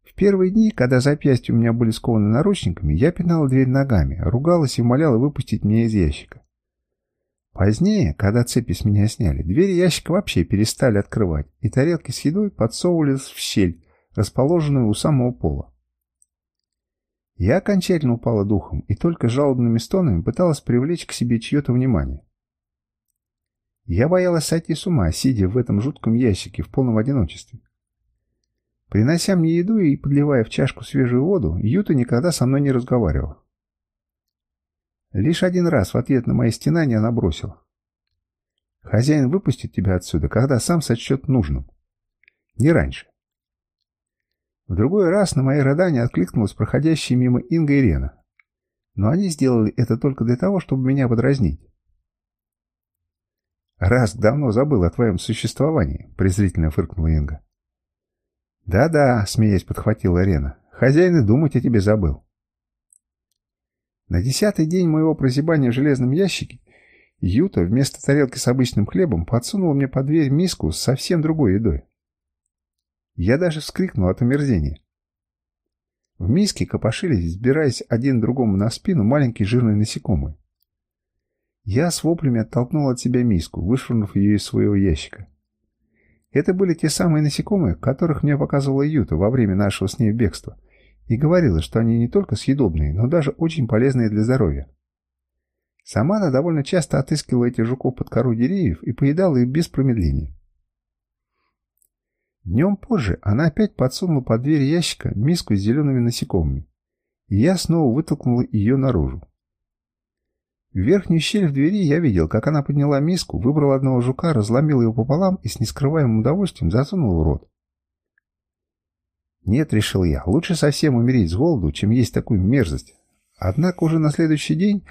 В первые дни, когда запястья у меня были скованы наручниками, я пинала дверь ногами, ругалась и умоляла выпустить меня из ящика. Позднее, когда цепи с меня сняли, двери ящика вообще перестали открывать, и тарелки с едой подсовывались в щель, расположенную у самого пола. Я окончательно упала духом и только жалобными стонами пыталась привлечь к себе чье-то внимание. Я боялась сойти с ума, сидя в этом жутком ящике в полном одиночестве. Принося мне еду и подливая в чашку свежую воду, Юта никогда со мной не разговаривала. Лишь один раз в ответ на мои стенания она бросила. «Хозяин выпустит тебя отсюда, когда сам сочтет нужным. Не раньше». В другой раз на мои рыдания откликнулась проходящая мимо Инга и Рена. Но они сделали это только для того, чтобы меня подразнить. «Раз давно забыл о твоем существовании», — презрительно фыркнула Инга. «Да-да», — смеясь подхватила Рена, — «хозяин и думать о тебе забыл». На десятый день моего прозябания в железном ящике Юта вместо тарелки с обычным хлебом подсунула мне под дверь миску с совсем другой едой. Я даже вскрикнул от омерзения. В миске копошились, сбираясь один другому на спину, маленькие жирные насекомые. Я с воплями оттолкнул от себя миску, вышвырнув ее из своего ящика. Это были те самые насекомые, которых мне показывала Юта во время нашего с ней бегства, и говорила, что они не только съедобные, но даже очень полезные для здоровья. Сама она довольно часто отыскивала этих жуков под кору деревьев и поедала их без промедления. Днем позже она опять подсунула под дверь ящика миску с зелеными насекомыми, и я снова вытолкнул ее наружу. В верхнюю щель в двери я видел, как она подняла миску, выбрала одного жука, разломила его пополам и с нескрываемым удовольствием засунула в рот. Нет, решил я, лучше совсем умереть с голоду, чем есть такую мерзость. Однако уже на следующий день,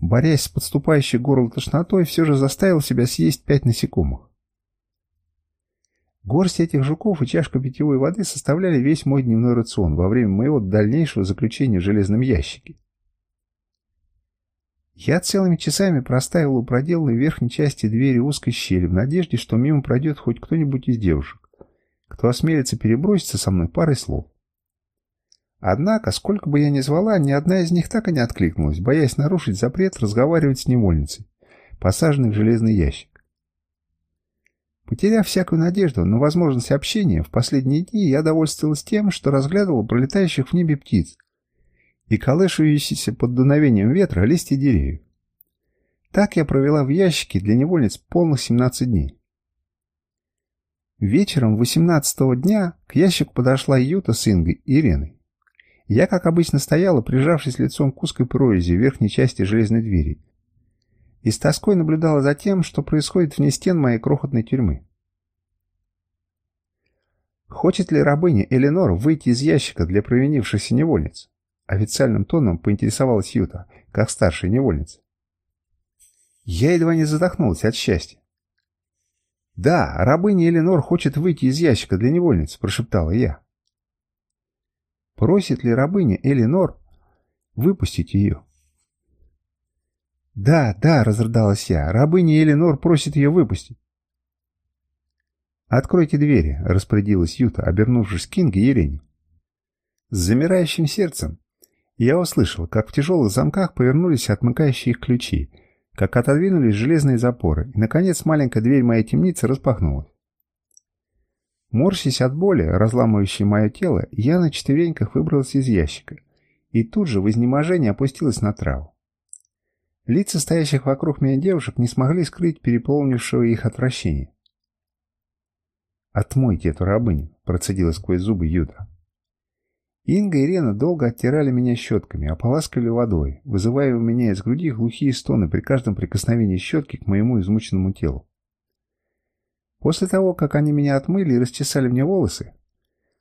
борясь с подступающей горло тошнотой, все же заставил себя съесть пять насекомых. Горсть этих жуков и чашка питьевой воды составляли весь мой дневной рацион во время моего дальнейшего заключения в железном ящике. Я целыми часами простаивал у проделанной верхней части двери узкой щели в надежде, что мимо пройдет хоть кто-нибудь из девушек, кто осмелится переброситься со мной парой слов. Однако, сколько бы я ни звала, ни одна из них так и не откликнулась, боясь нарушить запрет разговаривать с невольницей, посаженной в железный ящик. Потеряв всякую надежду на возможность общения, в последние дни я довольствовалась тем, что разглядывала пролетающих в небе птиц и колышущиеся под дуновением ветра листья деревьев. Так я провела в ящике для невольниц полных 17 дней. Вечером 18-го дня к ящику подошла Юта с Ингой и Иреной. Я, как обычно, стояла, прижавшись лицом к узкой прорези в верхней части железной двери, и с тоской наблюдала за тем, что происходит вне стен моей крохотной тюрьмы. Хочет ли рабыня Эленор выйти из ящика для провинившихся невольниц? Официальным тоном поинтересовалась Юта, как старшая невольница. Я едва не задохнулась от счастья. «Да, рабыня Эленор хочет выйти из ящика для невольниц», — прошептала я. «Просит ли рабыня Эленор выпустить ее?» «Да, да», — разрыдалась я, — «рабыня Эленор просит ее выпустить». «Откройте двери», — распорядилась Юта, обернувшись к Кинге и Елене. С замирающим сердцем я услышал, как в тяжелых замках повернулись отмыкающие их ключи, как отодвинулись железные запоры, и, наконец, маленькая дверь моей темницы распахнулась. Морщись от боли, разламывающей мое тело, я на четвереньках выбралась из ящика и тут же в изнеможении опустилась на траву. Лица стоящих вокруг меня девушек не смогли скрыть переполнившего их отвращения. «Отмойте эту рабыню», — процедила сквозь зубы Юта. Инга и Рена долго оттирали меня щетками, ополаскивали водой, вызывая у меня из груди глухие стоны при каждом прикосновении щетки к моему измученному телу. После того, как они меня отмыли и расчесали мне волосы,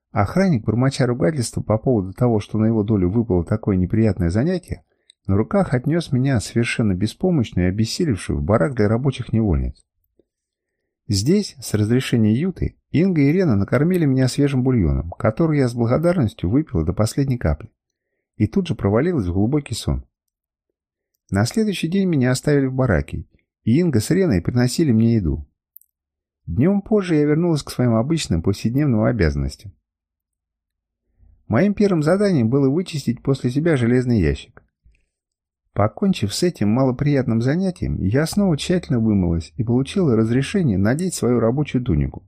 охранник, бормоча ругательства по поводу того, что на его долю выпало такое неприятное занятие, на руках отнес меня, совершенно беспомощную и обессилевшую, в барак для рабочих невольниц. Здесь, с разрешения Юты, Инга и Ирена накормили меня свежим бульоном, который я с благодарностью выпила до последней капли, и тут же провалилась в глубокий сон. На следующий день меня оставили в бараке, и Инга с Иреной приносили мне еду. Днем позже я вернулась к своим обычным повседневным обязанностям. Моим первым заданием было вычистить после себя железный ящик. Покончив с этим малоприятным занятием, я снова тщательно вымылась и получила разрешение надеть свою рабочую тунику.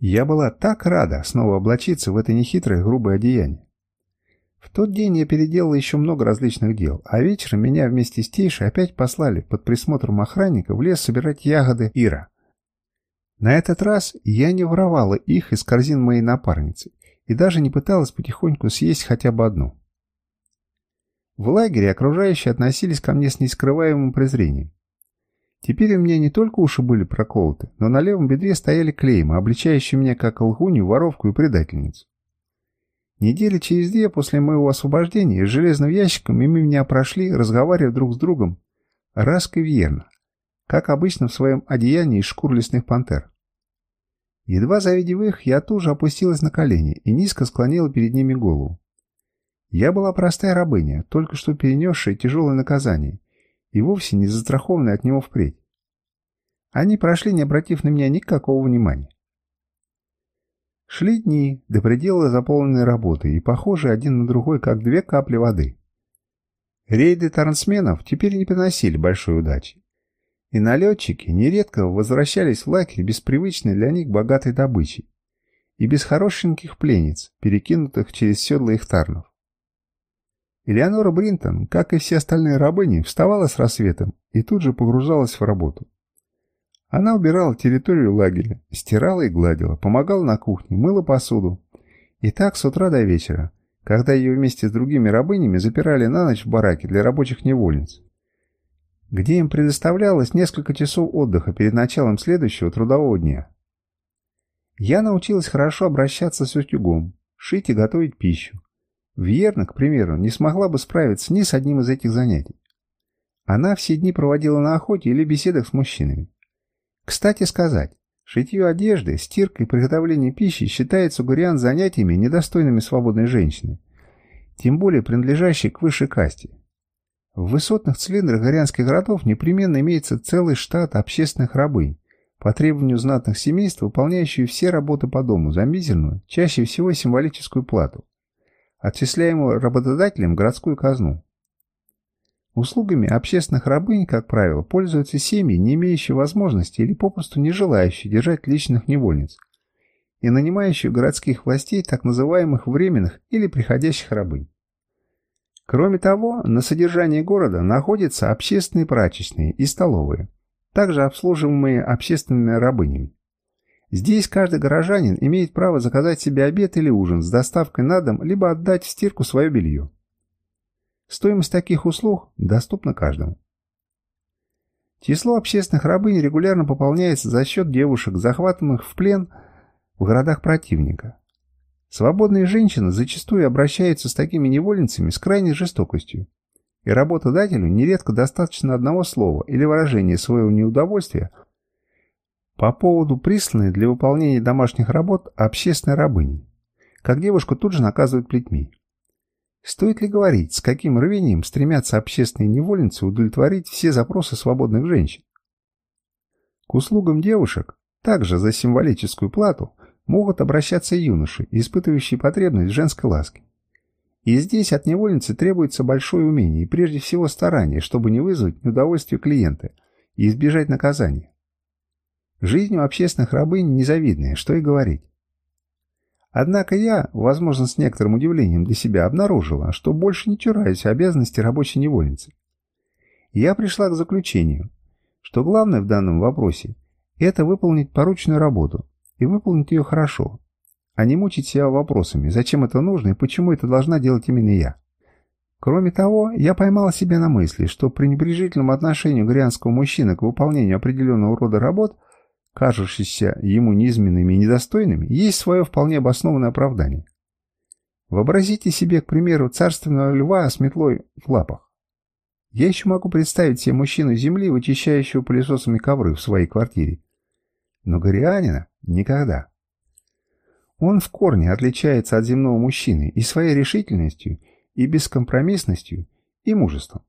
Я была так рада снова облачиться в это нехитрое грубое одеяние. В тот день я переделала еще много различных дел, а вечером меня вместе с Тейшей опять послали под присмотром охранника в лес собирать ягоды Ира. На этот раз я не воровала их из корзин моей напарницы и даже не пыталась потихоньку съесть хотя бы одну. В лагере окружающие относились ко мне с нескрываемым презрением. Теперь у меня не только уши были проколоты, но на левом бедре стояли клеймы, обличающие меня как лгунью, воровку и предательницу. Недели через две после моего освобождения с железным ящиком мимо меня прошли, разговаривая друг с другом, Раск и Вьерна, как обычно в своем одеянии из шкур лесных пантер. Едва завидев их, я тут же опустилась на колени и низко склонила перед ними голову. Я была простая рабыня, только что перенесшая тяжелое наказание, и вовсе не застрахованная от него впредь. Они прошли, не обратив на меня никакого внимания. Шли дни, до предела заполненной работы, и похожи один на другой, как две капли воды. Рейды трансменов теперь не приносили большой удачи. И налетчики нередко возвращались в лагерь без привычной для них богатой добычи и без хорошеньких пленниц, перекинутых через седла их тарнов. Элеонора Бринтон, как и все остальные рабыни, вставала с рассветом и тут же погружалась в работу. Она убирала территорию лагеря, стирала и гладила, помогала на кухне, мыла посуду. И так с утра до вечера, когда ее вместе с другими рабынями запирали на ночь в бараке для рабочих невольниц, где им предоставлялось несколько часов отдыха перед началом следующего трудового дня. Я научилась хорошо обращаться с утюгом, шить и готовить пищу. Вьерна, к примеру, не смогла бы справиться ни с одним из этих занятий. Она все дни проводила на охоте или беседах с мужчинами. Кстати сказать, шитье одежды, стирка и приготовление пищи считается гуриан занятиями, недостойными свободной женщины, тем более принадлежащей к высшей касте. В высотных цилиндрах горянских городов непременно имеется целый штат общественных рабынь, по требованию знатных семейств, выполняющие все работы по дому за мизерную, чаще всего символическую плату, отчисляемую работодателем городскую казну. Услугами общественных рабынь, как правило, пользуются семьи, не имеющие возможности или попросту не желающие держать личных невольниц и нанимающие городских властей так называемых временных или приходящих рабынь. Кроме того, на содержании города находятся общественные прачечные и столовые, также обслуживаемые общественными рабынями. Здесь каждый горожанин имеет право заказать себе обед или ужин с доставкой на дом, либо отдать в стирку свое белье. Стоимость таких услуг доступна каждому. Число общественных рабынь регулярно пополняется за счет девушек, захватываемых в плен в городах противника. Свободные женщины зачастую обращаются с такими невольницами с крайней жестокостью, и работодателю нередко достаточно одного слова или выражения своего неудовольствия по поводу присланной для выполнения домашних работ общественной рабыни, как девушку тут же наказывают плетьми. Стоит ли говорить, с каким рвением стремятся общественные невольницы удовлетворить все запросы свободных женщин? К услугам девушек, также за символическую плату, могут обращаться юноши, испытывающие потребность женской ласке. И здесь от невольницы требуется большое умение и прежде всего старание, чтобы не вызвать неудовольствие клиента и избежать наказания. Жизнь у общественных рабынь незавидная, что и говорить. Однако я, возможно, с некоторым удивлением для себя обнаружила, что больше не чураюсь обязанности рабочей невольницы. Я пришла к заключению, что главное в данном вопросе – это выполнить порученную работу и выполнить ее хорошо, а не мучить себя вопросами, зачем это нужно и почему это должна делать именно я. Кроме того, я поймала себя на мысли, что при пренебрежительном отношению грянского мужчины к выполнению определенного рода работ – кажущиеся ему низменными и недостойными, есть свое вполне обоснованное оправдание. Вообразите себе, к примеру, царственного льва с метлой в лапах. Я еще могу представить себе мужчину земли, вычищающего пылесосами ковры в своей квартире. Но горианина никогда. Он в корне отличается от земного мужчины и своей решительностью, и бескомпромиссностью, и мужеством.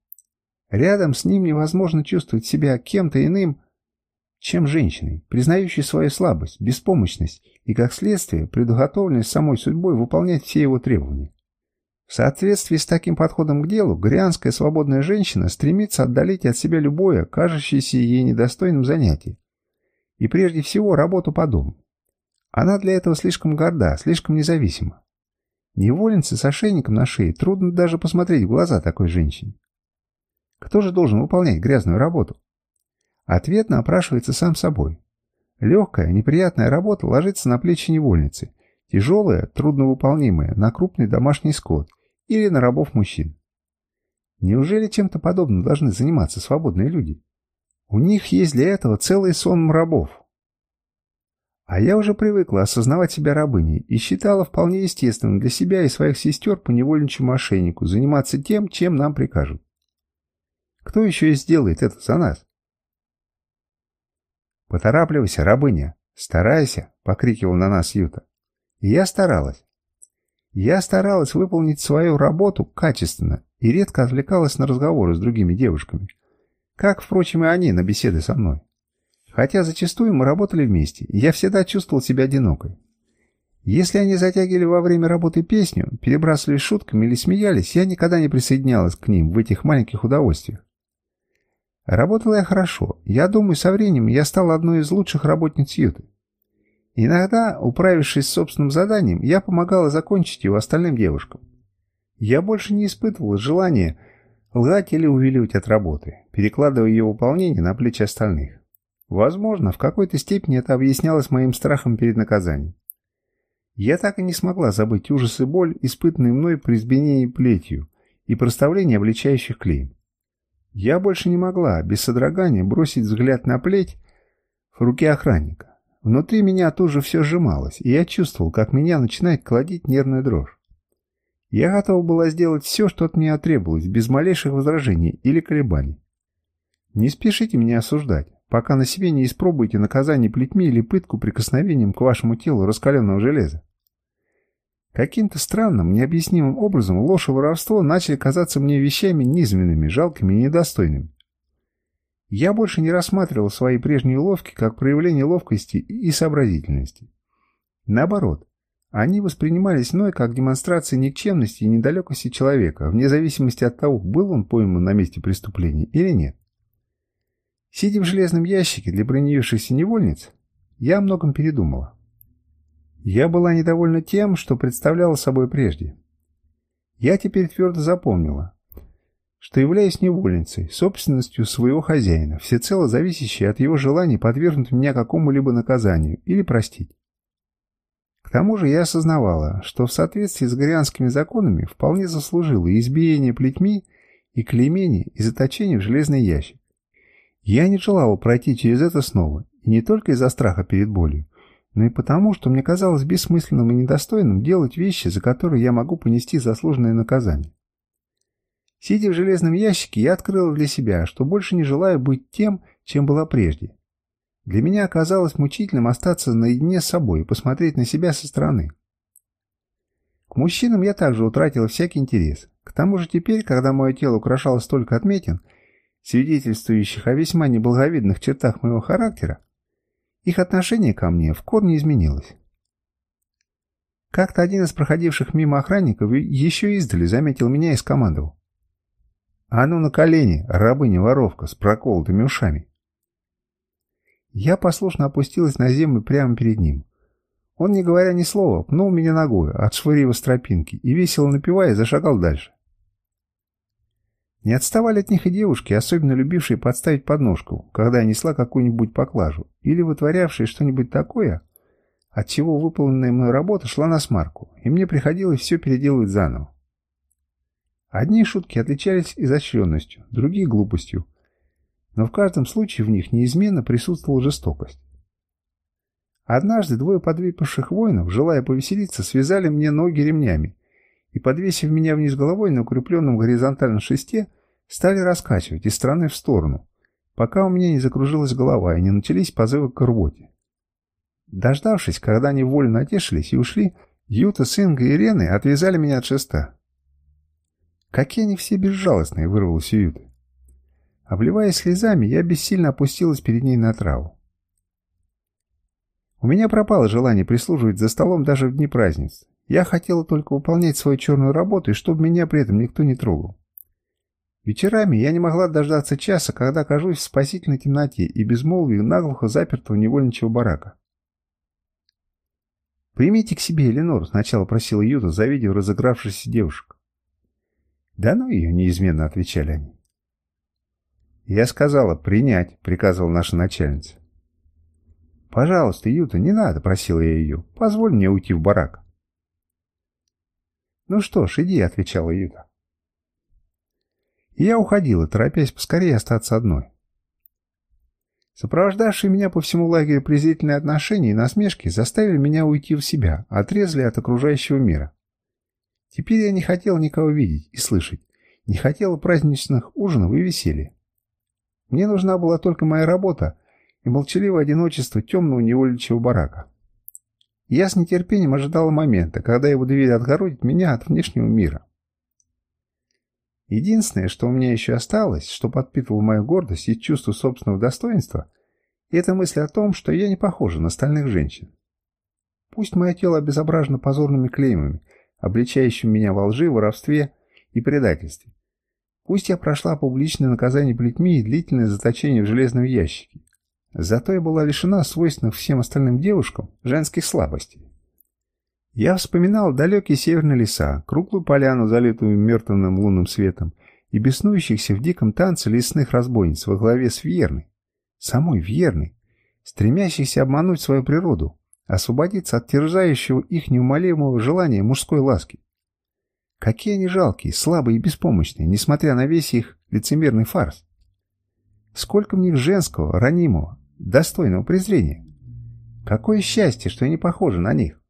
Рядом с ним невозможно чувствовать себя кем-то иным, чем женщиной, признающей свою слабость, беспомощность и, как следствие, предуготовленность самой судьбой выполнять все его требования. В соответствии с таким подходом к делу, грянская свободная женщина стремится отдалить от себя любое, кажущееся ей недостойным занятие, и прежде всего работу по дому. Она для этого слишком горда, слишком независима. Невольнице с ошейником на шее трудно даже посмотреть в глаза такой женщине. Кто же должен выполнять грязную работу? Ответ напрашивается сам собой. Легкая, неприятная работа ложится на плечи невольницы, тяжелая, трудновыполнимая, на крупный домашний скот или на рабов мужчин. Неужели чем-то подобным должны заниматься свободные люди? У них есть для этого целый сон рабов. А я уже привыкла осознавать себя рабыней и считала вполне естественным для себя и своих сестер по невольничьему мошеннику заниматься тем, чем нам прикажут. Кто еще и сделает это за нас? «Поторапливайся, рабыня! Старайся!» — покрикивал на нас Юта. И я старалась. Я старалась выполнить свою работу качественно и редко отвлекалась на разговоры с другими девушками. Как, впрочем, и они на беседы со мной. Хотя зачастую мы работали вместе, и я всегда чувствовал себя одинокой. Если они затягивали во время работы песню, перебрасывались шутками или смеялись, я никогда не присоединялась к ним в этих маленьких удовольствиях. Работала я хорошо. Я думаю, со временем я стала одной из лучших работниц Юты. Иногда, управившись собственным заданием, я помогала закончить его остальным девушкам. Я больше не испытывала желания лгать или увиливать от работы, перекладывая ее выполнение на плечи остальных. Возможно, в какой-то степени это объяснялось моим страхом перед наказанием. Я так и не смогла забыть ужас и боль, испытанные мной при избиении плетью и проставлении обличающих клеем. Я больше не могла, без содрогания, бросить взгляд на плеть в руке охранника. Внутри меня тоже все сжималось, и я чувствовал, как меня начинает кладить нервная дрожь. Я готова была сделать все, что от меня требовалось, без малейших возражений или колебаний. Не спешите меня осуждать, пока на себе не испробуете наказание плетьми или пытку прикосновением к вашему телу раскаленного железа. Каким-то странным, необъяснимым образом ложь и воровство начали казаться мне вещами низменными, жалкими и недостойными. Я больше не рассматривал свои прежние уловки как проявление ловкости и сообразительности. Наоборот, они воспринимались мной как демонстрация никчемности и недалекости человека, вне зависимости от того, был он пойман на месте преступления или нет. Сидя в железном ящике для бронившихся невольниц, я о многом передумала. Я была недовольна тем, что представляла собой прежде. Я теперь твердо запомнила, что являюсь невольницей, собственностью своего хозяина, всецело зависящей от его желания подвергнуть меня какому-либо наказанию или простить. К тому же я осознавала, что в соответствии с горианскими законами вполне заслужила избиение плетьми и клеймение и заточение в железный ящик. Я не желала пройти через это снова, и не только из-за страха перед болью, но и потому, что мне казалось бессмысленным и недостойным делать вещи, за которые я могу понести заслуженное наказание. Сидя в железном ящике, я открыла для себя, что больше не желаю быть тем, чем была прежде, для меня оказалось мучительным остаться наедине с собой и посмотреть на себя со стороны. К мужчинам я также утратила всякий интерес. К тому же теперь, когда мое тело украшало столько отметин, свидетельствующих о весьма неблаговидных чертах моего характера, их отношение ко мне в корне изменилось. Как-то один из проходивших мимо охранников еще издали заметил меня и скомандовал. «А ну на колени, рабыня-воровка с проколотыми ушами!» Я послушно опустилась на землю прямо перед ним. Он, не говоря ни слова, пнул меня ногой, отшвырив с тропинки, и, весело напивая, зашагал дальше. Не отставали от них и девушки, особенно любившие подставить подножку, когда я несла какую-нибудь поклажу, или вытворявшие что-нибудь такое, от чего выполненная мной работа шла на смарку, и мне приходилось все переделывать заново. Одни шутки отличались изощренностью, другие — глупостью, но в каждом случае в них неизменно присутствовала жестокость. Однажды двое подвыпивших воинов, желая повеселиться, связали мне ноги ремнями и, подвесив меня вниз головой на укрепленном горизонтальном шесте, стали раскачивать из стороны в сторону, пока у меня не закружилась голова и не начались позывы к рвоте. Дождавшись, когда они вольно отешились и ушли, Юта, Синга и Рены отвязали меня от шеста. «Какие они все безжалостные!» — вырвалось у Юты. Обливаясь слезами, я бессильно опустилась перед ней на траву. У меня пропало желание прислуживать за столом даже в дни праздниц. Я хотела только выполнять свою черную работу, и чтобы меня при этом никто не трогал. Вечерами я не могла дождаться часа, когда окажусь в спасительной темноте и безмолвии наглухо запертого невольничьего барака. «Примите к себе Эленор», — сначала просила Юта, завидев разыгравшихся девушек. «Да ну ее», — неизменно отвечали они. «Я сказала, принять», — приказывала наша начальница. «Пожалуйста, Юта, не надо», — просила я ее. «Позволь мне уйти в барак». «Ну что ж, иди», — отвечала Юта. И я уходила, торопясь поскорее остаться одной. Сопровождавшие меня по всему лагерю презрительные отношения и насмешки заставили меня уйти в себя, отрезали от окружающего мира. Теперь я не хотел никого видеть и слышать, не хотел праздничных ужинов и веселья. Мне нужна была только моя работа и молчаливое одиночество темного невольничьего барака. Я с нетерпением ожидал момента, когда я буду видеть отгородить меня от внешнего мира. Единственное, что у меня еще осталось, что подпитывало мою гордость и чувство собственного достоинства, это мысль о том, что я не похожа на остальных женщин. Пусть мое тело обезображено позорными клеймами, обличающими меня во лжи, воровстве и предательстве. Пусть я прошла публичное наказание плетьми и длительное заточение в железном ящике. Зато я была лишена свойственных всем остальным девушкам женских слабостей. Я вспоминал далекие северные леса, круглую поляну, залитую мертвенным лунным светом, и беснующихся в диком танце лесных разбойниц во главе с Вьерной, самой Вьерной, стремящихся обмануть свою природу, освободиться от терзающего их неумолимого желания мужской ласки. Какие они жалкие, слабые и беспомощные, несмотря на весь их лицемерный фарс. Сколько в них женского, ранимого, достойного презрения. Какое счастье, что я не похожа на них.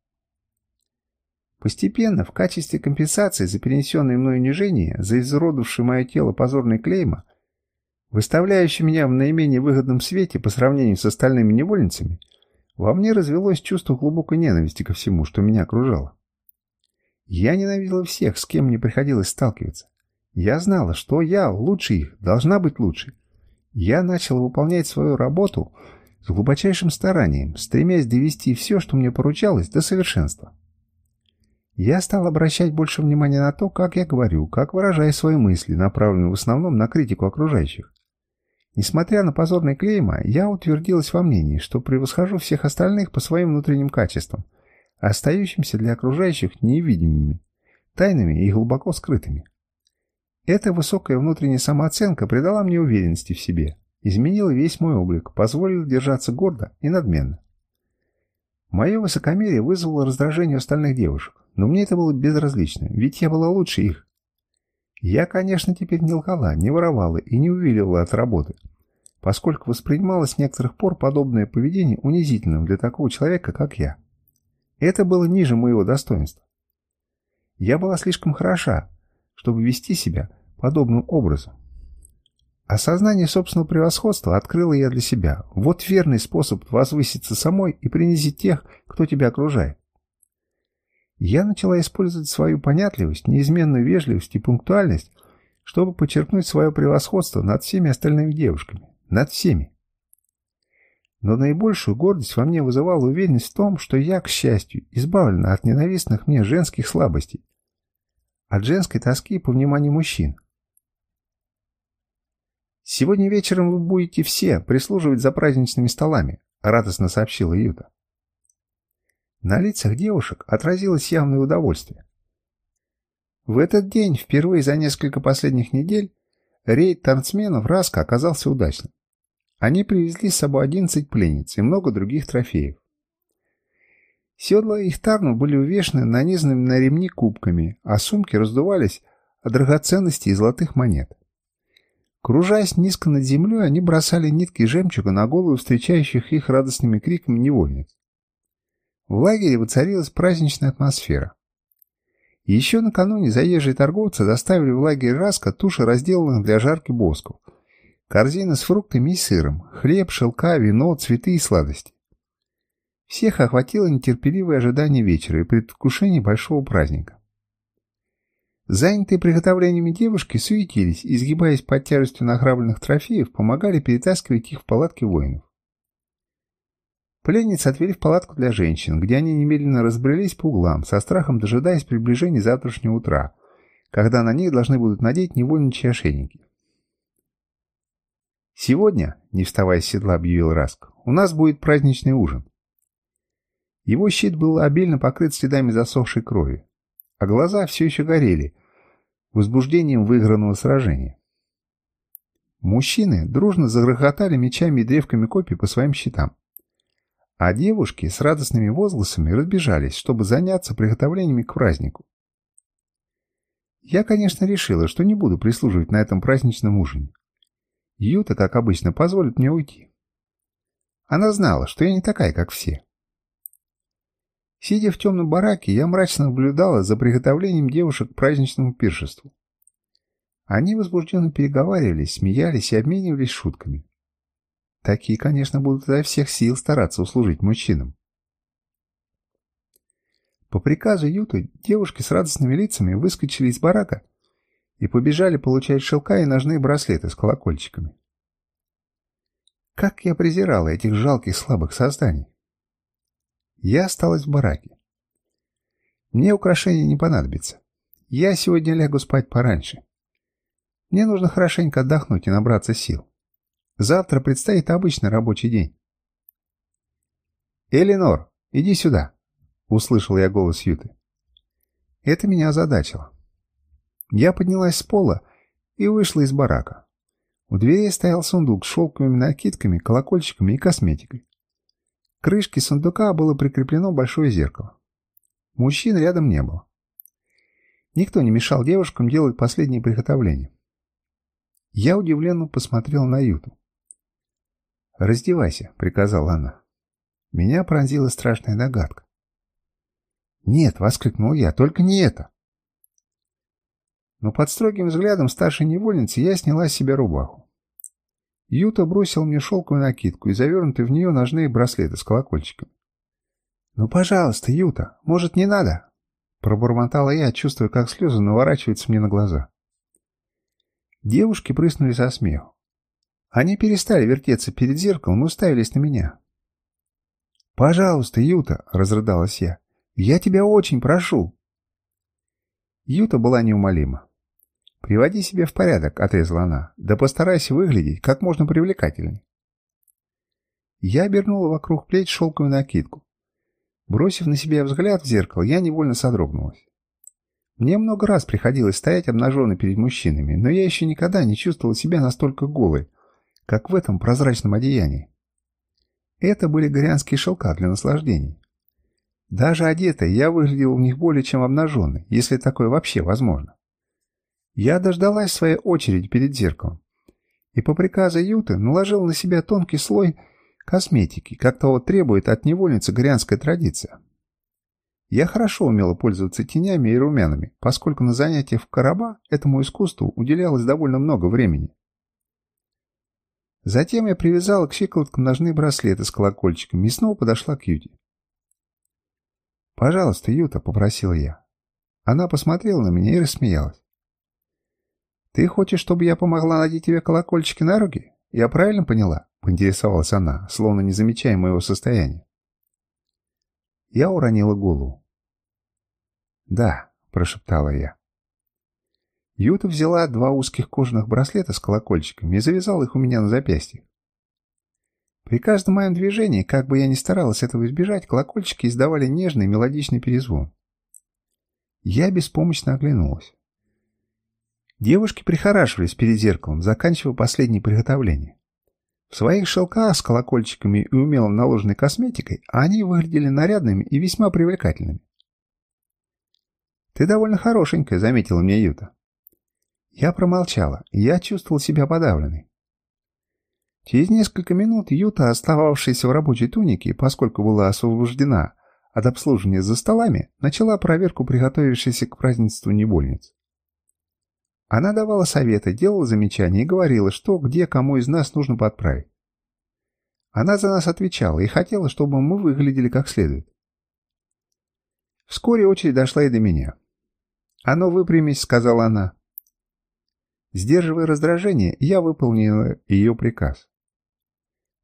Постепенно, в качестве компенсации за перенесенное мною унижение, за изуродовавшее мое тело позорное клейма, выставляющее меня в наименее выгодном свете по сравнению с остальными невольницами, во мне развелось чувство глубокой ненависти ко всему, что меня окружало. Я ненавидела всех, с кем мне приходилось сталкиваться. Я знала, что я лучше их, должна быть лучше. Я начала выполнять свою работу с глубочайшим старанием, стремясь довести все, что мне поручалось, до совершенства. Я стал обращать больше внимания на то, как я говорю, как выражаю свои мысли, направленные в основном на критику окружающих. Несмотря на позорный клейма, я утвердилась во мнении, что превосхожу всех остальных по своим внутренним качествам – остающимся для окружающих невидимыми, тайными и глубоко скрытыми. Эта высокая внутренняя самооценка придала мне уверенности в себе, изменила весь мой облик, позволила держаться гордо и надменно. Мое высокомерие вызвало раздражение остальных девушек, но мне это было безразлично, ведь я была лучше их. Я, конечно, теперь не лгала, не воровала и не увиливала от работы, поскольку воспринимала с некоторых пор подобное поведение унизительным для такого человека, как я. Это было ниже моего достоинства. Я была слишком хороша, чтобы вести себя подобным образом. Осознание собственного превосходства открыла я для себя. Вот верный способ возвыситься самой и принизить тех, кто тебя окружает. Я начала использовать свою понятливость, неизменную вежливость и пунктуальность, чтобы подчеркнуть свое превосходство над всеми остальными девушками. Над всеми. Но наибольшую гордость во мне вызывала уверенность в том, что я, к счастью, избавлена от ненавистных мне женских слабостей, от женской тоски по вниманию мужчин. «Сегодня вечером вы будете все прислуживать за праздничными столами», — радостно сообщила Юта. На лицах девушек отразилось явное удовольствие. В этот день, впервые за несколько последних недель, рейд танцменов Раска оказался удачным. Они привезли с собой 11 пленниц и много других трофеев. Седла их тарну были увешаны нанизанными на ремни кубками, а сумки раздувались от драгоценностей и золотых монет. Кружаясь низко над землей, они бросали нитки жемчуга на голову встречающих их радостными криками невольниц. В лагере воцарилась праздничная атмосфера. Еще накануне заезжие торговцы доставили в лагерь Раска туши разделанных для жарки босков, Корзина с фруктами и сыром, хлеб, шелка, вино, цветы и сладости. Всех охватило нетерпеливое ожидание вечера и предвкушение большого праздника. Занятые приготовлениями девушки суетились изгибаясь под тяжестью награбленных трофеев, помогали перетаскивать их в палатки воинов. Пленниц отвели в палатку для женщин, где они немедленно разбрелись по углам, со страхом дожидаясь приближения завтрашнего утра, когда на них должны будут надеть невольничьи ошейники. «Сегодня, — не вставая с седла, объявил Раск, — у нас будет праздничный ужин. Его щит был обильно покрыт следами засохшей крови, а глаза все еще горели, возбуждением выигранного сражения. Мужчины дружно загрохотали мечами и древками копий по своим щитам, а девушки с радостными возгласами разбежались, чтобы заняться приготовлениями к празднику. Я, конечно, решила, что не буду прислуживать на этом праздничном ужине. Юта, как обычно, позволит мне уйти. Она знала, что я не такая, как все. Сидя в темном бараке, я мрачно наблюдала за приготовлением девушек к праздничному пиршеству. Они возбужденно переговаривались, смеялись и обменивались шутками. Такие, конечно, будут изо всех сил стараться услужить мужчинам. По приказу Юты девушки с радостными лицами выскочили из барака и побежали получать шелка и ножные браслеты с колокольчиками. Как я презирала этих жалких слабых созданий! Я осталась в бараке. Мне украшения не понадобится. Я сегодня лягу спать пораньше. Мне нужно хорошенько отдохнуть и набраться сил. Завтра предстоит обычный рабочий день. «Эленор, иди сюда!» — услышал я голос Юты. Это меня озадачило. Я поднялась с пола и вышла из барака. У дверей стоял сундук с шелковыми накидками, колокольчиками и косметикой. К крышке сундука было прикреплено большое зеркало. Мужчин рядом не было. Никто не мешал девушкам делать последние приготовления. Я удивленно посмотрел на Юту. «Раздевайся», — приказала она. Меня пронзила страшная догадка. «Нет», — воскликнул я, — «только не это». Но под строгим взглядом старшей невольницы я сняла с себя рубаху. Юта бросил мне шелковую накидку и завернутые в нее ножные браслеты с колокольчиками. «Ну, пожалуйста, Юта, может, не надо?» Пробормотала я, чувствуя, как слезы наворачиваются мне на глаза. Девушки прыснули со смеху. Они перестали вертеться перед зеркалом и уставились на меня. «Пожалуйста, Юта!» — разрыдалась я. «Я тебя очень прошу!» Юта была неумолима. «Приводи себя в порядок», — отрезала она. «Да постарайся выглядеть как можно привлекательней». Я обернула вокруг плеч шелковую накидку. Бросив на себя взгляд в зеркало, я невольно содрогнулась. Мне много раз приходилось стоять обнаженной перед мужчинами, но я еще никогда не чувствовала себя настолько голой, как в этом прозрачном одеянии. Это были горянские шелка для наслаждений. Даже одетая, я выглядела в них более чем обнаженной, если такое вообще возможно. Я дождалась своей очереди перед зеркалом и по приказу Юты наложил на себя тонкий слой косметики, как того требует от невольницы горянская традиция. Я хорошо умела пользоваться тенями и румянами, поскольку на занятиях в Караба этому искусству уделялось довольно много времени. Затем я привязала к щиколоткам ножные браслеты с колокольчиками и снова подошла к Юте. «Пожалуйста, Юта», — попросила я. Она посмотрела на меня и рассмеялась. «Ты хочешь, чтобы я помогла надеть тебе колокольчики на руки? Я правильно поняла?» — поинтересовалась она, словно не замечая моего состояния. Я уронила голову. «Да», — прошептала я. Юта взяла два узких кожаных браслета с колокольчиками и завязала их у меня на запястье. При каждом моем движении, как бы я ни старалась этого избежать, колокольчики издавали нежный мелодичный перезвон. Я беспомощно оглянулась. Девушки прихорашивались перед зеркалом, заканчивая последние приготовления. В своих шелках с колокольчиками и умело наложенной косметикой они выглядели нарядными и весьма привлекательными. «Ты довольно хорошенькая», — заметила мне Юта. Я промолчала, я чувствовал себя подавленной. Через несколько минут Юта, остававшаяся в рабочей тунике, поскольку была освобождена от обслуживания за столами, начала проверку приготовившейся к празднеству невольниц. Она давала советы, делала замечания и говорила, что где кому из нас нужно подправить. Она за нас отвечала и хотела, чтобы мы выглядели как следует. Вскоре очередь дошла и до меня. «Оно «А ну, выпрямись», — сказала она. Сдерживая раздражение, я выполнила ее приказ.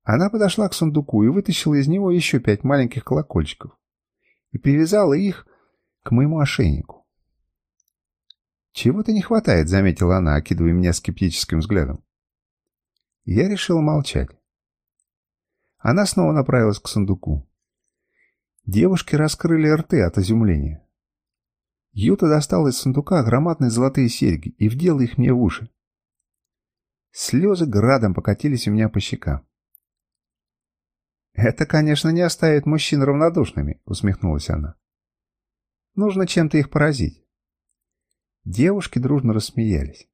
Она подошла к сундуку и вытащила из него еще пять маленьких колокольчиков и привязала их к моему ошейнику. «Чего-то не хватает», — заметила она, окидывая меня скептическим взглядом. Я решил молчать. Она снова направилась к сундуку. Девушки раскрыли рты от изумления. Юта достала из сундука громадные золотые серьги и вдела их мне в уши. Слезы градом покатились у меня по щекам. «Это, конечно, не оставит мужчин равнодушными», — усмехнулась она. «Нужно чем-то их поразить». Девушки дружно рассмеялись.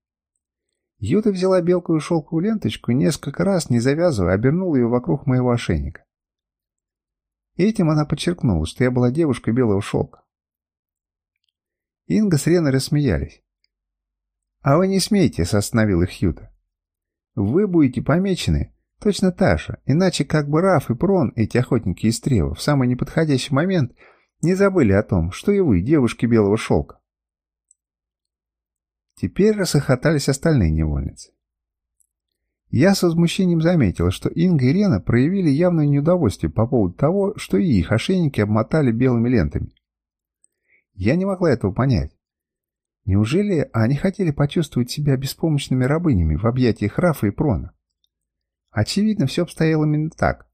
Юта взяла белкую шелковую ленточку и несколько раз, не завязывая, обернула ее вокруг моего ошейника. Этим она подчеркнула, что я была девушкой белого шелка. Инга с Реной рассмеялись. «А вы не смейтесь», — остановил их Юта. «Вы будете помечены, точно так же, иначе как бы Раф и Прон, эти охотники и стрелы, в самый неподходящий момент не забыли о том, что и вы, девушки белого шелка». Теперь расхохотались остальные невольницы. Я с возмущением заметила, что Инга и Рена проявили явное неудовольствие по поводу того, что и их ошейники обмотали белыми лентами. Я не могла этого понять. Неужели они хотели почувствовать себя беспомощными рабынями в объятиях Рафа и Прона? Очевидно, все обстояло именно так.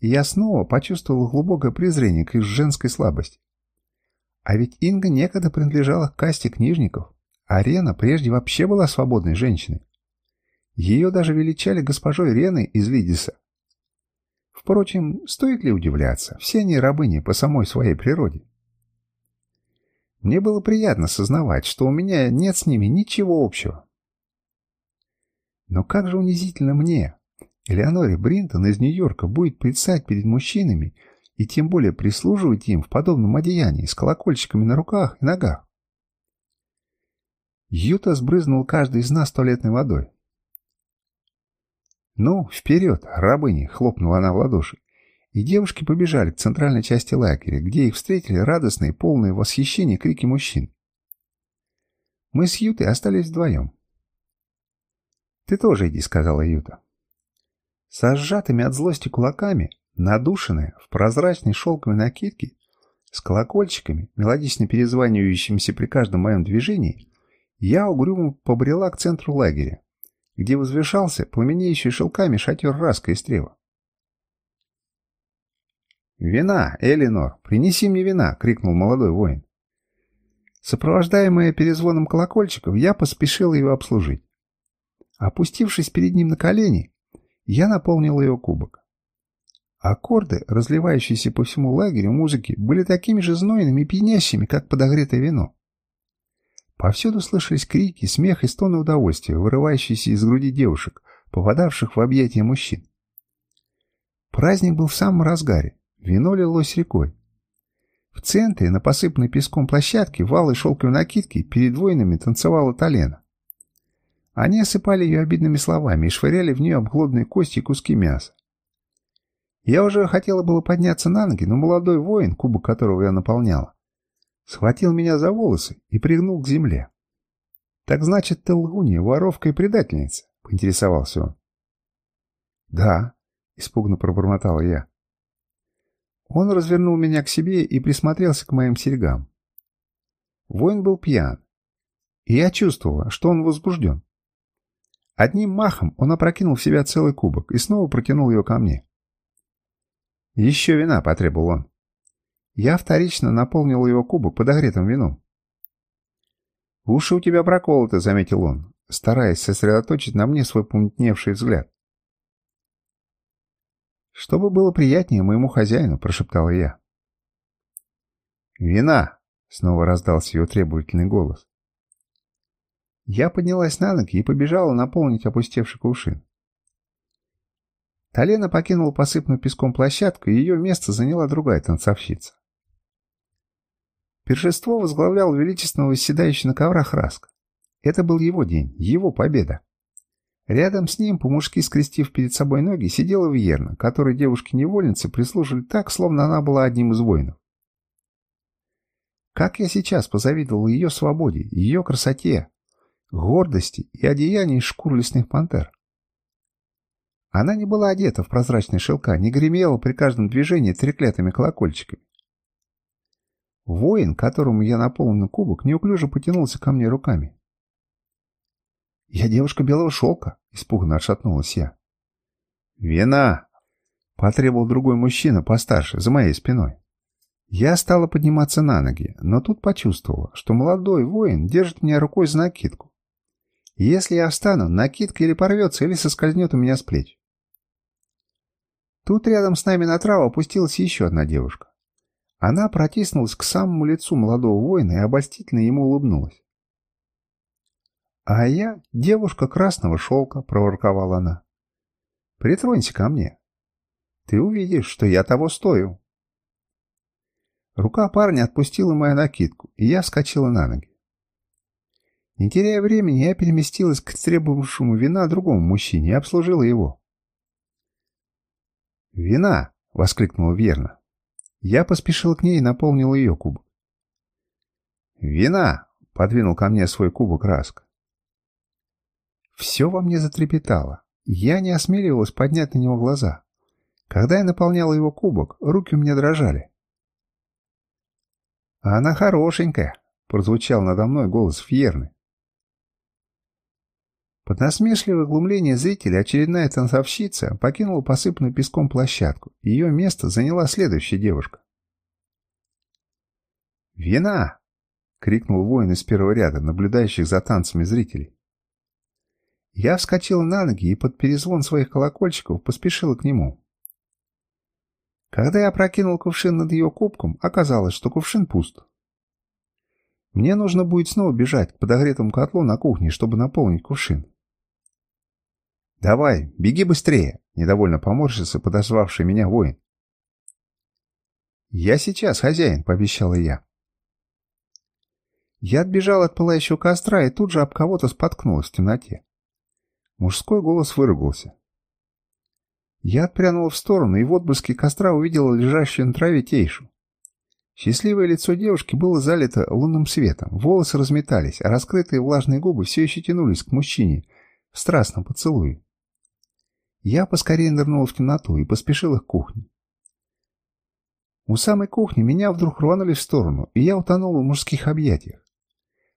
И я снова почувствовал глубокое презрение к их женской слабости. А ведь Инга некогда принадлежала к касте книжников, а Рена прежде вообще была свободной женщиной. Ее даже величали госпожой Реной из Лидиса. Впрочем, стоит ли удивляться, все они рабыни по самой своей природе. Мне было приятно сознавать, что у меня нет с ними ничего общего. Но как же унизительно мне, Элеоноре Бринтон из Нью-Йорка, будет предстать перед мужчинами и тем более прислуживать им в подобном одеянии с колокольчиками на руках и ногах. Юта сбрызнул каждый из нас туалетной водой. «Ну, вперед, рабыни!» — хлопнула она в ладоши. И девушки побежали к центральной части лагеря, где их встретили радостные, полные восхищения крики мужчин. Мы с Ютой остались вдвоем. «Ты тоже иди», — сказала Юта. Со сжатыми от злости кулаками, надушенная в прозрачной шелковой накидке, с колокольчиками, мелодично перезванивающимися при каждом моем движении, я угрюмо побрела к центру лагеря, где возвышался пламенеющий шелками шатер Раска и Стрева. «Вина, Элинор, принеси мне вина!» — крикнул молодой воин. Сопровождаемая перезвоном колокольчиков, я поспешил ее обслужить. Опустившись перед ним на колени, я наполнил ее кубок. Аккорды, разливающиеся по всему лагерю музыки, были такими же знойными и пьянящими, как подогретое вино. Повсюду слышались крики, смех и стоны удовольствия, вырывающиеся из груди девушек, попадавших в объятия мужчин. Праздник был в самом разгаре, вино лилось рекой. В центре, на посыпанной песком площадке, валы шелковой накидки, перед воинами танцевала Талена. Они осыпали ее обидными словами и швыряли в нее обглоданные кости и куски мяса. Я уже хотела было подняться на ноги, но молодой воин, кубок которого я наполняла, схватил меня за волосы и пригнул к земле. «Так значит, ты лгунья, воровка и предательница?» — поинтересовался он. «Да», — испуганно пробормотала я. Он развернул меня к себе и присмотрелся к моим серьгам. Воин был пьян, и я чувствовала, что он возбужден. Одним махом он опрокинул в себя целый кубок и снова протянул его ко мне. «Еще вина», — потребовал он. Я вторично наполнил его кубок подогретым вином. «Уши у тебя проколоты», — заметил он, стараясь сосредоточить на мне свой помутневший взгляд. «Чтобы было приятнее моему хозяину», — прошептала я. «Вина!» — снова раздался ее требовательный голос. Я поднялась на ноги и побежала наполнить опустевший кувшин. Талена покинула посыпанную песком площадку, и ее место заняла другая танцовщица. Пиршество возглавлял величественно восседающий на коврах Раск. Это был его день, его победа. Рядом с ним, по-мужски скрестив перед собой ноги, сидела Вьерна, которой девушки-невольницы прислужили так, словно она была одним из воинов. Как я сейчас позавидовал ее свободе, ее красоте, гордости и одеянии шкур лесных пантер. Она не была одета в прозрачный шелка, не гремела при каждом движении треклятыми колокольчиками. Воин, которому я наполнил кубок, неуклюже потянулся ко мне руками. «Я девушка белого шелка», — испуганно отшатнулась я. «Вина!» — потребовал другой мужчина постарше, за моей спиной. Я стала подниматься на ноги, но тут почувствовала, что молодой воин держит меня рукой за накидку. Если я встану, накидка или порвется, или соскользнет у меня с плеч. Тут рядом с нами на траву опустилась еще одна девушка. Она протиснулась к самому лицу молодого воина и обольстительно ему улыбнулась. «А я девушка красного шелка», — проворковала она. «Притронься ко мне. Ты увидишь, что я того стою». Рука парня отпустила мою накидку, и я вскочила на ноги. Не теряя времени, я переместилась к требовавшему вина другому мужчине и обслужила его. «Вина!» — воскликнула Верна. Я поспешил к ней и наполнил ее кубок. «Вина!» — подвинул ко мне свой кубок Раск. Все во мне затрепетало. Я не осмеливалась поднять на него глаза. Когда я наполнял его кубок, руки у меня дрожали. «А она хорошенькая!» — прозвучал надо мной голос Фьерны. Под насмешливое глумление зрителей очередная танцовщица покинула посыпанную песком площадку. Ее место заняла следующая девушка. «Вина!» — крикнул воин из первого ряда, наблюдающих за танцами зрителей. Я вскочил на ноги и под перезвон своих колокольчиков поспешила к нему. Когда я прокинул кувшин над ее кубком, оказалось, что кувшин пуст. Мне нужно будет снова бежать к подогретому котлу на кухне, чтобы наполнить кувшин. «Давай, беги быстрее!» — недовольно поморщился подозвавший меня воин. «Я сейчас, хозяин», — пообещала я. Я отбежал от пылающего костра и тут же об кого-то споткнулась в темноте. Мужской голос выругался. Я отпрянул в сторону и в отблеске костра увидел лежащую на траве Тейшу. Счастливое лицо девушки было залито лунным светом, волосы разметались, а раскрытые влажные губы все еще тянулись к мужчине в страстном поцелуе. Я поскорее нырнул в темноту и поспешил к кухне. У самой кухни меня вдруг рванули в сторону, и я утонул в мужских объятиях.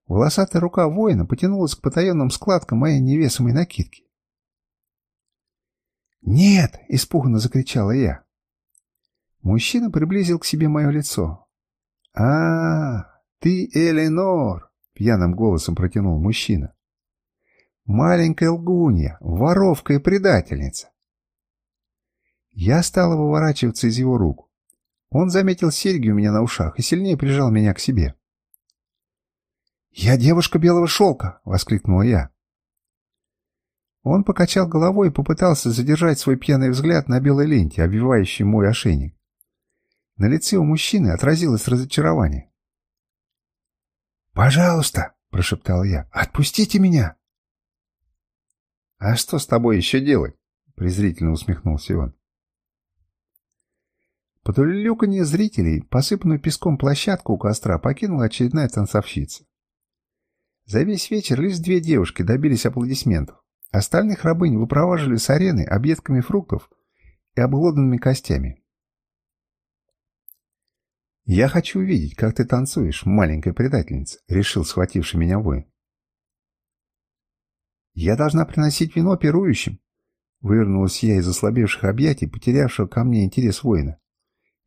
Волосатая рука воина потянулась к потаенным складкам моей невесомой накидки. «Нет!» — испуганно закричала я. Мужчина приблизил к себе мое лицо. «А, ты Эленор!» — пьяным голосом протянул мужчина. Маленькая лгунья, воровка и предательница. Я стала выворачиваться из его рук. Он заметил серьги у меня на ушах и сильнее прижал меня к себе. «Я девушка белого шелка!» — воскликнула я. Он покачал головой и попытался задержать свой пьяный взгляд на белой ленте, обвивающей мой ошейник. На лице у мужчины отразилось разочарование. «Пожалуйста!» — прошептал я. «Отпустите меня!» «А что с тобой еще делать?» — презрительно усмехнулся он. Под улюлюканье зрителей посыпанную песком площадку у костра покинула очередная танцовщица. За весь вечер лишь две девушки добились аплодисментов. Остальных рабынь выпроваживали с арены объедками фруктов и обглоданными костями. «Я хочу увидеть, как ты танцуешь, маленькая предательница», — решил схвативший меня воин. «Я должна приносить вино пирующим!» Вывернулась я из ослабевших объятий, потерявшего ко мне интерес воина,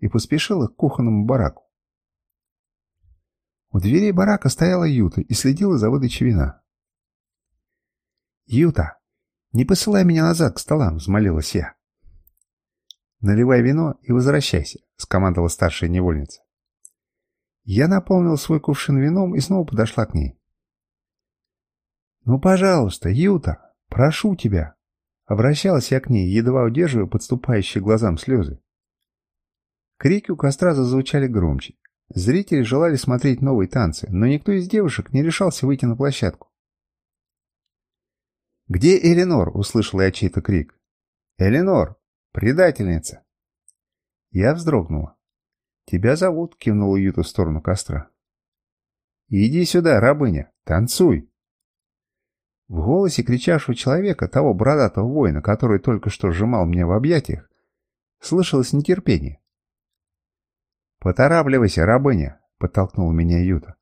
и поспешила к кухонному бараку. У дверей барака стояла Юта и следила за выдачей вина. «Юта, не посылай меня назад к столам!» — взмолилась я. «Наливай вино и возвращайся», — скомандовала старшая невольница. Я наполнил свой кувшин вином и снова подошла к ней. «Ну, пожалуйста, Юта, прошу тебя!» Обращалась я к ней, едва удерживая подступающие глазам слезы. Крики у костра зазвучали громче. Зрители желали смотреть новые танцы, но никто из девушек не решался выйти на площадку. «Где Эленор?» — услышал я чей-то крик. «Эленор! Предательница!» Я вздрогнула. «Тебя зовут», — кивнула Юта в сторону костра. «Иди сюда, рабыня, танцуй!» В голосе кричавшего человека, того бородатого воина, который только что сжимал меня в объятиях, слышалось нетерпение. «Поторапливайся, рабыня!» — подтолкнул меня Юта.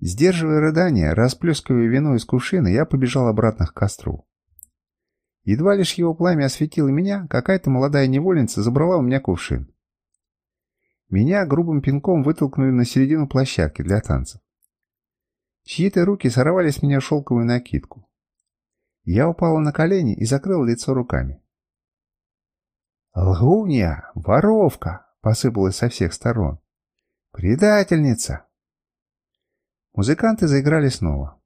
Сдерживая рыдания, расплескивая вино из кувшина, я побежал обратно к костру. Едва лишь его пламя осветило меня, какая-то молодая невольница забрала у меня кувшин. Меня грубым пинком вытолкнули на середину площадки для танцев. Чьи-то руки сорвали с меня шелковую накидку. Я упала на колени и закрыла лицо руками. «Лгунья! Воровка!» — посыпалась со всех сторон. «Предательница!» Музыканты заиграли снова.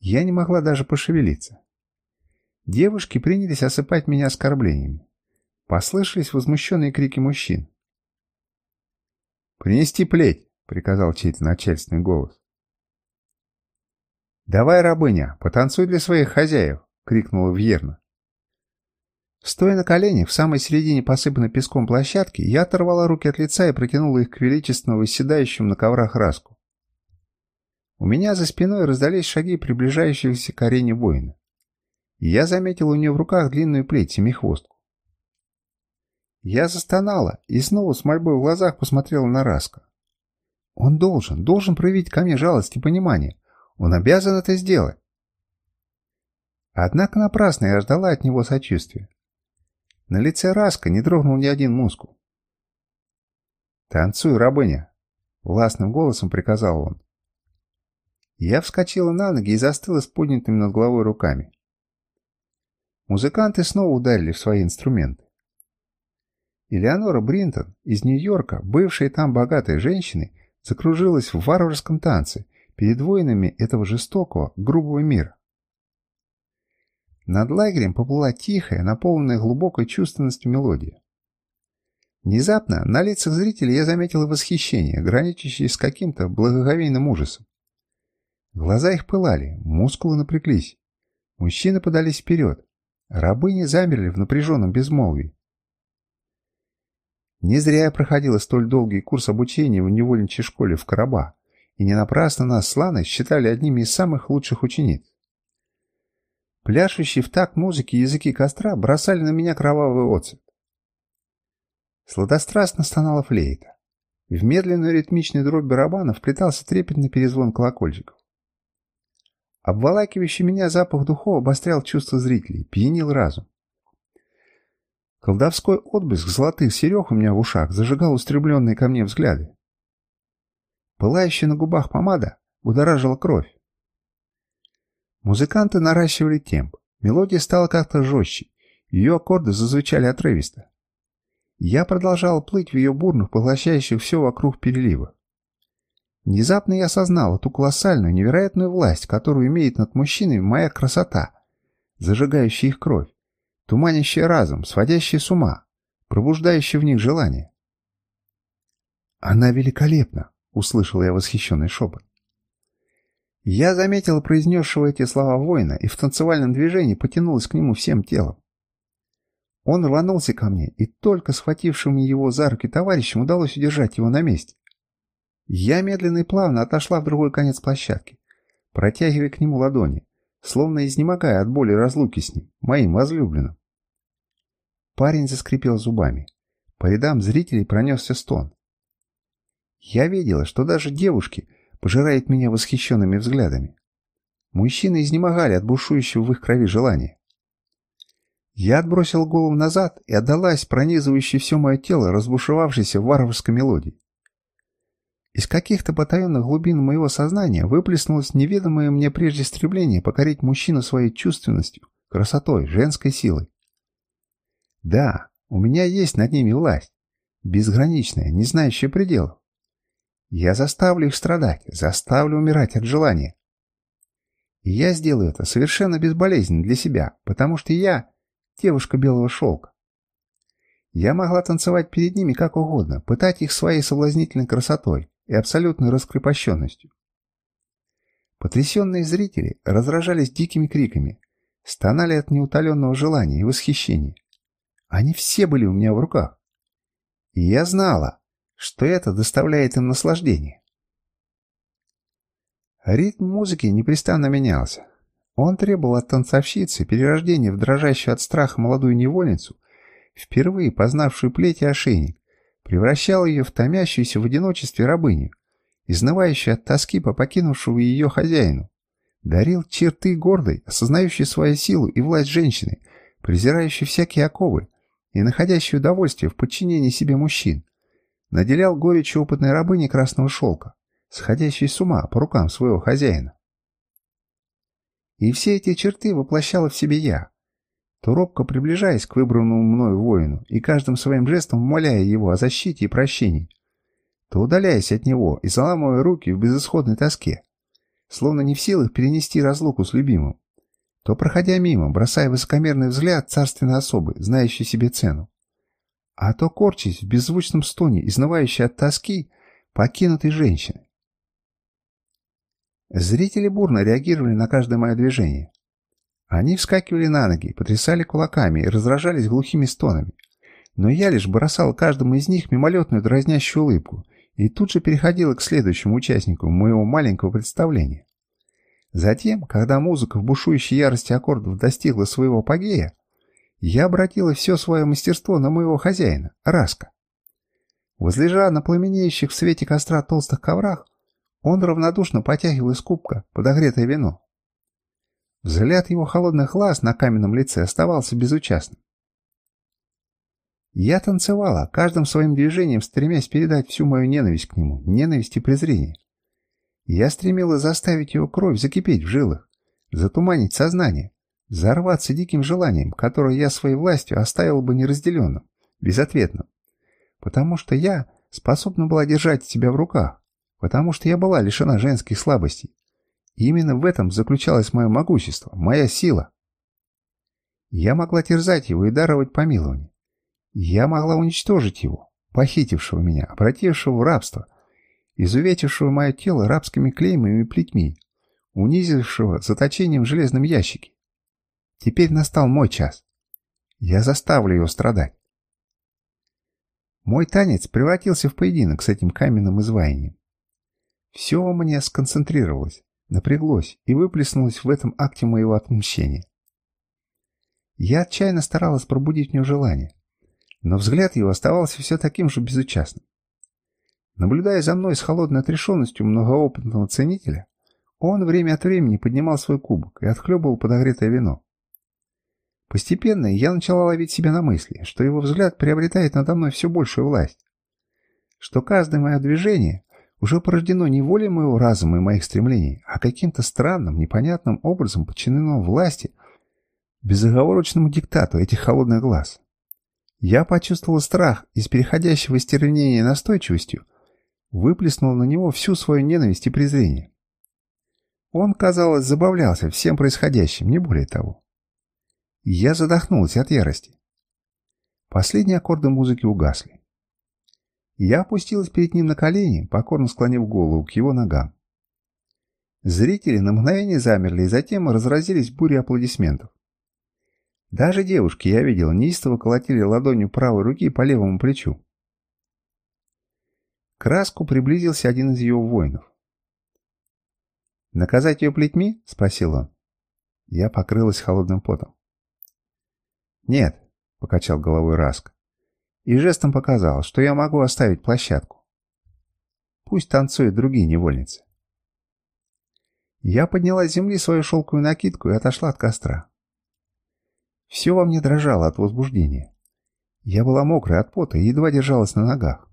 Я не могла даже пошевелиться. Девушки принялись осыпать меня оскорблениями. Послышались возмущенные крики мужчин. «Принести плеть!» — приказал чей-то начальственный голос. «Давай, рабыня, потанцуй для своих хозяев!» — крикнула Вьерна. Стоя на коленях в самой середине посыпанной песком площадки, я оторвала руки от лица и протянула их к величественно выседающему на коврах раску. У меня за спиной раздались шаги приближающегося к арене воина. И я заметил у нее в руках длинную плеть, семихвостку. Я застонала и снова с мольбой в глазах посмотрела на Раска. Он должен, должен проявить ко мне жалость и понимание. Он обязан это сделать. Однако напрасно я ждала от него сочувствия. На лице Раска не дрогнул ни один мускул. «Танцуй, рабыня!» — властным голосом приказал он. Я вскочила на ноги и застыла с поднятыми над головой руками. Музыканты снова ударили в свои инструменты. Элеонора Бринтон из Нью-Йорка, бывшая там богатой женщиной, закружилась в варварском танце перед воинами этого жестокого, грубого мира. Над лагерем поплыла тихая, наполненная глубокой чувственностью мелодия. Внезапно на лицах зрителей я заметил восхищение, граничащее с каким-то благоговейным ужасом. Глаза их пылали, мускулы напряглись. Мужчины подались вперед. Рабыни замерли в напряженном безмолвии. Не зря я проходила столь долгий курс обучения в невольничьей школе в Караба, и не напрасно нас с Ланой считали одними из самых лучших учениц. Пляшущие в такт музыки языки костра бросали на меня кровавый оцет. Сладострастно стонала флейта. В медленную ритмичную дробь барабана вплетался трепетный перезвон колокольчиков. Обволакивающий меня запах духов обострял чувства зрителей, пьянил разум. Колдовской отблеск золотых серег у меня в ушах зажигал устремленные ко мне взгляды. Пылающая на губах помада будоражила кровь. Музыканты наращивали темп. Мелодия стала как-то жестче. Ее аккорды зазвучали отрывисто. Я продолжал плыть в ее бурных, поглощающих все вокруг переливах. Внезапно я осознал ту колоссальную, невероятную власть, которую имеет над мужчинами моя красота, зажигающая их кровь, туманящая разум, сводящая с ума, пробуждающая в них желание. «Она великолепна!» — услышал я восхищенный шепот. Я заметил произнесшего эти слова воина и в танцевальном движении потянулась к нему всем телом. Он рванулся ко мне, и только схватившим его за руки товарищам удалось удержать его на месте. Я медленно и плавно отошла в другой конец площадки, протягивая к нему ладони, словно изнемогая от боли разлуки с ним, моим возлюбленным. Парень заскрипел зубами. По рядам зрителей пронесся стон. Я видела, что даже девушки пожирают меня восхищенными взглядами. Мужчины изнемогали от бушующего в их крови желания. Я отбросил голову назад и отдалась пронизывающей все мое тело разбушевавшейся варварской мелодии. Из каких-то потаенных глубин моего сознания выплеснулось неведомое мне прежде стремление покорить мужчину своей чувственностью, красотой, женской силой. Да, у меня есть над ними власть, безграничная, не знающая пределов. Я заставлю их страдать, заставлю умирать от желания. И я сделаю это совершенно безболезненно для себя, потому что я девушка белого шелка. Я могла танцевать перед ними как угодно, пытать их своей соблазнительной красотой, и абсолютной раскрепощенностью. Потрясенные зрители разражались дикими криками, стонали от неутоленного желания и восхищения. Они все были у меня в руках. И я знала, что это доставляет им наслаждение. Ритм музыки непрестанно менялся. Он требовал от танцовщицы перерождения в дрожащую от страха молодую невольницу, впервые познавшую плеть и ошейник, превращал ее в томящуюся в одиночестве рабыню, изнывающую от тоски по покинувшему ее хозяину. Дарил черты гордой, осознающей свою силу и власть женщины, презирающей всякие оковы и находящей удовольствие в подчинении себе мужчин, наделял горечью опытной рабыни красного шелка, сходящей с ума по рукам своего хозяина. И все эти черты воплощала в себе я, то робко приближаясь к выбранному мною воину и каждым своим жестом умоляя его о защите и прощении, то удаляясь от него и заламывая руки в безысходной тоске, словно не в силах перенести разлуку с любимым, то, проходя мимо, бросая высокомерный взгляд царственной особы, знающей себе цену, а то корчись в беззвучном стоне, изнывающей от тоски, покинутой женщины. Зрители бурно реагировали на каждое мое движение. Они вскакивали на ноги, потрясали кулаками и раздражались глухими стонами. Но я лишь бросал каждому из них мимолетную дразнящую улыбку и тут же переходила к следующему участнику моего маленького представления. Затем, когда музыка в бушующей ярости аккордов достигла своего апогея, я обратила все свое мастерство на моего хозяина, Раска. Возлежа на пламенеющих в свете костра толстых коврах, он равнодушно потягивал из кубка подогретое вино. Взгляд его холодных глаз на каменном лице оставался безучастным. Я танцевала, каждым своим движением стремясь передать всю мою ненависть к нему, ненависть и презрение. Я стремилась заставить его кровь закипеть в жилах, затуманить сознание, взорваться диким желанием, которое я своей властью оставил бы неразделенным, безответным. Потому что я способна была держать тебя в руках, потому что я была лишена женских слабостей. И именно в этом заключалось мое могущество, моя сила. Я могла терзать его и даровать помилование. Я могла уничтожить его, похитившего меня, обратившего в рабство, изувечившего мое тело рабскими клеймами и плетьми, унизившего заточением в железном ящике. Теперь настал мой час. Я заставлю его страдать. Мой танец превратился в поединок с этим каменным изваянием. Все во мне сконцентрировалось, напряглось и выплеснулось в этом акте моего отмщения. Я отчаянно старалась пробудить в нем желание, но взгляд его оставался все таким же безучастным. Наблюдая за мной с холодной отрешенностью многоопытного ценителя, он время от времени поднимал свой кубок и отхлебывал подогретое вино. Постепенно я начала ловить себя на мысли, что его взгляд приобретает надо мной все большую власть, что каждое мое движение уже порождено не волей моего разума и моих стремлений, а каким-то странным, непонятным образом подчинено власти, безоговорочному диктату этих холодных глаз. Я почувствовал страх и с переходящего истервенения настойчивостью выплеснул на него всю свою ненависть и презрение. Он, казалось, забавлялся всем происходящим, не более того. Я задохнулся от ярости. Последние аккорды музыки угасли. Я опустилась перед ним на колени, покорно склонив голову к его ногам. Зрители на мгновение замерли и затем разразились бурей аплодисментов. Даже девушки, я видел, неистово колотили ладонью правой руки по левому плечу. К Раску приблизился один из ее воинов. «Наказать ее плетьми?» — спросил он. Я покрылась холодным потом. «Нет», — покачал головой Раск и жестом показал, что я могу оставить площадку. Пусть танцуют другие невольницы. Я подняла с земли свою шелковую накидку и отошла от костра. Все во мне дрожало от возбуждения. Я была мокрая от пота и едва держалась на ногах.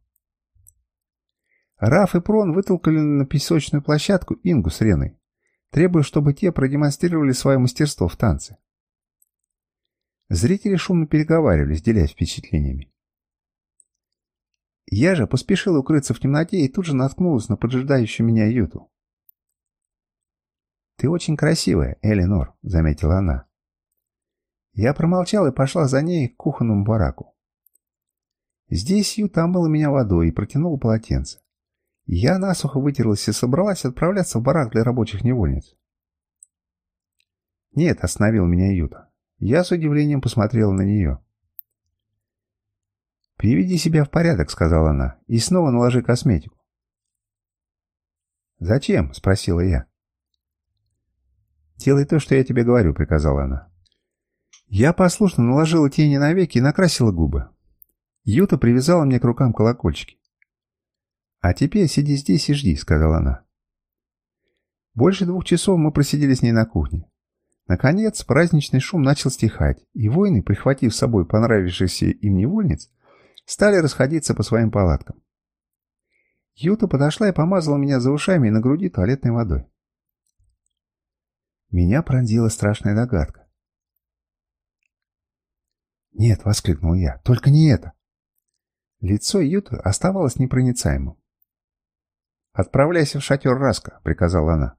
Раф и Прон вытолкали на песочную площадку Ингу с Реной, требуя, чтобы те продемонстрировали свое мастерство в танце. Зрители шумно переговаривались, делясь впечатлениями. Я же поспешил укрыться в темноте и тут же наткнулась на поджидающую меня Юту. «Ты очень красивая, Эленор», — заметила она. Я промолчал и пошла за ней к кухонному бараку. Здесь Юта омыла меня водой и протянула полотенце. Я насухо вытерлась и собралась отправляться в барак для рабочих невольниц. «Нет», — остановил меня Юта. Я с удивлением посмотрела на нее. «Приведи себя в порядок», — сказала она, — «и снова наложи косметику». «Зачем?» — спросила я. «Делай то, что я тебе говорю», — приказала она. Я послушно наложила тени на веки и накрасила губы. Юта привязала мне к рукам колокольчики. «А теперь сиди здесь и жди», — сказала она. Больше двух часов мы просидели с ней на кухне. Наконец, праздничный шум начал стихать, и воины, прихватив с собой понравившихся им невольниц, стали расходиться по своим палаткам. Юта подошла и помазала меня за ушами и на груди туалетной водой. Меня пронзила страшная догадка. «Нет!» — воскликнул я. «Только не это!» Лицо Юты оставалось непроницаемым. «Отправляйся в шатер Раска», — приказала она.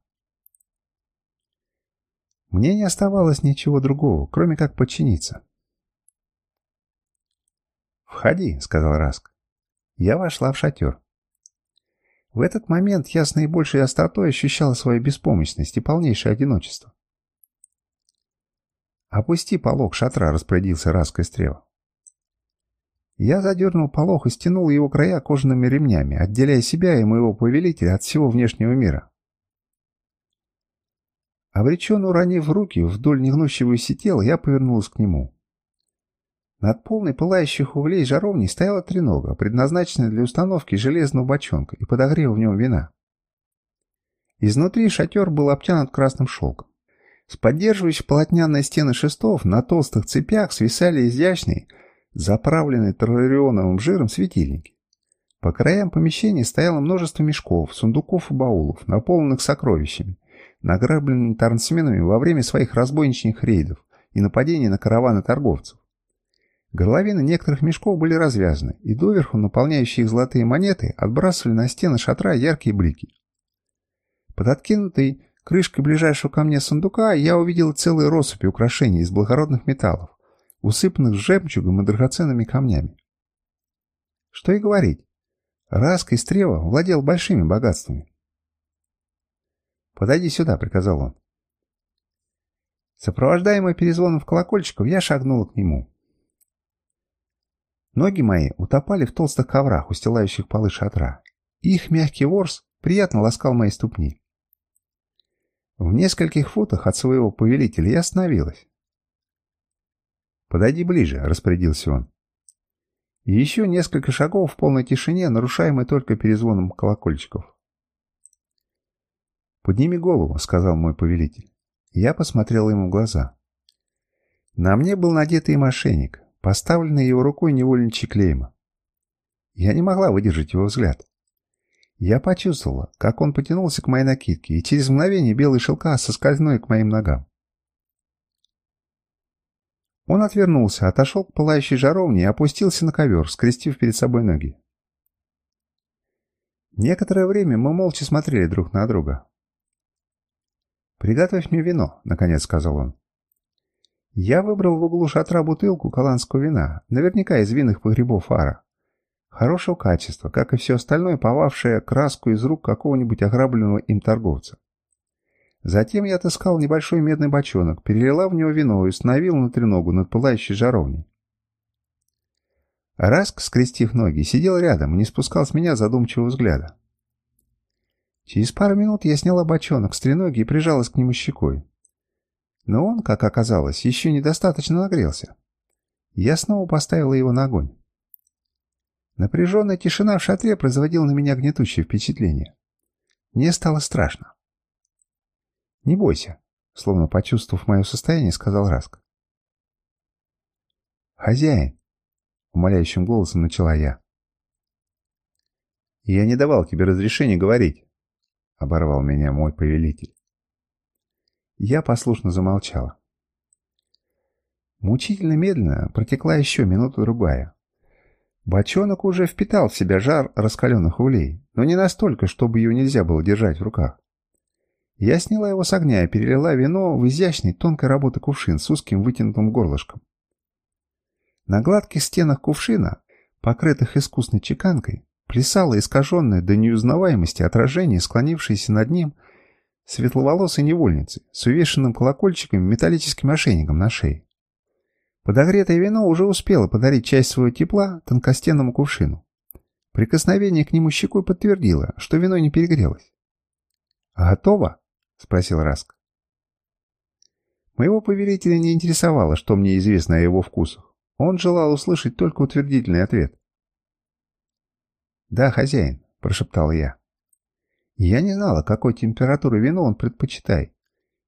Мне не оставалось ничего другого, кроме как подчиниться. «Входи», — сказал Раск. Я вошла в шатер. В этот момент я с наибольшей остротой ощущала свою беспомощность и полнейшее одиночество. «Опусти полог шатра», — распорядился Раск Истрева. Я задернул полог и стянул его края кожаными ремнями, отделяя себя и моего повелителя от всего внешнего мира. Обреченно уронив руки вдоль негнущегося тела, я повернулся к нему. Над полной пылающих углей жаровни стояла тренога, предназначенная для установки железного бочонка и подогрева в нем вина. Изнутри шатер был обтянут красным шелком. С поддерживающих полотняные стены шестов на толстых цепях свисали изящные, заправленные террарионовым жиром светильники. По краям помещения стояло множество мешков, сундуков и баулов, наполненных сокровищами, награбленными тарнсменами во время своих разбойничных рейдов и нападений на караваны торговцев. Горловины некоторых мешков были развязаны, и доверху наполняющие их золотые монеты отбрасывали на стены шатра яркие блики. Под откинутой крышкой ближайшего ко мне сундука я увидел целые россыпи украшений из благородных металлов, усыпанных жемчугом и драгоценными камнями. Что и говорить, Раск и Стрева владел большими богатствами. «Подойди сюда», — приказал он. Сопровождаемый перезвоном в колокольчиков, я шагнул к нему. Ноги мои утопали в толстых коврах, устилающих полы шатра. Их мягкий ворс приятно ласкал мои ступни. В нескольких футах от своего повелителя я остановилась. «Подойди ближе», — распорядился он. И еще несколько шагов в полной тишине, нарушаемой только перезвоном колокольчиков. «Подними голову», — сказал мой повелитель. Я посмотрел ему в глаза. На мне был надетый мошенник, поставленный его рукой невольничий клейма. Я не могла выдержать его взгляд. Я почувствовала, как он потянулся к моей накидке, и через мгновение белый шелка соскользнули к моим ногам. Он отвернулся, отошел к пылающей жаровне и опустился на ковер, скрестив перед собой ноги. Некоторое время мы молча смотрели друг на друга. «Приготовь мне вино», — наконец сказал он. Я выбрал в углу шатра бутылку голландского вина, наверняка из винных погребов Ара. Хорошего качества, как и все остальное, повавшее краску из рук какого-нибудь ограбленного им торговца. Затем я отыскал небольшой медный бочонок, перелила в него вино и установил на треногу над пылающей жаровней. Раск, скрестив ноги, сидел рядом и не спускал с меня задумчивого взгляда. Через пару минут я сняла бочонок с треноги и прижалась к нему щекой. Но он, как оказалось, еще недостаточно нагрелся. Я снова поставила его на огонь. Напряженная тишина в шатре производила на меня гнетущее впечатление. Мне стало страшно. «Не бойся», — словно почувствовав мое состояние, сказал Раск. «Хозяин», — умоляющим голосом начала я. «Я не давал тебе разрешения говорить», — оборвал меня мой повелитель. Я послушно замолчала. Мучительно медленно протекла еще минута-другая. Бочонок уже впитал в себя жар раскаленных улей, но не настолько, чтобы ее нельзя было держать в руках. Я сняла его с огня и перелила вино в изящный тонкой работы кувшин с узким вытянутым горлышком. На гладких стенах кувшина, покрытых искусной чеканкой, плясало искаженное до неузнаваемости отражение, склонившееся над ним светловолосой невольницы с увешанным колокольчиком металлическим ошейником на шее. Подогретое вино уже успело подарить часть своего тепла тонкостенному кувшину. Прикосновение к нему щекой подтвердило, что вино не перегрелось. «Готово?» — спросил Раск. Моего повелителя не интересовало, что мне известно о его вкусах. Он желал услышать только утвердительный ответ. «Да, хозяин», — прошептал я. Я не знала, какой температуры вино он предпочитает.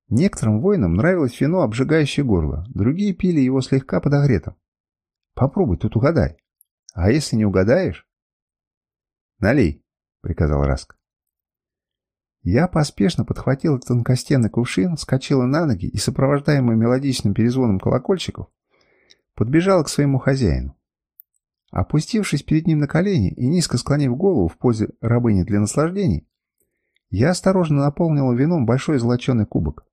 Некоторым воинам нравилось вино, обжигающее горло, другие пили его слегка подогретым. Попробуй, тут угадай. А если не угадаешь? Налей, приказал Раск. Я поспешно подхватил тонкостенный кувшин, вскочила на ноги и, сопровождаемый мелодичным перезвоном колокольчиков, подбежала к своему хозяину. Опустившись перед ним на колени и низко склонив голову в позе рабыни для наслаждений, я осторожно наполнила вином большой золоченый кубок.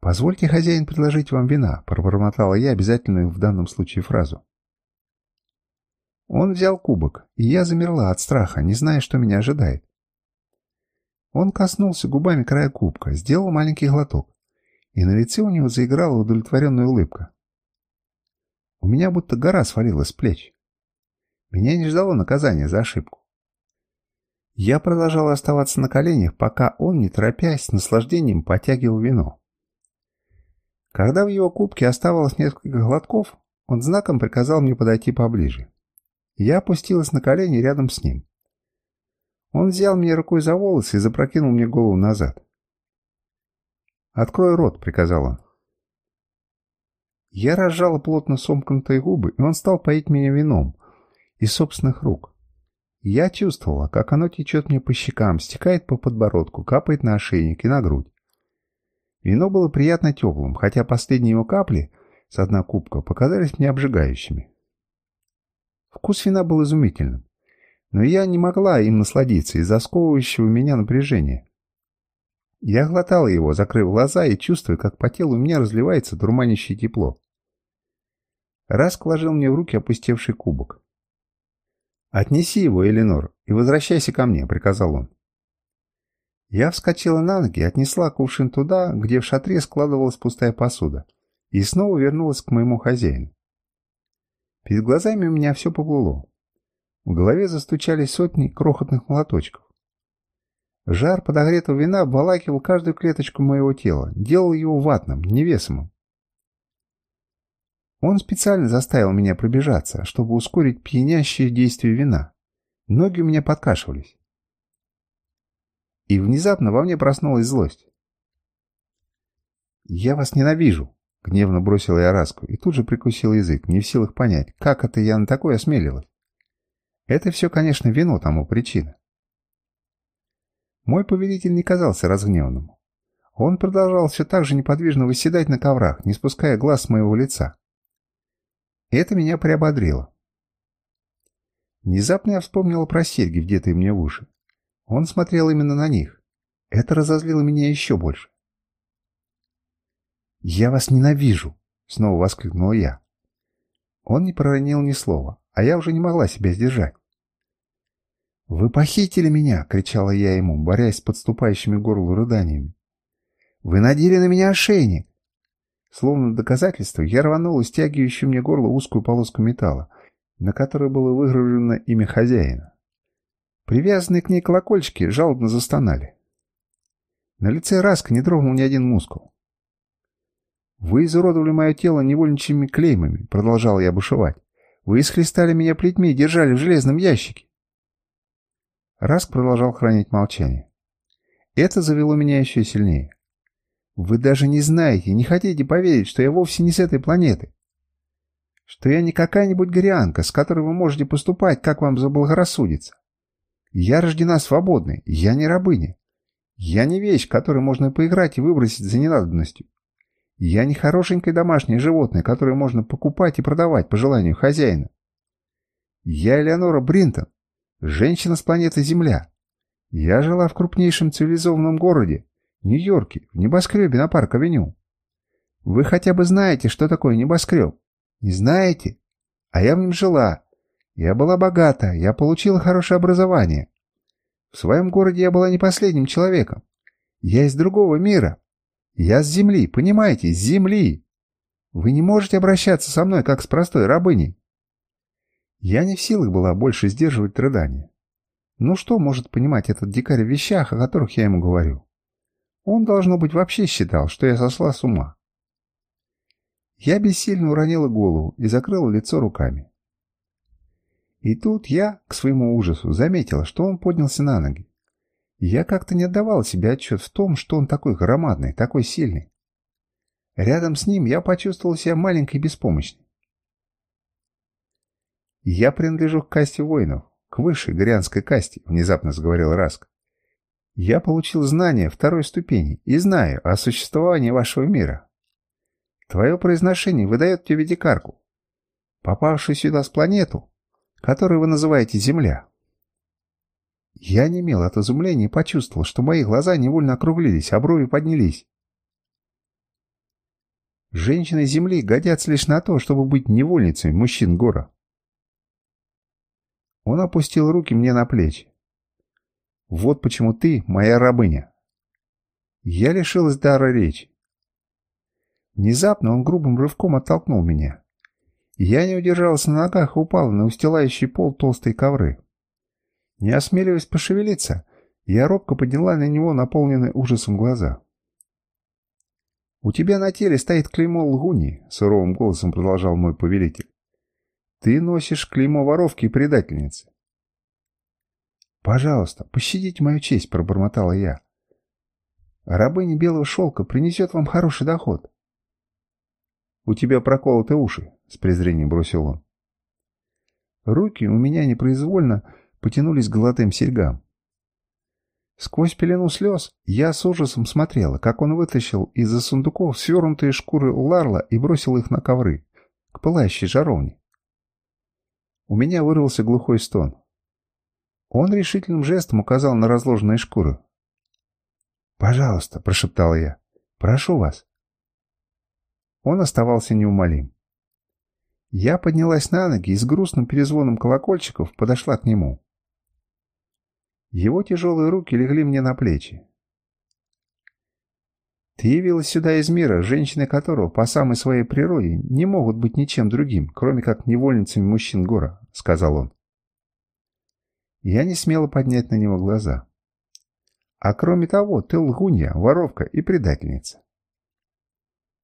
«Позвольте, хозяин, предложить вам вина», — пробормотала я обязательную в данном случае фразу. Он взял кубок, и я замерла от страха, не зная, что меня ожидает. Он коснулся губами края кубка, сделал маленький глоток, и на лице у него заиграла удовлетворенная улыбка. У меня будто гора свалилась с плеч. Меня не ждало наказания за ошибку. Я продолжал оставаться на коленях, пока он, не торопясь, с наслаждением потягивал вино. Когда в его кубке оставалось несколько глотков, он знаком приказал мне подойти поближе. Я опустилась на колени рядом с ним. Он взял меня рукой за волосы и запрокинул мне голову назад. «Открой рот», — приказал он. Я разжала плотно сомкнутые губы, и он стал поить меня вином из собственных рук. Я чувствовала, как оно течет мне по щекам, стекает по подбородку, капает на ошейник и на грудь. Вино было приятно теплым, хотя последние его капли с дна кубка показались мне обжигающими. Вкус вина был изумительным но я не могла им насладиться из-за сковывающего меня напряжения. Я глотала его, закрыв глаза и чувствуя, как по телу у меня разливается дурманящее тепло. Раск вложил мне в руки опустевший кубок. «Отнеси его, Эленор, и возвращайся ко мне», — приказал он. Я вскочила на ноги, отнесла кувшин туда, где в шатре складывалась пустая посуда, и снова вернулась к моему хозяину. Перед глазами у меня все поплыло. В голове застучали сотни крохотных молоточков. Жар подогретого вина обволакивал каждую клеточку моего тела, делал его ватным, невесомым. Он специально заставил меня пробежаться, чтобы ускорить пьянящее действие вина. Ноги у меня подкашивались. И внезапно во мне проснулась злость. «Я вас ненавижу!» — гневно бросила я Раску и тут же прикусил язык, не в силах понять, как это я на такое осмелилась. Это все, конечно, вино тому причина. Мой повелитель не казался разгневанным. Он продолжал все так же неподвижно выседать на коврах, не спуская глаз с моего лица. Это меня приободрило. Внезапно я вспомнила про серьги, вдетые мне в уши. Он смотрел именно на них. Это разозлило меня еще больше. «Я вас ненавижу!» — снова воскликнула я. Он не проронил ни слова а я уже не могла себя сдержать. «Вы похитили меня!» — кричала я ему, борясь с подступающими горлу рыданиями. «Вы надели на меня ошейник!» Словно доказательство, я рванула стягивающую мне горло узкую полоску металла, на которой было выгравировано имя хозяина. Привязанные к ней колокольчики жалобно застонали. На лице Раска не дрогнул ни один мускул. «Вы изуродовали мое тело невольничьими клеймами», — продолжал я бушевать. Вы исхлестали меня плетьми и держали в железном ящике. Раск продолжал хранить молчание. Это завело меня еще сильнее. Вы даже не знаете, не хотите поверить, что я вовсе не с этой планеты. Что я не какая-нибудь горианка, с которой вы можете поступать, как вам заблагорассудится. Я рождена свободной, я не рабыня. Я не вещь, которой можно поиграть и выбросить за ненадобностью. Я не хорошенькое домашнее животное, которое можно покупать и продавать по желанию хозяина. Я Элеонора Бринтон, женщина с планеты Земля. Я жила в крупнейшем цивилизованном городе, Нью-Йорке, в небоскребе на Парк-авеню. Вы хотя бы знаете, что такое небоскреб? Не знаете? А я в нем жила. Я была богата, я получила хорошее образование. В своем городе я была не последним человеком. Я из другого мира. Я с земли, понимаете, с земли. Вы не можете обращаться со мной, как с простой рабыней. Я не в силах была больше сдерживать рыдания. Ну что может понимать этот дикарь в вещах, о которых я ему говорю? Он, должно быть, вообще считал, что я сошла с ума. Я бессильно уронила голову и закрыла лицо руками. И тут я, к своему ужасу, заметила, что он поднялся на ноги. Я как-то не отдавал себе отчет в том, что он такой громадный, такой сильный. Рядом с ним я почувствовал себя маленькой и беспомощной. Я принадлежу к касте воинов, к высшей горианской касте», — внезапно заговорил Раск. «Я получил знания второй ступени и знаю о существовании вашего мира. Твое произношение выдает тебе дикарку, попавшую сюда с планету, которую вы называете Земля». Я не имел от изумления и почувствовал, что мои глаза невольно округлились, а брови поднялись. Женщины Земли годятся лишь на то, чтобы быть невольницами мужчин Гора. Он опустил руки мне на плечи. «Вот почему ты моя рабыня». Я лишилась дара речи. Внезапно он грубым рывком оттолкнул меня. Я не удержалась на ногах и упала на устилающий пол толстые ковры. Не осмеливаясь пошевелиться, я робко подняла на него наполненные ужасом глаза. «У тебя на теле стоит клеймо лгуни», — суровым голосом продолжал мой повелитель. «Ты носишь клеймо воровки и предательницы». «Пожалуйста, пощадите мою честь», — пробормотала я. «Рабыня белого шелка принесет вам хороший доход». «У тебя проколоты уши», — с презрением бросил он. Руки у меня непроизвольно потянулись к золотым серьгам. Сквозь пелену слез я с ужасом смотрела, как он вытащил из-за сундуков свернутые шкуры Ларла и бросил их на ковры, к пылающей жаровне. У меня вырвался глухой стон. Он решительным жестом указал на разложенные шкуры. «Пожалуйста», — прошептал я, — «прошу вас». Он оставался неумолим. Я поднялась на ноги и с грустным перезвоном колокольчиков подошла к нему. Его тяжелые руки легли мне на плечи. «Ты явилась сюда из мира, женщины которого по самой своей природе не могут быть ничем другим, кроме как невольницами мужчин Гора», — сказал он. Я не смела поднять на него глаза. «А кроме того, ты лгунья, воровка и предательница».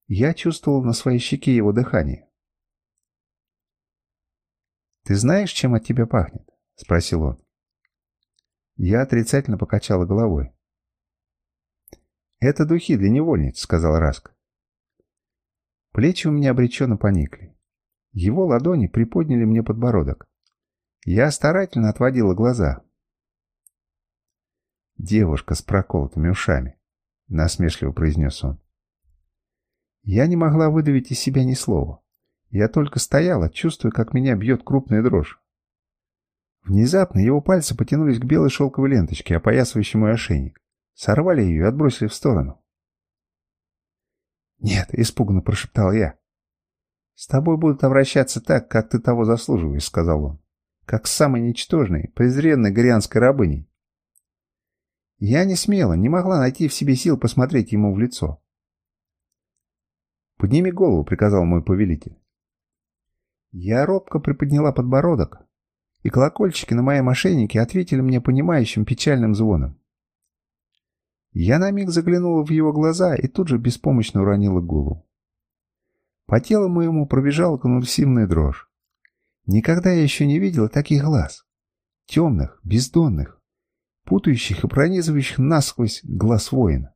Я чувствовал на своей щеке его дыхание. «Ты знаешь, чем от тебя пахнет?» — спросил он. Я отрицательно покачала головой. «Это духи для невольниц», — сказал Раск. Плечи у меня обреченно поникли. Его ладони приподняли мне подбородок. Я старательно отводила глаза. «Девушка с проколотыми ушами», — насмешливо произнес он. Я не могла выдавить из себя ни слова. Я только стояла, чувствуя, как меня бьет крупная дрожь. Внезапно его пальцы потянулись к белой шелковой ленточке, опоясывающей мой ошейник. Сорвали ее и отбросили в сторону. «Нет», — испуганно прошептал я. «С тобой будут обращаться так, как ты того заслуживаешь», — сказал он. «Как самой ничтожной, презренной горианской рабыней». Я не смела, не могла найти в себе сил посмотреть ему в лицо. «Подними голову», — приказал мой повелитель. Я робко приподняла подбородок, и колокольчики на моей мошеннике ответили мне понимающим печальным звоном. Я на миг заглянула в его глаза и тут же беспомощно уронила голову. По телу моему пробежала конвульсивная дрожь. Никогда я еще не видела таких глаз. Темных, бездонных, путающих и пронизывающих насквозь глаз воина.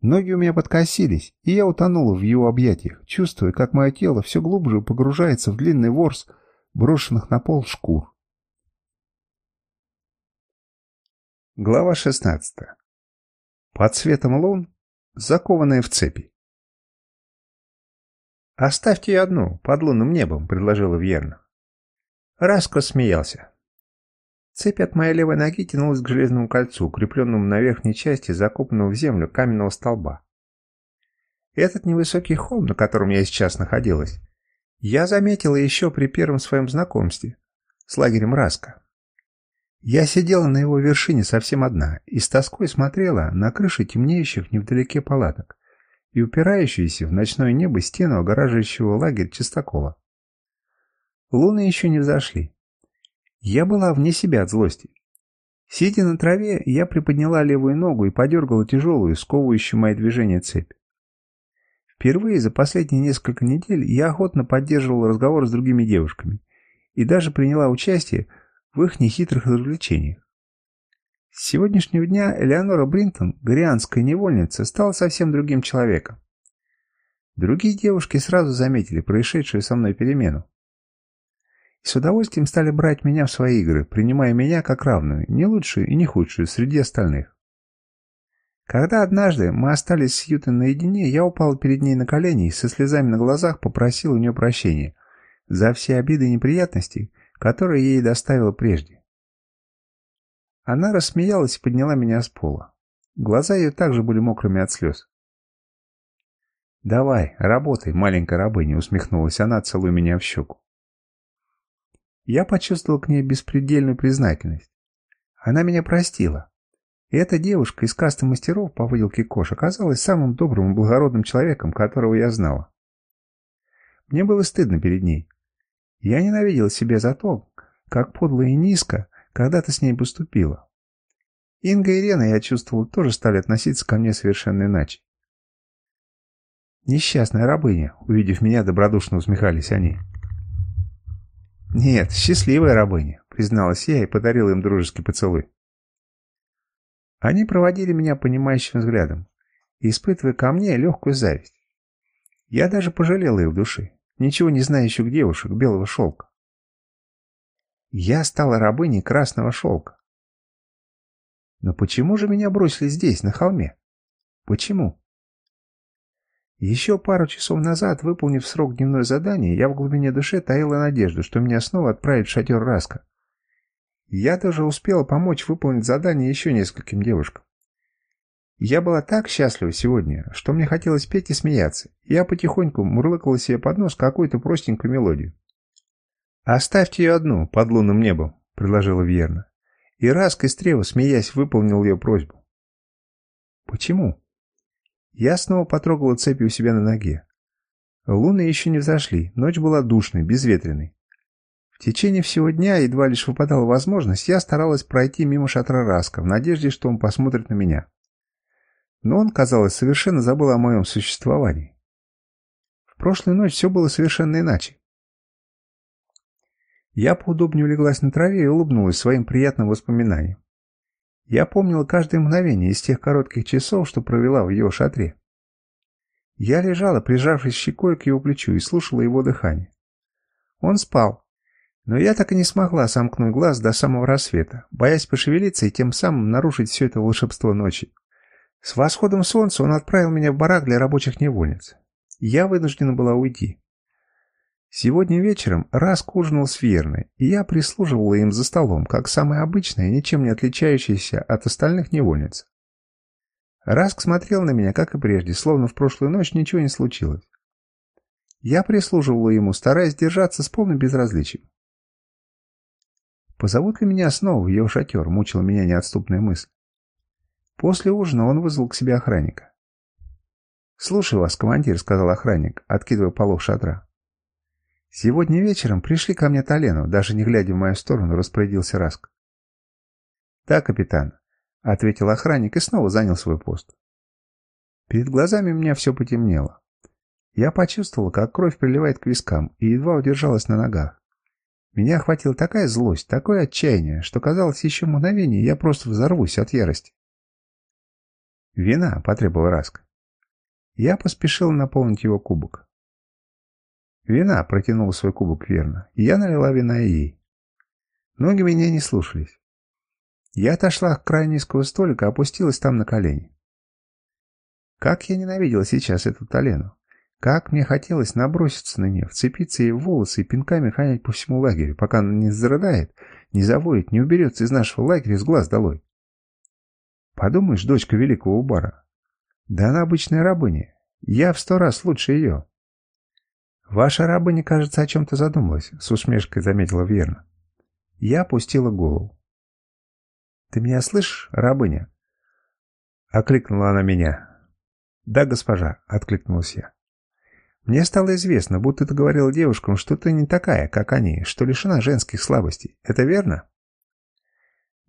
Ноги у меня подкосились, и я утонула в его объятиях, чувствуя, как мое тело все глубже погружается в длинный ворс брошенных на пол шкур. Глава 16. Под светом лун, закованная в цепи. «Оставьте ее одну, под лунным небом», — предложила Вьерна. Раско смеялся. Цепь от моей левой ноги тянулась к железному кольцу, укрепленному на верхней части закопанного в землю каменного столба. Этот невысокий холм, на котором я сейчас находилась, я заметила еще при первом своем знакомстве с лагерем Раска. Я сидела на его вершине совсем одна и с тоской смотрела на крыши темнеющих невдалеке палаток и упирающиеся в ночное небо стену огораживающего лагерь Чистакова. Луны еще не взошли. Я была вне себя от злости. Сидя на траве, я приподняла левую ногу и подергала тяжелую, сковывающую мои движения цепь. Впервые за последние несколько недель я охотно поддерживал разговор с другими девушками и даже приняла участие в их нехитрых развлечениях. С сегодняшнего дня Элеонора Бринтон, горианская невольница, стала совсем другим человеком. Другие девушки сразу заметили происшедшую со мной перемену. и с удовольствием стали брать меня в свои игры, принимая меня как равную, не лучшую и не худшую среди остальных. Когда однажды мы остались с Ютон наедине, я упал перед ней на колени и со слезами на глазах попросил у нее прощения за все обиды и неприятности, которые ей доставила прежде. Она рассмеялась и подняла меня с пола. Глаза ее также были мокрыми от слез. «Давай, работай, маленькая рабыня», — усмехнулась она, целуя меня в щеку. Я почувствовал к ней беспредельную признательность. Она меня простила. И эта девушка из касты мастеров по выделке кож оказалась самым добрым и благородным человеком, которого я знала. Мне было стыдно перед ней. Я ненавидел себя за то, как подло и низко когда-то с ней поступила. Инга и Рена, я чувствовал, тоже стали относиться ко мне совершенно иначе. Несчастная рабыня, увидев меня, добродушно усмехались они. «Нет, счастливая рабыня», — призналась я и подарила им дружеский поцелуй. Они проводили меня понимающим взглядом, испытывая ко мне легкую зависть. Я даже пожалела их в душе, ничего не знающих девушек белого шелка. Я стала рабыней красного шелка. Но почему же меня бросили здесь, на холме? Почему? Еще пару часов назад, выполнив срок дневное задание, я в глубине души таила надежду, что меня снова отправят в шатер Раска. Я даже успела помочь выполнить задание еще нескольким девушкам. Я была так счастлива сегодня, что мне хотелось петь и смеяться. Я потихоньку мурлыкала себе под нос какую-то простенькую мелодию. «Оставьте ее одну, под лунным небом», — предложила Вьерна. И Раск из Трева, смеясь, выполнил ее просьбу. «Почему?» Я снова потрогала цепи у себя на ноге. Луны еще не взошли, ночь была душной, безветренной. В течение всего дня, едва лишь выпадала возможность, я старалась пройти мимо шатра Раска, в надежде, что он посмотрит на меня. Но он, казалось, совершенно забыл о моем существовании. В прошлую ночь все было совершенно иначе. Я поудобнее улеглась на траве и улыбнулась своим приятным воспоминаниям. Я помнила каждое мгновение из тех коротких часов, что провела в его шатре. Я лежала, прижавшись щекой к его плечу, и слушала его дыхание. Он спал, но я так и не смогла сомкнуть глаз до самого рассвета, боясь пошевелиться и тем самым нарушить все это волшебство ночи. С восходом солнца он отправил меня в барак для рабочих невольниц. Я вынуждена была уйти. Сегодня вечером Раск ужинал с Верной, и я прислуживала им за столом, как самая обычная, ничем не отличающаяся от остальных невольниц. Раск смотрел на меня, как и прежде, словно в прошлую ночь ничего не случилось. Я прислуживала ему, стараясь держаться с полным безразличием. Позовут ли меня снова в его шатер, мучила меня неотступная мысль. После ужина он вызвал к себе охранника. «Слушаю вас, командир», — сказал охранник, откидывая полог шатра. «Сегодня вечером пришли ко мне Толенов, даже не глядя в мою сторону, распорядился Раск». «Да, капитан», — ответил охранник и снова занял свой пост. Перед глазами у меня все потемнело. Я почувствовал, как кровь приливает к вискам, и едва удержалась на ногах. Меня охватила такая злость, такое отчаяние, что казалось еще мгновение, я просто взорвусь от ярости. «Вина», — потребовал Раск. Я поспешил наполнить его кубок. Вина протянула свой кубок верно, и я налила вина ей. Ноги меня не слушались. Я отошла к краю низкого столика, опустилась там на колени. Как я ненавидела сейчас эту Толену. Как мне хотелось наброситься на нее, вцепиться ей в волосы и пинками хранять по всему лагерю, пока она не зарыдает, не завоет, не уберется из нашего лагеря с глаз долой. Подумаешь, дочка великого Убара. Да она обычная рабыня. Я в сто раз лучше ее. «Ваша рабыня, кажется, о чем-то задумалась», — с усмешкой заметила Верна. Я опустила голову. «Ты меня слышишь, рабыня?» Окликнула она меня. «Да, госпожа», — откликнулась я. «Мне стало известно, будто ты говорила девушкам, что ты не такая, как они, что лишена женских слабостей. Это верно?»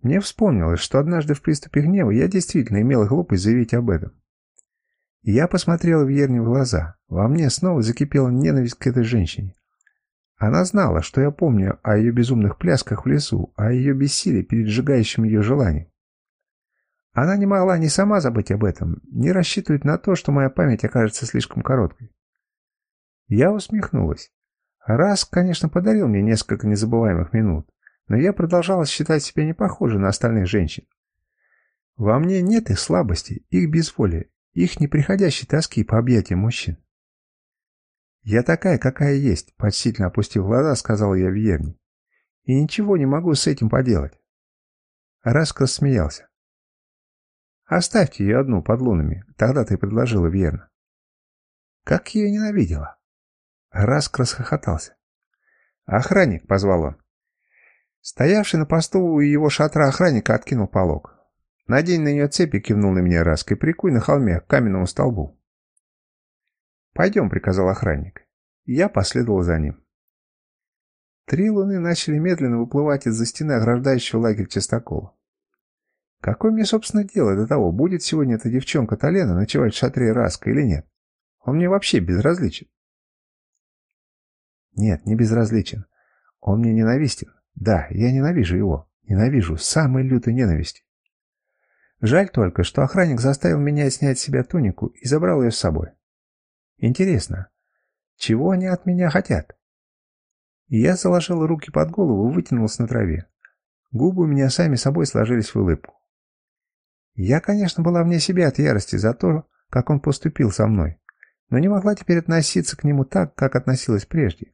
Мне вспомнилось, что однажды в приступе гнева я действительно имела глупость заявить об этом. Я посмотрел Вьерне в глаза. Во мне снова закипела ненависть к этой женщине. Она знала, что я помню о ее безумных плясках в лесу, о ее бессилии перед сжигающим ее желанием. Она не могла ни сама забыть об этом, ни рассчитывать на то, что моя память окажется слишком короткой. Я усмехнулась. Раз, конечно, подарил мне несколько незабываемых минут, но я продолжала считать себя не похожей на остальных женщин. Во мне нет их слабости, их безволия, их неприходящей тоски по объятиям мужчин. «Я такая, какая есть», — почтительно опустив глаза, сказал я Вьерне. «И ничего не могу с этим поделать». Раск рассмеялся. «Оставьте ее одну под лунами, тогда ты предложила верно». «Как ее ненавидела!» Раск расхохотался. «Охранник!» — позвал он. Стоявший на посту у его шатра охранника откинул полог. «Надень на нее цепи», — кивнул на меня Раск, — «и прикуй на холме к каменному столбу». «Пойдем», — приказал охранник. Я последовал за ним. Три луны начали медленно выплывать из-за стены ограждающего лагерь частокола. Какое мне, собственно, дело до того, будет сегодня эта девчонка Талена ночевать в шатре Раска или нет? Он мне вообще безразличен. Нет, не безразличен. Он мне ненавистен. Да, я ненавижу его. Ненавижу. Самой лютой ненависти. Жаль только, что охранник заставил меня снять с себя тунику и забрал ее с собой. Интересно, чего они от меня хотят? я заложил руки под голову и вытянулся на траве. Губы у меня сами собой сложились в улыбку. Я, конечно, была вне себя от ярости за то, как он поступил со мной, но не могла теперь относиться к нему так, как относилась прежде.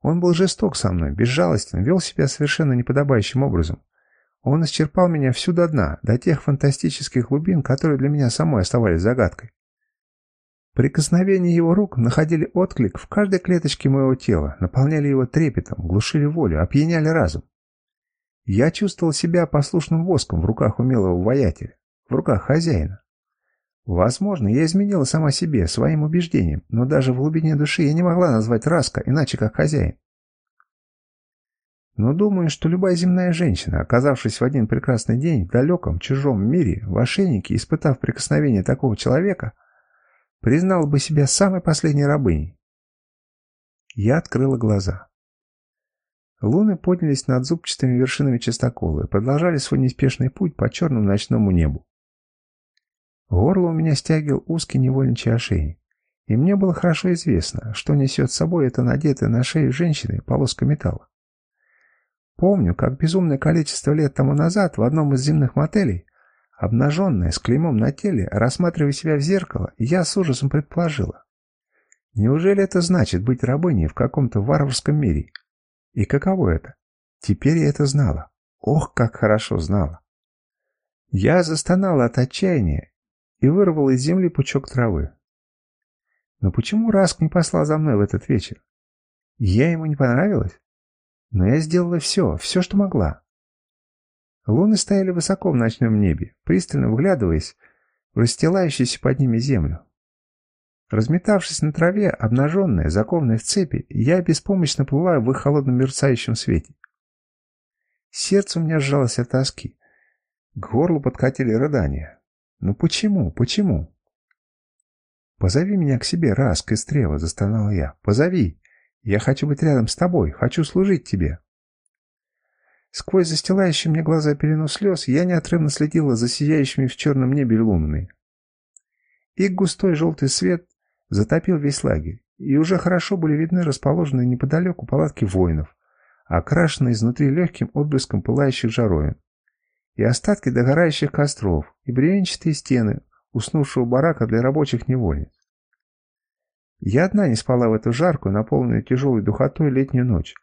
Он был жесток со мной, безжалостен, вел себя совершенно неподобающим образом. Он исчерпал меня всю до дна, до тех фантастических глубин, которые для меня самой оставались загадкой. Прикосновения его рук находили отклик в каждой клеточке моего тела, наполняли его трепетом, глушили волю, опьяняли разум. Я чувствовал себя послушным воском в руках умелого воятеля, в руках хозяина. Возможно, я изменила сама себе, своим убеждением, но даже в глубине души я не могла назвать Раска иначе как хозяин. Но думаю, что любая земная женщина, оказавшись в один прекрасный день в далеком, чужом мире, в ошейнике, испытав прикосновение такого человека, признала бы себя самой последней рабыней. Я открыла глаза. Луны поднялись над зубчатыми вершинами частокола и продолжали свой неспешный путь по черному ночному небу. Горло у меня стягивал узкий невольничий ошейник, и мне было хорошо известно, что несет с собой эта надетая на шею женщины полоска металла. Помню, как безумное количество лет тому назад в одном из земных мотелей, обнаженная, с клеймом на теле, рассматривая себя в зеркало, я с ужасом предположила. Неужели это значит быть рабыней в каком-то варварском мире, и каково это? Теперь я это знала. Ох, как хорошо знала. Я застонала от отчаяния и вырвала из земли пучок травы. Но почему Раск не послал за мной в этот вечер? Я ему не понравилась? Но я сделала все, все, что могла. Луны стояли высоко в ночном небе, пристально вглядываясь в расстилающуюся под ними землю. Разметавшись на траве, обнаженная, закованная в цепи, я беспомощно плыла в их холодном мерцающем свете. Сердце у меня сжалось от тоски. К горлу подкатили рыдания. «Ну почему? Почему?» «Позови меня к себе, Раск из Трева», — застонал я. «Позови! Я хочу быть рядом с тобой, хочу служить тебе». Сквозь застилающие мне глаза пелену слез я неотрывно следила за сияющими в черном небе лунами. Их густой желтый свет затопил весь лагерь, и уже хорошо были видны расположенные неподалеку палатки воинов, окрашенные изнутри легким отблеском пылающих жаровин, и остатки догорающих костров, и бревенчатые стены уснувшего барака для рабочих невольниц. Я одна не спала в эту жаркую, наполненную тяжелой духотой летнюю ночь,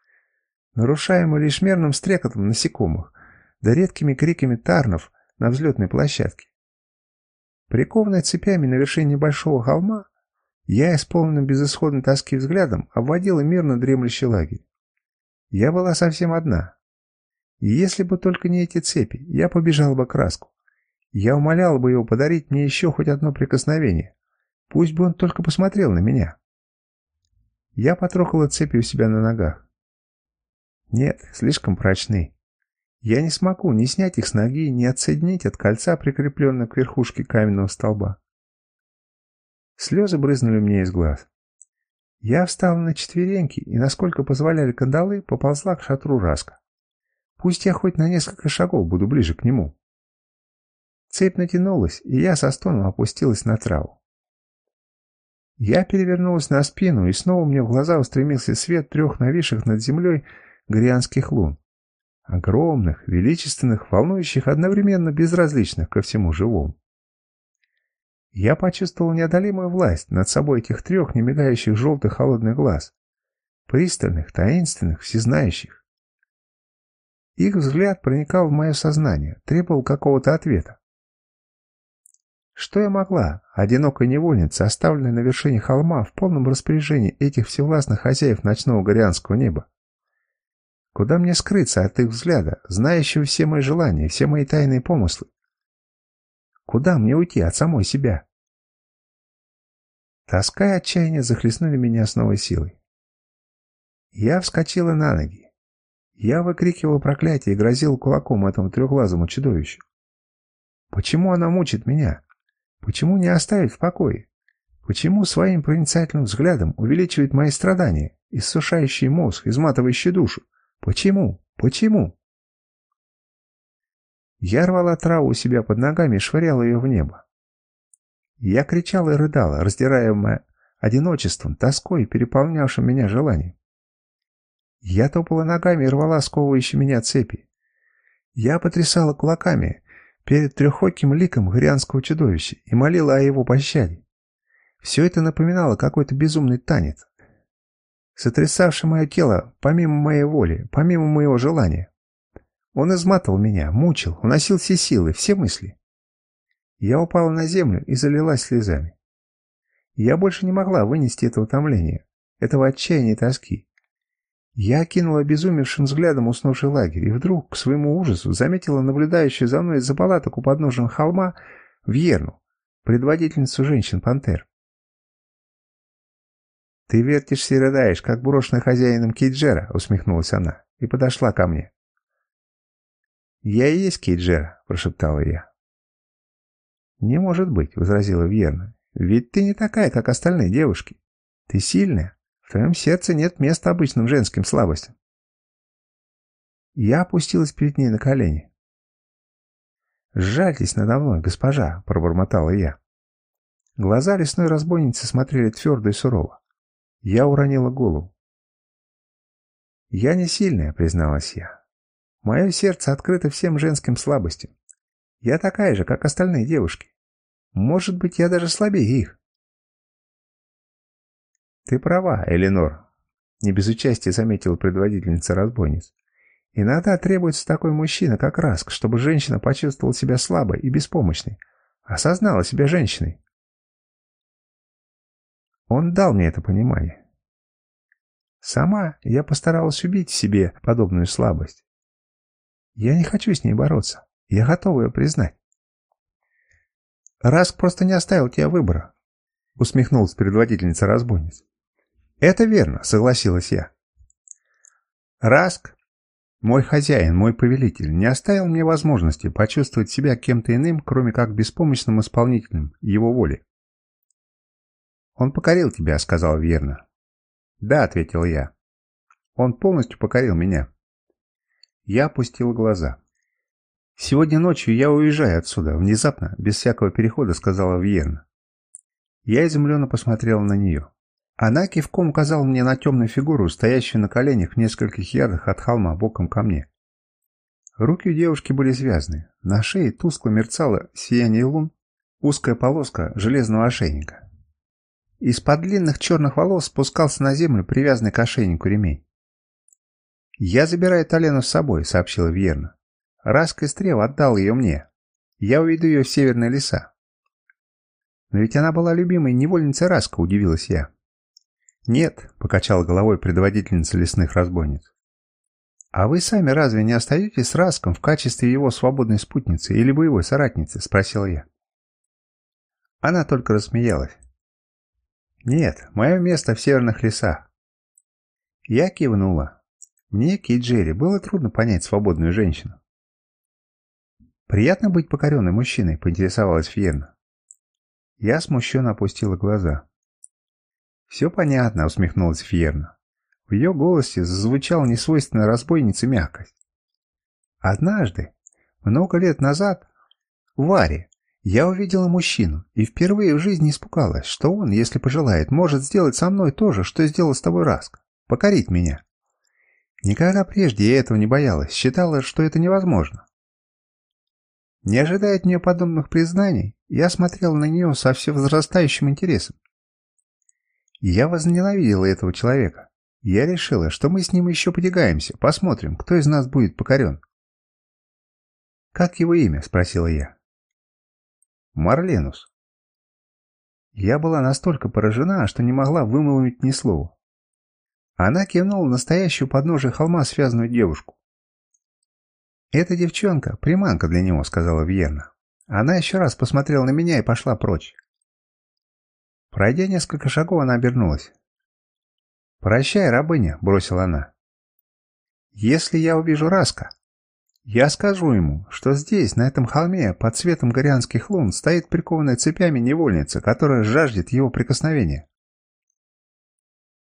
нарушаемую лишь мерным стрекотом насекомых, да редкими криками тарнов на взлетной площадке. Прикованная цепями на вершине небольшого холма, я, исполненным безысходной тоски взглядом, обводила мирно дремлющий лагерь. Я была совсем одна. И если бы только не эти цепи, я побежала бы к Раску. Я умоляла бы его подарить мне еще хоть одно прикосновение. Пусть бы он только посмотрел на меня. Я потрогала цепи у себя на ногах. Нет, слишком прочны. Я не смогу ни снять их с ноги, ни отсоединить от кольца, прикрепленного к верхушке каменного столба. Слезы брызнули мне из глаз. Я встала на четвереньки и, насколько позволяли кандалы, поползла к шатру Раска. Пусть я хоть на несколько шагов буду ближе к нему. Цепь натянулась, и я со стоном опустилась на траву. Я перевернулась на спину, и снова мне в глаза устремился свет трех нависших над землей горианских лун. Огромных, величественных, волнующих, одновременно безразличных ко всему живому. Я почувствовал неодолимую власть над собой этих трех немигающих желтых холодных глаз. Пристальных, таинственных, всезнающих. Их взгляд проникал в мое сознание, требовал какого-то ответа. Что я могла, одинокая невольница, оставленная на вершине холма в полном распоряжении этих всевластных хозяев ночного горианского неба? Куда мне скрыться от их взгляда, знающего все мои желания, все мои тайные помыслы? Куда мне уйти от самой себя? Тоска и отчаяние захлестнули меня с новой силой. Я вскочила на ноги. Я выкрикивал проклятие и грозил кулаком этому трехглазому чудовищу. Почему она мучит меня? Почему не оставить в покое? Почему своим проницательным взглядом увеличивает мои страдания, иссушающий мозг, изматывающий душу? Почему? Почему? Я рвала траву у себя под ногами и швыряла ее в небо. Я кричала и рыдала, раздираемая одиночеством, тоской, переполнявшим меня желанием. Я топала ногами и рвала сковывающие меня цепи. Я потрясала кулаками перед трехоким ликом горианского чудовища и молила о его пощаде. Все это напоминало какой-то безумный танец, сотрясавший мое тело помимо моей воли, помимо моего желания. Он изматывал меня, мучил, уносил все силы, все мысли. Я упала на землю и залилась слезами. Я больше не могла вынести этого утомления, этого отчаяния и тоски. Я окинула обезумевшим взглядом уснувший лагерь и вдруг, к своему ужасу, заметила наблюдающую за мной из-за палаток у подножия холма Вьерну, предводительницу женщин-пантер. «Ты вертишься и рыдаешь, как брошенная хозяином Кейджера», — усмехнулась она и подошла ко мне. «Я и есть Кейджера», — прошептала я. «Не может быть», — возразила Вьерна. «Ведь ты не такая, как остальные девушки. Ты сильная. В твоем сердце нет места обычным женским слабостям». Я опустилась перед ней на колени. «Сжальтесь надо мной, госпожа», — пробормотала я. Глаза лесной разбойницы смотрели твердо и сурово. Я уронила голову. «Я не сильная», — призналась я. Мое сердце открыто всем женским слабостям. Я такая же, как остальные девушки. Может быть, я даже слабее их. Ты права, Эленор, не без участия заметила предводительница разбойниц. Иногда требуется такой мужчина, как Раск, чтобы женщина почувствовала себя слабой и беспомощной, осознала себя женщиной. Он дал мне это понимание. Сама я постаралась убить себе подобную слабость. Я не хочу с ней бороться. Я готова ее признать. Раск просто не оставил тебе выбора, усмехнулась предводительница разбойниц. Это верно, согласилась я. Раск, мой хозяин, мой повелитель, не оставил мне возможности почувствовать себя кем-то иным, кроме как беспомощным исполнителем его воли. «Он покорил тебя», — сказал верно. «Да», — ответил я. «Он полностью покорил меня». Я опустил глаза. «Сегодня ночью я уезжаю отсюда, внезапно, без всякого перехода», — сказала Вьерна. Я изумленно посмотрел на нее. Она кивком указала мне на темную фигуру, стоящую на коленях в нескольких ярдах от холма, боком ко мне. Руки у девушки были связаны. На шее тускло мерцало сияние лун, узкая полоска железного ошейника. Из-под длинных черных волос спускался на землю привязанный к ошейнику ремень. «Я забираю Талену с собой», — сообщила Вьерна. «Раск Истрев отдал ее мне. Я уведу ее в северные леса». «Но ведь она была любимой невольницей Раска», — удивилась я. «Нет», — покачала головой предводительница лесных разбойниц. «А вы сами разве не остаетесь с Раском в качестве его свободной спутницы или боевой соратницы?» — спросил я. Она только рассмеялась. «Нет, мое место в северных лесах». Я кивнула. Мне, Кейт Джерри, было трудно понять свободную женщину. «Приятно быть покоренной мужчиной», — поинтересовалась Фьерна. Я смущенно опустила глаза. «Все понятно», — усмехнулась Фьерна. В ее голосе зазвучала несвойственная разбойница мягкость. «Однажды, много лет назад, в Варе, Я увидела мужчину и впервые в жизни испугалась, что он, если пожелает, может сделать со мной то же, что сделал с тобой Раск. Покорить меня. Никогда прежде я этого не боялась, считала, что это невозможно. Не ожидая от нее подобных признаний, я смотрел на нее со все возрастающим интересом. Я возненавидела этого человека. Я решила, что мы с ним еще потягаемся, посмотрим, кто из нас будет покорен. «Как его имя?» – спросила я. «Марленус». Я была настолько поражена, что не могла вымолвить ни слова. Она кивнула настоящую подножие холма связанную девушку. «Эта девчонка — приманка для него», — сказала Вьерна. Она еще раз посмотрела на меня и пошла прочь. Пройдя несколько шагов, она обернулась. «Прощай, рабыня», — бросила она. «Если я увижу Раска, я скажу ему, что здесь, на этом холме, под светом горианских лун, стоит прикованная цепями невольница, которая жаждет его прикосновения.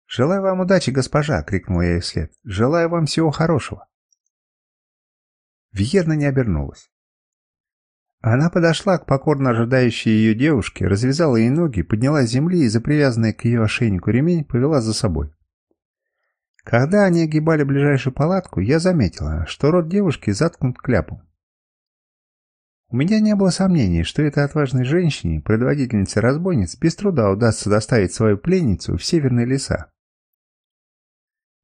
«Желаю вам удачи, госпожа!» — крикнул я ей вслед. «Желаю вам всего хорошего!» Вьерна не обернулась. Она подошла к покорно ожидающей ее девушке, развязала ей ноги, подняла с земли и за привязанный к ее ошейнику ремень повела за собой. Когда они огибали ближайшую палатку, я заметила, что рот девушки заткнут кляпом. У меня не было сомнений, что этой отважной женщине, предводительнице разбойниц, без труда удастся доставить свою пленницу в северные леса.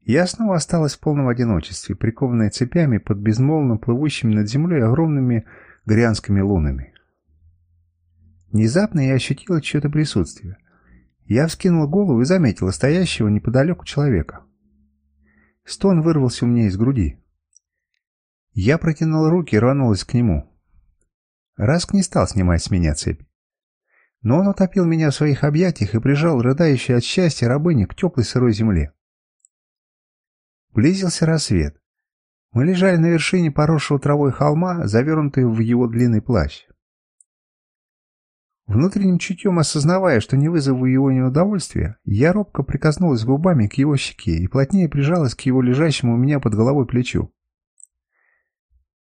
Я снова осталась в полном одиночестве, прикованная цепями под безмолвно плывущими над землей огромными грянскими лунами. Внезапно я ощутила чье-то присутствие. Я вскинула голову и заметила стоящего неподалеку человека. Стон вырвался у меня из груди. Я протянула руки и рванулась к нему. Раск не стал снимать с меня цепь. Но он утопил меня в своих объятиях и прижал рыдающую от счастья рабыню к теплой сырой земле. Близился рассвет. Мы лежали на вершине поросшего травой холма, завернутые в его длинный плащ. Внутренним чутьем осознавая, что не вызову его неудовольствия, я робко прикоснулась губами к его щеке и плотнее прижалась к его лежащему у меня под головой плечу.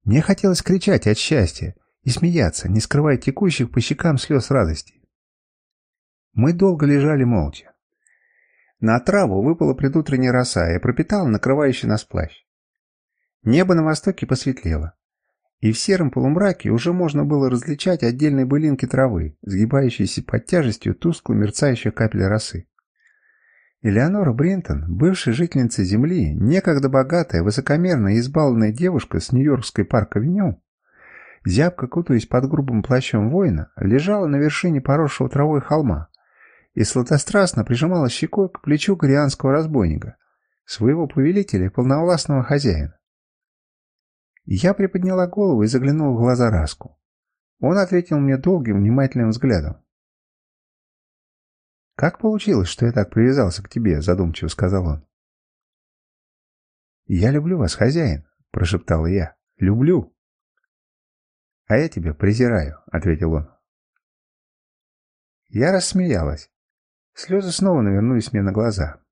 Мне хотелось кричать от счастья и смеяться, не скрывая текущих по щекам слез радости. Мы долго лежали молча. На траву выпала предутренняя роса и пропитала накрывающий нас плащ. Небо на востоке посветлело, и в сером полумраке уже можно было различать отдельные былинки травы, сгибающиеся под тяжестью тускло мерцающих капель росы. Элеонора Бринтон, бывшая жительница Земли, некогда богатая, высокомерная и избалованная девушка с Нью-Йоркской парк-авеню, зябко кутаясь под грубым плащом воина, лежала на вершине поросшего травой холма, и сладострастно прижимала щекой к плечу корианского разбойника, своего повелителя и полновластного хозяина. Я приподняла голову и заглянула в глаза Раску. Он ответил мне долгим, внимательным взглядом. «Как получилось, что я так привязался к тебе?» – задумчиво сказал он. «Я люблю вас, хозяин», – прошептал я. «Люблю». «А я тебя презираю», – ответил он. Я рассмеялась. Слезы снова навернулись мне на глаза.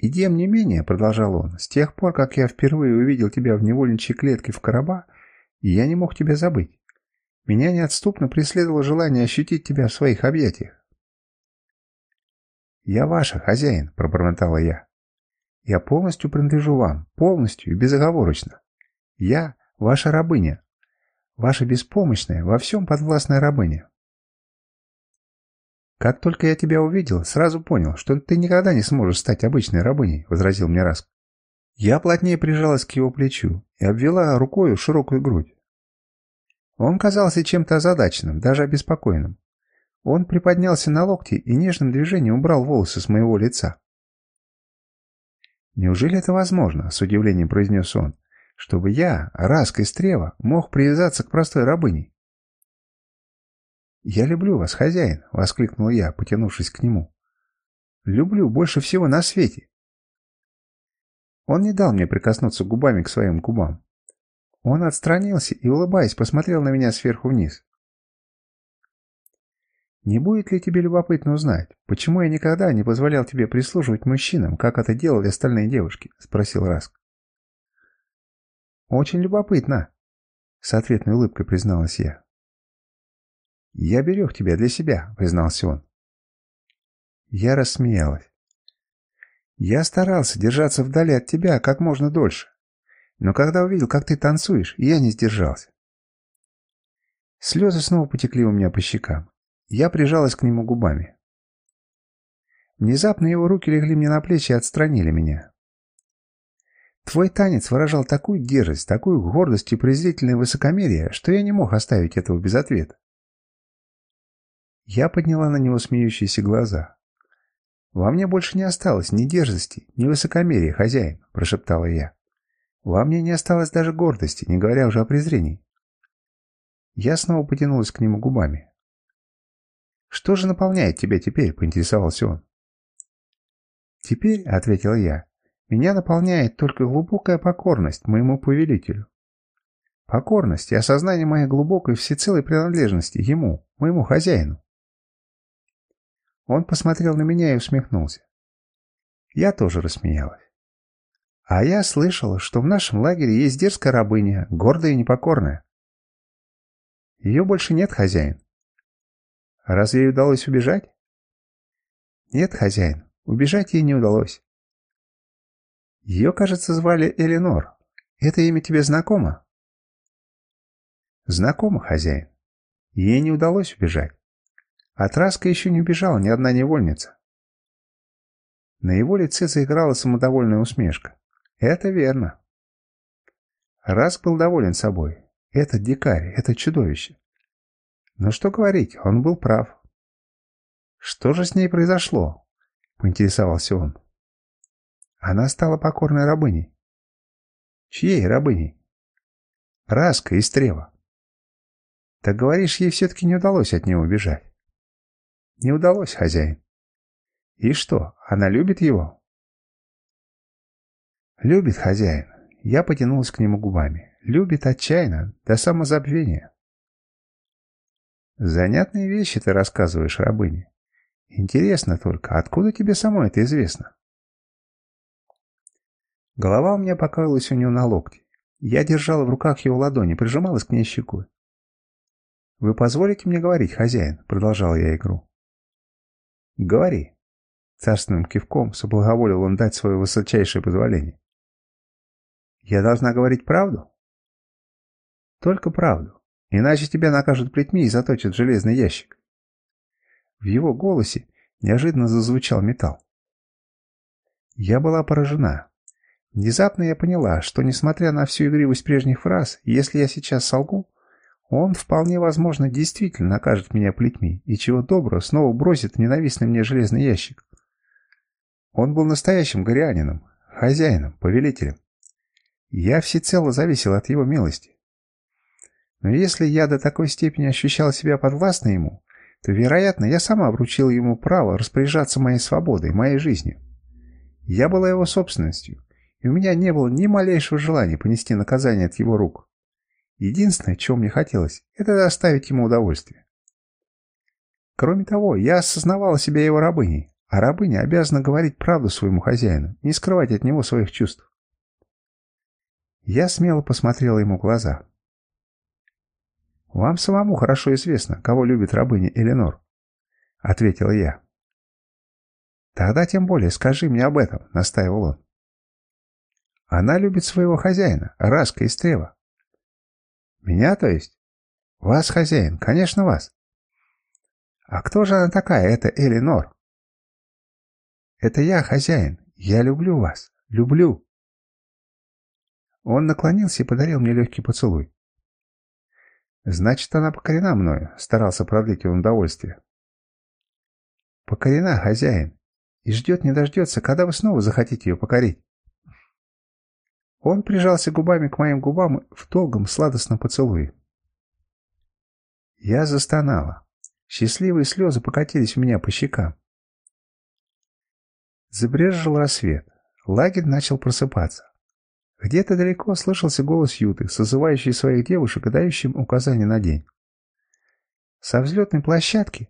«И тем не менее», — продолжал он, — «с тех пор, как я впервые увидел тебя в невольничьей клетке в Караба, я не мог тебя забыть. Меня неотступно преследовало желание ощутить тебя в своих объятиях». «Я ваша, хозяин», — пробормотала я. «Я полностью принадлежу вам, полностью и безоговорочно. Я ваша рабыня, ваша беспомощная, во всем подвластная рабыня. «Как только я тебя увидел, сразу понял, что ты никогда не сможешь стать обычной рабыней», — возразил мне Раск. Я плотнее прижалась к его плечу и обвела рукою широкую грудь. Он казался чем-то озадаченным, даже обеспокоенным. Он приподнялся на локти и нежным движением убрал волосы с моего лица. «Неужели это возможно?» — с удивлением произнес он. «Чтобы я, Раск из Трева, мог привязаться к простой рабыне?» «Я люблю вас, хозяин!» — воскликнул я, потянувшись к нему. «Люблю больше всего на свете!» Он не дал мне прикоснуться губами к своим губам. Он отстранился и, улыбаясь, посмотрел на меня сверху вниз. «Не будет ли тебе любопытно узнать, почему я никогда не позволял тебе прислуживать мужчинам, как это делали остальные девушки?» — спросил Раск. «Очень любопытно», — с ответной улыбкой призналась я. «Я берег тебя для себя», — признался он. Я рассмеялась. «Я старался держаться вдали от тебя как можно дольше, но когда увидел, как ты танцуешь, я не сдержался». Слезы снова потекли у меня по щекам. Я прижалась к нему губами. Внезапно его руки легли мне на плечи и отстранили меня. Твой танец выражал такую дерзость, такую гордость и презрительное высокомерие, что я не мог оставить этого без ответа. Я подняла на него смеющиеся глаза. «Во мне больше не осталось ни дерзости, ни высокомерия, хозяин», — прошептала я. «Во мне не осталось даже гордости, не говоря уже о презрении». Я снова потянулась к нему губами. «Что же наполняет тебя теперь?» — поинтересовался он. «Теперь», — ответил я, меня наполняет только глубокая покорность моему повелителю. Покорность и осознание моей глубокой всецелой принадлежности ему, моему хозяину. Он посмотрел на меня и усмехнулся. Я тоже рассмеялась. А я слышала, что в нашем лагере есть дерзкая рабыня, гордая и непокорная. Ее больше нет, хозяин. Разве ей удалось убежать? Нет, хозяин, убежать ей не удалось. Ее, кажется, звали Эленор. Это имя тебе знакомо? Знакомо, хозяин. Ей не удалось убежать. От Раска еще не убежала ни одна невольница. На его лице заиграла самодовольная усмешка. Это верно. Раск был доволен собой. Этот дикарь, это чудовище. Но что говорить, он был прав. Что же с ней произошло? Поинтересовался он. Она стала покорной рабыней. Чьей рабыней? Раска из Трева. Так говоришь, ей все-таки не удалось от него убежать. Не удалось, хозяин. И что, она любит его? Любит хозяин. Я потянулась к нему губами. Любит отчаянно, до самозабвения. Занятные вещи ты рассказываешь рабыне. Интересно только, откуда тебе самой это известно? Голова у меня покоилась у него на локте. Я держала в руках его ладони, прижималась к ней щекой. «Вы позволите мне говорить, хозяин?» — продолжал я игру. «Говори». Царственным кивком соблаговолил он дать свое высочайшее позволение. «Я должна говорить правду?» «Только правду. Иначе тебя накажут плетьми и заточат в железный ящик». В его голосе неожиданно зазвучал металл. Я была поражена. Внезапно я поняла, что, несмотря на всю игривость прежних фраз, если я сейчас солгу, он, вполне возможно, действительно накажет меня плетьми и чего доброго снова бросит ненавистный мне железный ящик. Он был настоящим горианином, хозяином, повелителем. Я всецело зависел от его милости. Но если я до такой степени ощущал себя подвластной ему, то, вероятно, я сама обручила ему право распоряжаться моей свободой, моей жизнью. Я была его собственностью, и у меня не было ни малейшего желания понести наказание от его рук. Единственное, чего мне хотелось, это доставить ему удовольствие. Кроме того, я осознавала себя его рабыней, а рабыня обязана говорить правду своему хозяину, не скрывать от него своих чувств. Я смело посмотрела ему в глаза. «Вам самому хорошо известно, кого любит рабыня Эленор», — ответила я. «Тогда тем более скажи мне об этом», — настаивал он. Она любит своего хозяина, Раска из. Меня, то есть? Вас, хозяин, конечно, вас. А кто же она такая, эта Элинор? Это я, хозяин. Я люблю вас. Люблю. Он наклонился и подарил мне легкий поцелуй. Значит, она покорена мною, старался продлить он удовольствие. Покорена, хозяин, и ждет не дождется, когда вы снова захотите ее покорить. Он прижался губами к моим губам в долгом сладостном поцелуе. Я застонала. Счастливые слезы покатились у меня по щекам. Забрежил рассвет. Лагерь начал просыпаться. Где-то далеко слышался голос Юты, созывающий своих девушек и дающим указания на день. Со взлетной площадки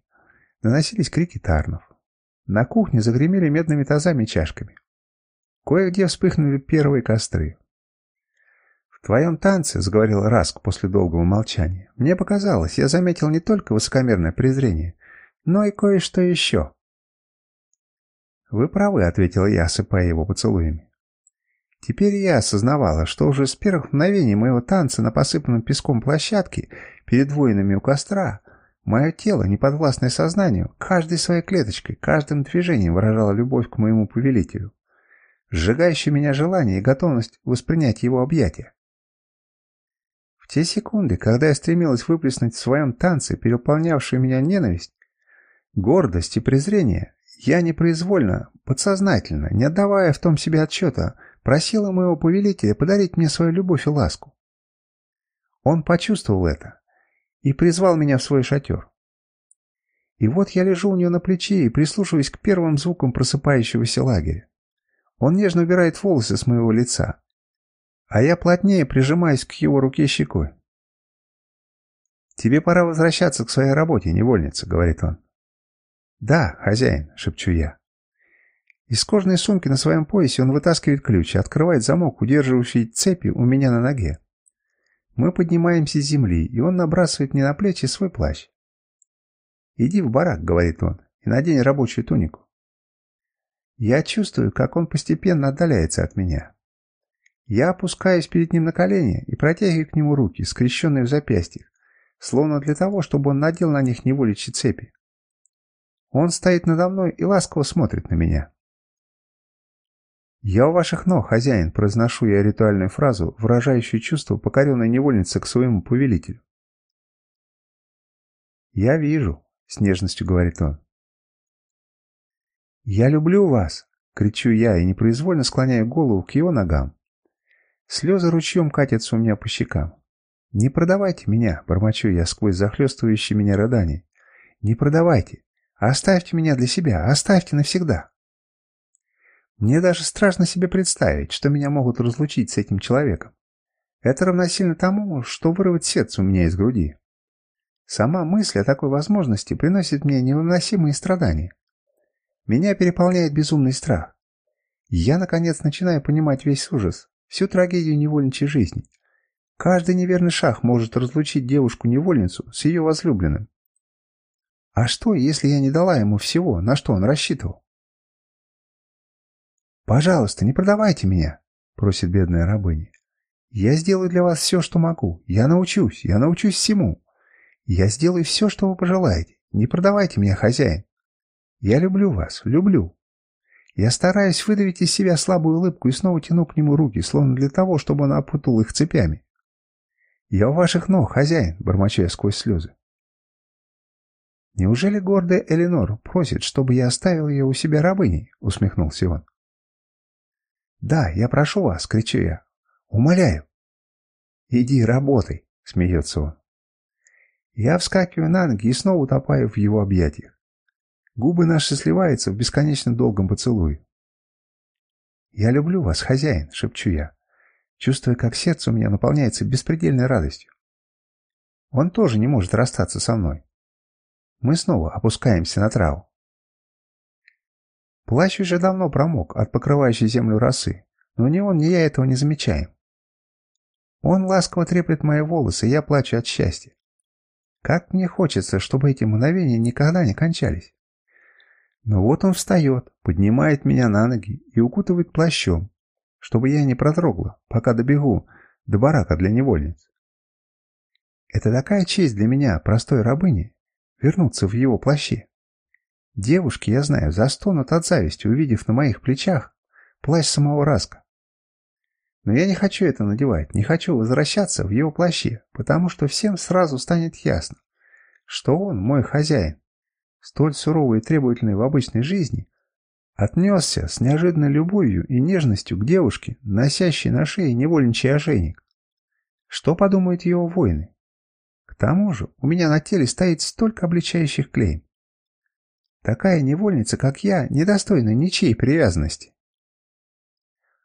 доносились крики тарнов. На кухне загремели медными тазами и чашками. Кое-где вспыхнули первые костры «В твоем танце», — заговорил Раск после долгого молчания, — «мне показалось, я заметил не только высокомерное презрение, но и кое-что еще». «Вы правы», — ответил я, осыпая его поцелуями. Теперь я осознавала, что уже с первых мгновений моего танца на посыпанном песком площадке перед воинами у костра мое тело, неподвластное сознанию, каждой своей клеточкой, каждым движением выражало любовь к моему повелителю, сжигающее меня желание и готовность воспринять его объятия. Те секунды, когда я стремилась выплеснуть в своем танце переполнявшую меня ненависть, гордость и презрение, я непроизвольно, подсознательно, не отдавая в том себе отчета, просила моего повелителя подарить мне свою любовь и ласку. Он почувствовал это и призвал меня в свой шатер. И вот я лежу у него на плече и прислушиваюсь к первым звукам просыпающегося лагеря. Он нежно убирает волосы с моего лица, а я плотнее прижимаюсь к его руке щекой. «Тебе пора возвращаться к своей работе, невольница», — говорит он. «Да, хозяин», — шепчу я. Из кожаной сумки на своем поясе он вытаскивает ключ и открывает замок, удерживающий цепи у меня на ноге. Мы поднимаемся с земли, и он набрасывает мне на плечи свой плащ. «Иди в барак», — говорит он, — «и надень рабочую тунику». Я чувствую, как он постепенно отдаляется от меня. Я опускаюсь перед ним на колени и протягиваю к нему руки, скрещенные в запястьях, словно для того, чтобы он надел на них неволичьи цепи. Он стоит надо мной и ласково смотрит на меня. «Я у ваших ног, хозяин», — произношу я ритуальную фразу, выражающую чувство покоренной невольницы к своему повелителю. «Я вижу», — с нежностью говорит он. «Я люблю вас», — кричу я и непроизвольно склоняю голову к его ногам. Слезы ручьем катятся у меня по щекам. «Не продавайте меня», — бормочу я сквозь захлестывающие меня рыдания. «Не продавайте. Оставьте меня для себя, оставьте навсегда». Мне даже страшно себе представить, что меня могут разлучить с этим человеком. Это равносильно тому, что вырвать сердце у меня из груди. Сама мысль о такой возможности приносит мне невыносимые страдания. Меня переполняет безумный страх. Я, наконец, начинаю понимать весь ужас, всю трагедию невольничьей жизни. Каждый неверный шаг может разлучить девушку-невольницу с ее возлюбленным. А что, если я не дала ему всего, на что он рассчитывал? «Пожалуйста, не продавайте меня», — просит бедная рабыня. «Я сделаю для вас все, что могу. Я научусь, я научусь всему. Я сделаю все, что вы пожелаете. Не продавайте меня, хозяин. Я люблю вас, люблю». Я стараюсь выдавить из себя слабую улыбку и снова тяну к нему руки, словно для того, чтобы он опутал их цепями. «Я у ваших ног, хозяин», — бормочу я сквозь слезы. «Неужели гордая Эленор просит, чтобы я оставил ее у себя рабыней?» — усмехнулся он. «Да, я прошу вас!» — кричу я. «Умоляю!» «Иди, работай!» — смеется он. Я вскакиваю на ноги и снова утопаю в его объятиях. Губы наши сливаются в бесконечно долгом поцелуе. «Я люблю вас, хозяин!» — шепчу я, чувствуя, как сердце у меня наполняется беспредельной радостью. Он тоже не может расстаться со мной. Мы снова опускаемся на траву. Плащ уже давно промок от покрывающей землю росы, но ни он, ни я этого не замечаем. Он ласково треплет мои волосы, и я плачу от счастья. Как мне хочется, чтобы эти мгновения никогда не кончались. Но вот он встает, поднимает меня на ноги и укутывает плащом, чтобы я не протрогла, пока добегу до барака для невольниц. Это такая честь для меня, простой рабыни, вернуться в его плаще. Девушки, я знаю, застонут от зависти, увидев на моих плечах плащ самого Раска. Но я не хочу это надевать, не хочу возвращаться в его плаще, потому что всем сразу станет ясно, что он, мой хозяин, столь суровый и требовательный в обычной жизни, отнесся с неожиданной любовью и нежностью к девушке, носящей на шее невольничий ошейник. Что подумают его воины? К тому же у меня на теле стоит столько обличающих клейм. Такая невольница, как я, недостойна ничьей привязанности.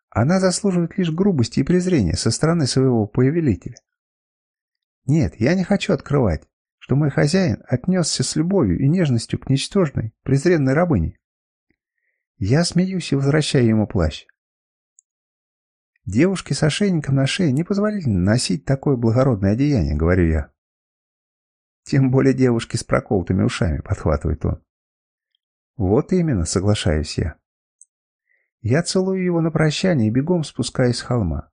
Она заслуживает лишь грубости и презрения со стороны своего повелителя. Нет, я не хочу открывать, что мой хозяин отнесся с любовью и нежностью к ничтожной, презренной рабыне. Я смеюсь и возвращаю ему плащ. Девушке с ошейником на шее непозволительно носить такое благородное одеяние, говорю я. Тем более девушки с проколотыми ушами, подхватывает он. Вот именно, соглашаюсь я. Я целую его на прощание и бегом спускаюсь с холма.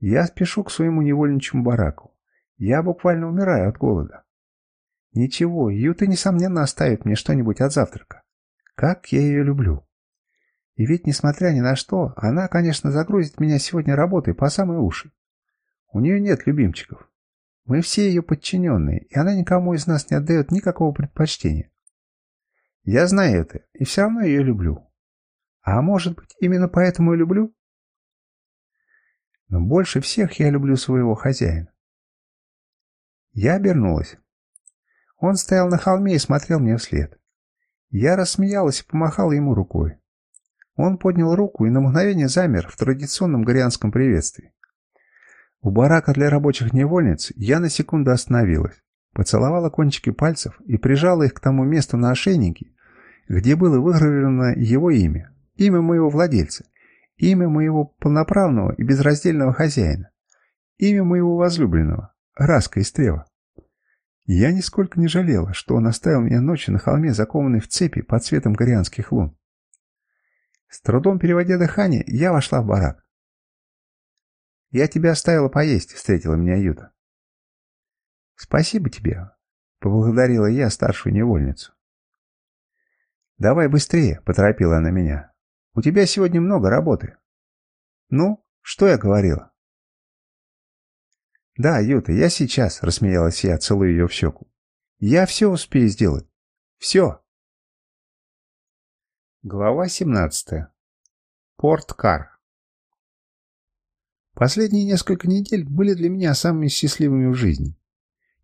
Я спешу к своему невольничьему бараку. Я буквально умираю от голода. Ничего, Юта, несомненно, оставит мне что-нибудь от завтрака. Как я ее люблю. И ведь, несмотря ни на что, она, конечно, загрузит меня сегодня работой по самые уши. У нее нет любимчиков. Мы все ее подчиненные, и она никому из нас не отдает никакого предпочтения. Я знаю это, и все равно ее люблю. А может быть, именно поэтому и люблю? Но больше всех я люблю своего хозяина. Я обернулась. Он стоял на холме и смотрел мне вслед. Я рассмеялась и помахала ему рукой. Он поднял руку и на мгновение замер в традиционном горианском приветствии. У барака для рабочих невольниц я на секунду остановилась, поцеловала кончики пальцев и прижала их к тому месту на ошейнике, где было выгравировано его имя, имя моего владельца, имя моего полноправного и безраздельного хозяина, имя моего возлюбленного, Раска Истрева. Я нисколько не жалела, что он оставил меня ночью на холме, закованный в цепи под цветом горианских лун. С трудом переводя дыхание, я вошла в барак. «Я тебя оставила поесть», — встретила меня Юта. «Спасибо тебе», — поблагодарила я старшую невольницу. «Давай быстрее», — поторопила она меня. «У тебя сегодня много работы». «Ну, что я говорила?» «Да, Юта, я сейчас», — рассмеялась я, целуя ее в щеку. «Я все успею сделать. Все». Глава 17. Порт-Кар. Последние несколько недель были для меня самыми счастливыми в жизни.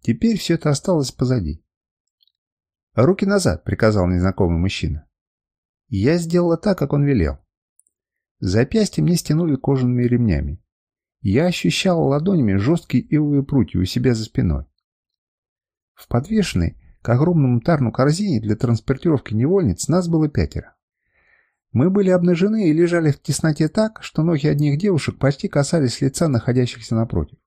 Теперь все это осталось позади. «Руки назад», — приказал незнакомый мужчина. Я сделала так, как он велел. Запястья мне стянули кожаными ремнями. Я ощущала ладонями жесткие ивовые прутья у себя за спиной. В подвешенной к огромному тарну корзине для транспортировки невольниц нас было пятеро. Мы были обнажены и лежали в тесноте так, что ноги одних девушек почти касались лица находящихся напротив.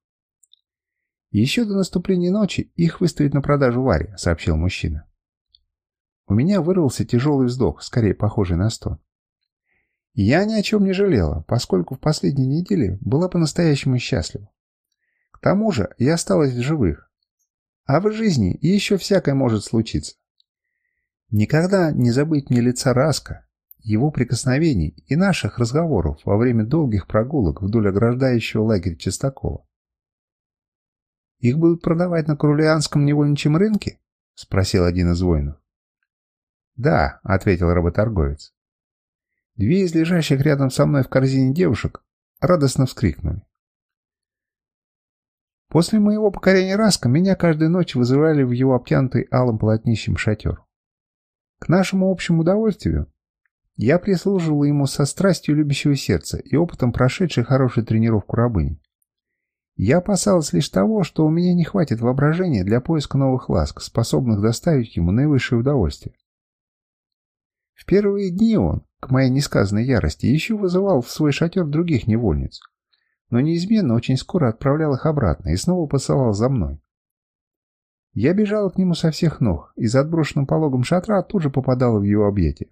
«Еще до наступления ночи их выставят на продажу Варе», — сообщил мужчина. У меня вырвался тяжелый вздох, скорее похожий на стон. Я ни о чем не жалела, поскольку в последние недели была по-настоящему счастлива. К тому же я осталась в живых. А в жизни еще всякое может случиться. Никогда не забыть мне лица Раска, его прикосновений и наших разговоров во время долгих прогулок вдоль ограждающего лагеря Чистакова. «Их будут продавать на Крулианском невольничьем рынке?» — спросил один из воинов. «Да», — ответил работорговец. Две из лежащих рядом со мной в корзине девушек радостно вскрикнули. После моего покорения Раска меня каждую ночь вызывали в его обтянутый алым полотнищем шатер. К нашему общему удовольствию я прислуживал ему со страстью любящего сердца и опытом прошедшей хорошую тренировку рабыни. Я опасалась лишь того, что у меня не хватит воображения для поиска новых ласк, способных доставить ему наивысшее удовольствие. В первые дни он, к моей несказанной ярости, еще вызывал в свой шатер других невольниц, но неизменно очень скоро отправлял их обратно и снова посылал за мной. Я бежала к нему со всех ног и за отброшенным пологом шатра тут же попадала в его объятия.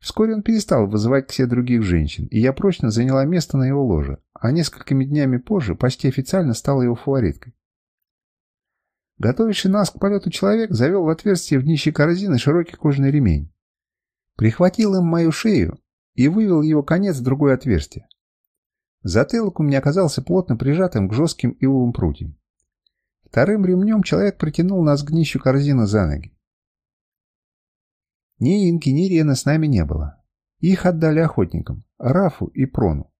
Вскоре он перестал вызывать к себе других женщин, и я прочно заняла место на его ложе, а несколькими днями позже почти официально стала его фавориткой. Готовивший нас к полету человек завел в отверстие в днище корзины широкий кожаный ремень. Прихватил им мою шею и вывел его конец в другое отверстие. Затылок у меня оказался плотно прижатым к жестким ивовым прутьям. Вторым ремнем человек притянул нас к днищу корзины за ноги. Ни Инки, ни Рена с нами не было. Их отдали охотникам, Рафу и Прону.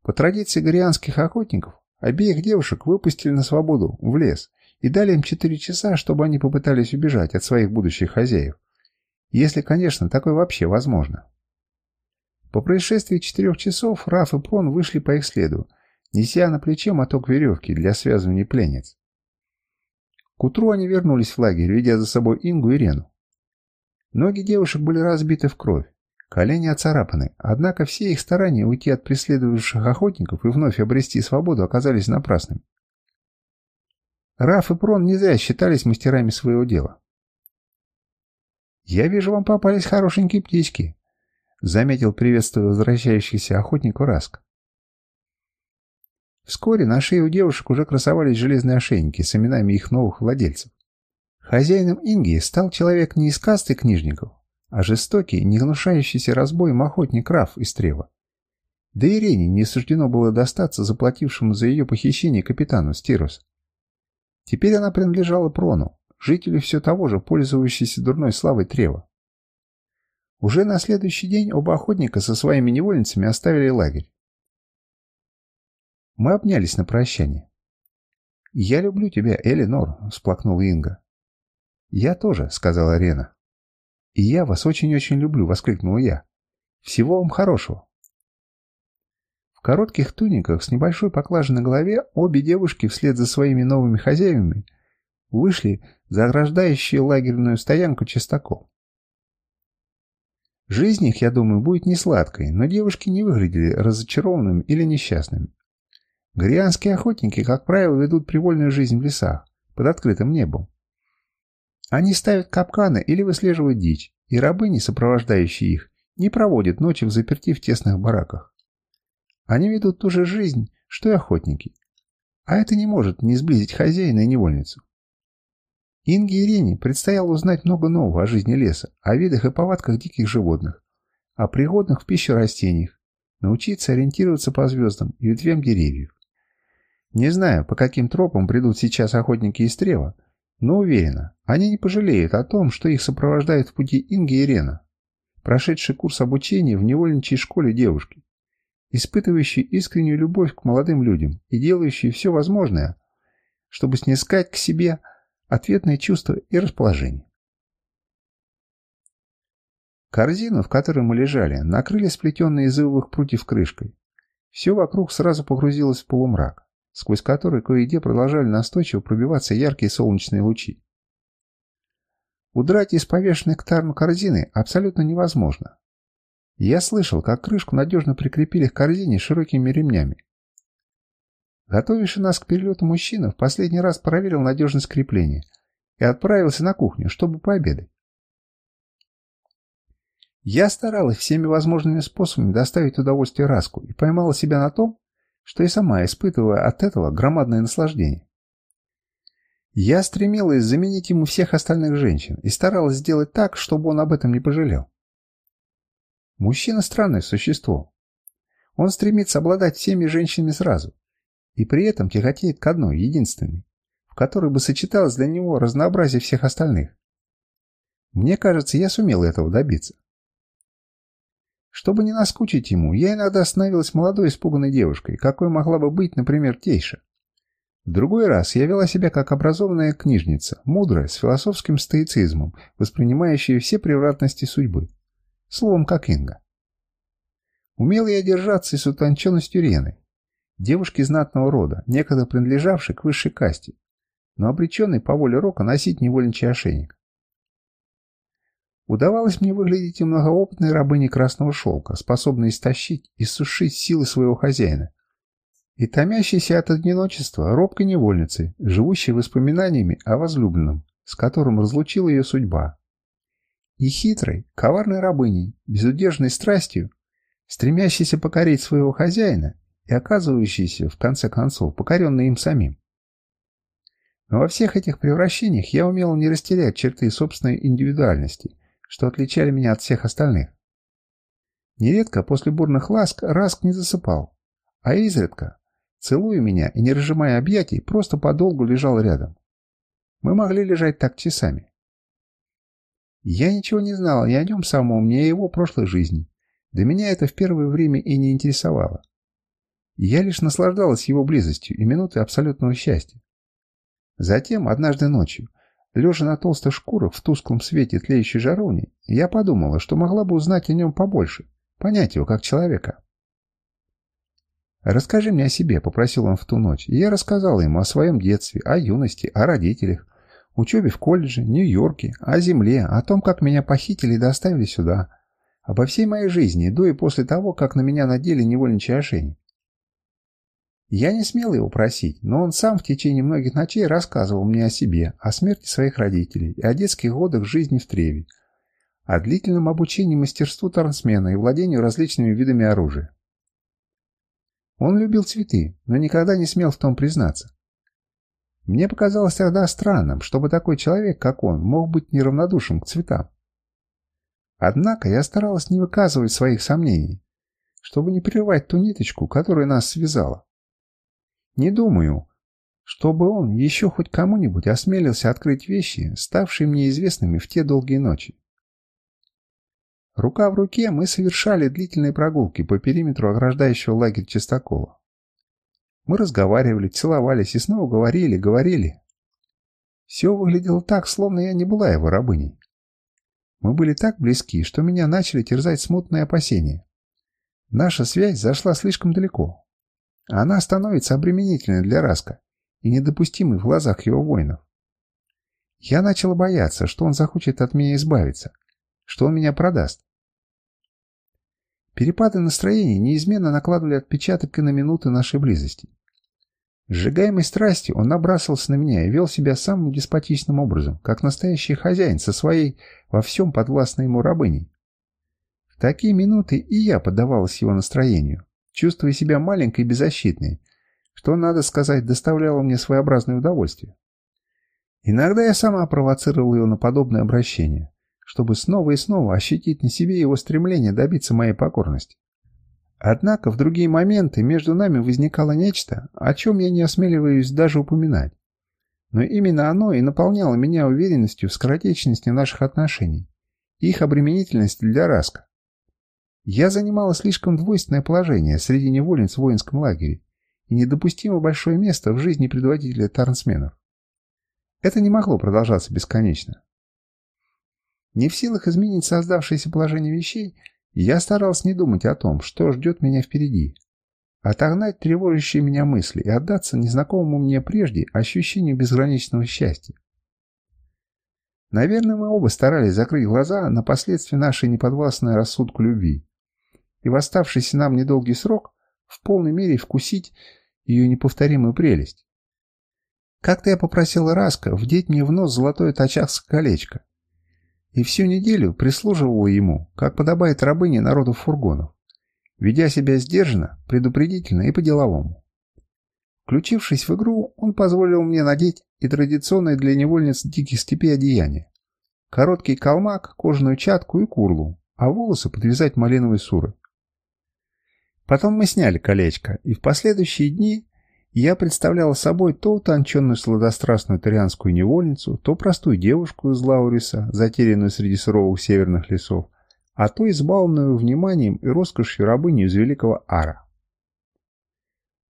По традиции горианских охотников, обеих девушек выпустили на свободу, в лес, и дали им четыре часа, чтобы они попытались убежать от своих будущих хозяев. Если, конечно, такое вообще возможно. По происшествии четырех часов Раф и Прон вышли по их следу, неся на плече моток веревки для связывания пленниц. К утру они вернулись в лагерь, ведя за собой Ингу и Рену. Ноги девушек были разбиты в кровь. Колени оцарапаны, однако все их старания уйти от преследовавших охотников и вновь обрести свободу оказались напрасными. Раф и Прон не зря считались мастерами своего дела. «Я вижу, вам попались хорошенькие птички», — заметил приветствуя возвращающийся охотнику Раск. Вскоре на шее у девушек уже красовались железные ошейники с именами их новых владельцев. Хозяином Инги стал человек не из касты книжников, а жестокий, не гнушающийся разбоем охотник Раф из Трева. Да и Рене не суждено было достаться заплатившему за ее похищение капитану Стирус. Теперь она принадлежала Прону, жителю все того же, пользующейся дурной славой Трева. Уже на следующий день оба охотника со своими невольницами оставили лагерь. Мы обнялись на прощание. «Я люблю тебя, Элинор», — всплакнула Инга. «Я тоже», — сказала Рена. «И я вас очень-очень люблю», — воскликнул я. «Всего вам хорошего». В коротких туниках с небольшой поклажей на голове обе девушки вслед за своими новыми хозяевами вышли за ограждающую лагерную стоянку частокол. Жизнь их, я думаю, будет не сладкой, но девушки не выглядели разочарованными или несчастными. Горианские охотники, как правило, ведут привольную жизнь в лесах, под открытым небом. Они ставят капканы или выслеживают дичь, и рабыни, сопровождающие их, не проводят ночи в заперти в тесных бараках. Они ведут ту же жизнь, что и охотники. А это не может не сблизить хозяина и невольницу. Инге и Рене предстояло узнать много нового о жизни леса, о видах и повадках диких животных, о пригодных в пищу растениях, научиться ориентироваться по звездам и ветвям деревьев. Не знаю, по каким тропам придут сейчас охотники из Трева, но уверена, они не пожалеют о том, что их сопровождают в пути Инги и Рена, прошедший курс обучения в невольничьей школе девушки, испытывающие искреннюю любовь к молодым людям и делающие все возможное, чтобы снискать к себе ответное чувство и расположение. Корзину, в которой мы лежали, накрыли сплетенной из ивовых прутьев крышкой. Все вокруг сразу погрузилось в полумрак сквозь который кое-где продолжали настойчиво пробиваться яркие солнечные лучи. Удрать из повешенной к тарну корзины абсолютно невозможно. Я слышал, как крышку надежно прикрепили к корзине широкими ремнями. Готовивший нас к перелету мужчина в последний раз проверил надежность крепления и отправился на кухню, чтобы пообедать. Я старалась всеми возможными способами доставить удовольствие Раску и поймала себя на том, что и сама испытывая от этого громадное наслаждение. Я стремилась заменить ему всех остальных женщин и старалась сделать так, чтобы он об этом не пожалел. Мужчина странное существо. Он стремится обладать всеми женщинами сразу, и при этом тяготеет к одной, единственной, в которой бы сочеталось для него разнообразие всех остальных. Мне кажется, я сумел этого добиться. Чтобы не наскучить ему, я иногда становилась молодой испуганной девушкой, какой могла бы быть, например, Тейша. В другой раз я вела себя как образованная книжница, мудрая, с философским стоицизмом, воспринимающая все превратности судьбы. Словом, как Инга. Умела я держаться и с утонченностью Рены, девушки знатного рода, некогда принадлежавшей к высшей касте, но обреченной по воле Рока носить невольничий ошейник. Удавалось мне выглядеть и многоопытной рабыней красного шелка, способной истощить и сушить силы своего хозяина, и томящейся от одиночества робкой невольницы, живущей воспоминаниями о возлюбленном, с которым разлучила ее судьба, и хитрой, коварной рабыней, безудержной страстью, стремящейся покорить своего хозяина и оказывающейся, в конце концов, покоренной им самим. Но во всех этих превращениях я умел не растерять черты собственной индивидуальности – что отличали меня от всех остальных. Нередко после бурных ласк Раск не засыпал, а изредка, целуя меня и не разжимая объятий, просто подолгу лежал рядом. Мы могли лежать так часами. Я ничего не знал ни о нем самом, ни о его прошлой жизни. До меня это в первое время и не интересовало. Я лишь наслаждалась его близостью и минутой абсолютного счастья. Затем, однажды ночью, Лежа на толстой шкурах в тусклом свете тлеющей жаровни, я подумала, что могла бы узнать о нем побольше, понять его как человека. «Расскажи мне о себе», — попросил он в ту ночь, и я рассказала ему о своем детстве, о юности, о родителях, учебе в колледже, Нью-Йорке, о земле, о том, как меня похитили и доставили сюда, Обо всей моей жизни, до и после того, как на меня надели невольничий ошейник. Я не смел его просить, но он сам в течение многих ночей рассказывал мне о себе, о смерти своих родителей и о детских годах жизни в Треве, о длительном обучении мастерству трансмена и владению различными видами оружия. Он любил цветы, но никогда не смел в том признаться. Мне показалось тогда странным, чтобы такой человек, как он, мог быть неравнодушен к цветам. Однако я старалась не выказывать своих сомнений, чтобы не прервать ту ниточку, которая нас связала. Не думаю, чтобы он еще хоть кому-нибудь осмелился открыть вещи, ставшие мне известными в те долгие ночи. Рука в руке мы совершали длительные прогулки по периметру ограждающего лагерь Чистакова. Мы разговаривали, целовались и снова говорили, говорили. Все выглядело так, словно я не была его рабыней. Мы были так близки, что меня начали терзать смутные опасения. Наша связь зашла слишком далеко. Она становится обременительной для Раска и недопустимой в глазах его воинов. Я начал бояться, что он захочет от меня избавиться, что он меня продаст. Перепады настроения неизменно накладывали отпечаток и на минуты нашей близости. Сжигаемой страстью он набрасывался на меня и вел себя самым деспотичным образом, как настоящий хозяин со своей во всем подвластной ему рабыней. В такие минуты и я поддавалась его настроению, чувствуя себя маленькой и беззащитной, что, надо сказать, доставляло мне своеобразное удовольствие. Иногда я сама провоцировала его на подобное обращение, чтобы снова и снова ощутить на себе его стремление добиться моей покорности. Однако в другие моменты между нами возникало нечто, о чем я не осмеливаюсь даже упоминать. Но именно оно и наполняло меня уверенностью в скоротечности наших отношений их обременительности для Раска. Я занимала слишком двойственное положение среди невольниц в воинском лагере и недопустимо большое место в жизни предводителя тарнсменов. Это не могло продолжаться бесконечно. Не в силах изменить создавшееся положение вещей, я старался не думать о том, что ждет меня впереди, отогнать тревожащие меня мысли и отдаться незнакомому мне прежде ощущению безграничного счастья. Наверное, мы оба старались закрыть глаза на последствия нашей неподвластной рассудку любви и в оставшийся нам недолгий срок в полной мере вкусить ее неповторимую прелесть. Как-то я попросил Раска вдеть мне в нос золотое тачахское колечко, и всю неделю прислуживал ему, как подобает рабыне народу фургонов, ведя себя сдержанно, предупредительно и по-деловому. Включившись в игру, он позволил мне надеть и традиционное для невольниц диких степей одеяние. Короткий калмак, кожаную чатку и курлу, а волосы подвязать малиновой сурой. Потом мы сняли колечко, и в последующие дни я представлял собой то утонченную сладострастную тарианскую невольницу, то простую девушку из Лауриса, затерянную среди суровых северных лесов, а то избалованную вниманием и роскошью рабыню из великого Ара.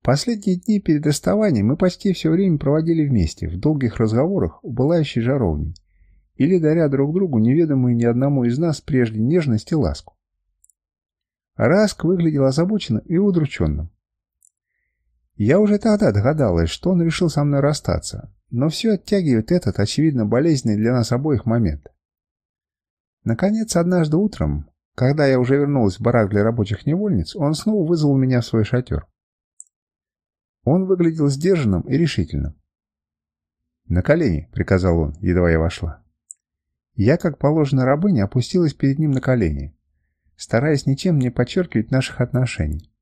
Последние дни перед расставанием мы почти все время проводили вместе, в долгих разговорах у пылающей жаровни, или даря друг другу неведомую ни одному из нас прежде нежность и ласку. Раск выглядел озабоченным и удрученным. Я уже тогда догадалась, что он решил со мной расстаться, но все оттягивает этот, очевидно, болезненный для нас обоих момент. Наконец, однажды утром, когда я уже вернулась в барак для рабочих невольниц, он снова вызвал меня в свой шатер. Он выглядел сдержанным и решительным. «На колени», — приказал он, едва я вошла. Я, как положено рабыне, опустилась перед ним на колени стараясь ничем не подчеркивать наших отношений.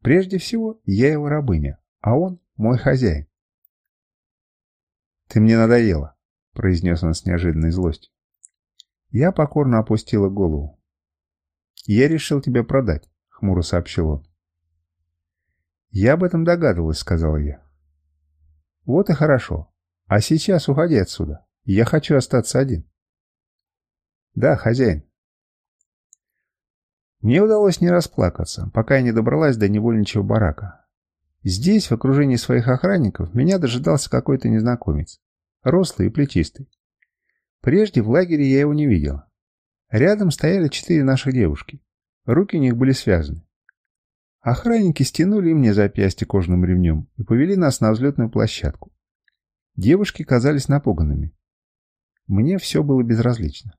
Прежде всего, я его рабыня, а он мой хозяин. «Ты мне надоела», — произнес он с неожиданной злостью. Я покорно опустила голову. «Я решил тебя продать», — хмуро сообщил он. «Я об этом догадывалась», — сказала я. «Вот и хорошо. А сейчас уходи отсюда. Я хочу остаться один». «Да, хозяин», мне удалось не расплакаться, пока я не добралась до невольничьего барака. Здесь, в окружении своих охранников, меня дожидался какой-то незнакомец. Рослый и плечистый. Прежде в лагере я его не видел. Рядом стояли четыре наших девушки. Руки у них были связаны. Охранники стянули мне запястье кожаным ремнем и повели нас на взлетную площадку. Девушки казались напуганными. Мне все было безразлично.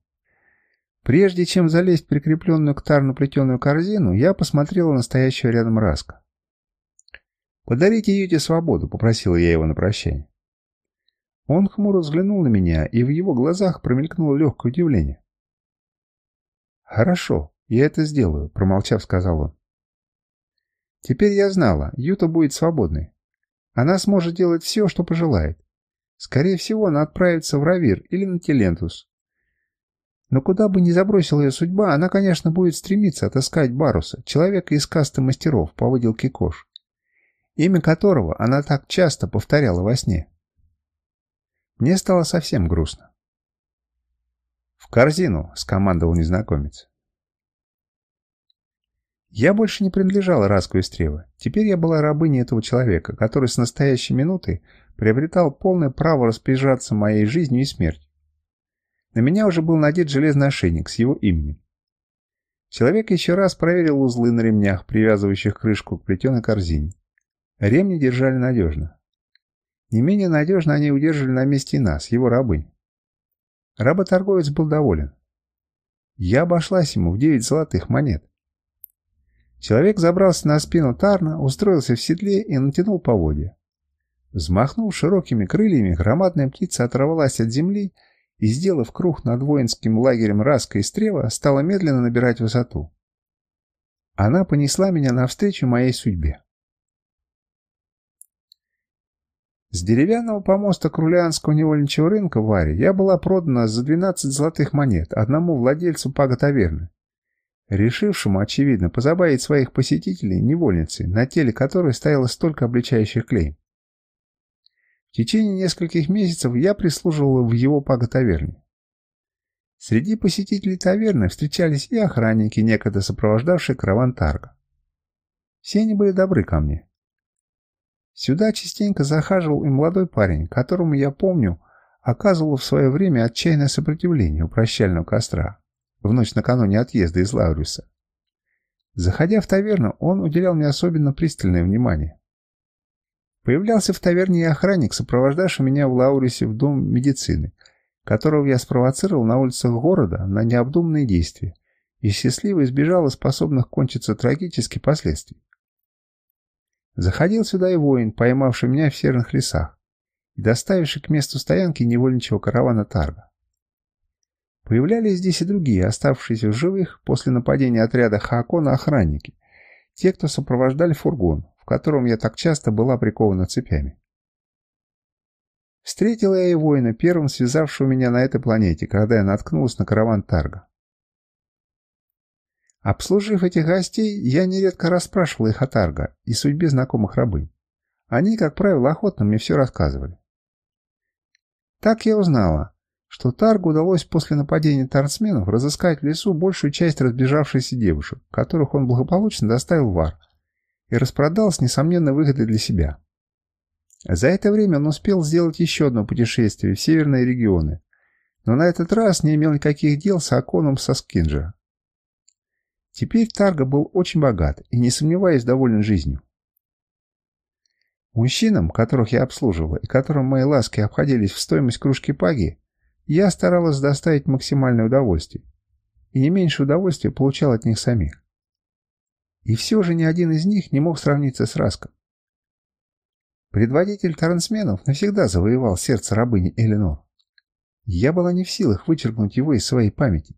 Прежде чем залезть в прикрепленную к тарну плетеную корзину, я посмотрела на стоящего рядом Раска. «Подарите Юте свободу», — попросила я его на прощание. Он хмуро взглянул на меня, и в его глазах промелькнуло легкое удивление. «Хорошо, я это сделаю», — промолчав, сказал он. Теперь я знала, Юта будет свободной. Она сможет делать все, что пожелает. Скорее всего, она отправится в Равир или на Телентус. Но куда бы ни забросила ее судьба, она, конечно, будет стремиться отыскать Баруса, человека из касты мастеров по выделке кож, имя которого она так часто повторяла во сне. Мне стало совсем грустно. «В корзину!» — скомандовал незнакомец. Я больше не принадлежала Раску Истрева. Теперь я была рабыней этого человека, который с настоящей минуты приобретал полное право распоряжаться моей жизнью и смертью. На меня уже был надет железный ошейник с его именем. Человек еще раз проверил узлы на ремнях, привязывающих крышку к плетеной корзине. Ремни держали надежно. Не менее надежно они удерживали на месте нас, его рабынь. Работорговец был доволен. Я обошлась ему в девять золотых монет. Человек забрался на спину Тарна, устроился в седле и натянул поводья. Взмахнув широкими крыльями, громадная птица оторвалась от земли и, сделав круг над воинским лагерем Раска и Стрева, стала медленно набирать высоту. Она понесла меня навстречу моей судьбе. С деревянного помоста Крулианского невольничьего рынка в Варе я была продана за 12 золотых монет одному владельцу пага-таверны, решившему, очевидно, позабавить своих посетителей невольницей, на теле которой стояло столько обличающих клей. В течение нескольких месяцев я прислуживала в его паготаверне. Среди посетителей таверны встречались и охранники, некогда сопровождавшие караван Тарга. Все они были добры ко мне. Сюда частенько захаживал и молодой парень, которому, я помню, оказывал в свое время отчаянное сопротивление у прощального костра в ночь накануне отъезда из Лауриуса. Заходя в таверну, он уделял мне особенно пристальное внимание. Появлялся в таверне и охранник, сопровождавший меня в Лаурисе в дом медицины, которого я спровоцировал на улицах города на необдуманные действия и счастливо избежал способных кончиться трагически последствий. Заходил сюда и воин, поймавший меня в северных лесах и доставивший к месту стоянки невольничего каравана Тарга. Появлялись здесь и другие, оставшиеся в живых после нападения отряда Хаакона охранники, те, кто сопровождали фургон, в котором я так часто была прикована цепями. Встретила я и воина, первым связавшего меня на этой планете, когда я наткнулась на караван Тарга. Обслужив этих гостей, я нередко расспрашивала их о Тарга и судьбе знакомых рабынь. Они, как правило, охотно мне все рассказывали. Так я узнала, что Таргу удалось после нападения тарцменов разыскать в лесу большую часть разбежавшихся девушек, которых он благополучно доставил в Ар, и распродал с несомненной выгодой для себя. За это время он успел сделать еще одно путешествие в северные регионы, но на этот раз не имел никаких дел с Аконом Соскинджа. Теперь Тарга был очень богат и, не сомневаясь, доволен жизнью. Мужчинам, которых я обслуживала и которым мои ласки обходились в стоимость кружки паги, я старалась доставить максимальное удовольствие, и не меньше удовольствия получал от них самих. И все же ни один из них не мог сравниться с Раском. Предводитель трансменов навсегда завоевал сердце рабыни Эленор. Я была не в силах вычеркнуть его из своей памяти.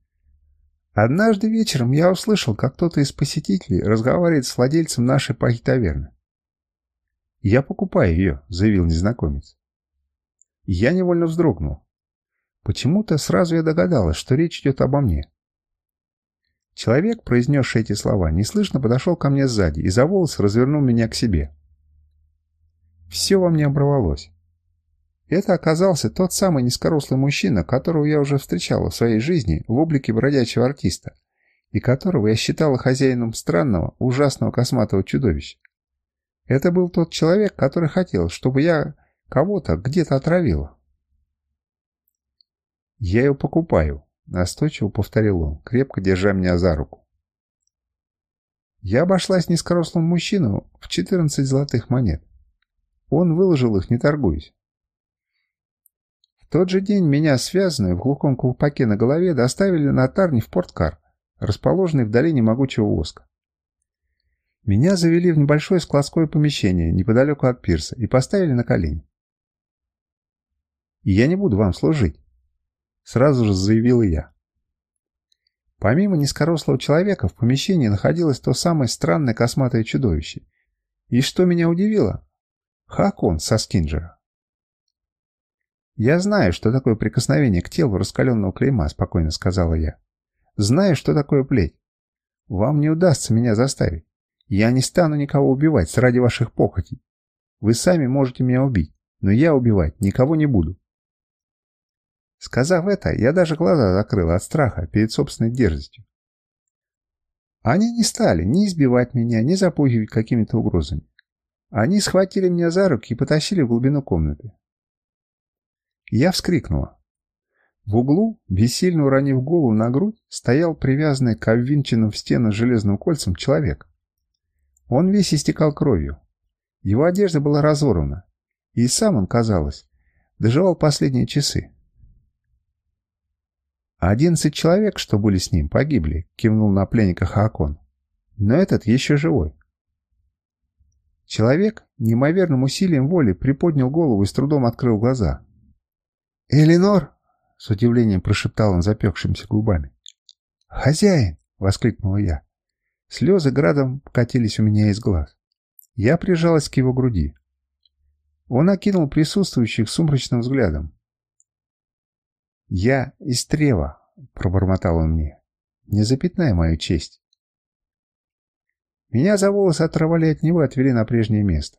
Однажды вечером я услышал, как кто-то из посетителей разговаривает с владельцем нашей пахи-таверны. «Я покупаю ее», — заявил незнакомец. Я невольно вздрогнул. Почему-то сразу я догадалась, что речь идет обо мне. Человек, произнесший эти слова, неслышно подошел ко мне сзади и за волосы развернул меня к себе. Все во мне оборвалось. Это оказался тот самый низкорослый мужчина, которого я уже встречала в своей жизни в облике бродячего артиста, и которого я считала хозяином странного, ужасного косматого чудовища. Это был тот человек, который хотел, чтобы я кого-то где-то отравила. «Я ее покупаю», — настойчиво повторил он, крепко держа меня за руку. Я обошлась низкорослому мужчину в 14 золотых монет. Он выложил их, не торгуясь. В тот же день меня, связанную в глухом колпаке на голове, доставили на тарни в порткар, расположенный в долине могучего воска. Меня завели в небольшое складское помещение неподалеку от пирса и поставили на колени. «И я не буду вам служить», — сразу же заявил я. Помимо низкорослого человека в помещении находилось то самое странное косматое чудовище. И что меня удивило? Хакон со Скинджера. «Я знаю, что такое прикосновение к телу раскаленного клейма», — спокойно сказала я. «Знаю, что такое плеть. Вам не удастся меня заставить. Я не стану никого убивать ради ваших похотей. Вы сами можете меня убить, но я убивать никого не буду». Сказав это, я даже глаза закрыла от страха перед собственной дерзостью. Они не стали ни избивать меня, ни запугивать какими-то угрозами. Они схватили меня за руки и потащили в глубину комнаты. Я вскрикнула. В углу, бессильно уронив голову на грудь, стоял привязанный к обвинченным в стену железным кольцам человек. Он весь истекал кровью. Его одежда была разорвана, и сам он, казалось, доживал последние часы. «Одиннадцать человек, что были с ним, погибли», — кивнул на пленника Хаакон. «Но этот еще живой». Человек неимоверным усилием воли приподнял голову и с трудом открыл глаза. «Элинор!» — с удивлением прошептал он запекшимися губами. «Хозяин!» — воскликнула я. Слезы градом катились у меня из глаз. Я прижалась к его груди. Он окинул присутствующих сумрачным взглядом. «Я из Трева», — пробормотал он мне. «Не запятнай мою честь». Меня за волосы оторвали от него и отвели на прежнее место.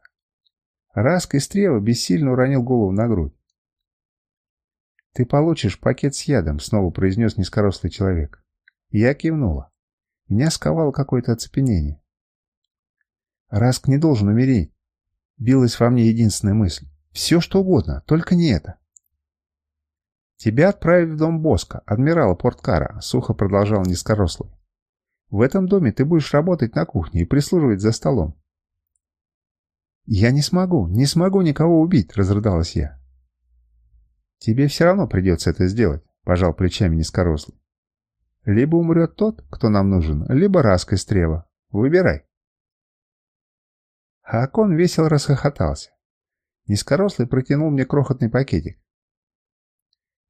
Раск из Трева бессильно уронил голову на грудь. «Ты получишь пакет с ядом», — снова произнес низкорослый человек. Я кивнула. Меня сковало какое-то оцепенение. Раск не должен умереть. Билась во мне единственная мысль. Все что угодно, только не это. «Тебя отправят в дом Боска, адмирала Порткара», — сухо продолжал низкорослый. «В этом доме ты будешь работать на кухне и прислуживать за столом». «Я не смогу, не смогу никого убить», — разрыдалась я. «Тебе все равно придется это сделать», — пожал плечами низкорослый. «Либо умрет тот, кто нам нужен, либо Раска из Трева. Выбирай». Хакон весело расхохотался. Низкорослый протянул мне крохотный пакетик.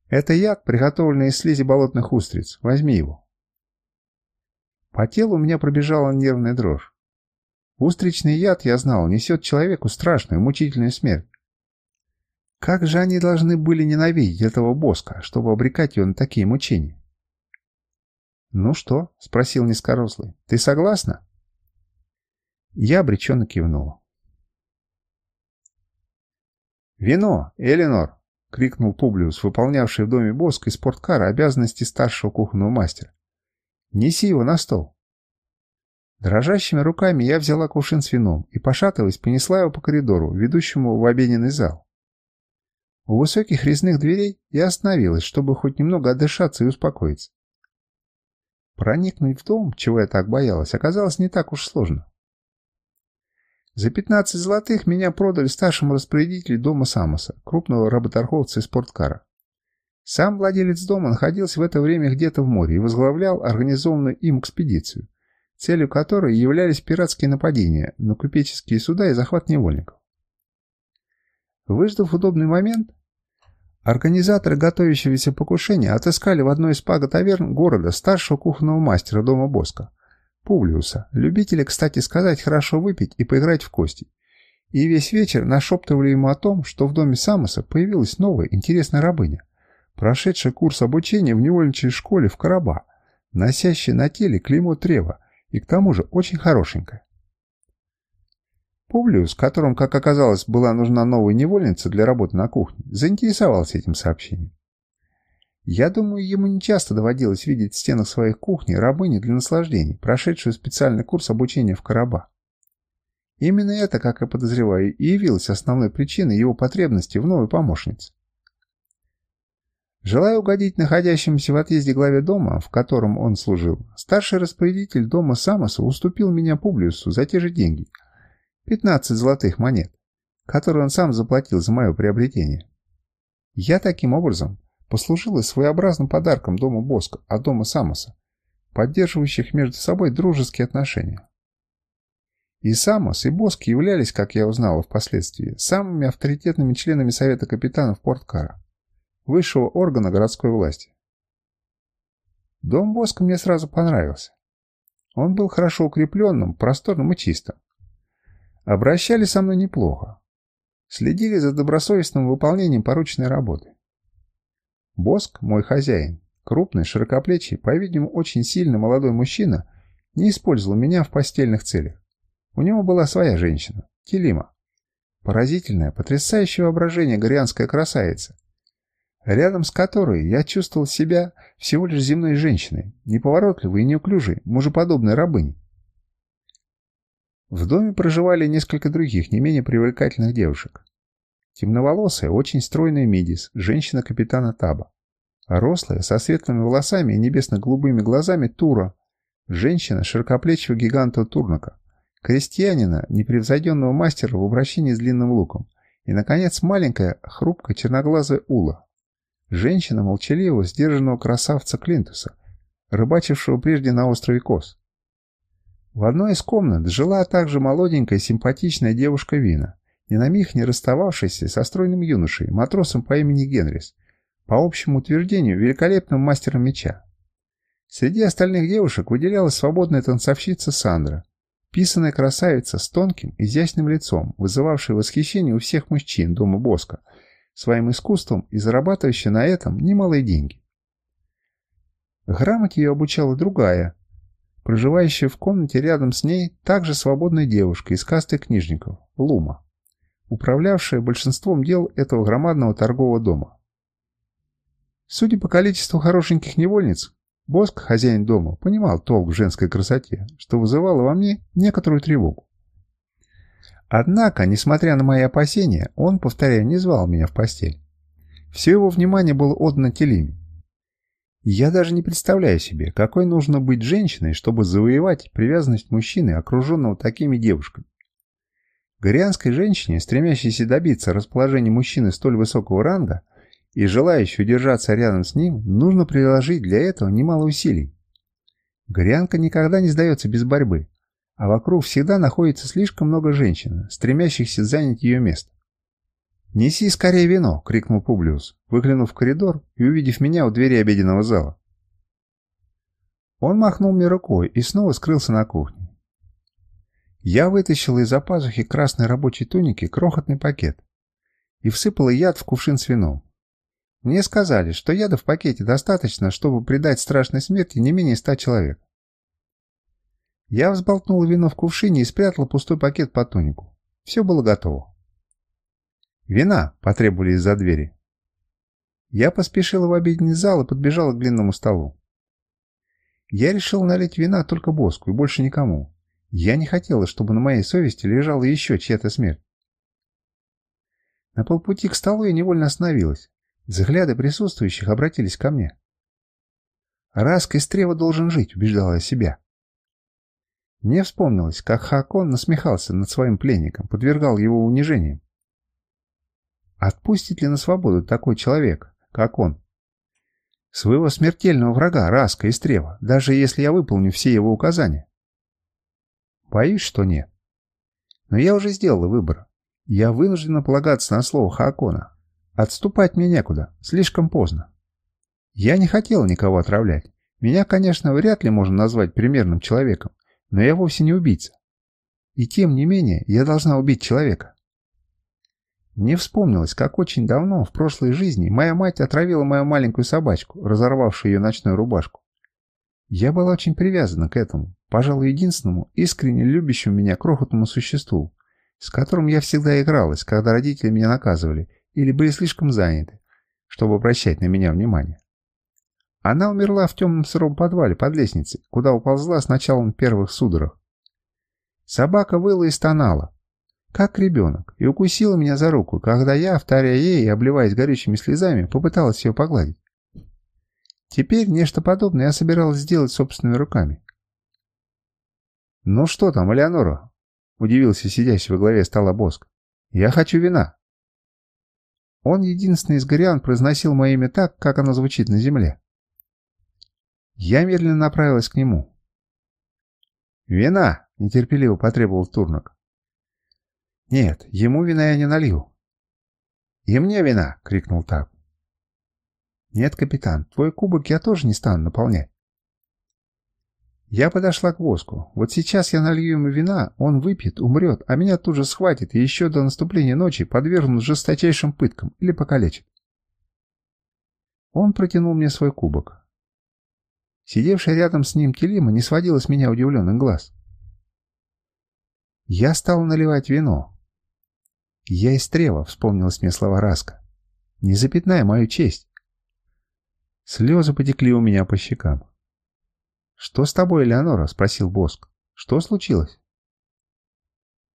Это яд, приготовленный из слизи болотных устриц. Возьми его. По телу у меня пробежала нервная дрожь. Устричный яд, я знал, несет человеку страшную, мучительную смерть. Как же они должны были ненавидеть этого боска, чтобы обрекать его на такие мучения? «Ну что?» — спросил низкорослый. «Ты согласна?» Я обреченно кивнула. «Вино, Эленор!» — крикнул Публиус, выполнявший в доме Боска и спорткара обязанности старшего кухонного мастера. «Неси его на стол!» Дрожащими руками я взяла кувшин с вином и, пошатываясь, понесла его по коридору, ведущему в обеденный зал. У высоких резных дверей я остановилась, чтобы хоть немного отдышаться и успокоиться. Проникнуть в дом, чего я так боялась, оказалось не так уж сложно. За 15 золотых меня продали старшему распорядителю дома Самоса, крупного работорговца из спорткара. Сам владелец дома находился в это время где-то в море и возглавлял организованную им экспедицию, целью которой являлись пиратские нападения на купеческие суда и захват невольников. Выждав удобный момент, организаторы готовящегося покушения отыскали в одной из пага-таверн города старшего кухонного мастера дома Боска, Публиуса, любителя, кстати сказать, хорошо выпить и поиграть в кости. И весь вечер нашептывали ему о том, что в доме Самоса появилась новая интересная рабыня, прошедшая курс обучения в невольничьей школе в Караба, носящая на теле клеймо Трева и к тому же очень хорошенькая. Публиус, которому, как оказалось, была нужна новая невольница для работы на кухне, заинтересовался этим сообщением. Я думаю, ему не часто доводилось видеть в стенах своих кухни рабыни для наслаждений, прошедшую специальный курс обучения в Караба. Именно это, как я подозреваю, и явилось основной причиной его потребности в новой помощнице. Желая угодить находящемуся в отъезде главе дома, в котором он служил, старший распорядитель дома Самоса уступил меня Публиусу за те же деньги – 15 золотых монет, которые он сам заплатил за мое приобретение. Я таким образом послужила своеобразным подарком дому Боска от дома Самоса, поддерживающих между собой дружеские отношения. И Самос, и Боск являлись, как я узнала впоследствии, самыми авторитетными членами Совета капитанов Порткара, высшего органа городской власти. Дом Боска мне сразу понравился. Он был хорошо укрепленным, просторным и чистым. Обращались со мной неплохо. Следили за добросовестным выполнением порученной работы. Боск, мой хозяин, крупный, широкоплечий, по-видимому, очень сильный молодой мужчина, не использовал меня в постельных целях. У него была своя женщина, Келима. Поразительное, потрясающее воображение горианская красавица, рядом с которой я чувствовал себя всего лишь земной женщиной, неповоротливой и неуклюжей, мужеподобной рабыней. В доме проживали несколько других, не менее привлекательных девушек. Темноволосая, очень стройная Мидис, женщина капитана Таба. Рослая, со светлыми волосами и небесно-голубыми глазами Тура, женщина широкоплечего гиганта Турнака, крестьянина, непревзойденного мастера в обращении с длинным луком, и, наконец, маленькая, хрупкая, черноглазая Ула, женщина молчаливого, сдержанного красавца Клинтуса, рыбачившего прежде на острове Кос. В одной из комнат жила также молоденькая симпатичная девушка Вина, ни на миг не расстававшаяся со стройным юношей, матросом по имени Генрис, по общему утверждению великолепным мастером меча. Среди остальных девушек выделялась свободная танцовщица Сандра, писаная красавица с тонким, изящным лицом, вызывавшая восхищение у всех мужчин дома Боска, своим искусством и зарабатывающая на этом немалые деньги. Грамоте ее обучала другая, проживающая в комнате рядом с ней также свободная девушка из касты книжников, Лума, управлявшая большинством дел этого громадного торгового дома. Судя по количеству хорошеньких невольниц, Боск, хозяин дома, понимал толк в женской красоте, что вызывало во мне некоторую тревогу. Однако, несмотря на мои опасения, он, повторяю, не звал меня в постель. Все его внимание было отдано Телиме. Я даже не представляю себе, какой нужно быть женщиной, чтобы завоевать привязанность мужчины, окруженного такими девушками. Горианской женщине, стремящейся добиться расположения мужчины столь высокого ранга и желающей удержаться рядом с ним, нужно приложить для этого немало усилий. Горианка никогда не сдается без борьбы, а вокруг всегда находится слишком много женщин, стремящихся занять ее место. «Неси скорее вино!» — крикнул Публиус, выглянув в коридор и увидев меня у двери обеденного зала. Он махнул мне рукой и снова скрылся на кухне. Я вытащила из-за пазухи красной рабочей туники крохотный пакет и всыпала яд в кувшин с вином. Мне сказали, что яда в пакете достаточно, чтобы придать страшной смерти не менее ста человек. Я взболтнула вино в кувшине и спрятала пустой пакет под тунику. Все было готово. «Вина!» — потребовали из-за двери. Я поспешила в обеденный зал и подбежала к длинному столу. Я решил налить вина только Боску и больше никому. Я не хотела, чтобы на моей совести лежала еще чья-то смерть. На полпути к столу я невольно остановилась. Взгляды присутствующих обратились ко мне. «Раск из Трева должен жить», — убеждала я себя. Мне вспомнилось, как Хакон насмехался над своим пленником, подвергал его унижениям. Отпустит ли на свободу такой человек, как он? Своего смертельного врага, Раска и Стрева, даже если я выполню все его указания? Боюсь, что нет. Но я уже сделала выбор. Я вынуждена полагаться на слово Хакона. Отступать мне некуда, слишком поздно. Я не хотел никого отравлять. Меня, конечно, вряд ли можно назвать примерным человеком, но я вовсе не убийца. И тем не менее, я должна убить человека. Мне вспомнилось, как очень давно, в прошлой жизни, моя мать отравила мою маленькую собачку, разорвавшую ее ночную рубашку. Я была очень привязана к этому, пожалуй, единственному, искренне любящему меня крохотному существу, с которым я всегда игралась, когда родители меня наказывали или были слишком заняты, чтобы обращать на меня внимание. Она умерла в темном сыром подвале под лестницей, куда уползла с началом первых судорог. Собака выла и стонала, как ребенок, и укусила меня за руку, когда я, вторя ей и обливаясь горючими слезами, попыталась ее погладить. Теперь нечто подобное я собиралась сделать собственными руками. «Ну что там, Элеонора?» — удивился сидящий во главе стола Боск. «Я хочу вина». Он единственный из горян произносил мое имя так, как оно звучит на земле. Я медленно направилась к нему. «Вина!» — нетерпеливо потребовал Турнок. «Нет, ему вина я не налью». «И мне вина!» — крикнул Тап. «Нет, капитан, твой кубок я тоже не стану наполнять». Я подошла к воску. Вот сейчас я налью ему вина, он выпьет, умрет, а меня тут же схватит и еще до наступления ночи подвергнут жесточайшим пыткам или покалечит. Он протянул мне свой кубок. Сидевшая рядом с ним Телима не сводила с меня удивленных глаз. Я стал наливать вино. «Я из Трева», — вспомнилась мне слова Раска. «Не запятнай мою честь». Слезы потекли у меня по щекам. «Что с тобой, Элеонора?» — спросил Боск. «Что случилось?»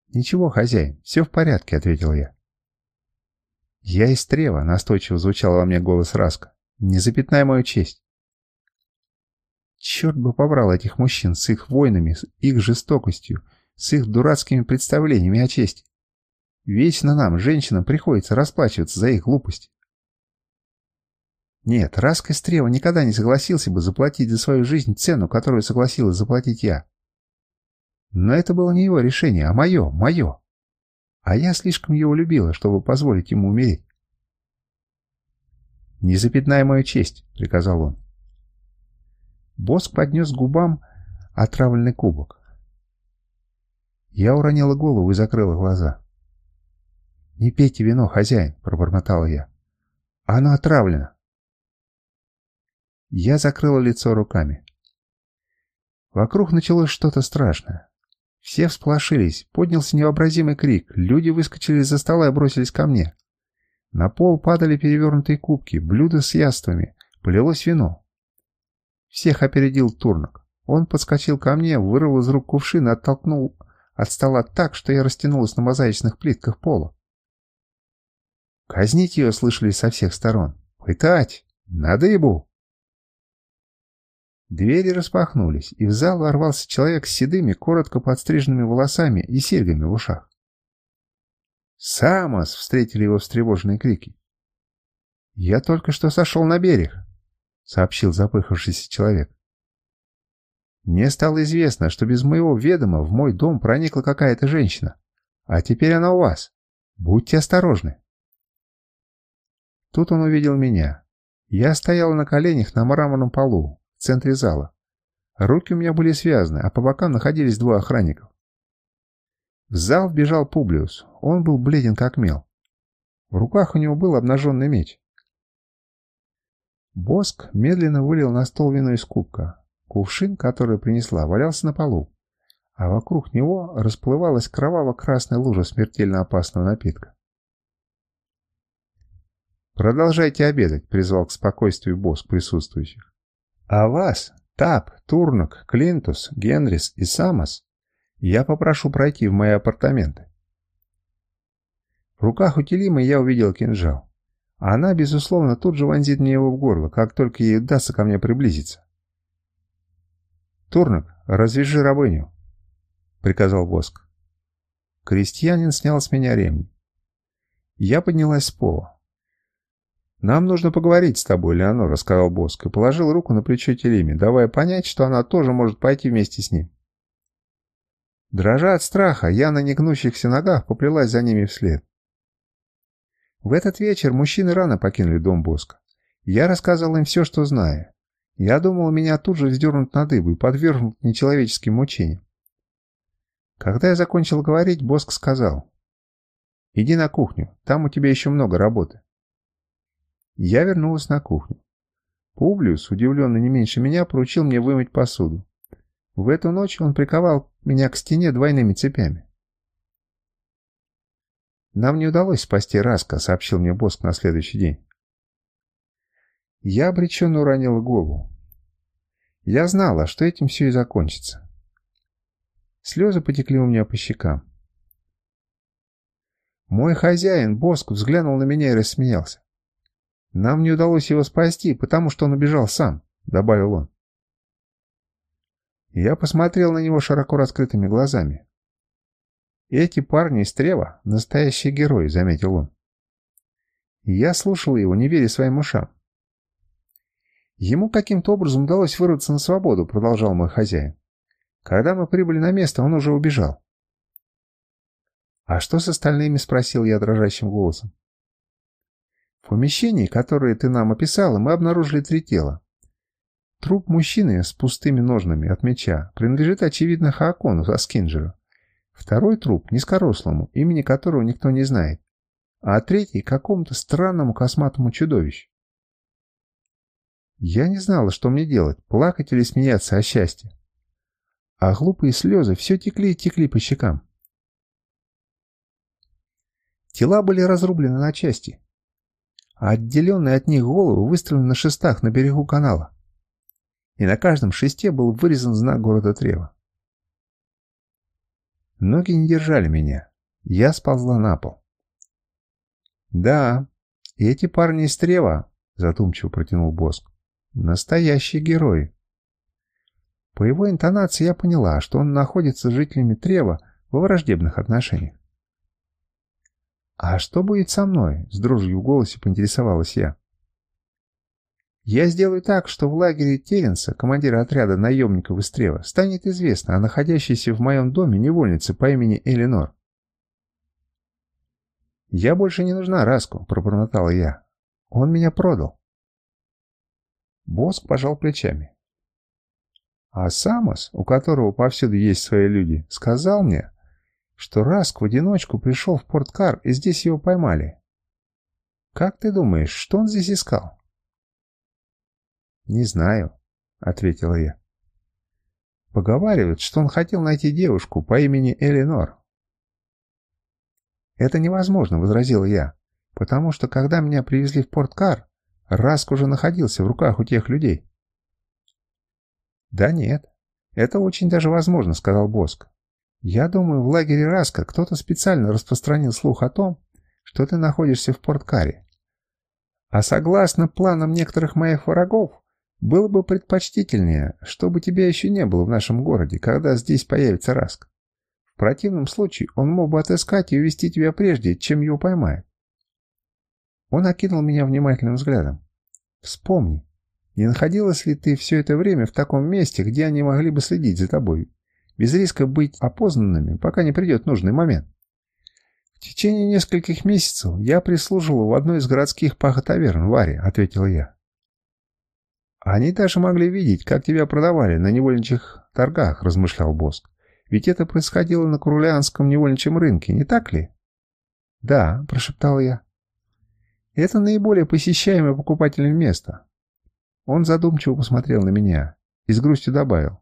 «Ничего, хозяин, все в порядке», — ответил я. «Я из Трева», — настойчиво звучал во мне голос Раска. «Не запятнай мою честь». Черт бы побрал этих мужчин с их войнами, с их жестокостью, с их дурацкими представлениями о чести. Вечно нам, женщинам, приходится расплачиваться за их глупость. Нет, Раска Стрева никогда не согласился бы заплатить за свою жизнь цену, которую согласилась заплатить я. Но это было не его решение, а мое, мое. А я слишком его любила, чтобы позволить ему умереть. «Не запятнай мою честь», — приказал он. Боск поднес губам отравленный кубок. Я уронила голову и закрыла глаза. «Не пейте вино, хозяин», — пробормотала я. «Оно отравлено». Я закрыла лицо руками. Вокруг началось что-то страшное. Все всполошились, поднялся невообразимый крик, люди выскочили из-за стола и бросились ко мне. На пол падали перевернутые кубки, блюда с яствами, полилось вино. Всех опередил Турнок. Он подскочил ко мне, вырвал из рук кувшин и оттолкнул от стола так, что я растянулась на мозаичных плитках пола. Казнить ее слышали со всех сторон. «Пытать! Дыбу!» Двери распахнулись, и в зал ворвался человек с седыми, коротко подстриженными волосами и серьгами в ушах. «Самос!» — встретили его встревоженные крики. «Я только что сошел на берег», — сообщил запыхавшийся человек. «Мне стало известно, что без моего ведома в мой дом проникла какая-то женщина, а теперь она у вас. Будьте осторожны». Тут он увидел меня. Я стоял на коленях на мраморном полу, в центре зала. Руки у меня были связаны, а по бокам находились двое охранников. В зал вбежал Публиус. Он был бледен как мел. В руках у него был обнаженный меч. Боск медленно вылил на стол вино из кубка. Кувшин, который принесла, валялся на полу, а вокруг него расплывалась кроваво-красная лужа смертельно опасного напитка. «Продолжайте обедать», — призвал к спокойствию босс присутствующих. «А вас, Тап, Турнок, Клинтус, Генрис и Самос, я попрошу пройти в мои апартаменты». В руках у Телимы я увидел кинжал. Она, безусловно, тут же вонзит мне его в горло, как только ей удастся ко мне приблизиться. «Турнок, развяжи рабыню», — приказал Воск. Крестьянин снял с меня ремень. Я поднялась с пола. «Нам нужно поговорить с тобой, Леонора», — сказал Боск и положил руку на плечо Телеме, давая понять, что она тоже может пойти вместе с ним. Дрожа от страха, я на негнущихся ногах поплелась за ними вслед. В этот вечер мужчины рано покинули дом Боска. Я рассказывал им все, что знаю. Я думал, меня тут же вздернут на дыбу и подвергнут нечеловеческим мучениям. Когда я закончил говорить, Боск сказал, «Иди на кухню, там у тебя еще много работы». Я вернулась на кухню. Публиус, удивленный не меньше меня, поручил мне вымыть посуду. В эту ночь он приковал меня к стене двойными цепями. «Нам не удалось спасти Раска», — сообщил мне Боск на следующий день. Я обреченно уронила голову. Я знала, что этим все и закончится. Слезы потекли у меня по щекам. Мой хозяин, Боск, взглянул на меня и рассмеялся. Нам не удалось его спасти, потому что он убежал сам», — добавил он. Я посмотрел на него широко раскрытыми глазами. «Эти парни из Трева — настоящие герои», — заметил он. Я слушал его, не веря своим ушам. Ему каким-то образом удалось вырваться на свободу, продолжал мой хозяин. Когда мы прибыли на место, он уже убежал. «А что с остальными?» — спросил я дрожащим голосом. В помещении, которое ты нам описала, мы обнаружили три тела. Труп мужчины с пустыми ножнами от меча принадлежит, очевидно, Хаакону Аскинджеру. Второй труп низкорослому, имени которого никто не знает. А третий — какому-то странному косматому чудовищу. Я не знала, что мне делать, плакать или смеяться о счастье. А глупые слезы все текли и текли по щекам. Тела были разрублены на части, а отделенные от них головы выставлены на шестах на берегу канала. И на каждом шесте был вырезан знак города Трева. Ноги не держали меня. Я сползла на пол. «Да, эти парни из Трева», — задумчиво протянул Боск, — «настоящие герои». По его интонации я поняла, что он находится с жителями Трева во враждебных отношениях. «А что будет со мной?» — с дрожью в голосе поинтересовалась я. «Я сделаю так, что в лагере Теренса, командира отряда наемников из станет известно о находящейся в моем доме невольнице по имени Элинор». «Я больше не нужна Раску», — пробормотала я. «Он меня продал». Боск пожал плечами. А Самос, у которого повсюду есть свои люди, сказал мне, что Раск в одиночку пришел в Порткар и здесь его поймали. Как ты думаешь, что он здесь искал? Не знаю, ответила я. Поговаривают, что он хотел найти девушку по имени Элинор. Это невозможно, возразил я, потому что когда меня привезли в Порткар, Раск уже находился в руках у тех людей. Да нет, это очень даже возможно, сказал Боск. Я думаю, в лагере Раска кто-то специально распространил слух о том, что ты находишься в Порткаре. А согласно планам некоторых моих врагов, было бы предпочтительнее, чтобы тебя еще не было в нашем городе, когда здесь появится Раск. В противном случае он мог бы отыскать и увести тебя прежде, чем его поймают. Он окинул меня внимательным взглядом. Вспомни, не находилась ли ты все это время в таком месте, где они могли бы следить за тобой? Без риска быть опознанными, пока не придет нужный момент. В течение нескольких месяцев я прислуживал в одной из городских пахотаверн в Аре, ответил я. Они даже могли видеть, как тебя продавали на невольничьих торгах, размышлял Боск. Ведь это происходило на Курлянском невольничьем рынке, не так ли? Да, прошептал я. Это наиболее посещаемое покупательное место. Он задумчиво посмотрел на меня и с грустью добавил.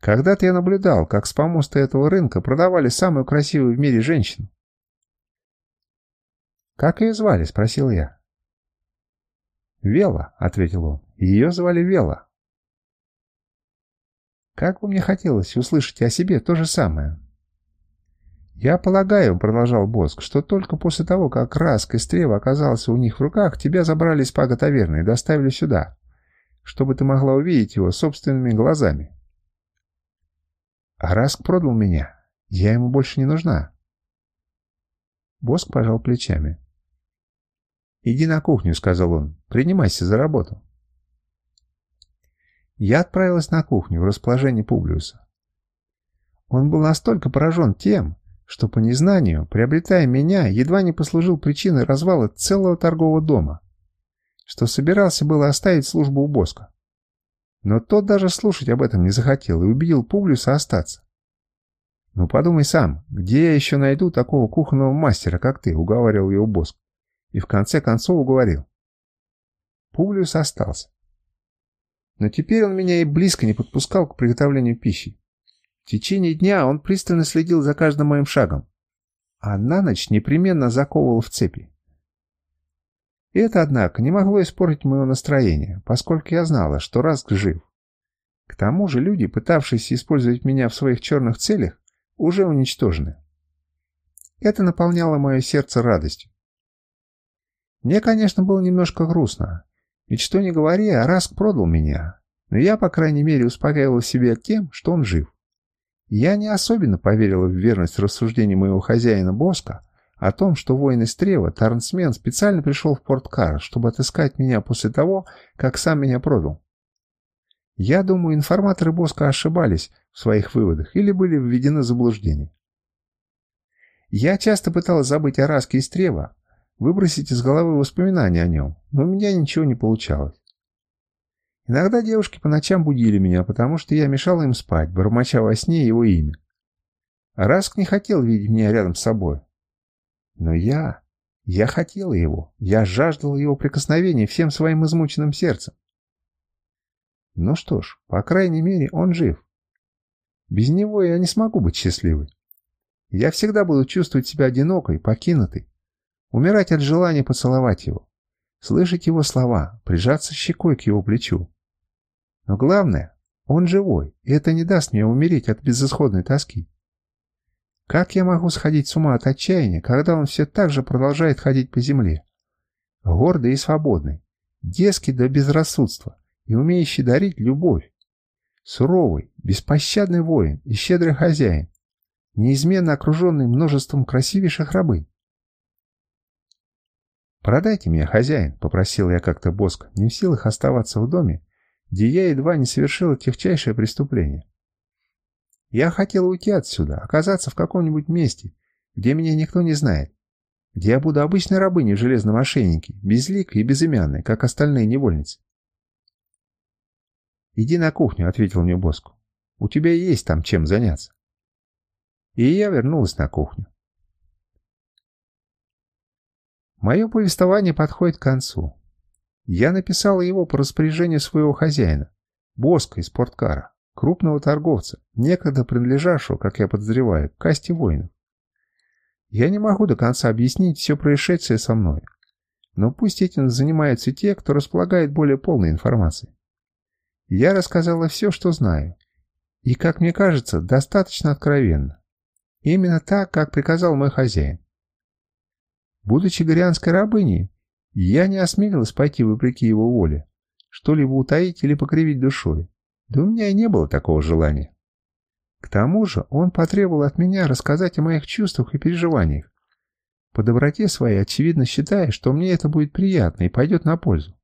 Когда-то я наблюдал, как с помоста этого рынка продавали самую красивую в мире женщину. «Как ее звали?» — спросил я. «Вела», — ответил он. «Ее звали Вела». Как бы мне хотелось услышать о себе то же самое. «Я полагаю», — продолжал Боск, — «что только после того, как Раск и Стрева оказался у них в руках, тебя забрали из пага таверны и доставили сюда, чтобы ты могла увидеть его собственными глазами». Раск продал меня. Я ему больше не нужна. Боск пожал плечами. «Иди на кухню», — сказал он. «Принимайся за работу». Я отправилась на кухню в расположение Публиуса. Он был настолько поражен тем, что по незнанию, приобретая меня, едва не послужил причиной развала целого торгового дома, что собирался было оставить службу у Боска. Но тот даже слушать об этом не захотел и убедил Публиуса остаться. «Ну подумай сам, где я еще найду такого кухонного мастера, как ты?» — уговаривал его Боск. И в конце концов уговорил. Публиус остался. Но теперь он меня и близко не подпускал к приготовлению пищи. В течение дня он пристально следил за каждым моим шагом, а на ночь непременно заковывал в цепи. Это, однако, не могло испортить мое настроение, поскольку я знала, что Раск жив. К тому же люди, пытавшиеся использовать меня в своих черных целях, уже уничтожены. Это наполняло мое сердце радостью. Мне, конечно, было немножко грустно, ведь что ни говори, Раск продал меня, но я, по крайней мере, успокаивал себя тем, что он жив. Я не особенно поверила в верность рассуждений моего хозяина Боска о том, что воин из Трева, Тарнсмен, специально пришел в Порт-Кар, чтобы отыскать меня после того, как сам меня продал. Я думаю, информаторы Боска ошибались в своих выводах или были введены в заблуждение. Я часто пыталась забыть о Раске из Трева, выбросить из головы воспоминания о нем, но у меня ничего не получалось. Иногда девушки по ночам будили меня, потому что я мешала им спать, бормоча во сне его имя. Раск не хотел видеть меня рядом с собой. Но я... Я хотела его. Я жаждала его прикосновения всем своим измученным сердцем. Ну что ж, по крайней мере, он жив. Без него я не смогу быть счастливой. Я всегда буду чувствовать себя одинокой, покинутой, умирать от желания поцеловать его, слышать его слова, прижаться щекой к его плечу. Но главное, он живой, и это не даст мне умереть от безысходной тоски. Как я могу сходить с ума от отчаяния, когда он все так же продолжает ходить по земле? Гордый и свободный, дерзкий до безрассудства и умеющий дарить любовь. Суровый, беспощадный воин и щедрый хозяин, неизменно окруженный множеством красивейших рабынь. «Продайте меня, хозяин», — попросил я как-то Боск, не в силах оставаться в доме, где я едва не совершил техчайшее преступление. Я хотел уйти отсюда, оказаться в каком-нибудь месте, где меня никто не знает, где я буду обычной рабыней в железном ошейнике, безликой и безымянной, как остальные невольницы. «Иди на кухню», — ответил мне Боску. «У тебя есть там чем заняться». И я вернулась на кухню. Мое повествование подходит к концу. Я написал его по распоряжению своего хозяина, Боска из спорткара крупного торговца, некогда принадлежавшего, как я подозреваю, к касте воинов. Я не могу до конца объяснить все происшедшее со мной, но пусть этим занимаются те, кто располагает более полной информацией. Я рассказала все, что знаю, и, как мне кажется, достаточно откровенно. Именно так, как приказал мой хозяин. Будучи горианской рабыней, я не осмелилась пойти вопреки его воле, что-либо утаить или покривить душой. Да у меня и не было такого желания. К тому же он потребовал от меня рассказать о моих чувствах и переживаниях, по доброте своей, очевидно считая, что мне это будет приятно и пойдет на пользу.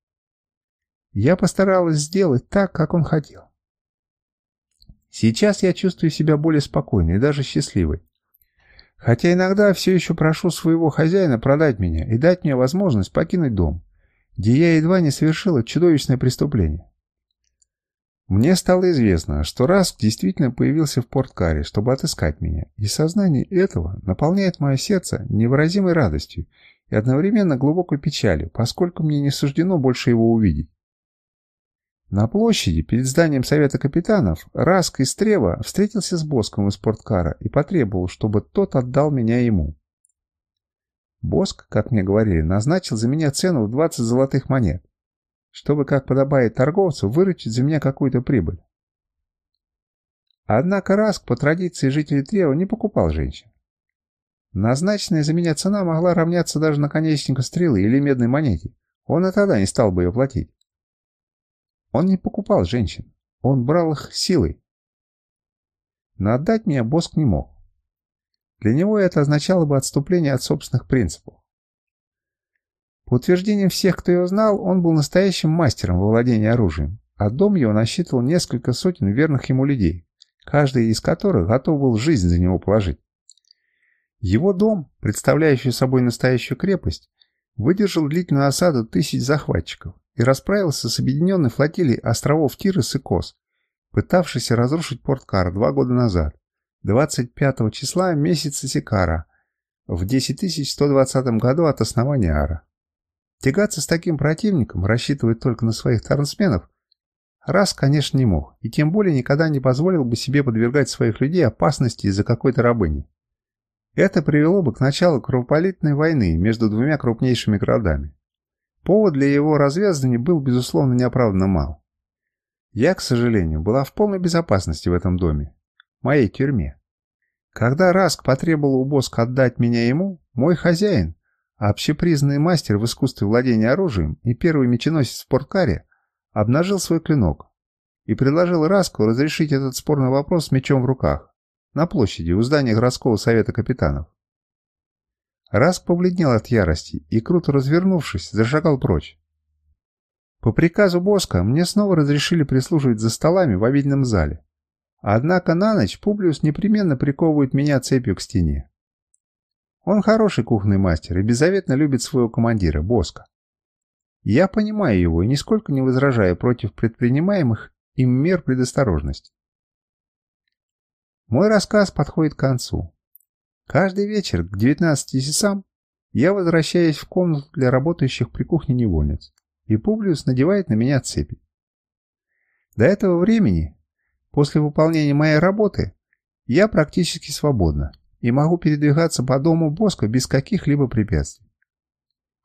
Я постаралась сделать так, как он хотел. Сейчас я чувствую себя более спокойной и даже счастливой. Хотя иногда все еще прошу своего хозяина продать меня и дать мне возможность покинуть дом, где я едва не совершила чудовищное преступление. Мне стало известно, что Раск действительно появился в Порткаре, чтобы отыскать меня, и сознание этого наполняет мое сердце невыразимой радостью и одновременно глубокой печалью, поскольку мне не суждено больше его увидеть. На площади перед зданием Совета Капитанов Раск из Трева встретился с Боском из Порткара и потребовал, чтобы тот отдал меня ему. Боск, как мне говорили, назначил за меня цену в 20 золотых монет чтобы, как подобает торговцу, выручить за меня какую-то прибыль. Однако Раск, по традиции жителей Трева, не покупал женщин. Назначенная за меня цена могла равняться даже наконечнику стрелы или медной монете. Он и тогда не стал бы ее платить. Он не покупал женщин. Он брал их силой. Но отдать меня Боск не мог. Для него это означало бы отступление от собственных принципов. По утверждениям всех, кто его знал, он был настоящим мастером во владении оружием, а дом его насчитывал несколько сотен верных ему людей, каждый из которых готов был жизнь за него положить. Его дом, представляющий собой настоящую крепость, выдержал длительную осаду тысяч захватчиков и расправился с объединенной флотилией островов Тирос и Кос, пытавшейся разрушить порт Кара два года назад, 25 числа месяца Сикара, в 10120 году от основания Ара. Тягаться с таким противником, рассчитывать только на своих тарнсменов, раз, конечно, не мог, и тем более никогда не позволил бы себе подвергать своих людей опасности из-за какой-то рабыни. Это привело бы к началу кровопролитной войны между двумя крупнейшими городами. Повод для его развязывания был, безусловно, неоправданно мал. Я, к сожалению, была в полной безопасности в этом доме, моей тюрьме. Когда Раск потребовал у Боска отдать меня ему, мой хозяин, а общепризнанный мастер в искусстве владения оружием и первый меченосец в спорткаре обнажил свой клинок и предложил Раску разрешить этот спорный вопрос с мечом в руках на площади у здания городского совета капитанов. Раск побледнел от ярости и, круто развернувшись, зашагал прочь. По приказу Боска мне снова разрешили прислуживать за столами в обеденном зале. Однако на ночь Публиус непременно приковывает меня цепью к стене. Он хороший кухонный мастер и беззаветно любит своего командира, Боска. Я понимаю его и нисколько не возражаю против предпринимаемых им мер предосторожности. Мой рассказ подходит к концу. Каждый вечер к 19 часам я возвращаюсь в комнату для работающих при кухне невольниц, и Публиус надевает на меня цепи. До этого времени, после выполнения моей работы, я практически свободна и могу передвигаться по дому Боска без каких-либо препятствий.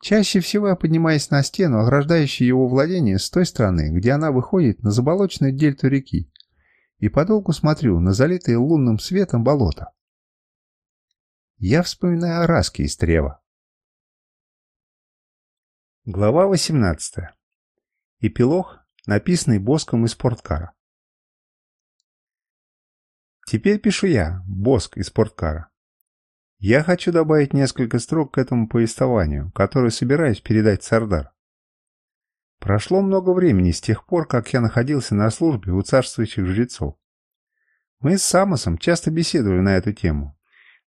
Чаще всего я поднимаюсь на стену, ограждающую его владение с той стороны, где она выходит на заболоченную дельту реки, и подолгу смотрю на залитые лунным светом болото. Я вспоминаю о Раске из Трева. Глава 18. Эпилог, написанный Боском из спорткара. Теперь пишу я, Боск из спорткара. Я хочу добавить несколько строк к этому повествованию, которое собираюсь передать Сардар. Прошло много времени с тех пор, как я находился на службе у царствующих жрецов. Мы с Самосом часто беседовали на эту тему,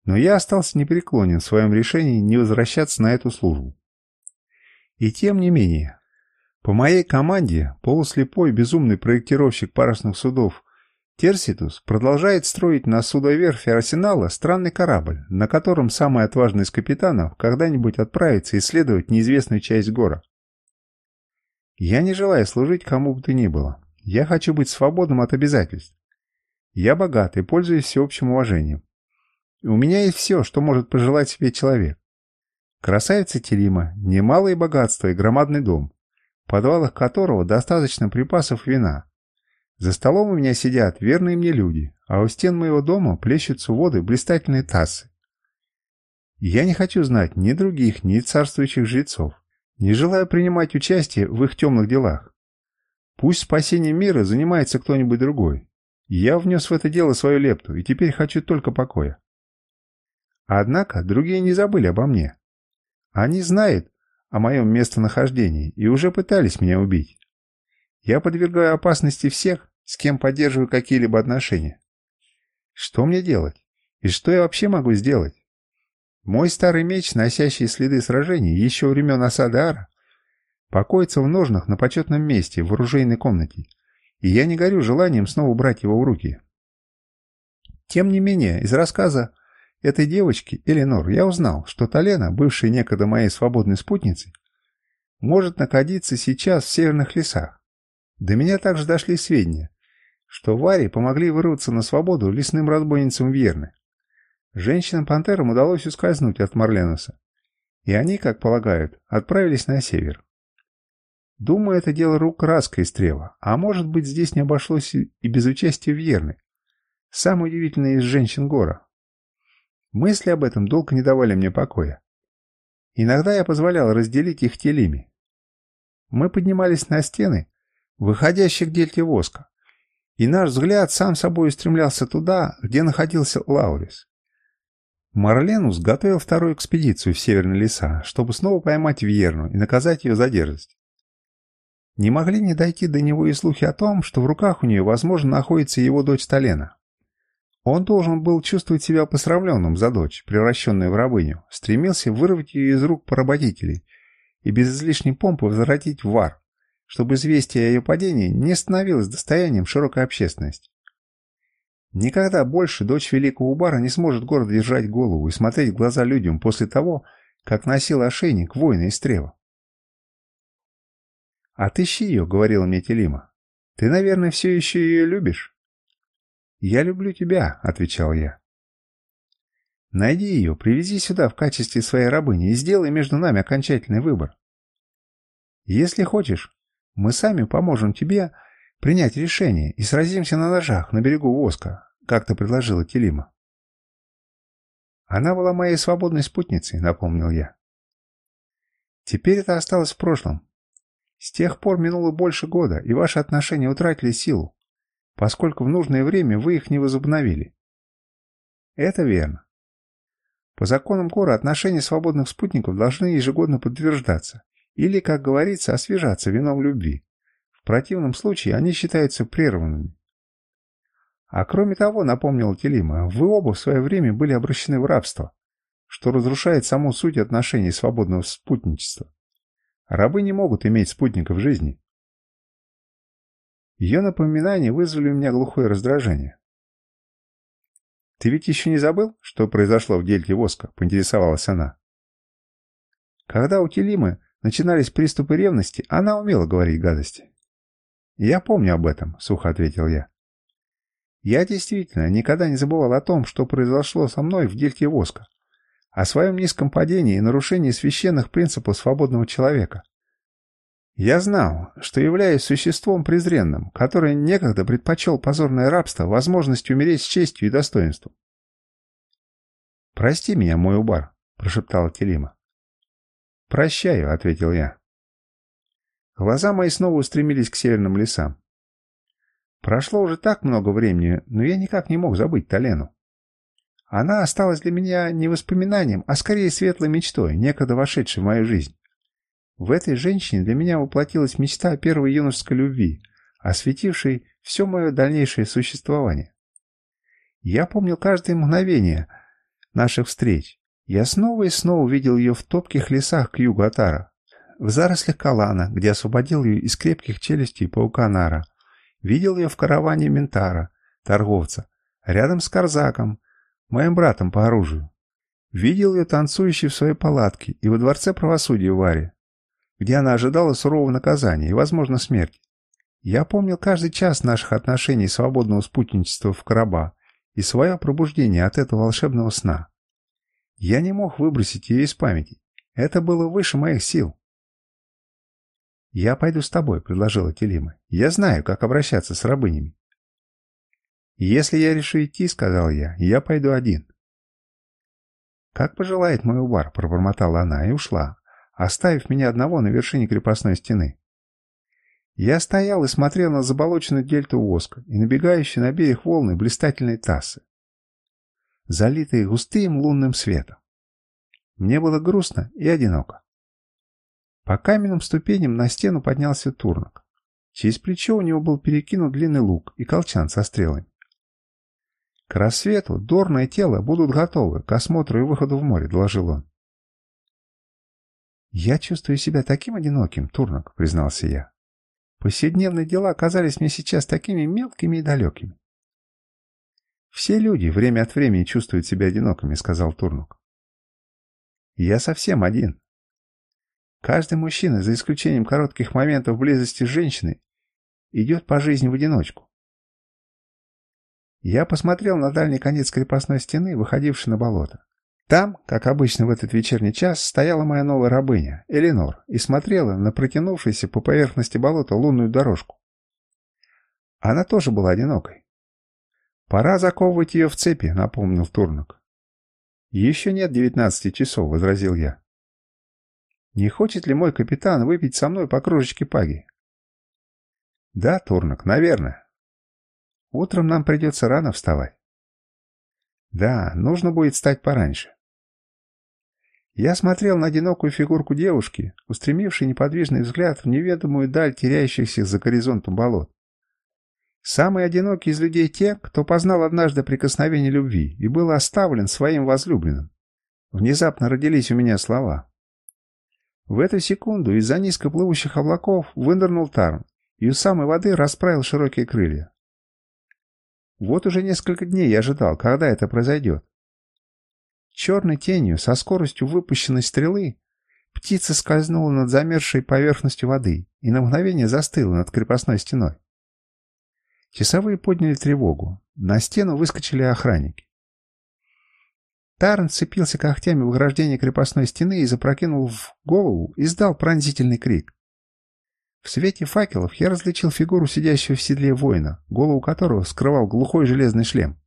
но я остался непреклонен в своем решении не возвращаться на эту службу. И тем не менее, по моей команде полуслепой безумный проектировщик парусных судов Терситус продолжает строить на судоверфи Арсенала странный корабль, на котором самый отважный из капитанов когда-нибудь отправится исследовать неизвестную часть гора. Я не желаю служить кому бы то ни было. Я хочу быть свободным от обязательств. Я богат и пользуюсь всеобщим уважением. У меня есть все, что может пожелать себе человек. Красавица Телима, немалые богатства и громадный дом, в подвалах которого достаточно припасов вина. За столом у меня сидят верные мне люди, а у стен моего дома плещутся воды блистательные тассы. Я не хочу знать ни других, ни царствующих жрецов. Не желаю принимать участие в их темных делах. Пусть спасением мира занимается кто-нибудь другой. Я внес в это дело свою лепту и теперь хочу только покоя. Однако другие не забыли обо мне. Они знают о моем местонахождении и уже пытались меня убить. Я подвергаю опасности всех, с кем поддерживаю какие-либо отношения. Что мне делать? И что я вообще могу сделать? Мой старый меч, носящий следы сражений еще времен осады Ара, покоится в ножнах на почетном месте в оружейной комнате, и я не горю желанием снова брать его в руки. Тем не менее, из рассказа этой девочки, Эленор, я узнал, что Талена, бывшая некогда моей свободной спутницей, может находиться сейчас в северных лесах. До меня также дошли сведения, что Варе помогли вырваться на свободу лесным разбойницам Вьерны. Женщинам-пантерам удалось ускользнуть от Марленуса, и они, как полагают, отправились на север. Думаю, это дело рук Раска и Стрева, а может быть, здесь не обошлось и без участия Вьерны, самой удивительной из женщин Гора. Мысли об этом долго не давали мне покоя. Иногда я позволял разделить их телими. Мы поднимались на стены, выходящих дельте воска, и наш взгляд сам собой устремлялся туда, где находился Лаурис. Марленус готовил вторую экспедицию в северные леса, чтобы снова поймать Вьерну и наказать ее за дерзость. Не могли не дойти до него и слухи о том, что в руках у нее, возможно, находится его дочь Талена. Он должен был чувствовать себя посрамленным за дочь, превращенную в рабыню, стремился вырвать ее из рук поработителей и без излишней помпы возвратить в Вар, чтобы известие о ее падении не становилось достоянием широкой общественности. Никогда больше дочь великого Убара не сможет гордо держать голову и смотреть в глаза людям после того, как носил ошейник воина из Трева. «Отыщи ее», — говорила мне Телима. «Ты, наверное, все еще ее любишь?» «Я люблю тебя», — отвечал я. «Найди ее, привези сюда в качестве своей рабыни и сделай между нами окончательный выбор. Если хочешь, мы сами поможем тебе принять решение и сразимся на ножах на берегу Воска, как ты предложила Телима. Она была моей свободной спутницей, напомнил я. Теперь это осталось в прошлом. С тех пор минуло больше года, и ваши отношения утратили силу, поскольку в нужное время вы их не возобновили. Это верно. По законам Кора отношения свободных спутников должны ежегодно подтверждаться или, как говорится, освежаться вином любви. В противном случае они считаются прерванными. А кроме того, напомнил Телима, вы оба в свое время были обращены в рабство, что разрушает саму суть отношений свободного спутничества. Рабы не могут иметь спутников жизни. Ее напоминания вызвали у меня глухое раздражение. «Ты ведь еще не забыл, что произошло в дельте воска?» — поинтересовалась она. Когда у Телимы начинались приступы ревности, она умела говорить гадости. «Я помню об этом», — сухо ответил я. «Я действительно никогда не забывал о том, что произошло со мной в дельте воска, о своем низком падении и нарушении священных принципов свободного человека. Я знал, что являюсь существом презренным, которое некогда предпочел позорное рабство возможность умереть с честью и достоинством. «Прости меня, мой убар», — прошептала Телима. «Прощаю», — ответил я. Глаза мои снова устремились к северным лесам. Прошло уже так много времени, но я никак не мог забыть Талену. Она осталась для меня не воспоминанием, а скорее светлой мечтой, некогда вошедшей в мою жизнь. В этой женщине для меня воплотилась мечта первой юношеской любви, осветившей все мое дальнейшее существование. Я помнил каждое мгновение наших встреч. Я снова и снова видел ее в топких лесах к югу Атара, в зарослях Калана, где освободил ее из крепких челюстей паука Нара. Видел ее в караване Ментара, торговца, рядом с Карзаком, моим братом по оружию. Видел ее танцующей в своей палатке и во дворце правосудия в Варе, где она ожидала сурового наказания и, возможно, смерти. Я помнил каждый час наших отношений свободного спутничества в Караба и свое пробуждение от этого волшебного сна. Я не мог выбросить ее из памяти. Это было выше моих сил. «Я пойду с тобой», — предложила Телима. «Я знаю, как обращаться с рабынями». «Если я решу идти», — сказал я, — «я пойду один». «Как пожелает мой убар», — пробормотала она и ушла, оставив меня одного на вершине крепостной стены. Я стоял и смотрел на заболоченную дельту воска и набегающие на берег волны блистательной тассы, залитые густым лунным светом. Мне было грустно и одиноко. По каменным ступеням на стену поднялся турнок. Через плечо у него был перекинут длинный лук и колчан со стрелами. К рассвету дорное тело будут готовы к осмотру и выходу в море, доложил он. «Я чувствую себя таким одиноким, Турнок», — признался я. «Повседневные дела казались мне сейчас такими мелкими и далекими». «Все люди время от времени чувствуют себя одинокими», — сказал Турнук. «Я совсем один. Каждый мужчина, за исключением коротких моментов близости с женщиной, идет по жизни в одиночку. Я посмотрел на дальний конец крепостной стены, выходившей на болото. Там, как обычно в этот вечерний час, стояла моя новая рабыня, Эленор, и смотрела на протянувшуюся по поверхности болота лунную дорожку. Она тоже была одинокой. «Пора заковывать ее в цепи», — напомнил Турнок. «Еще нет девятнадцати часов», — возразил я. «Не хочет ли мой капитан выпить со мной по кружечке паги?» «Да, Турнок, наверное. Утром нам придется рано вставать». «Да, нужно будет встать пораньше». Я смотрел на одинокую фигурку девушки, устремившей неподвижный взгляд в неведомую даль теряющихся за горизонтом болот. Самые одинокие из людей те, кто познал однажды прикосновение любви и был оставлен своим возлюбленным. Внезапно родились у меня слова. В эту секунду из-за низко облаков вынырнул Тарн и у самой воды расправил широкие крылья. Вот уже несколько дней я ожидал, когда это произойдет. Черной тенью, со скоростью выпущенной стрелы, птица скользнула над замерзшей поверхностью воды и на мгновение застыла над крепостной стеной. Часовые подняли тревогу. На стену выскочили охранники. Тарн цепился когтями в ограждение крепостной стены и запрокинул в голову, издал пронзительный крик. В свете факелов я различил фигуру сидящего в седле воина, голову которого скрывал глухой железный шлем.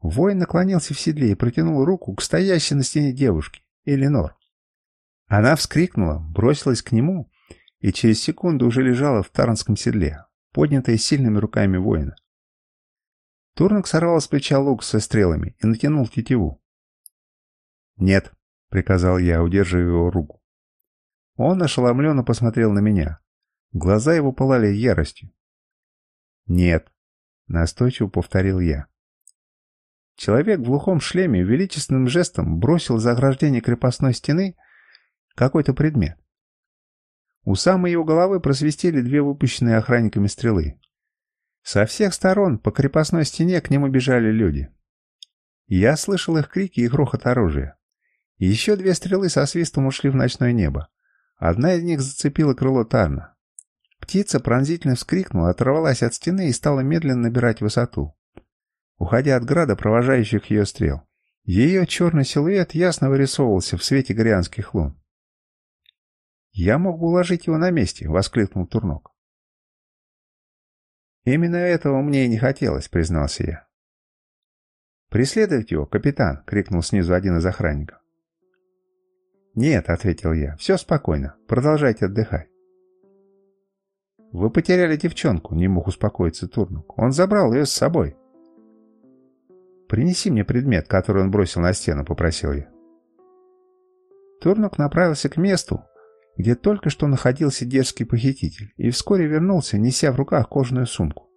Воин наклонился в седле и протянул руку к стоящей на стене девушке, Эленор. Она вскрикнула, бросилась к нему и через секунду уже лежала в таранском седле, поднятая сильными руками воина. Турнок сорвал с плеча лук со стрелами и натянул тетиву. «Нет», — приказал я, удерживая его руку. Он ошеломленно посмотрел на меня. Глаза его пылали яростью. «Нет», — настойчиво повторил я. Человек в глухом шлеме величественным жестом бросил за ограждение крепостной стены какой-то предмет. У самой его головы просвистели две выпущенные охранниками стрелы. Со всех сторон по крепостной стене к нему бежали люди. Я слышал их крики и грохот оружия. Еще две стрелы со свистом ушли в ночное небо. Одна из них зацепила крыло Тарна. Птица пронзительно вскрикнула, оторвалась от стены и стала медленно набирать высоту, уходя от града провожающих ее стрел. Ее черный силуэт ясно вырисовывался в свете горианских лун. «Я мог бы уложить его на месте», — воскликнул Турнок. «Именно этого мне и не хотелось», — признался я. «Преследовать его, капитан!» — крикнул снизу один из охранников. «Нет», — ответил я, — «все спокойно. Продолжайте отдыхать». «Вы потеряли девчонку», — не мог успокоиться Турнук. «Он забрал ее с собой». «Принеси мне предмет, который он бросил на стену», — попросил я. Турнук направился к месту, где только что находился дерзкий похититель, и вскоре вернулся, неся в руках кожаную сумку.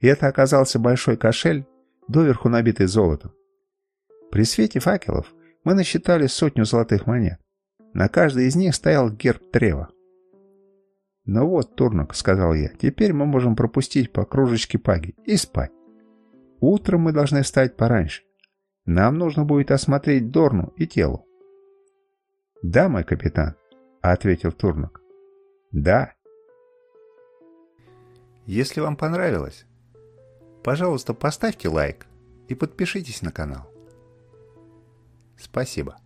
И это оказался большой кошель, доверху набитый золотом. При свете факелов мы насчитали сотню золотых монет. На каждой из них стоял герб Трева. «Ну вот, Турнок», — сказал я, — «теперь мы можем пропустить по кружечке паги и спать. Утром мы должны встать пораньше. Нам нужно будет осмотреть Дорну и тело». «Да, мой капитан», — ответил Турнок. «Да». Если вам понравилось, пожалуйста, поставьте лайк и подпишитесь на канал. Спасибо.